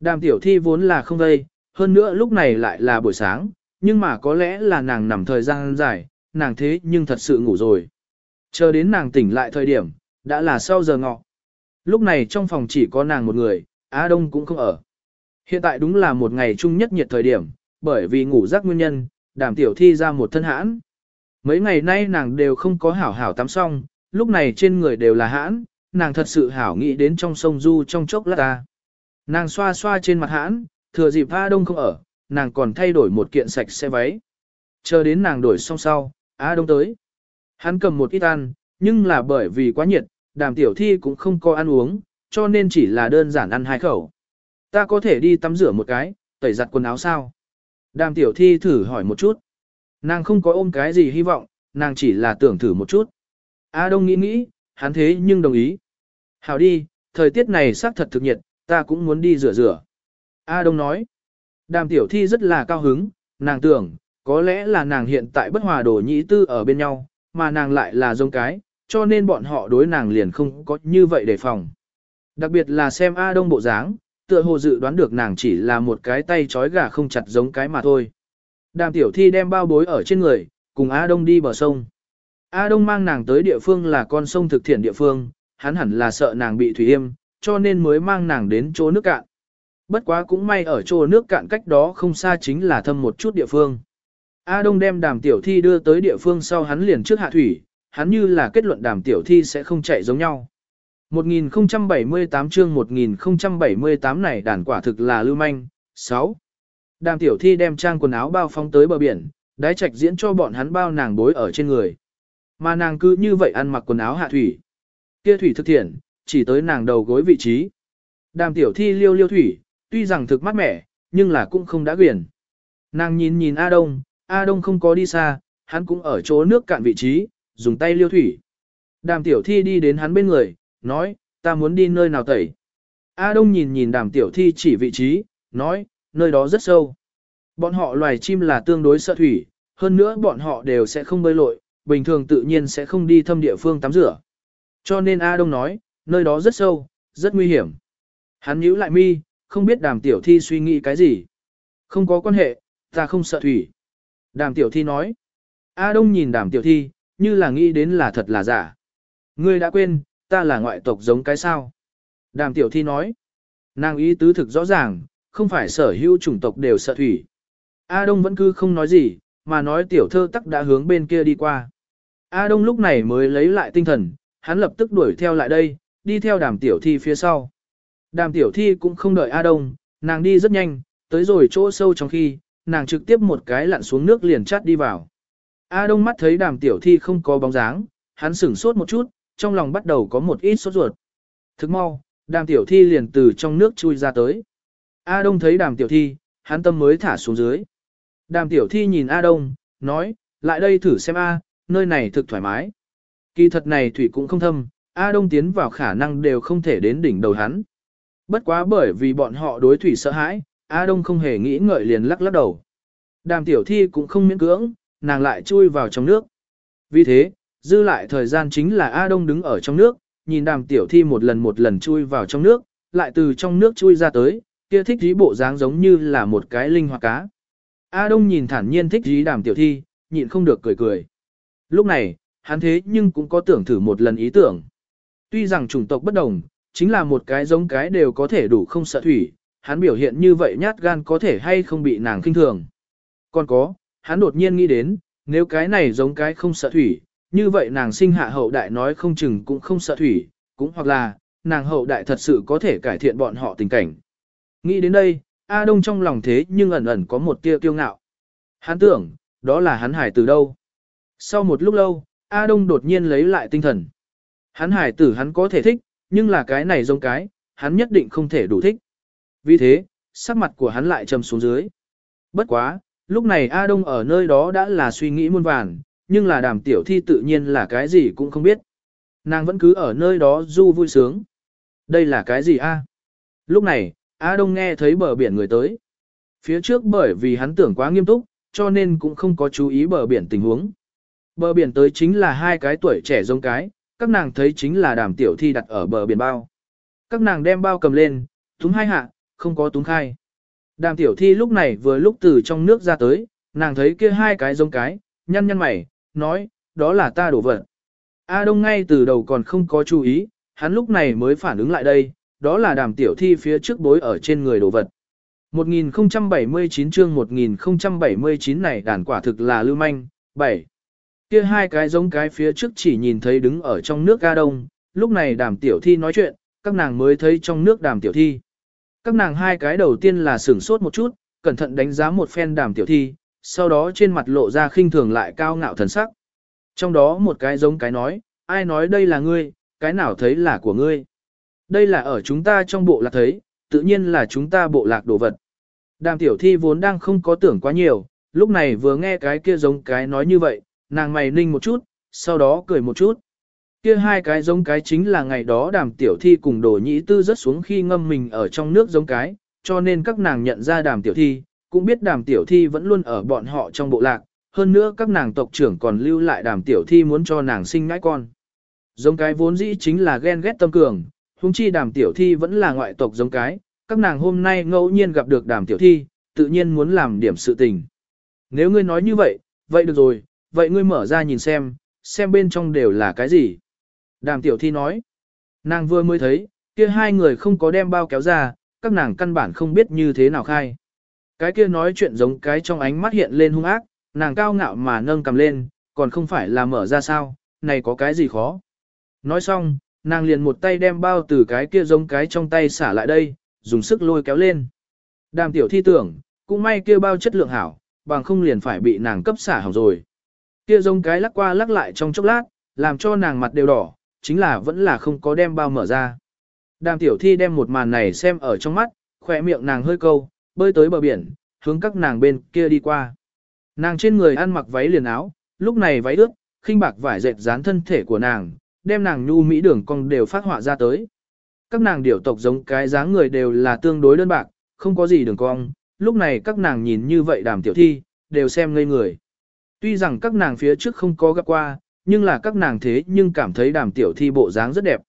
Đàm tiểu thi vốn là không vây, hơn nữa lúc này lại là buổi sáng, nhưng mà có lẽ là nàng nằm thời gian dài, nàng thế nhưng thật sự ngủ rồi. Chờ đến nàng tỉnh lại thời điểm, đã là sau giờ ngọ. Lúc này trong phòng chỉ có nàng một người, Á Đông cũng không ở. Hiện tại đúng là một ngày chung nhất nhiệt thời điểm, bởi vì ngủ giấc nguyên nhân, đàm tiểu thi ra một thân hãn. Mấy ngày nay nàng đều không có hảo hảo tắm xong, lúc này trên người đều là hãn, nàng thật sự hảo nghĩ đến trong sông du trong chốc lát ta. Nàng xoa xoa trên mặt hãn, thừa dịp A Đông không ở, nàng còn thay đổi một kiện sạch xe váy. Chờ đến nàng đổi xong sau, A Đông tới. Hắn cầm một ít ăn, nhưng là bởi vì quá nhiệt, đàm tiểu thi cũng không có ăn uống, cho nên chỉ là đơn giản ăn hai khẩu. Ta có thể đi tắm rửa một cái, tẩy giặt quần áo sao? Đàm tiểu thi thử hỏi một chút. Nàng không có ôm cái gì hy vọng, nàng chỉ là tưởng thử một chút. A Đông nghĩ nghĩ, hắn thế nhưng đồng ý. Hảo đi, thời tiết này xác thật thực nhiệt, ta cũng muốn đi rửa rửa. A Đông nói. Đàm tiểu thi rất là cao hứng, nàng tưởng, có lẽ là nàng hiện tại bất hòa đồ nhĩ tư ở bên nhau, mà nàng lại là giống cái, cho nên bọn họ đối nàng liền không có như vậy đề phòng. Đặc biệt là xem A Đông bộ dáng, tựa hồ dự đoán được nàng chỉ là một cái tay trói gà không chặt giống cái mà thôi. Đàm tiểu thi đem bao bối ở trên người, cùng A Đông đi bờ sông. A Đông mang nàng tới địa phương là con sông thực thiện địa phương, hắn hẳn là sợ nàng bị thủy yêm, cho nên mới mang nàng đến chỗ nước cạn. Bất quá cũng may ở chỗ nước cạn cách đó không xa chính là thâm một chút địa phương. A Đông đem đàm tiểu thi đưa tới địa phương sau hắn liền trước hạ thủy, hắn như là kết luận đàm tiểu thi sẽ không chạy giống nhau. 1078 chương 1078 này đàn quả thực là lưu manh. 6. Đàm tiểu thi đem trang quần áo bao phong tới bờ biển, đái trạch diễn cho bọn hắn bao nàng bối ở trên người. Mà nàng cứ như vậy ăn mặc quần áo hạ thủy. Kia thủy thực thiện, chỉ tới nàng đầu gối vị trí. Đàm tiểu thi liêu liêu thủy, tuy rằng thực mát mẻ, nhưng là cũng không đã quyển. Nàng nhìn nhìn A Đông, A Đông không có đi xa, hắn cũng ở chỗ nước cạn vị trí, dùng tay liêu thủy. Đàm tiểu thi đi đến hắn bên người, nói, ta muốn đi nơi nào tẩy. A Đông nhìn nhìn đàm tiểu thi chỉ vị trí, nói, nơi đó rất sâu. Bọn họ loài chim là tương đối sợ thủy, hơn nữa bọn họ đều sẽ không bơi lội, bình thường tự nhiên sẽ không đi thâm địa phương tắm rửa. Cho nên A Đông nói, nơi đó rất sâu, rất nguy hiểm. Hắn nhíu lại mi, không biết đàm tiểu thi suy nghĩ cái gì. Không có quan hệ, ta không sợ thủy. Đàm tiểu thi nói. A Đông nhìn đàm tiểu thi, như là nghĩ đến là thật là giả. Ngươi đã quên, ta là ngoại tộc giống cái sao. Đàm tiểu thi nói. Nàng ý tứ thực rõ ràng, không phải sở hữu chủng tộc đều sợ thủy. A Đông vẫn cứ không nói gì, mà nói tiểu thơ tắc đã hướng bên kia đi qua. A Đông lúc này mới lấy lại tinh thần, hắn lập tức đuổi theo lại đây, đi theo đàm tiểu thi phía sau. Đàm tiểu thi cũng không đợi A Đông, nàng đi rất nhanh, tới rồi chỗ sâu trong khi, nàng trực tiếp một cái lặn xuống nước liền chát đi vào. A Đông mắt thấy đàm tiểu thi không có bóng dáng, hắn sửng sốt một chút, trong lòng bắt đầu có một ít sốt ruột. Thức mau, đàm tiểu thi liền từ trong nước chui ra tới. A Đông thấy đàm tiểu thi, hắn tâm mới thả xuống dưới. Đàm tiểu thi nhìn A Đông, nói, lại đây thử xem a, nơi này thực thoải mái. Kỳ thật này thủy cũng không thâm, A Đông tiến vào khả năng đều không thể đến đỉnh đầu hắn. Bất quá bởi vì bọn họ đối thủy sợ hãi, A Đông không hề nghĩ ngợi liền lắc lắc đầu. Đàm tiểu thi cũng không miễn cưỡng, nàng lại chui vào trong nước. Vì thế, dư lại thời gian chính là A Đông đứng ở trong nước, nhìn đàm tiểu thi một lần một lần chui vào trong nước, lại từ trong nước chui ra tới, kia thích dí bộ dáng giống như là một cái linh hoạt cá. A Đông nhìn thản nhiên thích dí đàm tiểu thi, nhịn không được cười cười. Lúc này, hắn thế nhưng cũng có tưởng thử một lần ý tưởng. Tuy rằng chủng tộc bất đồng, chính là một cái giống cái đều có thể đủ không sợ thủy, hắn biểu hiện như vậy nhát gan có thể hay không bị nàng khinh thường. Còn có, hắn đột nhiên nghĩ đến, nếu cái này giống cái không sợ thủy, như vậy nàng sinh hạ hậu đại nói không chừng cũng không sợ thủy, cũng hoặc là, nàng hậu đại thật sự có thể cải thiện bọn họ tình cảnh. Nghĩ đến đây, A Đông trong lòng thế nhưng ẩn ẩn có một tia kiêu ngạo. Hắn tưởng, đó là hắn hải từ đâu. Sau một lúc lâu, A Đông đột nhiên lấy lại tinh thần. Hắn hải tử hắn có thể thích, nhưng là cái này giống cái, hắn nhất định không thể đủ thích. Vì thế, sắc mặt của hắn lại trầm xuống dưới. Bất quá, lúc này A Đông ở nơi đó đã là suy nghĩ muôn vàn, nhưng là đàm tiểu thi tự nhiên là cái gì cũng không biết. Nàng vẫn cứ ở nơi đó du vui sướng. Đây là cái gì a? Lúc này, A Đông nghe thấy bờ biển người tới. Phía trước bởi vì hắn tưởng quá nghiêm túc, cho nên cũng không có chú ý bờ biển tình huống. Bờ biển tới chính là hai cái tuổi trẻ giống cái, các nàng thấy chính là đàm tiểu thi đặt ở bờ biển bao. Các nàng đem bao cầm lên, túng hai hạ, không có túng khai. Đàm tiểu thi lúc này vừa lúc từ trong nước ra tới, nàng thấy kia hai cái giống cái, nhăn nhăn mày, nói, đó là ta đổ vật. A Đông ngay từ đầu còn không có chú ý, hắn lúc này mới phản ứng lại đây, đó là đàm tiểu thi phía trước bối ở trên người đồ vật. 1079 chương 1079 này đàn quả thực là lưu manh, 7. Kia hai cái giống cái phía trước chỉ nhìn thấy đứng ở trong nước A đông, lúc này đàm tiểu thi nói chuyện, các nàng mới thấy trong nước đàm tiểu thi. Các nàng hai cái đầu tiên là sửng sốt một chút, cẩn thận đánh giá một phen đàm tiểu thi, sau đó trên mặt lộ ra khinh thường lại cao ngạo thần sắc. Trong đó một cái giống cái nói, ai nói đây là ngươi, cái nào thấy là của ngươi. Đây là ở chúng ta trong bộ lạc thấy, tự nhiên là chúng ta bộ lạc đồ vật. Đàm tiểu thi vốn đang không có tưởng quá nhiều, lúc này vừa nghe cái kia giống cái nói như vậy, nàng mày ninh một chút, sau đó cười một chút. Kia hai cái giống cái chính là ngày đó đàm tiểu thi cùng đồ nhĩ tư rất xuống khi ngâm mình ở trong nước giống cái, cho nên các nàng nhận ra đàm tiểu thi, cũng biết đàm tiểu thi vẫn luôn ở bọn họ trong bộ lạc, hơn nữa các nàng tộc trưởng còn lưu lại đàm tiểu thi muốn cho nàng sinh ngãi con. Giống cái vốn dĩ chính là ghen ghét tâm cường, huống chi đàm tiểu thi vẫn là ngoại tộc giống cái, các nàng hôm nay ngẫu nhiên gặp được đàm tiểu thi, tự nhiên muốn làm điểm sự tình. Nếu ngươi nói như vậy, vậy được rồi, vậy ngươi mở ra nhìn xem, xem bên trong đều là cái gì. Đàm tiểu thi nói, nàng vừa mới thấy, kia hai người không có đem bao kéo ra, các nàng căn bản không biết như thế nào khai. Cái kia nói chuyện giống cái trong ánh mắt hiện lên hung ác, nàng cao ngạo mà nâng cầm lên, còn không phải là mở ra sao, này có cái gì khó. Nói xong, nàng liền một tay đem bao từ cái kia giống cái trong tay xả lại đây, dùng sức lôi kéo lên. Đàm tiểu thi tưởng, cũng may kia bao chất lượng hảo, bằng không liền phải bị nàng cấp xả hỏng rồi. Kia giống cái lắc qua lắc lại trong chốc lát, làm cho nàng mặt đều đỏ, chính là vẫn là không có đem bao mở ra. Đàm tiểu thi đem một màn này xem ở trong mắt, khỏe miệng nàng hơi câu, bơi tới bờ biển, hướng các nàng bên kia đi qua. Nàng trên người ăn mặc váy liền áo, lúc này váy ướt, khinh bạc vải dệt dán thân thể của nàng, đem nàng nhu mỹ đường cong đều phát họa ra tới. Các nàng điểu tộc giống cái dáng người đều là tương đối đơn bạc, không có gì đường cong, lúc này các nàng nhìn như vậy đàm tiểu thi, đều xem ngây người. Tuy rằng các nàng phía trước không có gặp qua, nhưng là các nàng thế nhưng cảm thấy đàm tiểu thi bộ dáng rất đẹp.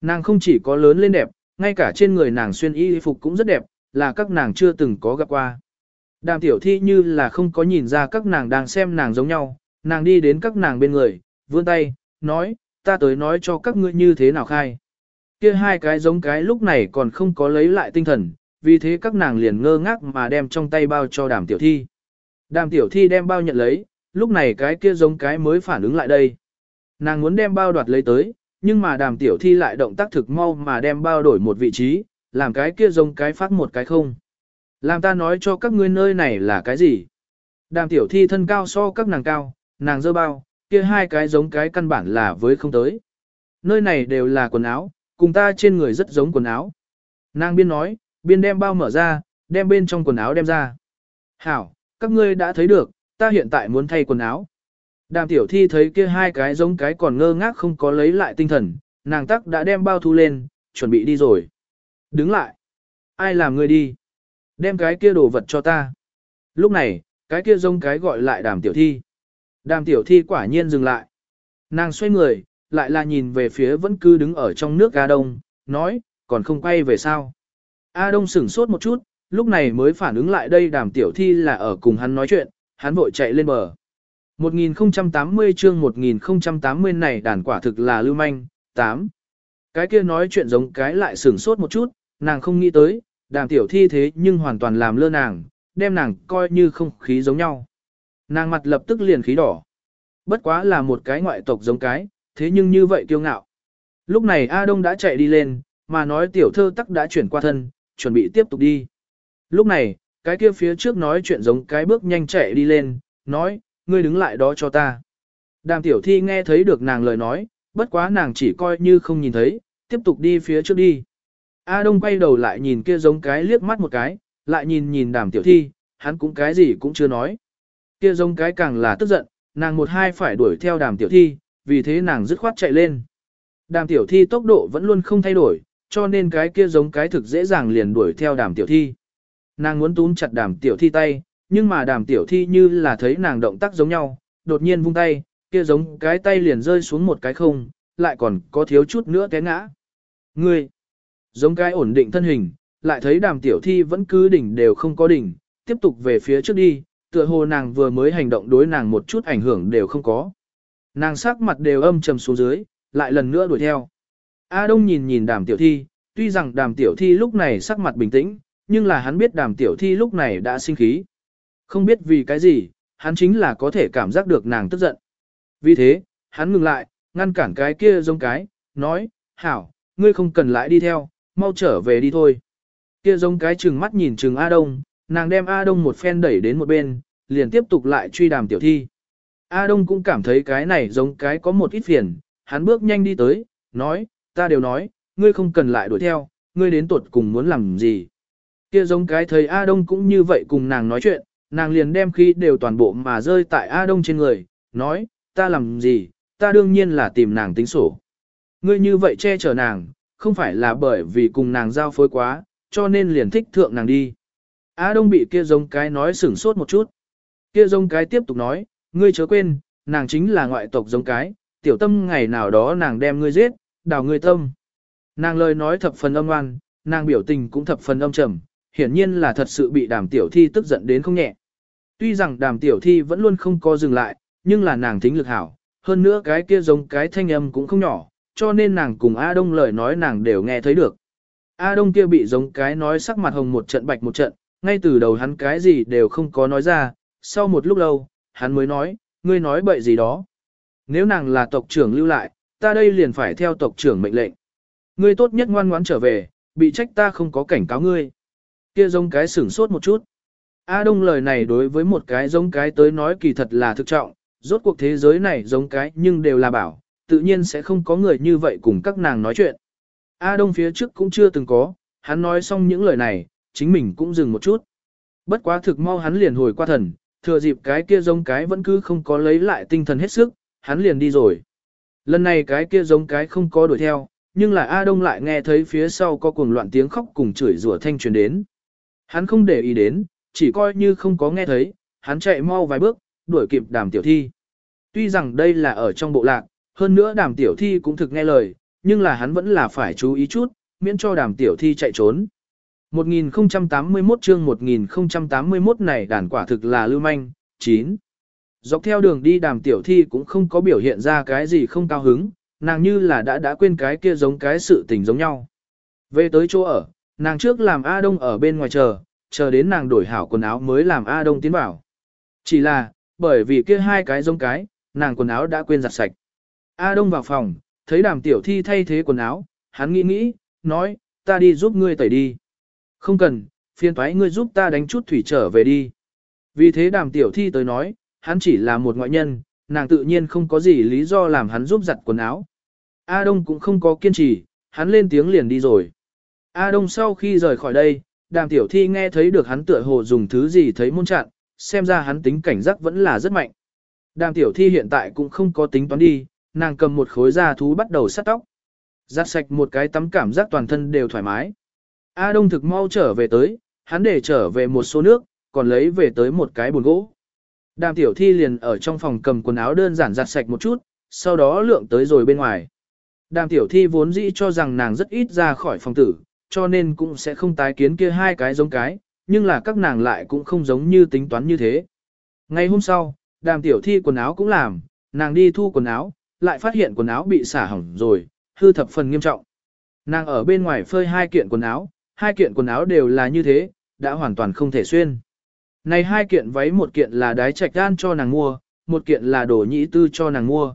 Nàng không chỉ có lớn lên đẹp, ngay cả trên người nàng xuyên y phục cũng rất đẹp, là các nàng chưa từng có gặp qua. Đàm tiểu thi như là không có nhìn ra các nàng đang xem nàng giống nhau, nàng đi đến các nàng bên người, vươn tay, nói, ta tới nói cho các ngươi như thế nào khai. Kia hai cái giống cái lúc này còn không có lấy lại tinh thần, vì thế các nàng liền ngơ ngác mà đem trong tay bao cho đàm tiểu thi. Đàm tiểu thi đem bao nhận lấy, lúc này cái kia giống cái mới phản ứng lại đây. Nàng muốn đem bao đoạt lấy tới, nhưng mà đàm tiểu thi lại động tác thực mau mà đem bao đổi một vị trí, làm cái kia giống cái phát một cái không. Làm ta nói cho các ngươi nơi này là cái gì? Đàm tiểu thi thân cao so các nàng cao, nàng dơ bao, kia hai cái giống cái căn bản là với không tới. Nơi này đều là quần áo, cùng ta trên người rất giống quần áo. Nàng biên nói, biên đem bao mở ra, đem bên trong quần áo đem ra. Hảo, các ngươi đã thấy được, ta hiện tại muốn thay quần áo. Đàm tiểu thi thấy kia hai cái giống cái còn ngơ ngác không có lấy lại tinh thần, nàng tắc đã đem bao thu lên, chuẩn bị đi rồi. Đứng lại. Ai làm người đi? Đem cái kia đồ vật cho ta. Lúc này, cái kia giống cái gọi lại đàm tiểu thi. Đàm tiểu thi quả nhiên dừng lại. Nàng xoay người, lại là nhìn về phía vẫn cứ đứng ở trong nước A Đông, nói, còn không quay về sao. A Đông sửng sốt một chút, lúc này mới phản ứng lại đây đàm tiểu thi là ở cùng hắn nói chuyện, hắn vội chạy lên bờ. 1080 chương 1080 này đàn quả thực là lưu manh, 8. Cái kia nói chuyện giống cái lại sửng sốt một chút, nàng không nghĩ tới, đàm tiểu thi thế nhưng hoàn toàn làm lơ nàng, đem nàng coi như không khí giống nhau. Nàng mặt lập tức liền khí đỏ. Bất quá là một cái ngoại tộc giống cái, thế nhưng như vậy kiêu ngạo. Lúc này A Đông đã chạy đi lên, mà nói tiểu thơ tắc đã chuyển qua thân, chuẩn bị tiếp tục đi. Lúc này, cái kia phía trước nói chuyện giống cái bước nhanh chạy đi lên, nói, ngươi đứng lại đó cho ta. Đàm tiểu thi nghe thấy được nàng lời nói, bất quá nàng chỉ coi như không nhìn thấy, tiếp tục đi phía trước đi. A Đông quay đầu lại nhìn kia giống cái liếc mắt một cái, lại nhìn nhìn đàm tiểu thi, hắn cũng cái gì cũng chưa nói. Kia giống cái càng là tức giận, nàng một hai phải đuổi theo đàm tiểu thi, vì thế nàng dứt khoát chạy lên. Đàm tiểu thi tốc độ vẫn luôn không thay đổi, cho nên cái kia giống cái thực dễ dàng liền đuổi theo đàm tiểu thi. Nàng muốn túm chặt đàm tiểu thi tay, nhưng mà đàm tiểu thi như là thấy nàng động tác giống nhau, đột nhiên vung tay, kia giống cái tay liền rơi xuống một cái không, lại còn có thiếu chút nữa té ngã. Ngươi, giống cái ổn định thân hình, lại thấy đàm tiểu thi vẫn cứ đỉnh đều không có đỉnh, tiếp tục về phía trước đi, tựa hồ nàng vừa mới hành động đối nàng một chút ảnh hưởng đều không có. Nàng sắc mặt đều âm trầm xuống dưới, lại lần nữa đuổi theo. A Đông nhìn nhìn đàm tiểu thi, tuy rằng đàm tiểu thi lúc này sắc mặt bình tĩnh, nhưng là hắn biết đàm tiểu thi lúc này đã sinh khí. Không biết vì cái gì, hắn chính là có thể cảm giác được nàng tức giận. Vì thế, hắn ngừng lại, ngăn cản cái kia giống cái, nói, hảo, ngươi không cần lại đi theo, mau trở về đi thôi. Kia giống cái chừng mắt nhìn chừng A Đông, nàng đem A Đông một phen đẩy đến một bên, liền tiếp tục lại truy đàm tiểu thi. A Đông cũng cảm thấy cái này giống cái có một ít phiền, hắn bước nhanh đi tới, nói, ta đều nói, ngươi không cần lại đuổi theo, ngươi đến tuột cùng muốn làm gì. Kia giống cái thầy A Đông cũng như vậy cùng nàng nói chuyện, nàng liền đem khí đều toàn bộ mà rơi tại A Đông trên người, nói, ta làm gì, ta đương nhiên là tìm nàng tính sổ. Ngươi như vậy che chở nàng, không phải là bởi vì cùng nàng giao phối quá, cho nên liền thích thượng nàng đi. A Đông bị kia giống cái nói sửng sốt một chút. Kia giống cái tiếp tục nói, ngươi chớ quên, nàng chính là ngoại tộc giống cái, tiểu tâm ngày nào đó nàng đem ngươi giết, đào ngươi tâm. Nàng lời nói thập phần âm oan, nàng biểu tình cũng thập phần âm trầm, hiển nhiên là thật sự bị đàm tiểu thi tức giận đến không nhẹ. Tuy rằng đàm tiểu thi vẫn luôn không có dừng lại, nhưng là nàng tính lực hảo, hơn nữa cái kia giống cái thanh âm cũng không nhỏ, cho nên nàng cùng A Đông lời nói nàng đều nghe thấy được. A Đông kia bị giống cái nói sắc mặt hồng một trận bạch một trận, ngay từ đầu hắn cái gì đều không có nói ra, sau một lúc lâu, hắn mới nói, ngươi nói bậy gì đó. Nếu nàng là tộc trưởng lưu lại, ta đây liền phải theo tộc trưởng mệnh lệnh. Ngươi tốt nhất ngoan ngoãn trở về, bị trách ta không có cảnh cáo ngươi. Kia giống cái sửng sốt một chút. A Đông lời này đối với một cái giống cái tới nói kỳ thật là thực trọng, rốt cuộc thế giới này giống cái nhưng đều là bảo, tự nhiên sẽ không có người như vậy cùng các nàng nói chuyện. A Đông phía trước cũng chưa từng có, hắn nói xong những lời này, chính mình cũng dừng một chút. Bất quá thực mau hắn liền hồi qua thần, thừa dịp cái kia giống cái vẫn cứ không có lấy lại tinh thần hết sức, hắn liền đi rồi. Lần này cái kia giống cái không có đuổi theo, nhưng là A Đông lại nghe thấy phía sau có cuồng loạn tiếng khóc cùng chửi rủa thanh truyền đến. Hắn không để ý đến, chỉ coi như không có nghe thấy, hắn chạy mau vài bước, đuổi kịp đàm tiểu thi. Tuy rằng đây là ở trong bộ lạc, hơn nữa đàm tiểu thi cũng thực nghe lời, nhưng là hắn vẫn là phải chú ý chút, miễn cho đàm tiểu thi chạy trốn. 1081 chương 1081 này đàn quả thực là lưu manh, 9. Dọc theo đường đi đàm tiểu thi cũng không có biểu hiện ra cái gì không cao hứng, nàng như là đã đã quên cái kia giống cái sự tình giống nhau. Về tới chỗ ở, nàng trước làm A Đông ở bên ngoài chờ, chờ đến nàng đổi hảo quần áo mới làm A Đông tiến vào. Chỉ là, bởi vì kia hai cái giống cái, nàng quần áo đã quên giặt sạch. A Đông vào phòng, thấy đàm tiểu thi thay thế quần áo, hắn nghĩ nghĩ, nói, ta đi giúp ngươi tẩy đi. Không cần, phiền thoái ngươi giúp ta đánh chút thủy trở về đi. Vì thế đàm tiểu thi tới nói, hắn chỉ là một ngoại nhân, nàng tự nhiên không có gì lý do làm hắn giúp giặt quần áo. A Đông cũng không có kiên trì, hắn lên tiếng liền đi rồi. A Đông sau khi rời khỏi đây, đàm tiểu thi nghe thấy được hắn tựa hồ dùng thứ gì thấy môn chặn, xem ra hắn tính cảnh giác vẫn là rất mạnh. Đàm tiểu thi hiện tại cũng không có tính toán đi, nàng cầm một khối da thú bắt đầu sát tóc. Giặt sạch một cái tắm cảm giác toàn thân đều thoải mái. A Đông thực mau trở về tới, hắn để trở về một số nước, còn lấy về tới một cái bồn gỗ. Đàm tiểu thi liền ở trong phòng cầm quần áo đơn giản giặt sạch một chút, sau đó lượng tới rồi bên ngoài. Đàm tiểu thi vốn dĩ cho rằng nàng rất ít ra khỏi phòng tử, cho nên cũng sẽ không tái kiến kia hai cái giống cái, nhưng là các nàng lại cũng không giống như tính toán như thế. Ngày hôm sau, đàm tiểu thi quần áo cũng làm, nàng đi thu quần áo, lại phát hiện quần áo bị xả hỏng rồi, hư thập phần nghiêm trọng. Nàng ở bên ngoài phơi hai kiện quần áo, hai kiện quần áo đều là như thế, đã hoàn toàn không thể xuyên. Này hai kiện váy một kiện là đái trạch đan cho nàng mua, một kiện là đồ nhĩ tư cho nàng mua.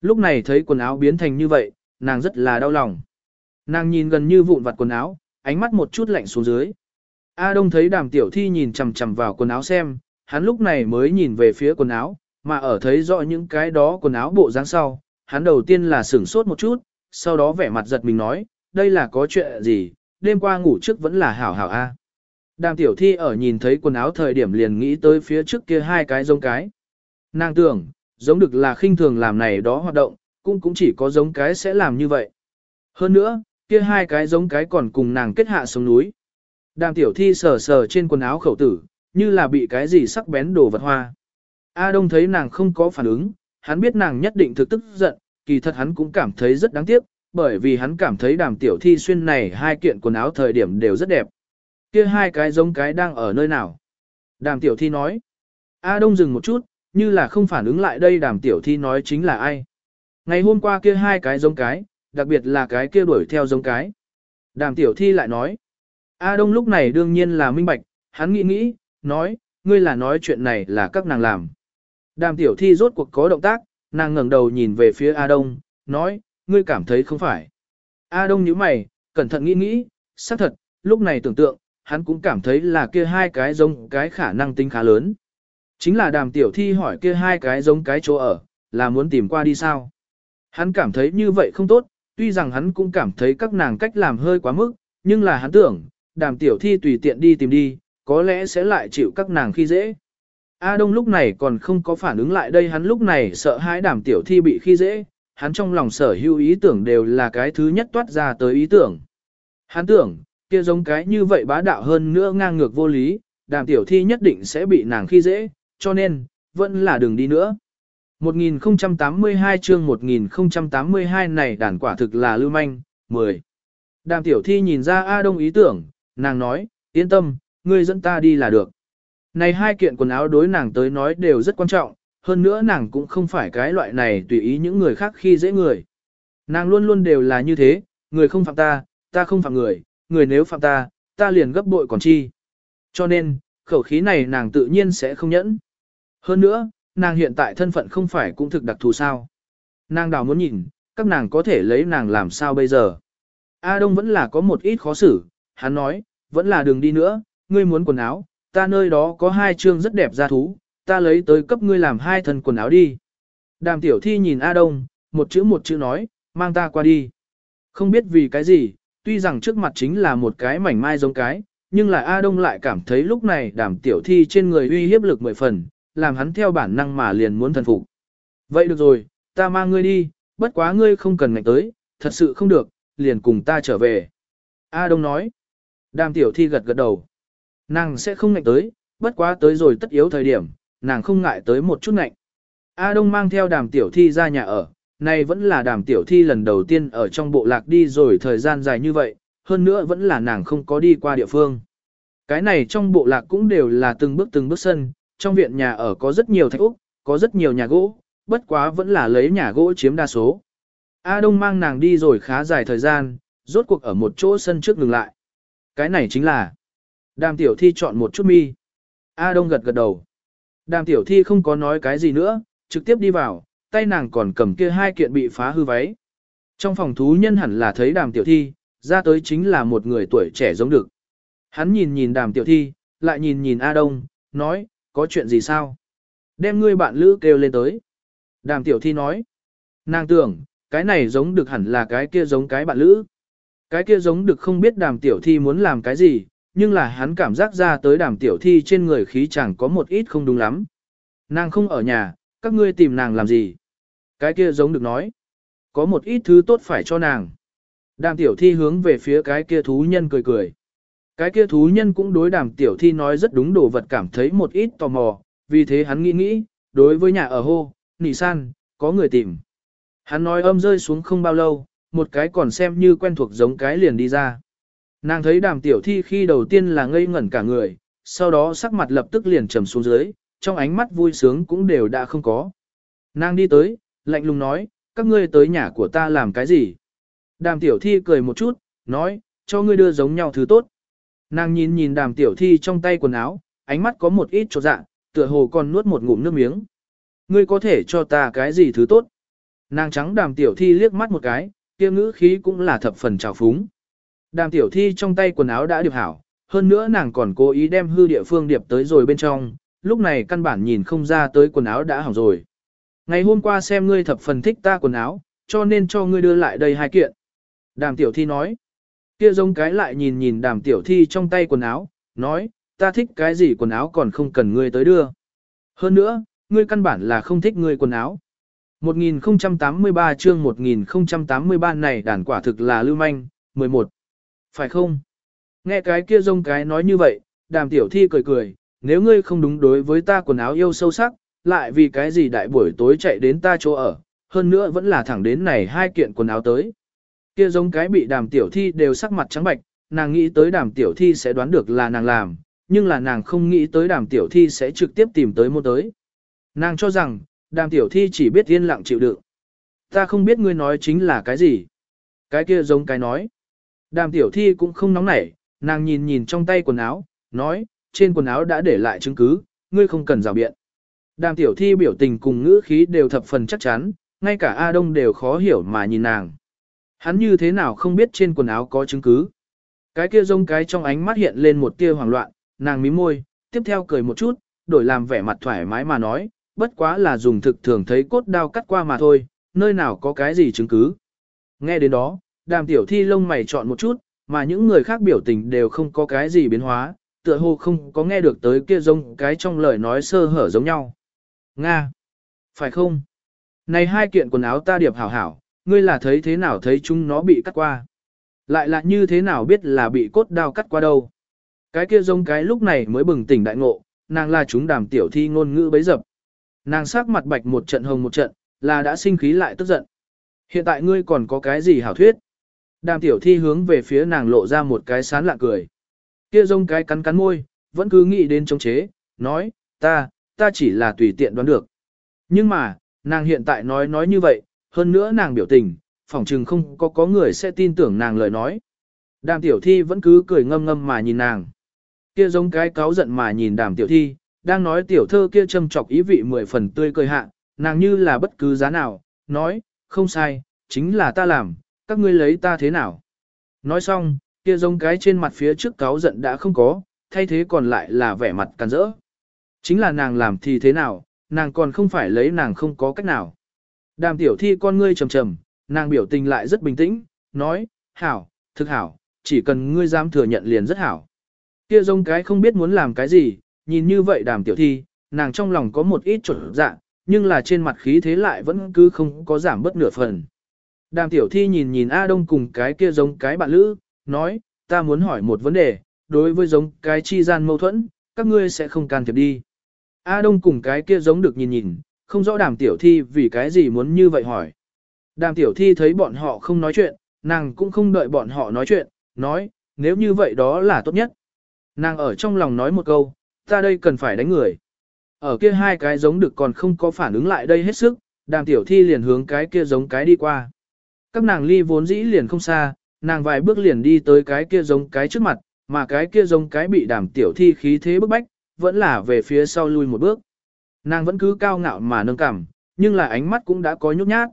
Lúc này thấy quần áo biến thành như vậy, nàng rất là đau lòng. Nàng nhìn gần như vụn vặt quần áo, ánh mắt một chút lạnh xuống dưới. A Đông thấy đàm tiểu thi nhìn chằm chằm vào quần áo xem, hắn lúc này mới nhìn về phía quần áo, mà ở thấy rõ những cái đó quần áo bộ dáng sau, hắn đầu tiên là sửng sốt một chút, sau đó vẻ mặt giật mình nói, đây là có chuyện gì, đêm qua ngủ trước vẫn là hảo hảo a. Đàm tiểu thi ở nhìn thấy quần áo thời điểm liền nghĩ tới phía trước kia hai cái giống cái. Nàng tưởng, giống được là khinh thường làm này đó hoạt động, cũng cũng chỉ có giống cái sẽ làm như vậy. Hơn nữa, kia hai cái giống cái còn cùng nàng kết hạ xuống núi. Đàm tiểu thi sờ sờ trên quần áo khẩu tử, như là bị cái gì sắc bén đồ vật hoa. A Đông thấy nàng không có phản ứng, hắn biết nàng nhất định thực tức giận, kỳ thật hắn cũng cảm thấy rất đáng tiếc, bởi vì hắn cảm thấy đàm tiểu thi xuyên này hai kiện quần áo thời điểm đều rất đẹp. Kia hai cái giống cái đang ở nơi nào? Đàm tiểu thi nói. A Đông dừng một chút, như là không phản ứng lại đây đàm tiểu thi nói chính là ai. Ngày hôm qua kia hai cái giống cái, đặc biệt là cái kia đuổi theo giống cái. Đàm tiểu thi lại nói. A Đông lúc này đương nhiên là minh bạch, hắn nghĩ nghĩ, nói, ngươi là nói chuyện này là các nàng làm. Đàm tiểu thi rốt cuộc có động tác, nàng ngẩng đầu nhìn về phía A Đông, nói, ngươi cảm thấy không phải. A Đông nhíu mày, cẩn thận nghĩ nghĩ, xác thật, lúc này tưởng tượng, hắn cũng cảm thấy là kia hai cái giống cái khả năng tính khá lớn. Chính là đàm tiểu thi hỏi kia hai cái giống cái chỗ ở, là muốn tìm qua đi sao. Hắn cảm thấy như vậy không tốt, tuy rằng hắn cũng cảm thấy các nàng cách làm hơi quá mức, nhưng là hắn tưởng, đàm tiểu thi tùy tiện đi tìm đi, có lẽ sẽ lại chịu các nàng khi dễ. A Đông lúc này còn không có phản ứng lại đây hắn lúc này sợ hãi đàm tiểu thi bị khi dễ, hắn trong lòng sở hữu ý tưởng đều là cái thứ nhất toát ra tới ý tưởng. Hắn tưởng, kia giống cái như vậy bá đạo hơn nữa ngang ngược vô lý, đàm tiểu thi nhất định sẽ bị nàng khi dễ, cho nên, vẫn là đừng đi nữa. 1082 chương 1082 này đàn quả thực là lưu manh, 10. Đàm tiểu thi nhìn ra A Đông ý tưởng, nàng nói, yên tâm, ngươi dẫn ta đi là được. Này hai kiện quần áo đối nàng tới nói đều rất quan trọng, hơn nữa nàng cũng không phải cái loại này tùy ý những người khác khi dễ người. Nàng luôn luôn đều là như thế, người không phạm ta, ta không phạm người, người nếu phạm ta, ta liền gấp bội còn chi. Cho nên, khẩu khí này nàng tự nhiên sẽ không nhẫn. Hơn nữa, nàng hiện tại thân phận không phải cũng thực đặc thù sao. Nàng đào muốn nhìn, các nàng có thể lấy nàng làm sao bây giờ. A Đông vẫn là có một ít khó xử, hắn nói, vẫn là đường đi nữa, ngươi muốn quần áo, ta nơi đó có hai chương rất đẹp ra thú, ta lấy tới cấp ngươi làm hai thân quần áo đi. Đàm tiểu thi nhìn A Đông, một chữ một chữ nói, mang ta qua đi. Không biết vì cái gì, tuy rằng trước mặt chính là một cái mảnh mai giống cái, nhưng là A Đông lại cảm thấy lúc này đàm tiểu thi trên người uy hiếp lực mười phần, làm hắn theo bản năng mà liền muốn thần phục. Vậy được rồi, ta mang ngươi đi, bất quá ngươi không cần ngạch tới, thật sự không được, liền cùng ta trở về. A Đông nói. Đàm tiểu thi gật gật đầu. Nàng sẽ không ngạch tới, bất quá tới rồi tất yếu thời điểm, nàng không ngại tới một chút ngạnh. A Đông mang theo đàm tiểu thi ra nhà ở, này vẫn là đàm tiểu thi lần đầu tiên ở trong bộ lạc đi rồi thời gian dài như vậy, hơn nữa vẫn là nàng không có đi qua địa phương. Cái này trong bộ lạc cũng đều là từng bước từng bước sân, trong viện nhà ở có rất nhiều thạch úc, có rất nhiều nhà gỗ, bất quá vẫn là lấy nhà gỗ chiếm đa số. A Đông mang nàng đi rồi khá dài thời gian, rốt cuộc ở một chỗ sân trước ngừng lại. Cái này chính là Đàm tiểu thi chọn một chút mi. A Đông gật gật đầu. Đàm tiểu thi không có nói cái gì nữa, trực tiếp đi vào, tay nàng còn cầm kia hai kiện bị phá hư váy. Trong phòng thú nhân hẳn là thấy đàm tiểu thi, ra tới chính là một người tuổi trẻ giống được. Hắn nhìn nhìn đàm tiểu thi, lại nhìn nhìn A Đông, nói, có chuyện gì sao? Đem ngươi bạn lữ kêu lên tới. Đàm tiểu thi nói, nàng tưởng, cái này giống được hẳn là cái kia giống cái bạn lữ. Cái kia giống được không biết đàm tiểu thi muốn làm cái gì, nhưng là hắn cảm giác ra tới đàm tiểu thi trên người khí chẳng có một ít không đúng lắm. Nàng không ở nhà, các ngươi tìm nàng làm gì? Cái kia giống được nói. Có một ít thứ tốt phải cho nàng. Đàm tiểu thi hướng về phía cái kia thú nhân cười cười. Cái kia thú nhân cũng đối đàm tiểu thi nói rất đúng đồ vật cảm thấy một ít tò mò, vì thế hắn nghĩ nghĩ, đối với nhà ở hô, nỉ san, có người tìm. Hắn nói âm rơi xuống không bao lâu, một cái còn xem như quen thuộc giống cái liền đi ra. Nàng thấy đàm tiểu thi khi đầu tiên là ngây ngẩn cả người, sau đó sắc mặt lập tức liền trầm xuống dưới, trong ánh mắt vui sướng cũng đều đã không có. Nàng đi tới, lạnh lùng nói, các ngươi tới nhà của ta làm cái gì? Đàm tiểu thi cười một chút, nói, cho ngươi đưa giống nhau thứ tốt. Nàng nhìn nhìn đàm tiểu thi trong tay quần áo, ánh mắt có một ít trột dạ, tựa hồ còn nuốt một ngụm nước miếng. Ngươi có thể cho ta cái gì thứ tốt? Nàng trắng đàm tiểu thi liếc mắt một cái, kia ngữ khí cũng là thập phần trào phúng. Đàm tiểu thi trong tay quần áo đã điệp hảo, hơn nữa nàng còn cố ý đem hư địa phương điệp tới rồi bên trong, lúc này căn bản nhìn không ra tới quần áo đã hỏng rồi. Ngày hôm qua xem ngươi thập phần thích ta quần áo, cho nên cho ngươi đưa lại đây hai kiện. Đàm tiểu thi nói. Kia giống cái lại nhìn nhìn đàm tiểu thi trong tay quần áo, nói, ta thích cái gì quần áo còn không cần ngươi tới đưa. Hơn nữa, ngươi căn bản là không thích ngươi quần áo. 1083 chương 1083 này đàn quả thực là lưu manh, 11. Phải không? Nghe cái kia rông cái nói như vậy, đàm tiểu thi cười cười, nếu ngươi không đúng đối với ta quần áo yêu sâu sắc, lại vì cái gì đại buổi tối chạy đến ta chỗ ở, hơn nữa vẫn là thẳng đến này hai kiện quần áo tới. Kia giống cái bị đàm tiểu thi đều sắc mặt trắng bạch, nàng nghĩ tới đàm tiểu thi sẽ đoán được là nàng làm, nhưng là nàng không nghĩ tới đàm tiểu thi sẽ trực tiếp tìm tới mua tới. Nàng cho rằng, đàm tiểu thi chỉ biết yên lặng chịu đựng. Ta không biết ngươi nói chính là cái gì. Cái kia giống cái nói. Đàm tiểu thi cũng không nóng nảy, nàng nhìn nhìn trong tay quần áo, nói, trên quần áo đã để lại chứng cứ, ngươi không cần rào biện. Đàm tiểu thi biểu tình cùng ngữ khí đều thập phần chắc chắn, ngay cả A Đông đều khó hiểu mà nhìn nàng. Hắn như thế nào không biết trên quần áo có chứng cứ. Cái kia rông cái trong ánh mắt hiện lên một tia hoảng loạn, nàng mím môi, tiếp theo cười một chút, đổi làm vẻ mặt thoải mái mà nói, bất quá là dùng thực thường thấy cốt đao cắt qua mà thôi, nơi nào có cái gì chứng cứ. Nghe đến đó, đàm tiểu thi lông mày chọn một chút, mà những người khác biểu tình đều không có cái gì biến hóa, tựa hồ không có nghe được tới kia rông cái trong lời nói sơ hở giống nhau. Nga! Phải không? Này hai kiện quần áo ta điệp hảo hảo, ngươi là thấy thế nào thấy chúng nó bị cắt qua? Lại là như thế nào biết là bị cốt đao cắt qua đâu? Cái kia giống cái lúc này mới bừng tỉnh đại ngộ, nàng là chúng đàm tiểu thi ngôn ngữ bấy dập. Nàng sắc mặt bạch một trận hồng một trận, là đã sinh khí lại tức giận. Hiện tại ngươi còn có cái gì hảo thuyết? Đàm tiểu thi hướng về phía nàng lộ ra một cái sán lạ cười. Kia rông cái cắn cắn môi, vẫn cứ nghĩ đến chống chế, nói, ta, ta chỉ là tùy tiện đoán được. Nhưng mà, nàng hiện tại nói nói như vậy, hơn nữa nàng biểu tình, phỏng chừng không có có người sẽ tin tưởng nàng lời nói. Đàm tiểu thi vẫn cứ cười ngâm ngâm mà nhìn nàng. Kia giống cái cáo giận mà nhìn đàm tiểu thi, đang nói tiểu thơ kia châm chọc ý vị mười phần tươi cười hạ, nàng như là bất cứ giá nào, nói, không sai, chính là ta làm, các ngươi lấy ta thế nào. Nói xong, kia giống cái trên mặt phía trước cáo giận đã không có, thay thế còn lại là vẻ mặt càn rỡ. Chính là nàng làm thì thế nào, nàng còn không phải lấy nàng không có cách nào. Đàm tiểu thi con ngươi trầm trầm, nàng biểu tình lại rất bình tĩnh, nói, hảo, thực hảo, chỉ cần ngươi dám thừa nhận liền rất hảo. Kia giống cái không biết muốn làm cái gì, nhìn như vậy đàm tiểu thi, nàng trong lòng có một ít chuẩn dạng, nhưng là trên mặt khí thế lại vẫn cứ không có giảm bất nửa phần. Đàm tiểu thi nhìn nhìn A Đông cùng cái kia giống cái bạn lữ, nói, ta muốn hỏi một vấn đề, đối với giống cái chi gian mâu thuẫn, các ngươi sẽ không can thiệp đi. A Đông cùng cái kia giống được nhìn nhìn, không rõ đàm tiểu thi vì cái gì muốn như vậy hỏi. Đàm tiểu thi thấy bọn họ không nói chuyện, nàng cũng không đợi bọn họ nói chuyện, nói, nếu như vậy đó là tốt nhất. Nàng ở trong lòng nói một câu, ta đây cần phải đánh người. Ở kia hai cái giống được còn không có phản ứng lại đây hết sức, đàm tiểu thi liền hướng cái kia giống cái đi qua. Các nàng ly vốn dĩ liền không xa, nàng vài bước liền đi tới cái kia giống cái trước mặt, mà cái kia giống cái bị đàm tiểu thi khí thế bức bách, vẫn là về phía sau lui một bước. Nàng vẫn cứ cao ngạo mà nâng cằm, nhưng là ánh mắt cũng đã có nhút nhát.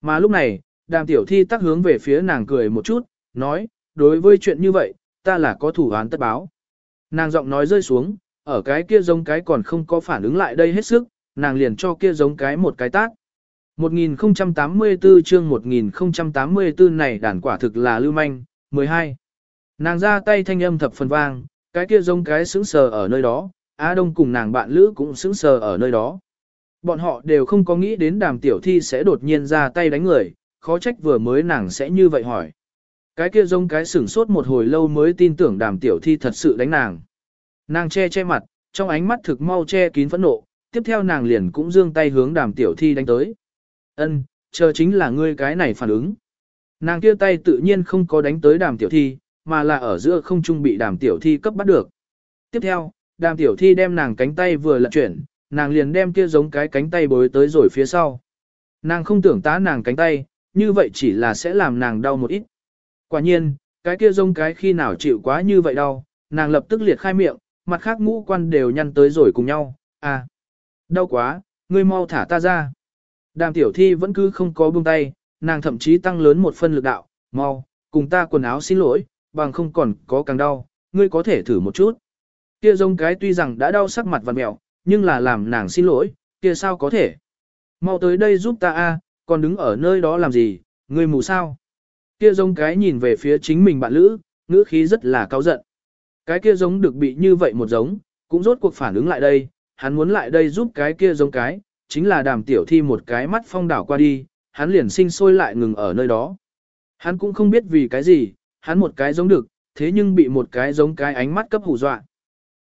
Mà lúc này, đàm tiểu thi tắc hướng về phía nàng cười một chút, nói, đối với chuyện như vậy, ta là có thủ án tất báo. Nàng giọng nói rơi xuống, ở cái kia giống cái còn không có phản ứng lại đây hết sức, nàng liền cho kia giống cái một cái tác. 1084 chương 1084 này đàn quả thực là lưu manh, 12. Nàng ra tay thanh âm thập phần vang, cái kia giống cái sững sờ ở nơi đó, Á Đông cùng nàng bạn lữ cũng sững sờ ở nơi đó. Bọn họ đều không có nghĩ đến đàm tiểu thi sẽ đột nhiên ra tay đánh người, khó trách vừa mới nàng sẽ như vậy hỏi. Cái kia giống cái sửng sốt một hồi lâu mới tin tưởng đàm tiểu thi thật sự đánh nàng. Nàng che che mặt, trong ánh mắt thực mau che kín phẫn nộ, tiếp theo nàng liền cũng dương tay hướng đàm tiểu thi đánh tới. Ân, chờ chính là ngươi cái này phản ứng. Nàng kia tay tự nhiên không có đánh tới đàm tiểu thi, mà là ở giữa không trung bị đàm tiểu thi cấp bắt được. Tiếp theo, đàm tiểu thi đem nàng cánh tay vừa lật chuyển, nàng liền đem kia giống cái cánh tay bối tới rồi phía sau. Nàng không tưởng tá nàng cánh tay, như vậy chỉ là sẽ làm nàng đau một ít. Quả nhiên, cái kia giống cái khi nào chịu quá như vậy đau, nàng lập tức liệt khai miệng, mặt khác ngũ quan đều nhăn tới rồi cùng nhau, à, đau quá, ngươi mau thả ta ra. Đàm tiểu thi vẫn cứ không có buông tay, nàng thậm chí tăng lớn một phân lực đạo, mau, cùng ta quần áo xin lỗi, bằng không còn có càng đau, ngươi có thể thử một chút. Kia giống cái tuy rằng đã đau sắc mặt và mẹo, nhưng là làm nàng xin lỗi, kia sao có thể. Mau tới đây giúp ta a, còn đứng ở nơi đó làm gì, ngươi mù sao. Kia giống cái nhìn về phía chính mình bạn lữ, ngữ khí rất là cao giận. Cái kia giống được bị như vậy một giống, cũng rốt cuộc phản ứng lại đây, hắn muốn lại đây giúp cái kia giống cái, chính là đàm tiểu thi một cái mắt phong đảo qua đi, hắn liền sinh sôi lại ngừng ở nơi đó. Hắn cũng không biết vì cái gì, hắn một cái giống được, thế nhưng bị một cái giống cái ánh mắt cấp hù dọa.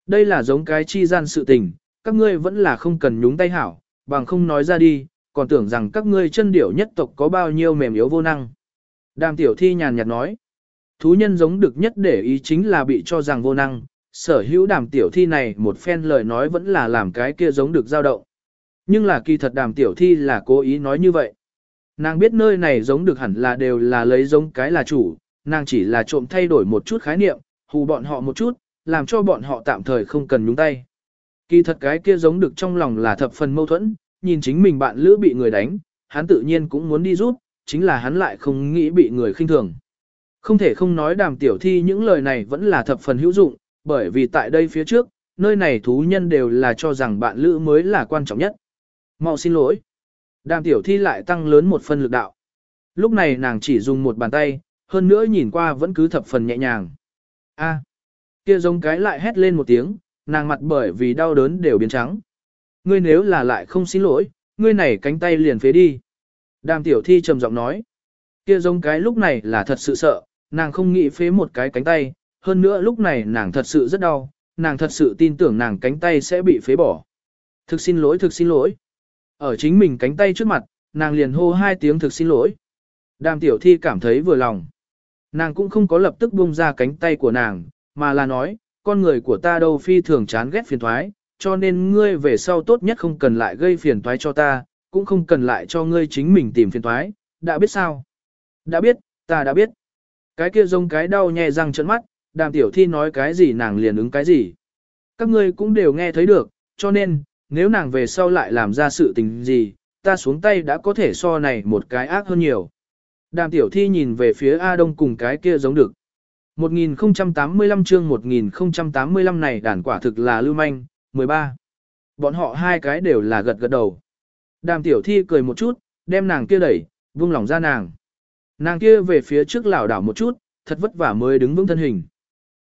Đây là giống cái chi gian sự tình, các ngươi vẫn là không cần nhúng tay hảo, bằng không nói ra đi, còn tưởng rằng các ngươi chân điểu nhất tộc có bao nhiêu mềm yếu vô năng. Đàm tiểu thi nhàn nhạt nói, thú nhân giống được nhất để ý chính là bị cho rằng vô năng, sở hữu đàm tiểu thi này một phen lời nói vẫn là làm cái kia giống được dao động. Nhưng là kỳ thật đàm tiểu thi là cố ý nói như vậy. Nàng biết nơi này giống được hẳn là đều là lấy giống cái là chủ, nàng chỉ là trộm thay đổi một chút khái niệm, hù bọn họ một chút, làm cho bọn họ tạm thời không cần nhúng tay. Kỳ thật cái kia giống được trong lòng là thập phần mâu thuẫn, nhìn chính mình bạn lữ bị người đánh, hắn tự nhiên cũng muốn đi giúp, chính là hắn lại không nghĩ bị người khinh thường. Không thể không nói đàm tiểu thi những lời này vẫn là thập phần hữu dụng, bởi vì tại đây phía trước, nơi này thú nhân đều là cho rằng bạn lữ mới là quan trọng nhất. Mau xin lỗi. Đàm tiểu thi lại tăng lớn một phần lực đạo. Lúc này nàng chỉ dùng một bàn tay, hơn nữa nhìn qua vẫn cứ thập phần nhẹ nhàng. A, kia giống cái lại hét lên một tiếng, nàng mặt bởi vì đau đớn đều biến trắng. Ngươi nếu là lại không xin lỗi, ngươi này cánh tay liền phế đi. Đàm tiểu thi trầm giọng nói. Kia giống cái lúc này là thật sự sợ, nàng không nghĩ phế một cái cánh tay, hơn nữa lúc này nàng thật sự rất đau, nàng thật sự tin tưởng nàng cánh tay sẽ bị phế bỏ. Thực xin lỗi, thực xin lỗi. Ở chính mình cánh tay trước mặt, nàng liền hô hai tiếng thực xin lỗi. Đàm tiểu thi cảm thấy vừa lòng. Nàng cũng không có lập tức buông ra cánh tay của nàng, mà là nói, con người của ta đâu phi thường chán ghét phiền thoái, cho nên ngươi về sau tốt nhất không cần lại gây phiền toái cho ta, cũng không cần lại cho ngươi chính mình tìm phiền toái, đã biết sao? Đã biết, ta đã biết. Cái kia rông cái đau nhè răng trợn mắt, đàm tiểu thi nói cái gì nàng liền ứng cái gì. Các ngươi cũng đều nghe thấy được, cho nên, nếu nàng về sau lại làm ra sự tình gì, ta xuống tay đã có thể so này một cái ác hơn nhiều. Đàm tiểu thi nhìn về phía A Đông cùng cái kia giống được. 1085 chương 1085 này đàn quả thực là lưu manh, 13. Bọn họ hai cái đều là gật gật đầu. Đàm tiểu thi cười một chút, đem nàng kia đẩy, vung lòng ra nàng. Nàng kia về phía trước lảo đảo một chút, thật vất vả mới đứng vững thân hình.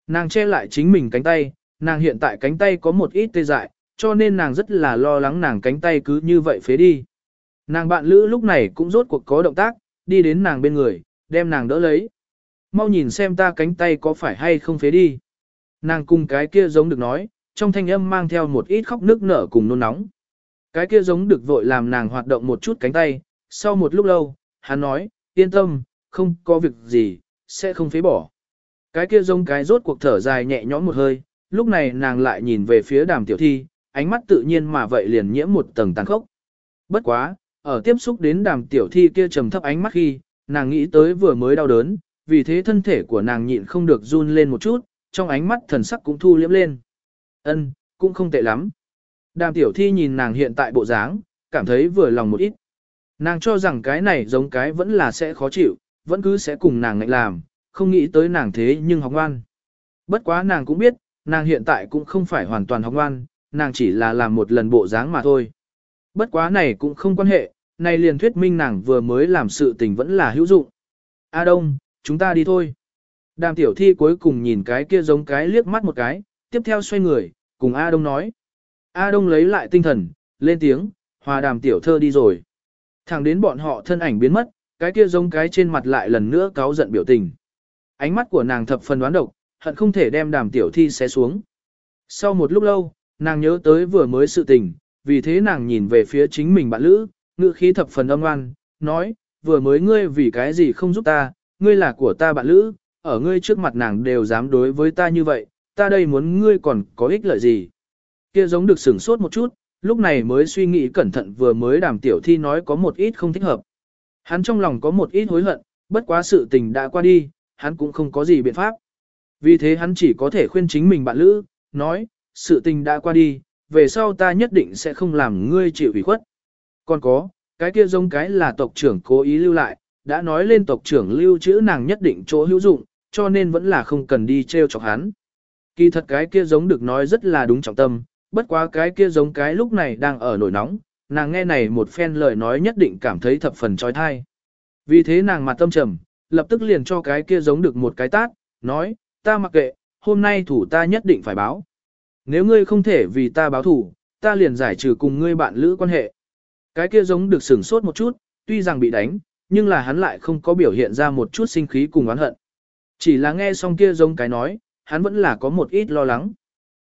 Nàng che lại chính mình cánh tay, nàng hiện tại cánh tay có một ít tê dại, cho nên nàng rất là lo lắng nàng cánh tay cứ như vậy phế đi. Nàng bạn lữ lúc này cũng rốt cuộc có động tác, đi đến nàng bên người, đem nàng đỡ lấy. Mau nhìn xem ta cánh tay có phải hay không phế đi. Nàng cùng cái kia giống được nói, trong thanh âm mang theo một ít khóc nước nở cùng nôn nóng. Cái kia giống được vội làm nàng hoạt động một chút cánh tay, sau một lúc lâu, hắn nói, yên tâm, không có việc gì, sẽ không phế bỏ. Cái kia giống cái rốt cuộc thở dài nhẹ nhõm một hơi, lúc này nàng lại nhìn về phía đàm tiểu thi, ánh mắt tự nhiên mà vậy liền nhiễm một tầng tàn khốc. Bất quá, ở tiếp xúc đến đàm tiểu thi kia trầm thấp ánh mắt khi, nàng nghĩ tới vừa mới đau đớn, vì thế thân thể của nàng nhịn không được run lên một chút, trong ánh mắt thần sắc cũng thu liễm lên. Ân, cũng không tệ lắm. Đàm tiểu thi nhìn nàng hiện tại bộ dáng, cảm thấy vừa lòng một ít. Nàng cho rằng cái này giống cái vẫn là sẽ khó chịu, vẫn cứ sẽ cùng nàng ngạnh làm, không nghĩ tới nàng thế nhưng học ngoan. Bất quá nàng cũng biết, nàng hiện tại cũng không phải hoàn toàn học ngoan, nàng chỉ là làm một lần bộ dáng mà thôi. Bất quá này cũng không quan hệ, này liền thuyết minh nàng vừa mới làm sự tình vẫn là hữu dụng. A Đông, chúng ta đi thôi. Đàm tiểu thi cuối cùng nhìn cái kia giống cái liếc mắt một cái, tiếp theo xoay người, cùng A Đông nói. A Đông lấy lại tinh thần, lên tiếng, hòa đàm tiểu thơ đi rồi. Thẳng đến bọn họ thân ảnh biến mất, cái kia giống cái trên mặt lại lần nữa cáo giận biểu tình. Ánh mắt của nàng thập phần đoán độc, hận không thể đem đàm tiểu thi xé xuống. Sau một lúc lâu, nàng nhớ tới vừa mới sự tình, vì thế nàng nhìn về phía chính mình bạn lữ, ngữ khí thập phần âm ngoan, nói, vừa mới ngươi vì cái gì không giúp ta, ngươi là của ta bạn lữ, ở ngươi trước mặt nàng đều dám đối với ta như vậy, ta đây muốn ngươi còn có ích lợi gì. Kia giống được sửng sốt một chút, lúc này mới suy nghĩ cẩn thận vừa mới đàm tiểu thi nói có một ít không thích hợp. Hắn trong lòng có một ít hối hận, bất quá sự tình đã qua đi, hắn cũng không có gì biện pháp. Vì thế hắn chỉ có thể khuyên chính mình bạn lữ, nói, sự tình đã qua đi, về sau ta nhất định sẽ không làm ngươi chịu ủy khuất. Còn có, cái kia giống cái là tộc trưởng cố ý lưu lại, đã nói lên tộc trưởng lưu trữ nàng nhất định chỗ hữu dụng, cho nên vẫn là không cần đi treo chọc hắn. Kỳ thật cái kia giống được nói rất là đúng trọng tâm, bất quá cái kia giống cái lúc này đang ở nổi nóng, nàng nghe này một phen lời nói nhất định cảm thấy thập phần trói thai. Vì thế nàng mặt tâm trầm, lập tức liền cho cái kia giống được một cái tát, nói, ta mặc kệ, hôm nay thủ ta nhất định phải báo. Nếu ngươi không thể vì ta báo thủ, ta liền giải trừ cùng ngươi bạn lữ quan hệ. Cái kia giống được sửng sốt một chút, tuy rằng bị đánh, nhưng là hắn lại không có biểu hiện ra một chút sinh khí cùng oán hận. Chỉ là nghe xong kia giống cái nói, hắn vẫn là có một ít lo lắng.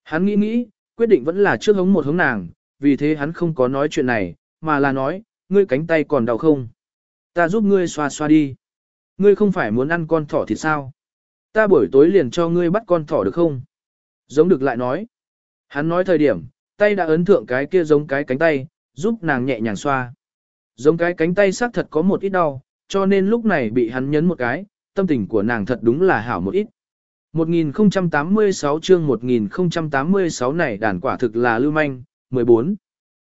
Hắn nghĩ nghĩ, quyết định vẫn là trước hống một hống nàng, vì thế hắn không có nói chuyện này, mà là nói, ngươi cánh tay còn đau không? Ta giúp ngươi xoa xoa đi. Ngươi không phải muốn ăn con thỏ thì sao? Ta buổi tối liền cho ngươi bắt con thỏ được không? Giống được lại nói. Hắn nói thời điểm, tay đã ấn thượng cái kia giống cái cánh tay, giúp nàng nhẹ nhàng xoa. Giống cái cánh tay xác thật có một ít đau, cho nên lúc này bị hắn nhấn một cái, tâm tình của nàng thật đúng là hảo một ít. 1086 chương 1086 này đàn quả thực là lưu manh, 14.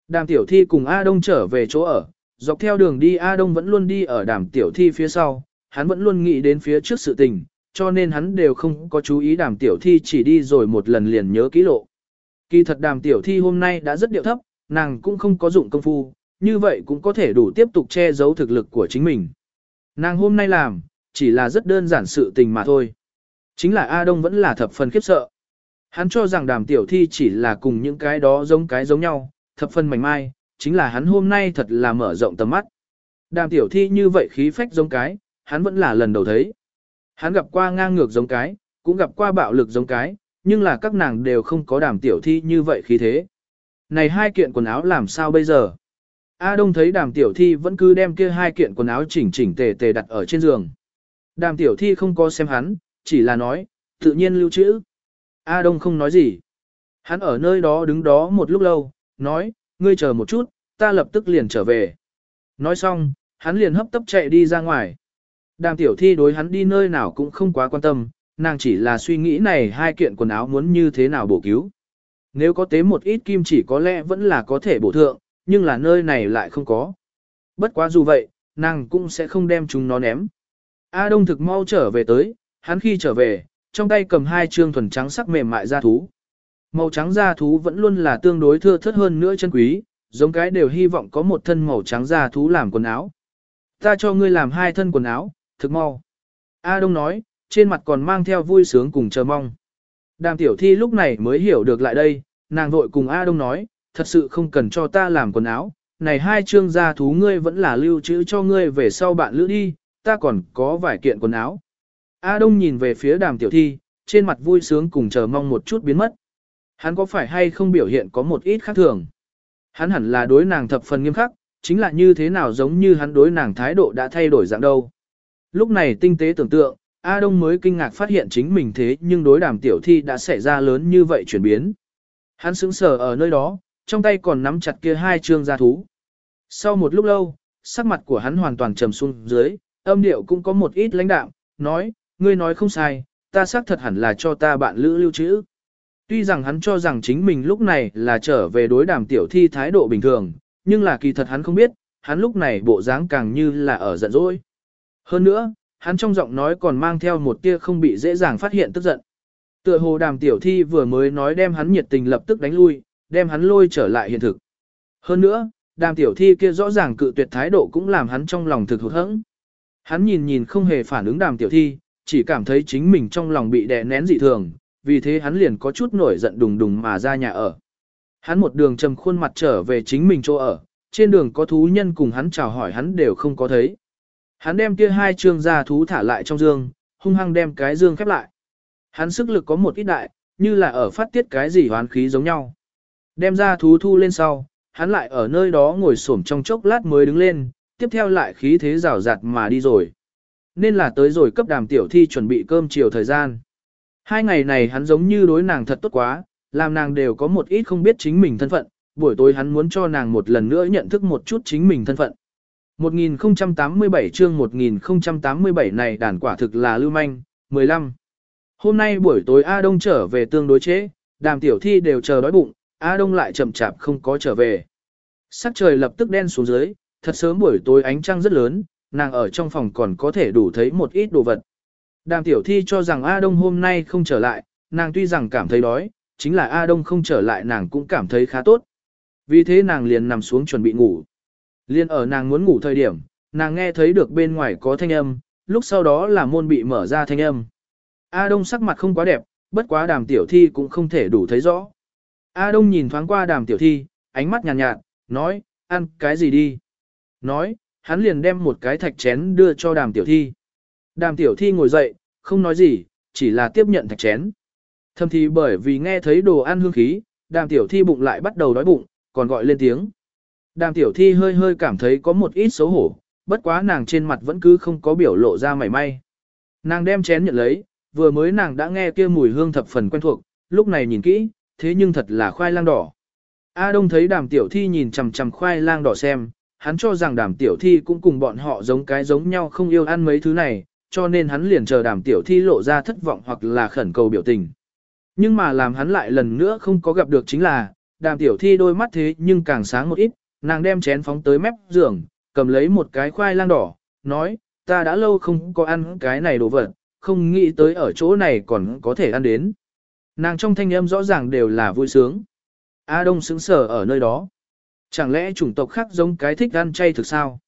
Đàm tiểu thi cùng A Đông trở về chỗ ở, dọc theo đường đi A Đông vẫn luôn đi ở đàm tiểu thi phía sau, hắn vẫn luôn nghĩ đến phía trước sự tình, cho nên hắn đều không có chú ý đàm tiểu thi chỉ đi rồi một lần liền nhớ kỹ lộ. Kỳ thật đàm tiểu thi hôm nay đã rất điệu thấp, nàng cũng không có dụng công phu, như vậy cũng có thể đủ tiếp tục che giấu thực lực của chính mình. Nàng hôm nay làm, chỉ là rất đơn giản sự tình mà thôi. Chính là A Đông vẫn là thập phần khiếp sợ. Hắn cho rằng đàm tiểu thi chỉ là cùng những cái đó giống cái giống nhau, thập phần mảnh mai, chính là hắn hôm nay thật là mở rộng tầm mắt. Đàm tiểu thi như vậy khí phách giống cái, hắn vẫn là lần đầu thấy. Hắn gặp qua ngang ngược giống cái, cũng gặp qua bạo lực giống cái, nhưng là các nàng đều không có đàm tiểu thi như vậy khí thế. Này hai kiện quần áo làm sao bây giờ? A Đông thấy đàm tiểu thi vẫn cứ đem kia hai kiện quần áo chỉnh chỉnh tề tề đặt ở trên giường. Đàm tiểu thi không có xem hắn, chỉ là nói, tự nhiên lưu trữ. A Đông không nói gì. Hắn ở nơi đó đứng đó một lúc lâu, nói, ngươi chờ một chút, ta lập tức liền trở về. Nói xong, hắn liền hấp tấp chạy đi ra ngoài. Đàm tiểu thi đối hắn đi nơi nào cũng không quá quan tâm, nàng chỉ là suy nghĩ này hai kiện quần áo muốn như thế nào bổ cứu. Nếu có tế một ít kim chỉ có lẽ vẫn là có thể bổ thượng, nhưng là nơi này lại không có. Bất quá dù vậy, nàng cũng sẽ không đem chúng nó ném. A Đông thực mau trở về tới, hắn khi trở về, trong tay cầm hai trương thuần trắng sắc mềm mại da thú. Màu trắng da thú vẫn luôn là tương đối thưa thớt hơn nữa chân quý, giống cái đều hy vọng có một thân màu trắng da thú làm quần áo. Ta cho ngươi làm hai thân quần áo, thực mau. A Đông nói, trên mặt còn mang theo vui sướng cùng chờ mong. Đàm tiểu thi lúc này mới hiểu được lại đây, nàng vội cùng A Đông nói, thật sự không cần cho ta làm quần áo, này hai chương gia thú ngươi vẫn là lưu trữ cho ngươi về sau bạn lữ đi, ta còn có vài kiện quần áo. A Đông nhìn về phía đàm tiểu thi, trên mặt vui sướng cùng chờ mong một chút biến mất. Hắn có phải hay không biểu hiện có một ít khác thường? Hắn hẳn là đối nàng thập phần nghiêm khắc, chính là như thế nào giống như hắn đối nàng thái độ đã thay đổi dạng đâu. Lúc này tinh tế tưởng tượng, A Đông mới kinh ngạc phát hiện chính mình thế nhưng đối đàm tiểu thi đã xảy ra lớn như vậy chuyển biến. Hắn sững sờ ở nơi đó, trong tay còn nắm chặt kia hai trương gia thú. Sau một lúc lâu, sắc mặt của hắn hoàn toàn trầm xuống dưới, âm điệu cũng có một ít lãnh đạm, nói, ngươi nói không sai, ta xác thật hẳn là cho ta bạn lữ lưu trữ. Tuy rằng hắn cho rằng chính mình lúc này là trở về đối đàm tiểu thi thái độ bình thường, nhưng là kỳ thật hắn không biết, hắn lúc này bộ dáng càng như là ở giận dỗi. Hơn nữa, hắn trong giọng nói còn mang theo một tia không bị dễ dàng phát hiện tức giận. Tựa hồ đàm tiểu thi vừa mới nói đem hắn nhiệt tình lập tức đánh lui, đem hắn lôi trở lại hiện thực. Hơn nữa, đàm tiểu thi kia rõ ràng cự tuyệt thái độ cũng làm hắn trong lòng thực hụt hẫng. Hắn nhìn nhìn không hề phản ứng đàm tiểu thi, chỉ cảm thấy chính mình trong lòng bị đè nén dị thường, vì thế hắn liền có chút nổi giận đùng đùng mà ra nhà ở. Hắn một đường trầm khuôn mặt trở về chính mình chỗ ở, trên đường có thú nhân cùng hắn chào hỏi hắn đều không có thấy. Hắn đem kia hai trương gia thú thả lại trong dương, hung hăng đem cái dương khép lại. Hắn sức lực có một ít đại, như là ở phát tiết cái gì hoán khí giống nhau. Đem ra thú thu lên sau, hắn lại ở nơi đó ngồi xổm trong chốc lát mới đứng lên, tiếp theo lại khí thế rào rạt mà đi rồi. Nên là tới rồi cấp đàm tiểu thi chuẩn bị cơm chiều thời gian. Hai ngày này hắn giống như đối nàng thật tốt quá, làm nàng đều có một ít không biết chính mình thân phận, buổi tối hắn muốn cho nàng một lần nữa nhận thức một chút chính mình thân phận. 1087 chương 1087 này đàn quả thực là lưu manh, 15. Hôm nay buổi tối A Đông trở về tương đối chế, đàm tiểu thi đều chờ đói bụng, A Đông lại chậm chạp không có trở về. Sắc trời lập tức đen xuống dưới, thật sớm buổi tối ánh trăng rất lớn, nàng ở trong phòng còn có thể đủ thấy một ít đồ vật. Đàm tiểu thi cho rằng A Đông hôm nay không trở lại, nàng tuy rằng cảm thấy đói, chính là A Đông không trở lại nàng cũng cảm thấy khá tốt. Vì thế nàng liền nằm xuống chuẩn bị ngủ. Liên ở nàng muốn ngủ thời điểm, nàng nghe thấy được bên ngoài có thanh âm, lúc sau đó là môn bị mở ra thanh âm. A Đông sắc mặt không quá đẹp, bất quá đàm tiểu thi cũng không thể đủ thấy rõ. A Đông nhìn thoáng qua đàm tiểu thi, ánh mắt nhàn nhạt, nhạt, nói, ăn cái gì đi. Nói, hắn liền đem một cái thạch chén đưa cho đàm tiểu thi. Đàm tiểu thi ngồi dậy, không nói gì, chỉ là tiếp nhận thạch chén. Thầm thì bởi vì nghe thấy đồ ăn hương khí, đàm tiểu thi bụng lại bắt đầu đói bụng, còn gọi lên tiếng. Đàm tiểu thi hơi hơi cảm thấy có một ít xấu hổ, bất quá nàng trên mặt vẫn cứ không có biểu lộ ra mảy may. Nàng đem chén nhận lấy, vừa mới nàng đã nghe kia mùi hương thập phần quen thuộc, lúc này nhìn kỹ, thế nhưng thật là khoai lang đỏ. A Đông thấy đàm tiểu thi nhìn chằm chằm khoai lang đỏ xem, hắn cho rằng đàm tiểu thi cũng cùng bọn họ giống cái giống nhau không yêu ăn mấy thứ này, cho nên hắn liền chờ đàm tiểu thi lộ ra thất vọng hoặc là khẩn cầu biểu tình. Nhưng mà làm hắn lại lần nữa không có gặp được chính là, đàm tiểu thi đôi mắt thế nhưng càng sáng một ít, nàng đem chén phóng tới mép giường, cầm lấy một cái khoai lang đỏ, nói, ta đã lâu không có ăn cái này đồ vật, không nghĩ tới ở chỗ này còn có thể ăn đến. Nàng trong thanh âm rõ ràng đều là vui sướng. A Đông sững sờ ở nơi đó. Chẳng lẽ chủng tộc khác giống cái thích ăn chay thực sao?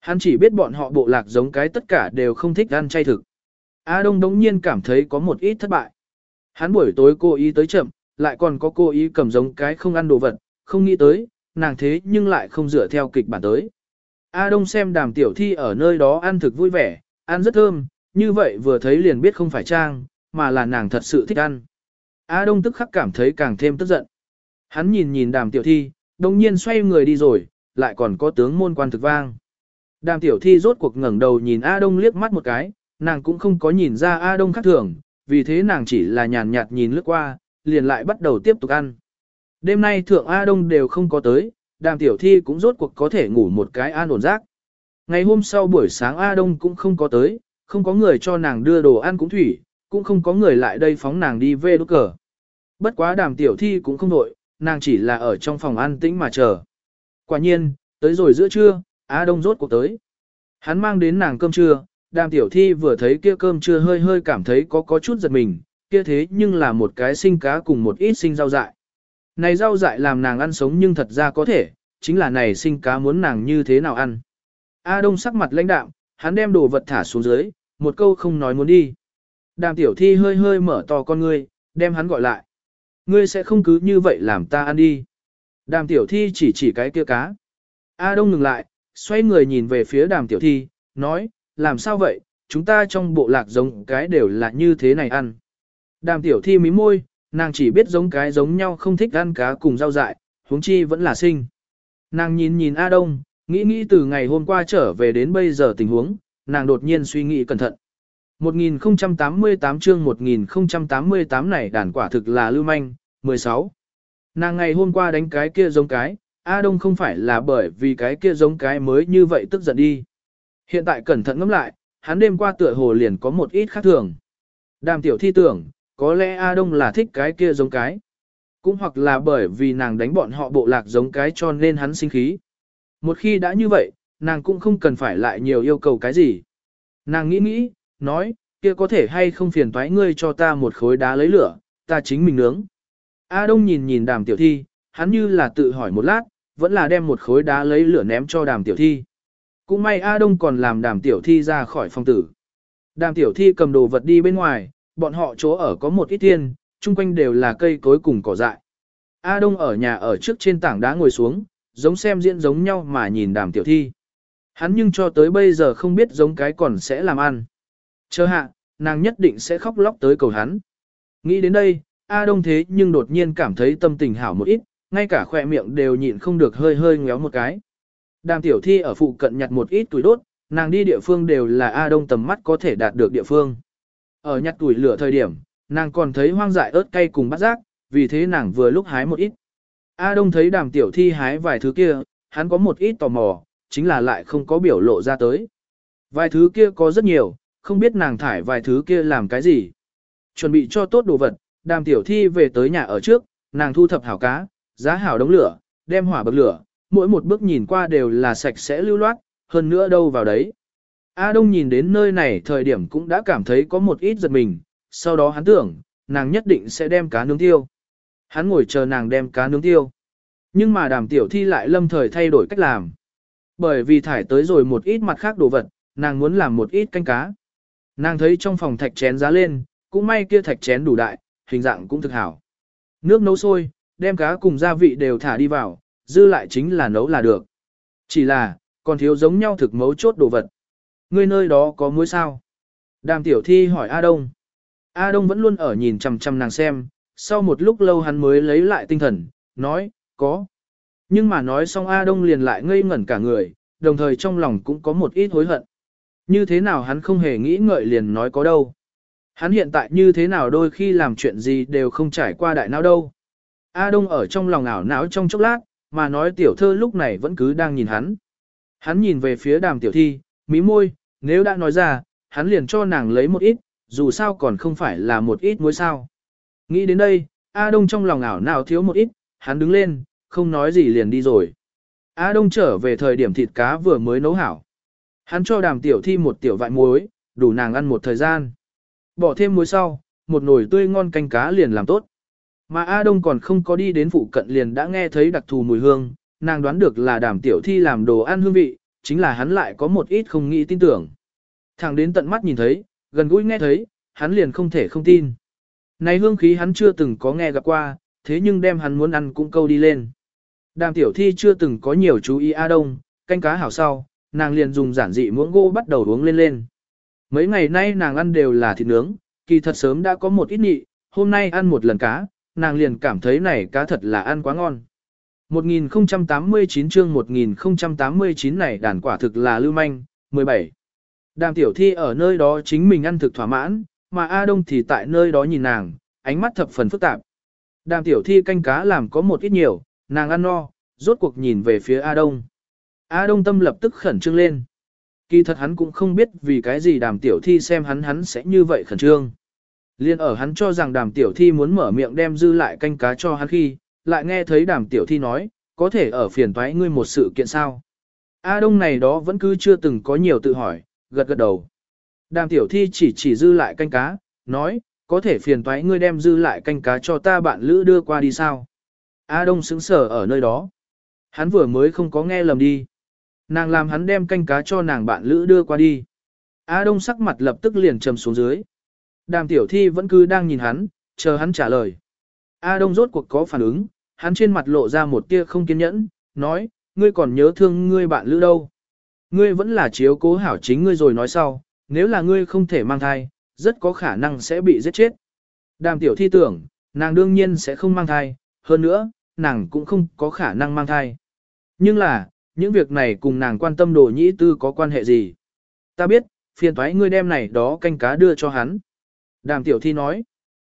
Hắn chỉ biết bọn họ bộ lạc giống cái tất cả đều không thích ăn chay thực. A Đông đống nhiên cảm thấy có một ít thất bại. Hắn buổi tối cô ý tới chậm, lại còn có cô ý cầm giống cái không ăn đồ vật, không nghĩ tới, nàng thế nhưng lại không dựa theo kịch bản tới. A Đông xem đàm tiểu thi ở nơi đó ăn thực vui vẻ, ăn rất thơm, như vậy vừa thấy liền biết không phải trang, mà là nàng thật sự thích ăn. A Đông tức khắc cảm thấy càng thêm tức giận. Hắn nhìn nhìn đàm tiểu thi, đồng nhiên xoay người đi rồi, lại còn có tướng môn quan thực vang. Đàm tiểu thi rốt cuộc ngẩng đầu nhìn A Đông liếc mắt một cái, nàng cũng không có nhìn ra A Đông khác thường, vì thế nàng chỉ là nhàn nhạt nhìn lướt qua, liền lại bắt đầu tiếp tục ăn. Đêm nay thượng A Đông đều không có tới, đàm tiểu thi cũng rốt cuộc có thể ngủ một cái an ổn giấc. Ngày hôm sau buổi sáng A Đông cũng không có tới, không có người cho nàng đưa đồ ăn cũng thủy, cũng không có người lại đây phóng nàng đi về đốt cờ. Bất quá đàm tiểu thi cũng không đội, nàng chỉ là ở trong phòng ăn tĩnh mà chờ. Quả nhiên, tới rồi giữa trưa, A Đông rốt cuộc tới. Hắn mang đến nàng cơm trưa, đàm tiểu thi vừa thấy kia cơm trưa hơi hơi cảm thấy có có chút giật mình, kia thế nhưng là một cái sinh cá cùng một ít sinh rau dại. Này rau dại làm nàng ăn sống nhưng thật ra có thể, chính là này sinh cá muốn nàng như thế nào ăn. A Đông sắc mặt lãnh đạm, hắn đem đồ vật thả xuống dưới, một câu không nói muốn đi. Đàm tiểu thi hơi hơi mở to con ngươi, đem hắn gọi lại. Ngươi sẽ không cứ như vậy làm ta ăn đi. Đàm tiểu thi chỉ chỉ cái kia cá. A Đông ngừng lại, xoay người nhìn về phía đàm tiểu thi, nói, làm sao vậy, chúng ta trong bộ lạc giống cái đều là như thế này ăn. Đàm tiểu thi mím môi, nàng chỉ biết giống cái giống nhau không thích ăn cá cùng rau dại, huống chi vẫn là sinh. Nàng nhìn nhìn A Đông, nghĩ nghĩ từ ngày hôm qua trở về đến bây giờ tình huống, nàng đột nhiên suy nghĩ cẩn thận. 1088 chương 1088 này đàn quả thực là lưu manh, 16. Nàng ngày hôm qua đánh cái kia giống cái, A Đông không phải là bởi vì cái kia giống cái mới như vậy tức giận đi. Hiện tại cẩn thận ngẫm lại, hắn đêm qua tựa hồ liền có một ít khác thường. Đàm tiểu thi tưởng, có lẽ A Đông là thích cái kia giống cái. Cũng hoặc là bởi vì nàng đánh bọn họ bộ lạc giống cái cho nên hắn sinh khí. Một khi đã như vậy, nàng cũng không cần phải lại nhiều yêu cầu cái gì. Nàng nghĩ nghĩ, nói, kia có thể hay không phiền toái ngươi cho ta một khối đá lấy lửa, ta chính mình nướng. A Đông nhìn nhìn đàm tiểu thi, hắn như là tự hỏi một lát, vẫn là đem một khối đá lấy lửa ném cho đàm tiểu thi. Cũng may A Đông còn làm đàm tiểu thi ra khỏi phòng tử. Đàm tiểu thi cầm đồ vật đi bên ngoài, bọn họ chỗ ở có một ít tiền, chung quanh đều là cây cối cùng cỏ dại. A Đông ở nhà ở trước trên tảng đá ngồi xuống, giống xem diễn giống nhau mà nhìn đàm tiểu thi. Hắn nhưng cho tới bây giờ không biết giống cái còn sẽ làm ăn. Chờ hạ, nàng nhất định sẽ khóc lóc tới cầu hắn. Nghĩ đến đây, A Đông thế nhưng đột nhiên cảm thấy tâm tình hảo một ít, ngay cả khỏe miệng đều nhịn không được hơi hơi ngéo một cái. Đàm tiểu thi ở phụ cận nhặt một ít tuổi đốt, nàng đi địa phương đều là A Đông tầm mắt có thể đạt được địa phương. Ở nhặt tuổi lửa thời điểm, nàng còn thấy hoang dại ớt cay cùng bát giác, vì thế nàng vừa lúc hái một ít. A Đông thấy đàm tiểu thi hái vài thứ kia, hắn có một ít tò mò, chính là lại không có biểu lộ ra tới. Vài thứ kia có rất nhiều, không biết nàng thải vài thứ kia làm cái gì. Chuẩn bị cho tốt đồ vật, đàm tiểu thi về tới nhà ở trước, nàng thu thập hảo cá, giá hảo đống lửa, đem hỏa bậc lửa, mỗi một bước nhìn qua đều là sạch sẽ lưu loát, hơn nữa đâu vào đấy. A Đông nhìn đến nơi này thời điểm cũng đã cảm thấy có một ít giật mình, sau đó hắn tưởng, nàng nhất định sẽ đem cá nướng tiêu. Hắn ngồi chờ nàng đem cá nướng tiêu. Nhưng mà đàm tiểu thi lại lâm thời thay đổi cách làm. Bởi vì thải tới rồi một ít mặt khác đồ vật, nàng muốn làm một ít canh cá. Nàng thấy trong phòng thạch chén giá lên, cũng may kia thạch chén đủ đại, hình dạng cũng thực hảo. Nước nấu sôi, đem cá cùng gia vị đều thả đi vào, dư lại chính là nấu là được. Chỉ là, còn thiếu giống nhau thực mấu chốt đồ vật. Ngươi nơi đó có muối sao? Đàm tiểu thi hỏi A Đông. A Đông vẫn luôn ở nhìn chằm chằm nàng xem, sau một lúc lâu hắn mới lấy lại tinh thần, nói, có. Nhưng mà nói xong A Đông liền lại ngây ngẩn cả người, đồng thời trong lòng cũng có một ít hối hận. Như thế nào hắn không hề nghĩ ngợi liền nói có đâu. Hắn hiện tại như thế nào đôi khi làm chuyện gì đều không trải qua đại não đâu. A Đông ở trong lòng ảo não trong chốc lát, mà nói tiểu thơ lúc này vẫn cứ đang nhìn hắn. Hắn nhìn về phía đàm tiểu thi, mí môi, nếu đã nói ra, hắn liền cho nàng lấy một ít, dù sao còn không phải là một ít muối sao. Nghĩ đến đây, A Đông trong lòng ảo nào thiếu một ít, hắn đứng lên, không nói gì liền đi rồi. A Đông trở về thời điểm thịt cá vừa mới nấu hảo. Hắn cho đàm tiểu thi một tiểu vại muối, đủ nàng ăn một thời gian. Bỏ thêm muối sau, một nồi tươi ngon canh cá liền làm tốt. Mà A Đông còn không có đi đến phụ cận liền đã nghe thấy đặc thù mùi hương, nàng đoán được là đàm tiểu thi làm đồ ăn hương vị, chính là hắn lại có một ít không nghĩ tin tưởng. Thẳng đến tận mắt nhìn thấy, gần gũi nghe thấy, hắn liền không thể không tin. Này hương khí hắn chưa từng có nghe gặp qua, thế nhưng đem hắn muốn ăn cũng câu đi lên. Đàm tiểu thi chưa từng có nhiều chú ý A Đông, canh cá hảo sau, nàng liền dùng giản dị muỗng gỗ bắt đầu uống lên lên. Mấy ngày nay nàng ăn đều là thịt nướng, kỳ thật sớm đã có một ít nhị, hôm nay ăn một lần cá, nàng liền cảm thấy này cá thật là ăn quá ngon. 1089 chương 1089 này đàn quả thực là lưu manh, 17. Đàm tiểu thi ở nơi đó chính mình ăn thực thỏa mãn, mà A Đông thì tại nơi đó nhìn nàng, ánh mắt thập phần phức tạp. Đàm tiểu thi canh cá làm có một ít nhiều, nàng ăn no, rốt cuộc nhìn về phía A Đông. A Đông tâm lập tức khẩn trương lên. Kỳ thật hắn cũng không biết vì cái gì đàm tiểu thi xem hắn hắn sẽ như vậy khẩn trương. Liên ở hắn cho rằng đàm tiểu thi muốn mở miệng đem dư lại canh cá cho hắn khi, lại nghe thấy đàm tiểu thi nói, có thể ở phiền toái ngươi một sự kiện sao. A Đông này đó vẫn cứ chưa từng có nhiều tự hỏi, gật gật đầu. Đàm tiểu thi chỉ chỉ dư lại canh cá, nói, có thể phiền toái ngươi đem dư lại canh cá cho ta bạn lữ đưa qua đi sao. A Đông sững sờ ở nơi đó. Hắn vừa mới không có nghe lầm đi. Nàng làm hắn đem canh cá cho nàng bạn lữ đưa qua đi. A Đông sắc mặt lập tức liền trầm xuống dưới. Đàm tiểu thi vẫn cứ đang nhìn hắn, chờ hắn trả lời. A Đông rốt cuộc có phản ứng, hắn trên mặt lộ ra một tia không kiên nhẫn, nói, ngươi còn nhớ thương ngươi bạn lữ đâu. Ngươi vẫn là chiếu cố hảo chính ngươi rồi nói sau, nếu là ngươi không thể mang thai, rất có khả năng sẽ bị giết chết. Đàm tiểu thi tưởng, nàng đương nhiên sẽ không mang thai, hơn nữa, nàng cũng không có khả năng mang thai. Nhưng là, những việc này cùng nàng quan tâm đồ nhĩ tư có quan hệ gì? Ta biết, phiền thoái ngươi đem này đó canh cá đưa cho hắn. Đàm tiểu thi nói.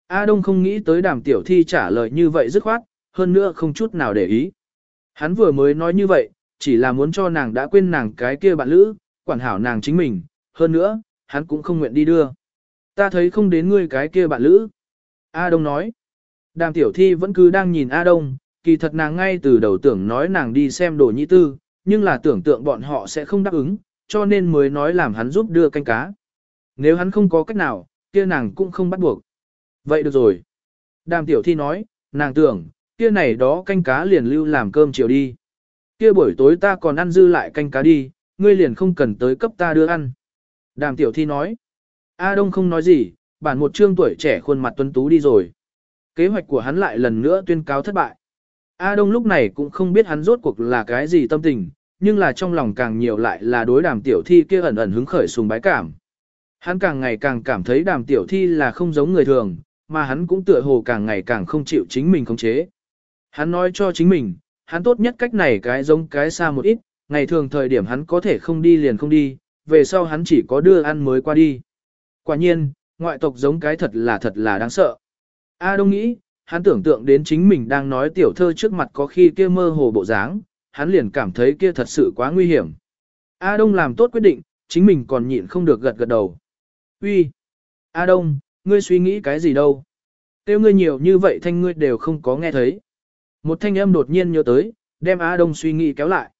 A Đông không nghĩ tới đàm tiểu thi trả lời như vậy dứt khoát, hơn nữa không chút nào để ý. Hắn vừa mới nói như vậy, chỉ là muốn cho nàng đã quên nàng cái kia bạn lữ, quản hảo nàng chính mình, hơn nữa, hắn cũng không nguyện đi đưa. Ta thấy không đến ngươi cái kia bạn lữ. A Đông nói. Đàm tiểu thi vẫn cứ đang nhìn A Đông, kỳ thật nàng ngay từ đầu tưởng nói nàng đi xem đồ nhĩ tư, nhưng là tưởng tượng bọn họ sẽ không đáp ứng, cho nên mới nói làm hắn giúp đưa canh cá. Nếu hắn không có cách nào, kia nàng cũng không bắt buộc. Vậy được rồi. Đàm tiểu thi nói, nàng tưởng, kia này đó canh cá liền lưu làm cơm chiều đi. Kia buổi tối ta còn ăn dư lại canh cá đi, ngươi liền không cần tới cấp ta đưa ăn. Đàm tiểu thi nói, A Đông không nói gì, bản một trương tuổi trẻ khuôn mặt tuấn tú đi rồi. Kế hoạch của hắn lại lần nữa tuyên cáo thất bại. A Đông lúc này cũng không biết hắn rốt cuộc là cái gì tâm tình, nhưng là trong lòng càng nhiều lại là đối đàm tiểu thi kia ẩn ẩn hứng khởi sùng bái cảm. Hắn càng ngày càng cảm thấy đàm tiểu thi là không giống người thường, mà hắn cũng tựa hồ càng ngày càng không chịu chính mình khống chế. Hắn nói cho chính mình, hắn tốt nhất cách này cái giống cái xa một ít, ngày thường thời điểm hắn có thể không đi liền không đi, về sau hắn chỉ có đưa ăn mới qua đi. Quả nhiên, ngoại tộc giống cái thật là thật là đáng sợ. A Đông nghĩ, hắn tưởng tượng đến chính mình đang nói tiểu thơ trước mặt có khi kia mơ hồ bộ dáng, hắn liền cảm thấy kia thật sự quá nguy hiểm. A Đông làm tốt quyết định, chính mình còn nhịn không được gật gật đầu. Uy, A Đông, ngươi suy nghĩ cái gì đâu? Tiêu ngươi nhiều như vậy thanh ngươi đều không có nghe thấy. Một thanh âm đột nhiên nhớ tới, đem A Đông suy nghĩ kéo lại.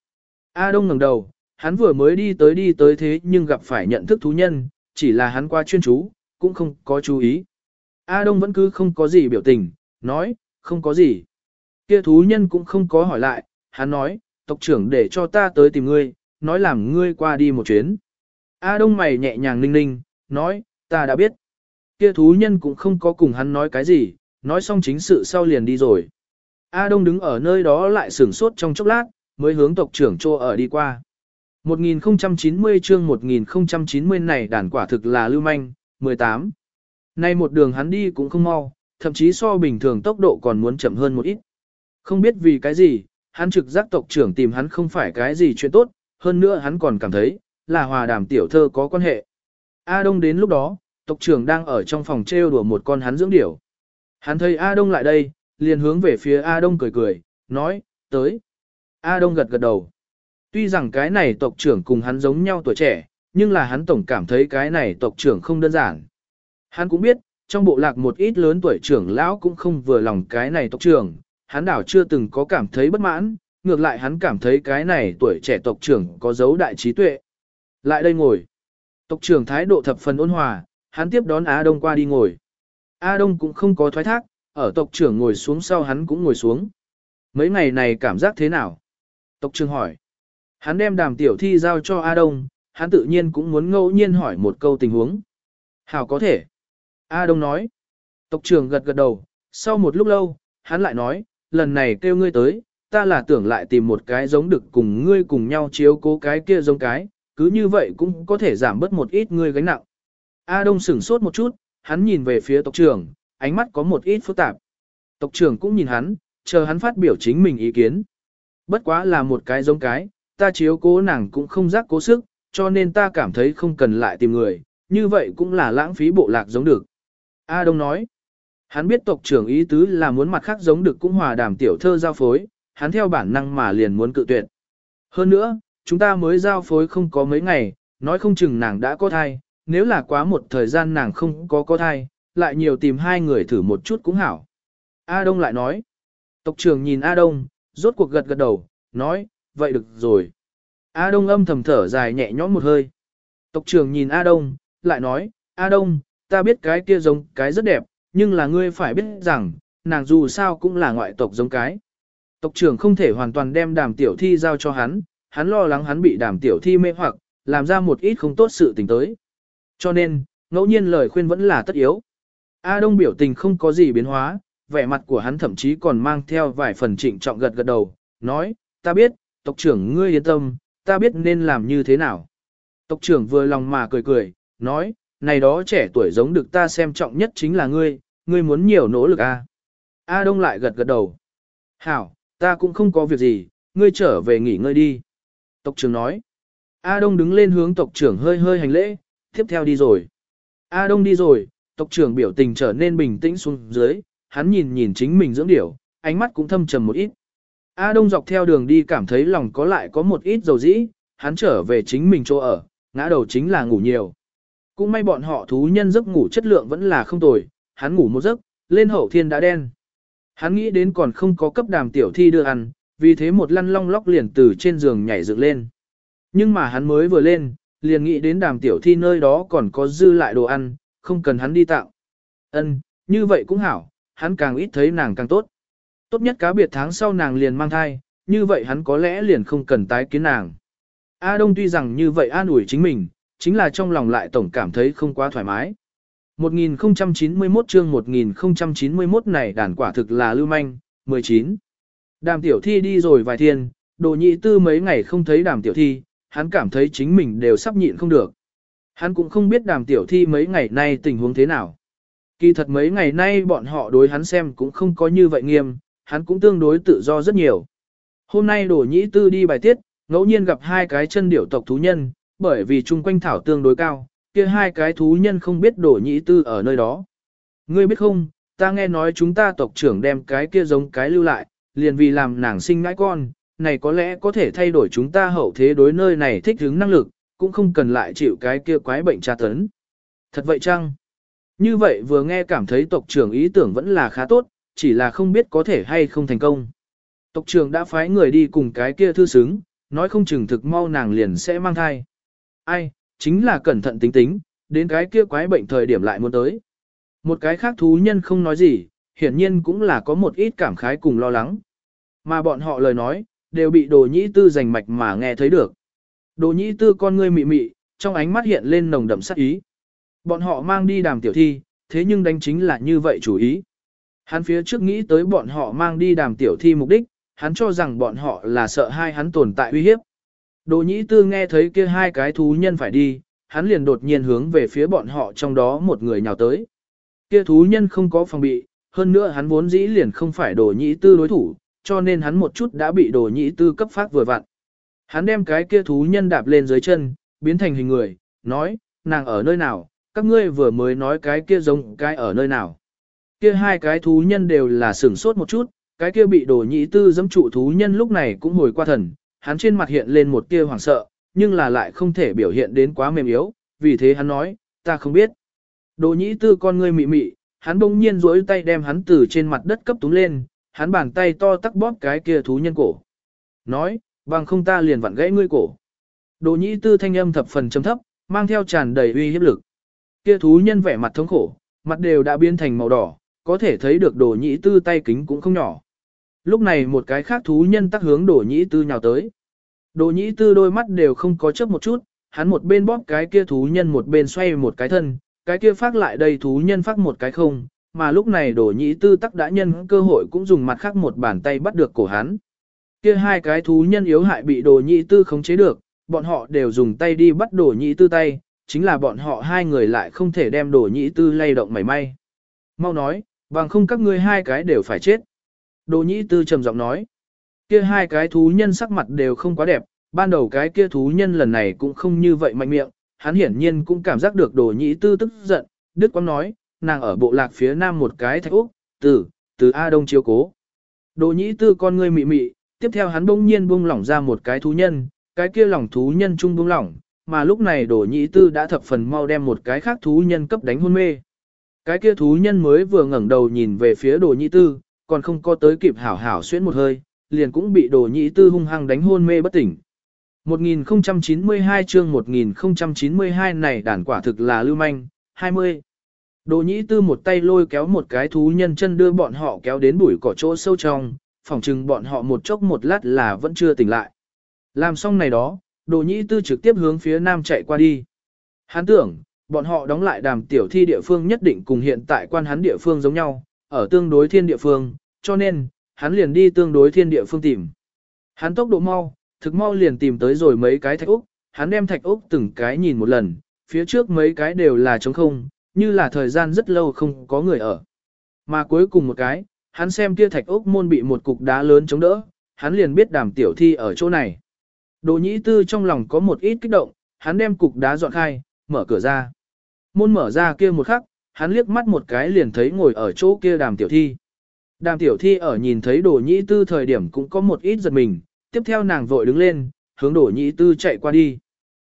A Đông ngẩng đầu, hắn vừa mới đi tới đi tới thế nhưng gặp phải nhận thức thú nhân, chỉ là hắn qua chuyên chú, cũng không có chú ý. A Đông vẫn cứ không có gì biểu tình, nói, không có gì. Kia thú nhân cũng không có hỏi lại, hắn nói, tộc trưởng để cho ta tới tìm ngươi, nói làm ngươi qua đi một chuyến. A Đông mày nhẹ nhàng ninh ninh, nói, ta đã biết. Kia thú nhân cũng không có cùng hắn nói cái gì, nói xong chính sự sau liền đi rồi. A Đông đứng ở nơi đó lại sửng sốt trong chốc lát, mới hướng tộc trưởng trô ở đi qua. 1090 chương 1090 này đàn quả thực là lưu manh, 18. Nay một đường hắn đi cũng không mau, thậm chí so bình thường tốc độ còn muốn chậm hơn một ít. Không biết vì cái gì, hắn trực giác tộc trưởng tìm hắn không phải cái gì chuyện tốt, hơn nữa hắn còn cảm thấy, là hòa đàm tiểu thơ có quan hệ. A Đông đến lúc đó, tộc trưởng đang ở trong phòng trêu đùa một con hắn dưỡng điểu. Hắn thấy A Đông lại đây, liền hướng về phía A Đông cười cười, nói, tới. A Đông gật gật đầu. Tuy rằng cái này tộc trưởng cùng hắn giống nhau tuổi trẻ, nhưng là hắn tổng cảm thấy cái này tộc trưởng không đơn giản. Hắn cũng biết, trong bộ lạc một ít lớn tuổi trưởng lão cũng không vừa lòng cái này tộc trưởng, hắn đảo chưa từng có cảm thấy bất mãn, ngược lại hắn cảm thấy cái này tuổi trẻ tộc trưởng có dấu đại trí tuệ. Lại đây ngồi. Tộc trưởng thái độ thập phần ôn hòa, hắn tiếp đón á Đông qua đi ngồi. á Đông cũng không có thoái thác, ở tộc trưởng ngồi xuống sau hắn cũng ngồi xuống. Mấy ngày này cảm giác thế nào? Tộc trưởng hỏi. Hắn đem đàm tiểu thi giao cho A Đông, hắn tự nhiên cũng muốn ngẫu nhiên hỏi một câu tình huống. Hảo có thể. A Đông nói. Tộc trưởng gật gật đầu, sau một lúc lâu, hắn lại nói, lần này kêu ngươi tới, ta là tưởng lại tìm một cái giống được cùng ngươi cùng nhau chiếu cố cái kia giống cái, cứ như vậy cũng có thể giảm bớt một ít ngươi gánh nặng. A Đông sửng sốt một chút, hắn nhìn về phía tộc trưởng, ánh mắt có một ít phức tạp. Tộc trưởng cũng nhìn hắn, chờ hắn phát biểu chính mình ý kiến. Bất quá là một cái giống cái, ta chiếu cố nàng cũng không giác cố sức, cho nên ta cảm thấy không cần lại tìm người, như vậy cũng là lãng phí bộ lạc giống được. A Đông nói, hắn biết tộc trưởng ý tứ là muốn mặt khác giống được cũng hòa đàm tiểu thơ giao phối, hắn theo bản năng mà liền muốn cự tuyệt. Hơn nữa, chúng ta mới giao phối không có mấy ngày, nói không chừng nàng đã có thai, nếu là quá một thời gian nàng không có có thai, lại nhiều tìm hai người thử một chút cũng hảo. A Đông lại nói, tộc trưởng nhìn A Đông, rốt cuộc gật gật đầu, nói, vậy được rồi. A Đông âm thầm thở dài nhẹ nhõm một hơi. Tộc trưởng nhìn A Đông, lại nói, A Đông, ta biết cái kia giống cái rất đẹp, nhưng là ngươi phải biết rằng, nàng dù sao cũng là ngoại tộc giống cái. Tộc trưởng không thể hoàn toàn đem đàm tiểu thi giao cho hắn, hắn lo lắng hắn bị đàm tiểu thi mê hoặc, làm ra một ít không tốt sự tình tới. Cho nên, ngẫu nhiên lời khuyên vẫn là tất yếu. A Đông biểu tình không có gì biến hóa, vẻ mặt của hắn thậm chí còn mang theo vài phần trịnh trọng gật gật đầu, nói, ta biết, tộc trưởng ngươi yên tâm, ta biết nên làm như thế nào. Tộc trưởng vừa lòng mà cười cười, nói, này đó trẻ tuổi giống được ta xem trọng nhất chính là ngươi, ngươi muốn nhiều nỗ lực a. À? A Đông lại gật gật đầu. Hảo, ta cũng không có việc gì, ngươi trở về nghỉ ngơi đi. Tộc trưởng nói. A Đông đứng lên hướng tộc trưởng hơi hơi hành lễ, tiếp theo đi rồi. A Đông đi rồi, tộc trưởng biểu tình trở nên bình tĩnh xuống dưới, hắn nhìn nhìn chính mình dưỡng điểu, ánh mắt cũng thâm trầm một ít. A Đông dọc theo đường đi cảm thấy lòng có lại có một ít dầu dĩ, hắn trở về chính mình chỗ ở, ngã đầu chính là ngủ nhiều. Cũng may bọn họ thú nhân giấc ngủ chất lượng vẫn là không tồi, hắn ngủ một giấc, lên hậu thiên đã đen. Hắn nghĩ đến còn không có cấp đàm tiểu thi đưa ăn, vì thế một lăn long lóc liền từ trên giường nhảy dựng lên. Nhưng mà hắn mới vừa lên, liền nghĩ đến đàm tiểu thi nơi đó còn có dư lại đồ ăn, không cần hắn đi tạo. Ân, như vậy cũng hảo, hắn càng ít thấy nàng càng tốt. Tốt nhất cá biệt tháng sau nàng liền mang thai, như vậy hắn có lẽ liền không cần tái kiến nàng. A Đông tuy rằng như vậy an ủi chính mình, chính là trong lòng lại tổng cảm thấy không quá thoải mái. 1091 chương 1091 này đàn quả thực là lưu manh, 19. Đàm tiểu thi đi rồi vài thiên, đồ nhị tư mấy ngày không thấy đàm tiểu thi, hắn cảm thấy chính mình đều sắp nhịn không được. Hắn cũng không biết đàm tiểu thi mấy ngày nay tình huống thế nào. Kỳ thật mấy ngày nay bọn họ đối hắn xem cũng không có như vậy nghiêm, hắn cũng tương đối tự do rất nhiều. Hôm nay đồ nhĩ tư đi bài tiết, ngẫu nhiên gặp hai cái chân điểu tộc thú nhân, bởi vì chung quanh thảo tương đối cao, kia hai cái thú nhân không biết đổ nhĩ tư ở nơi đó. Ngươi biết không, ta nghe nói chúng ta tộc trưởng đem cái kia giống cái lưu lại, liền vì làm nàng sinh ngãi con, này có lẽ có thể thay đổi chúng ta hậu thế đối nơi này thích ứng năng lực, cũng không cần lại chịu cái kia quái bệnh tra tấn. Thật vậy chăng? Như vậy vừa nghe cảm thấy tộc trưởng ý tưởng vẫn là khá tốt, chỉ là không biết có thể hay không thành công. Tộc trưởng đã phái người đi cùng cái kia thư xứng, nói không chừng thực mau nàng liền sẽ mang thai. Ai, chính là cẩn thận tính tính, đến cái kia quái bệnh thời điểm lại muốn tới. Một cái khác thú nhân không nói gì, hiển nhiên cũng là có một ít cảm khái cùng lo lắng. Mà bọn họ lời nói, đều bị đồ nhĩ tư giành mạch mà nghe thấy được. Đồ nhĩ tư con ngươi mị mị, trong ánh mắt hiện lên nồng đậm sát ý. Bọn họ mang đi đàm tiểu thi, thế nhưng đánh chính là như vậy chủ ý. Hắn phía trước nghĩ tới bọn họ mang đi đàm tiểu thi mục đích, hắn cho rằng bọn họ là sợ hai hắn tồn tại uy hiếp. Đồ nhĩ tư nghe thấy kia hai cái thú nhân phải đi, hắn liền đột nhiên hướng về phía bọn họ trong đó một người nhào tới. Kia thú nhân không có phòng bị, hơn nữa hắn vốn dĩ liền không phải đồ nhĩ tư đối thủ, cho nên hắn một chút đã bị đồ nhĩ tư cấp phát vừa vặn. Hắn đem cái kia thú nhân đạp lên dưới chân, biến thành hình người, nói, nàng ở nơi nào, các ngươi vừa mới nói cái kia giống cái ở nơi nào. Kia hai cái thú nhân đều là sửng sốt một chút, cái kia bị đồ nhĩ tư dẫm trụ thú nhân lúc này cũng hồi qua thần, hắn trên mặt hiện lên một tia hoảng sợ, nhưng là lại không thể biểu hiện đến quá mềm yếu, vì thế hắn nói, ta không biết. Đồ nhĩ tư con ngươi mị mị, hắn bỗng nhiên duỗi tay đem hắn từ trên mặt đất cấp túng lên, hắn bàn tay to tắc bóp cái kia thú nhân cổ. Nói, bằng không ta liền vặn gãy ngươi cổ. Đồ nhĩ tư thanh âm thập phần chấm thấp, mang theo tràn đầy uy hiếp lực. Kia thú nhân vẻ mặt thống khổ, mặt đều đã biến thành màu đỏ, có thể thấy được đồ nhĩ tư tay kính cũng không nhỏ. Lúc này một cái khác thú nhân tắc hướng đổ nhĩ tư nhào tới. đổ nhĩ tư đôi mắt đều không có chớp một chút, hắn một bên bóp cái kia thú nhân một bên xoay một cái thân, cái kia phát lại đây thú nhân phát một cái không, mà lúc này đổ nhĩ tư tắc đã nhân cơ hội cũng dùng mặt khác một bàn tay bắt được cổ hắn. Kia hai cái thú nhân yếu hại bị đổ nhĩ tư khống chế được, bọn họ đều dùng tay đi bắt đổ nhĩ tư tay, chính là bọn họ hai người lại không thể đem đổ nhĩ tư lay động mảy may. Mau nói, bằng không các ngươi hai cái đều phải chết. Đồ nhĩ tư trầm giọng nói. Kia hai cái thú nhân sắc mặt đều không quá đẹp, ban đầu cái kia thú nhân lần này cũng không như vậy mạnh miệng, hắn hiển nhiên cũng cảm giác được đồ nhĩ tư tức giận, Đức Quang nói, nàng ở bộ lạc phía nam một cái thạch úc, từ, từ A Đông chiếu cố. Đồ nhĩ tư con ngươi mị mị, tiếp theo hắn bỗng nhiên buông lỏng ra một cái thú nhân, cái kia lỏng thú nhân chung buông lỏng, mà lúc này đồ nhĩ tư đã thập phần mau đem một cái khác thú nhân cấp đánh hôn mê. Cái kia thú nhân mới vừa ngẩng đầu nhìn về phía đồ nhĩ tư, còn không có tới kịp hảo hảo xuyên một hơi, liền cũng bị đồ nhĩ tư hung hăng đánh hôn mê bất tỉnh. 1092 chương 1092 này đàn quả thực là lưu manh, 20. Đồ nhĩ tư một tay lôi kéo một cái thú nhân chân đưa bọn họ kéo đến bụi cỏ chỗ sâu trong, phỏng chừng bọn họ một chốc một lát là vẫn chưa tỉnh lại. Làm xong này đó, đồ nhĩ tư trực tiếp hướng phía nam chạy qua đi. Hắn tưởng, bọn họ đóng lại đàm tiểu thi địa phương nhất định cùng hiện tại quan hắn địa phương giống nhau, ở tương đối thiên địa phương, cho nên, hắn liền đi tương đối thiên địa phương tìm. Hắn tốc độ mau, thực mau liền tìm tới rồi mấy cái thạch úc, hắn đem thạch úc từng cái nhìn một lần, phía trước mấy cái đều là trống không, như là thời gian rất lâu không có người ở. Mà cuối cùng một cái, hắn xem kia thạch úc môn bị một cục đá lớn chống đỡ, hắn liền biết đàm tiểu thi ở chỗ này. Đồ nhĩ tư trong lòng có một ít kích động, hắn đem cục đá dọn khai, mở cửa ra. Môn mở ra kia một khắc, hắn liếc mắt một cái liền thấy ngồi ở chỗ kia đàm tiểu thi. Đàm tiểu thi ở nhìn thấy đồ nhĩ tư thời điểm cũng có một ít giật mình, tiếp theo nàng vội đứng lên, hướng đồ nhĩ tư chạy qua đi.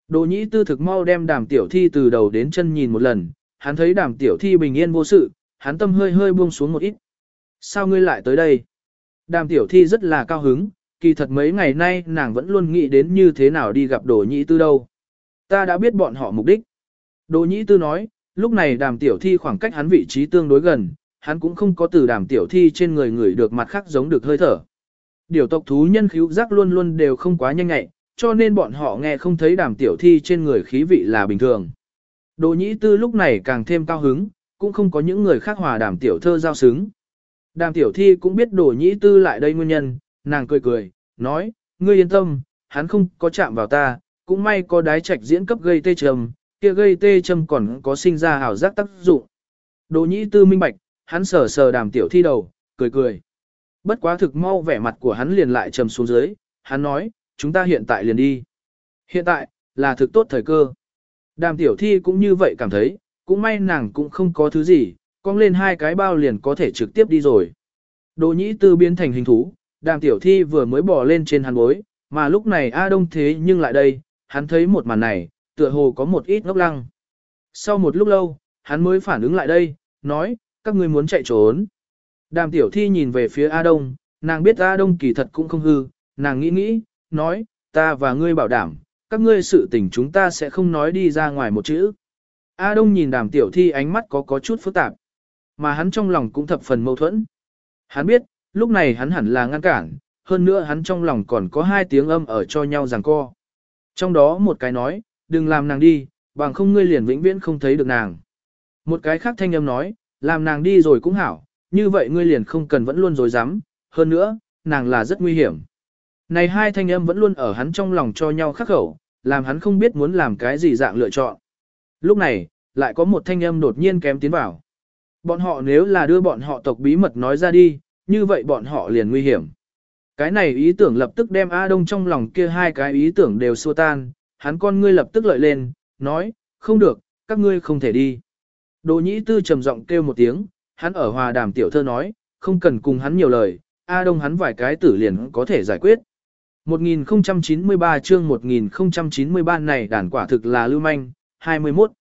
Đồ nhĩ tư thực mau đem đàm tiểu thi từ đầu đến chân nhìn một lần, hắn thấy đàm tiểu thi bình yên vô sự, hắn tâm hơi hơi buông xuống một ít. Sao ngươi lại tới đây? Đàm tiểu thi rất là cao hứng, kỳ thật mấy ngày nay nàng vẫn luôn nghĩ đến như thế nào đi gặp đồ nhĩ tư đâu. Ta đã biết bọn họ mục đích. Đồ nhĩ tư nói, lúc này đàm tiểu thi khoảng cách hắn vị trí tương đối gần, hắn cũng không có từ đàm tiểu thi trên người người được mặt khác giống được hơi thở. Điều tộc thú nhân khíu giác luôn luôn đều không quá nhanh nhạy, cho nên bọn họ nghe không thấy đàm tiểu thi trên người khí vị là bình thường. Đồ nhĩ tư lúc này càng thêm cao hứng, cũng không có những người khác hòa đàm tiểu thơ giao xứng. Đàm tiểu thi cũng biết đồ nhĩ tư lại đây nguyên nhân, nàng cười cười, nói, ngươi yên tâm, hắn không có chạm vào ta, cũng may có đái trạch diễn cấp gây tê trầm, kia gây tê trầm còn có sinh ra hảo giác tác dụng. Đỗ nhĩ tư minh bạch, hắn sờ sờ đàm tiểu thi đầu, cười cười. Bất quá thực mau vẻ mặt của hắn liền lại trầm xuống dưới, hắn nói, chúng ta hiện tại liền đi. Hiện tại, là thực tốt thời cơ. Đàm tiểu thi cũng như vậy cảm thấy, cũng may nàng cũng không có thứ gì, cong lên hai cái bao liền có thể trực tiếp đi rồi. Đỗ nhĩ tư biến thành hình thú, đàm tiểu thi vừa mới bỏ lên trên hắn bối, mà lúc này A Đông thế nhưng lại đây, hắn thấy một màn này, tựa hồ có một ít ngốc lăng. Sau một lúc lâu, hắn mới phản ứng lại đây, nói, các ngươi muốn chạy trốn. Đàm tiểu thi nhìn về phía A Đông, nàng biết A Đông kỳ thật cũng không hư, nàng nghĩ nghĩ, nói, ta và ngươi bảo đảm, các ngươi sự tình chúng ta sẽ không nói đi ra ngoài một chữ. A Đông nhìn đàm tiểu thi ánh mắt có có chút phức tạp, mà hắn trong lòng cũng thập phần mâu thuẫn. Hắn biết, lúc này hắn hẳn là ngăn cản, hơn nữa hắn trong lòng còn có hai tiếng âm ở cho nhau giằng co. Trong đó một cái nói, đừng làm nàng đi, bằng không ngươi liền vĩnh viễn không thấy được nàng. Một cái khác thanh âm nói, làm nàng đi rồi cũng hảo, như vậy ngươi liền không cần vẫn luôn dối dám, hơn nữa, nàng là rất nguy hiểm. Này hai thanh âm vẫn luôn ở hắn trong lòng cho nhau khắc khẩu, làm hắn không biết muốn làm cái gì dạng lựa chọn. Lúc này, lại có một thanh âm đột nhiên kém tiến vào. Bọn họ nếu là đưa bọn họ tộc bí mật nói ra đi, như vậy bọn họ liền nguy hiểm. Cái này ý tưởng lập tức đem A Đông trong lòng kia hai cái ý tưởng đều xua tan, hắn con ngươi lập tức lợi lên, nói, không được, các ngươi không thể đi. Đồ nhĩ tư trầm giọng kêu một tiếng, hắn ở hòa đàm tiểu thơ nói, không cần cùng hắn nhiều lời, A Đông hắn vài cái tử liền có thể giải quyết. 1093 chương 1093 này đàn quả thực là lưu manh, 21.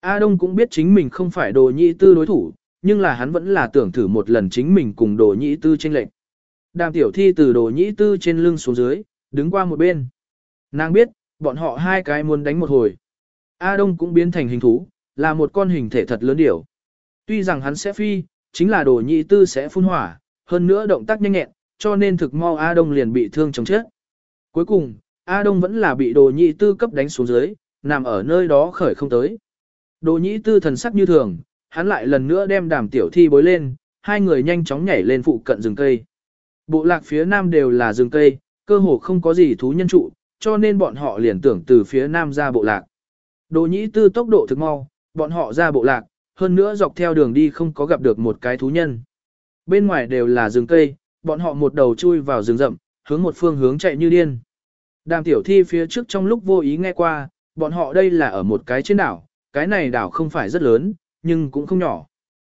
A Đông cũng biết chính mình không phải đồ nhĩ tư đối thủ, nhưng là hắn vẫn là tưởng thử một lần chính mình cùng đồ nhĩ tư tranh lệnh. Đàm tiểu thi từ đồ nhĩ tư trên lưng xuống dưới, đứng qua một bên. Nàng biết, bọn họ hai cái muốn đánh một hồi. A Đông cũng biến thành hình thú, là một con hình thể thật lớn điểu. Tuy rằng hắn sẽ phi, chính là đồ nhị tư sẽ phun hỏa, hơn nữa động tác nhanh nhẹn, cho nên thực mau A Đông liền bị thương chống chết. Cuối cùng, A Đông vẫn là bị đồ nhị tư cấp đánh xuống dưới, nằm ở nơi đó khởi không tới. Đồ nhị tư thần sắc như thường, hắn lại lần nữa đem đàm tiểu thi bối lên, hai người nhanh chóng nhảy lên phụ cận rừng cây. Bộ lạc phía nam đều là rừng cây, cơ hồ không có gì thú nhân trụ, cho nên bọn họ liền tưởng từ phía nam ra bộ lạc. Đồ nhĩ tư tốc độ thực mau, bọn họ ra bộ lạc, hơn nữa dọc theo đường đi không có gặp được một cái thú nhân. Bên ngoài đều là rừng cây, bọn họ một đầu chui vào rừng rậm, hướng một phương hướng chạy như điên. Đàm tiểu thi phía trước trong lúc vô ý nghe qua, bọn họ đây là ở một cái trên đảo, cái này đảo không phải rất lớn, nhưng cũng không nhỏ.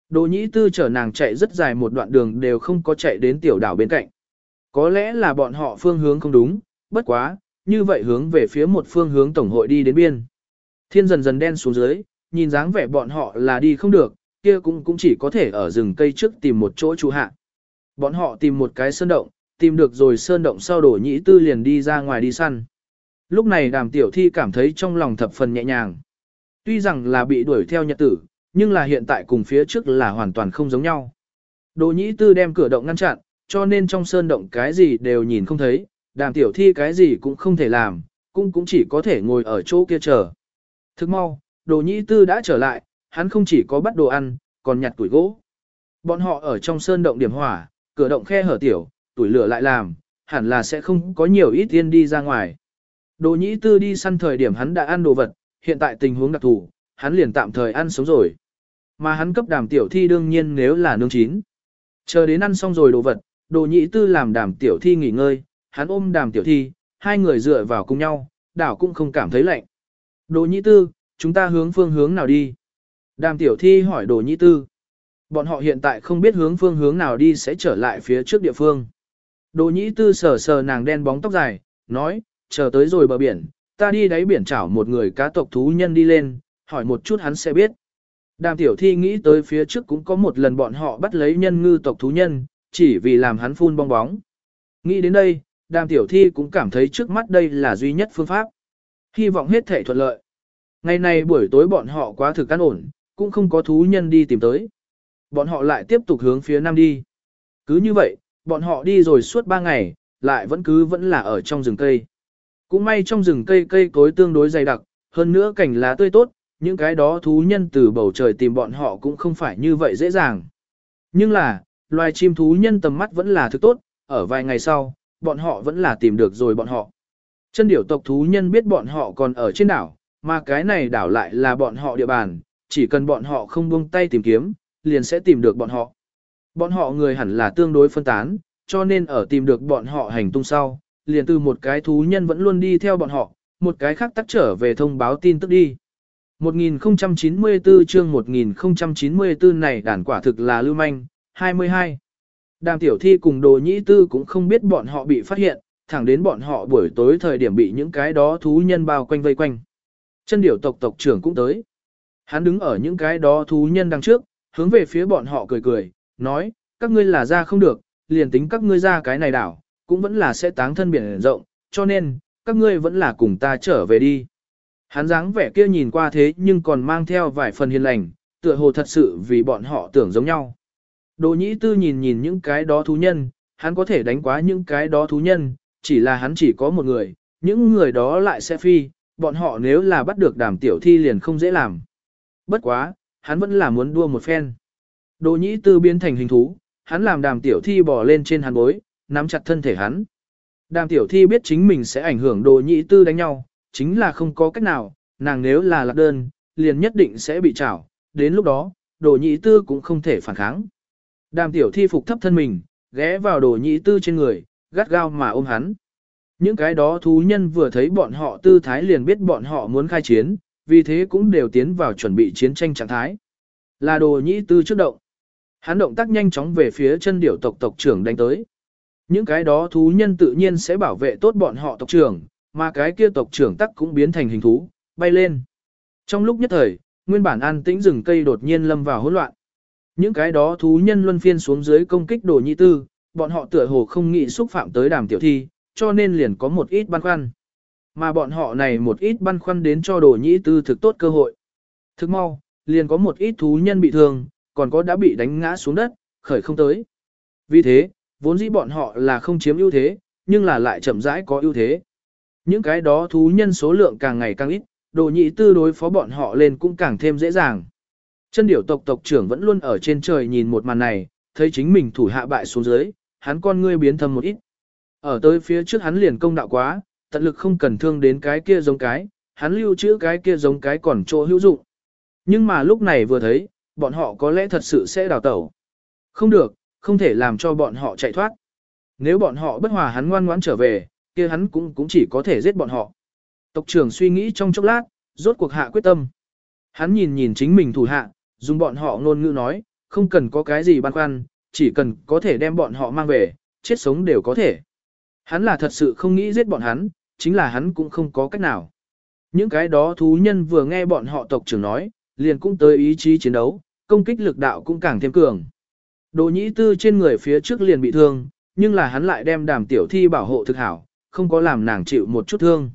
Đồ nhĩ tư chở nàng chạy rất dài một đoạn đường đều không có chạy đến tiểu đảo bên cạnh. Có lẽ là bọn họ phương hướng không đúng, bất quá, như vậy hướng về phía một phương hướng tổng hội đi đến biên. Thiên dần dần đen xuống dưới, nhìn dáng vẻ bọn họ là đi không được, kia cũng cũng chỉ có thể ở rừng cây trước tìm một chỗ trú hạ. Bọn họ tìm một cái sơn động, tìm được rồi sơn động sau đổ nhĩ tư liền đi ra ngoài đi săn. Lúc này đàm tiểu thi cảm thấy trong lòng thập phần nhẹ nhàng. Tuy rằng là bị đuổi theo nhật tử, nhưng là hiện tại cùng phía trước là hoàn toàn không giống nhau. Đồ nhĩ tư đem cửa động ngăn chặn, cho nên trong sơn động cái gì đều nhìn không thấy, đàm tiểu thi cái gì cũng không thể làm, cũng cũng chỉ có thể ngồi ở chỗ kia chờ. Thức mau, đồ nhĩ tư đã trở lại, hắn không chỉ có bắt đồ ăn, còn nhặt tuổi gỗ. Bọn họ ở trong sơn động điểm hỏa, cửa động khe hở tiểu, tuổi lửa lại làm, hẳn là sẽ không có nhiều ít tiên đi ra ngoài. Đồ nhĩ tư đi săn thời điểm hắn đã ăn đồ vật, hiện tại tình huống đặc thù, hắn liền tạm thời ăn sống rồi. Mà hắn cấp đàm tiểu thi đương nhiên nếu là nương chín. Chờ đến ăn xong rồi đồ vật, đồ nhĩ tư làm đàm tiểu thi nghỉ ngơi, hắn ôm đàm tiểu thi, hai người dựa vào cùng nhau, đảo cũng không cảm thấy lạnh. Đồ nhĩ tư, chúng ta hướng phương hướng nào đi? Đàm tiểu thi hỏi đồ nhĩ tư. Bọn họ hiện tại không biết hướng phương hướng nào đi sẽ trở lại phía trước địa phương. Đồ nhĩ tư sờ sờ nàng đen bóng tóc dài, nói, chờ tới rồi bờ biển, ta đi đáy biển chảo một người cá tộc thú nhân đi lên, hỏi một chút hắn sẽ biết. Đàm tiểu thi nghĩ tới phía trước cũng có một lần bọn họ bắt lấy nhân ngư tộc thú nhân, chỉ vì làm hắn phun bong bóng. Nghĩ đến đây, đàm tiểu thi cũng cảm thấy trước mắt đây là duy nhất phương pháp. Hy vọng hết thể thuận lợi. Ngày nay buổi tối bọn họ quá thực căn ổn, cũng không có thú nhân đi tìm tới. Bọn họ lại tiếp tục hướng phía nam đi. Cứ như vậy, bọn họ đi rồi suốt ba ngày, lại vẫn cứ vẫn là ở trong rừng cây. Cũng may trong rừng cây cây cối tương đối dày đặc, hơn nữa cảnh lá tươi tốt, những cái đó thú nhân từ bầu trời tìm bọn họ cũng không phải như vậy dễ dàng. Nhưng là, loài chim thú nhân tầm mắt vẫn là thứ tốt, ở vài ngày sau, bọn họ vẫn là tìm được rồi bọn họ. Chân điểu tộc thú nhân biết bọn họ còn ở trên đảo, mà cái này đảo lại là bọn họ địa bàn, chỉ cần bọn họ không buông tay tìm kiếm, liền sẽ tìm được bọn họ. Bọn họ người hẳn là tương đối phân tán, cho nên ở tìm được bọn họ hành tung sau, liền từ một cái thú nhân vẫn luôn đi theo bọn họ, một cái khác tắt trở về thông báo tin tức đi. 1094 chương 1094 này đàn quả thực là lưu manh, 22. Đàm tiểu thi cùng đồ nhĩ tư cũng không biết bọn họ bị phát hiện, thẳng đến bọn họ buổi tối thời điểm bị những cái đó thú nhân bao quanh vây quanh. Chân điểu tộc tộc trưởng cũng tới. Hắn đứng ở những cái đó thú nhân đằng trước, hướng về phía bọn họ cười cười, nói, các ngươi là ra không được, liền tính các ngươi ra cái này đảo, cũng vẫn là sẽ táng thân biển rộng, cho nên, các ngươi vẫn là cùng ta trở về đi. Hắn dáng vẻ kia nhìn qua thế nhưng còn mang theo vài phần hiền lành, tựa hồ thật sự vì bọn họ tưởng giống nhau. Đồ nhĩ tư nhìn nhìn những cái đó thú nhân, hắn có thể đánh quá những cái đó thú nhân, chỉ là hắn chỉ có một người, những người đó lại sẽ phi, bọn họ nếu là bắt được đàm tiểu thi liền không dễ làm. Bất quá, hắn vẫn là muốn đua một phen. Đồ nhĩ tư biến thành hình thú, hắn làm đàm tiểu thi bò lên trên hắn bối, nắm chặt thân thể hắn. Đàm tiểu thi biết chính mình sẽ ảnh hưởng đồ nhĩ tư đánh nhau, chính là không có cách nào, nàng nếu là lạc đơn, liền nhất định sẽ bị trảo, đến lúc đó, đồ nhĩ tư cũng không thể phản kháng. Đàm tiểu thi phục thấp thân mình, ghé vào đồ nhị tư trên người, gắt gao mà ôm hắn. Những cái đó thú nhân vừa thấy bọn họ tư thái liền biết bọn họ muốn khai chiến, vì thế cũng đều tiến vào chuẩn bị chiến tranh trạng thái. Là đồ nhị tư trước động. Hắn động tác nhanh chóng về phía chân điểu tộc tộc trưởng đánh tới. Những cái đó thú nhân tự nhiên sẽ bảo vệ tốt bọn họ tộc trưởng, mà cái kia tộc trưởng tắc cũng biến thành hình thú, bay lên. Trong lúc nhất thời, nguyên bản an tĩnh rừng cây đột nhiên lâm vào hỗn loạn. Những cái đó thú nhân luân phiên xuống dưới công kích đồ nhị tư, bọn họ tựa hồ không nghĩ xúc phạm tới đàm tiểu thi, cho nên liền có một ít băn khoăn. Mà bọn họ này một ít băn khoăn đến cho đồ nhị tư thực tốt cơ hội. Thực mau, liền có một ít thú nhân bị thương, còn có đã bị đánh ngã xuống đất, khởi không tới. Vì thế, vốn dĩ bọn họ là không chiếm ưu thế, nhưng là lại chậm rãi có ưu thế. Những cái đó thú nhân số lượng càng ngày càng ít, đồ nhị tư đối phó bọn họ lên cũng càng thêm dễ dàng. Chân điểu tộc tộc trưởng vẫn luôn ở trên trời nhìn một màn này, thấy chính mình thủ hạ bại xuống dưới, hắn con ngươi biến thầm một ít. Ở tới phía trước hắn liền công đạo quá, tận lực không cần thương đến cái kia giống cái, hắn lưu trữ cái kia giống cái còn chỗ hữu dụng. Nhưng mà lúc này vừa thấy, bọn họ có lẽ thật sự sẽ đào tẩu. Không được, không thể làm cho bọn họ chạy thoát. Nếu bọn họ bất hòa hắn ngoan ngoãn trở về, kia hắn cũng cũng chỉ có thể giết bọn họ. Tộc trưởng suy nghĩ trong chốc lát, rốt cuộc hạ quyết tâm. Hắn nhìn nhìn chính mình thủ hạ, dùng bọn họ ngôn ngữ nói, không cần có cái gì băn khoăn, chỉ cần có thể đem bọn họ mang về, chết sống đều có thể. Hắn là thật sự không nghĩ giết bọn hắn, chính là hắn cũng không có cách nào. Những cái đó thú nhân vừa nghe bọn họ tộc trưởng nói, liền cũng tới ý chí chiến đấu, công kích lực đạo cũng càng thêm cường. Đồ nhĩ tư trên người phía trước liền bị thương, nhưng là hắn lại đem đàm tiểu thi bảo hộ thực hảo, không có làm nàng chịu một chút thương.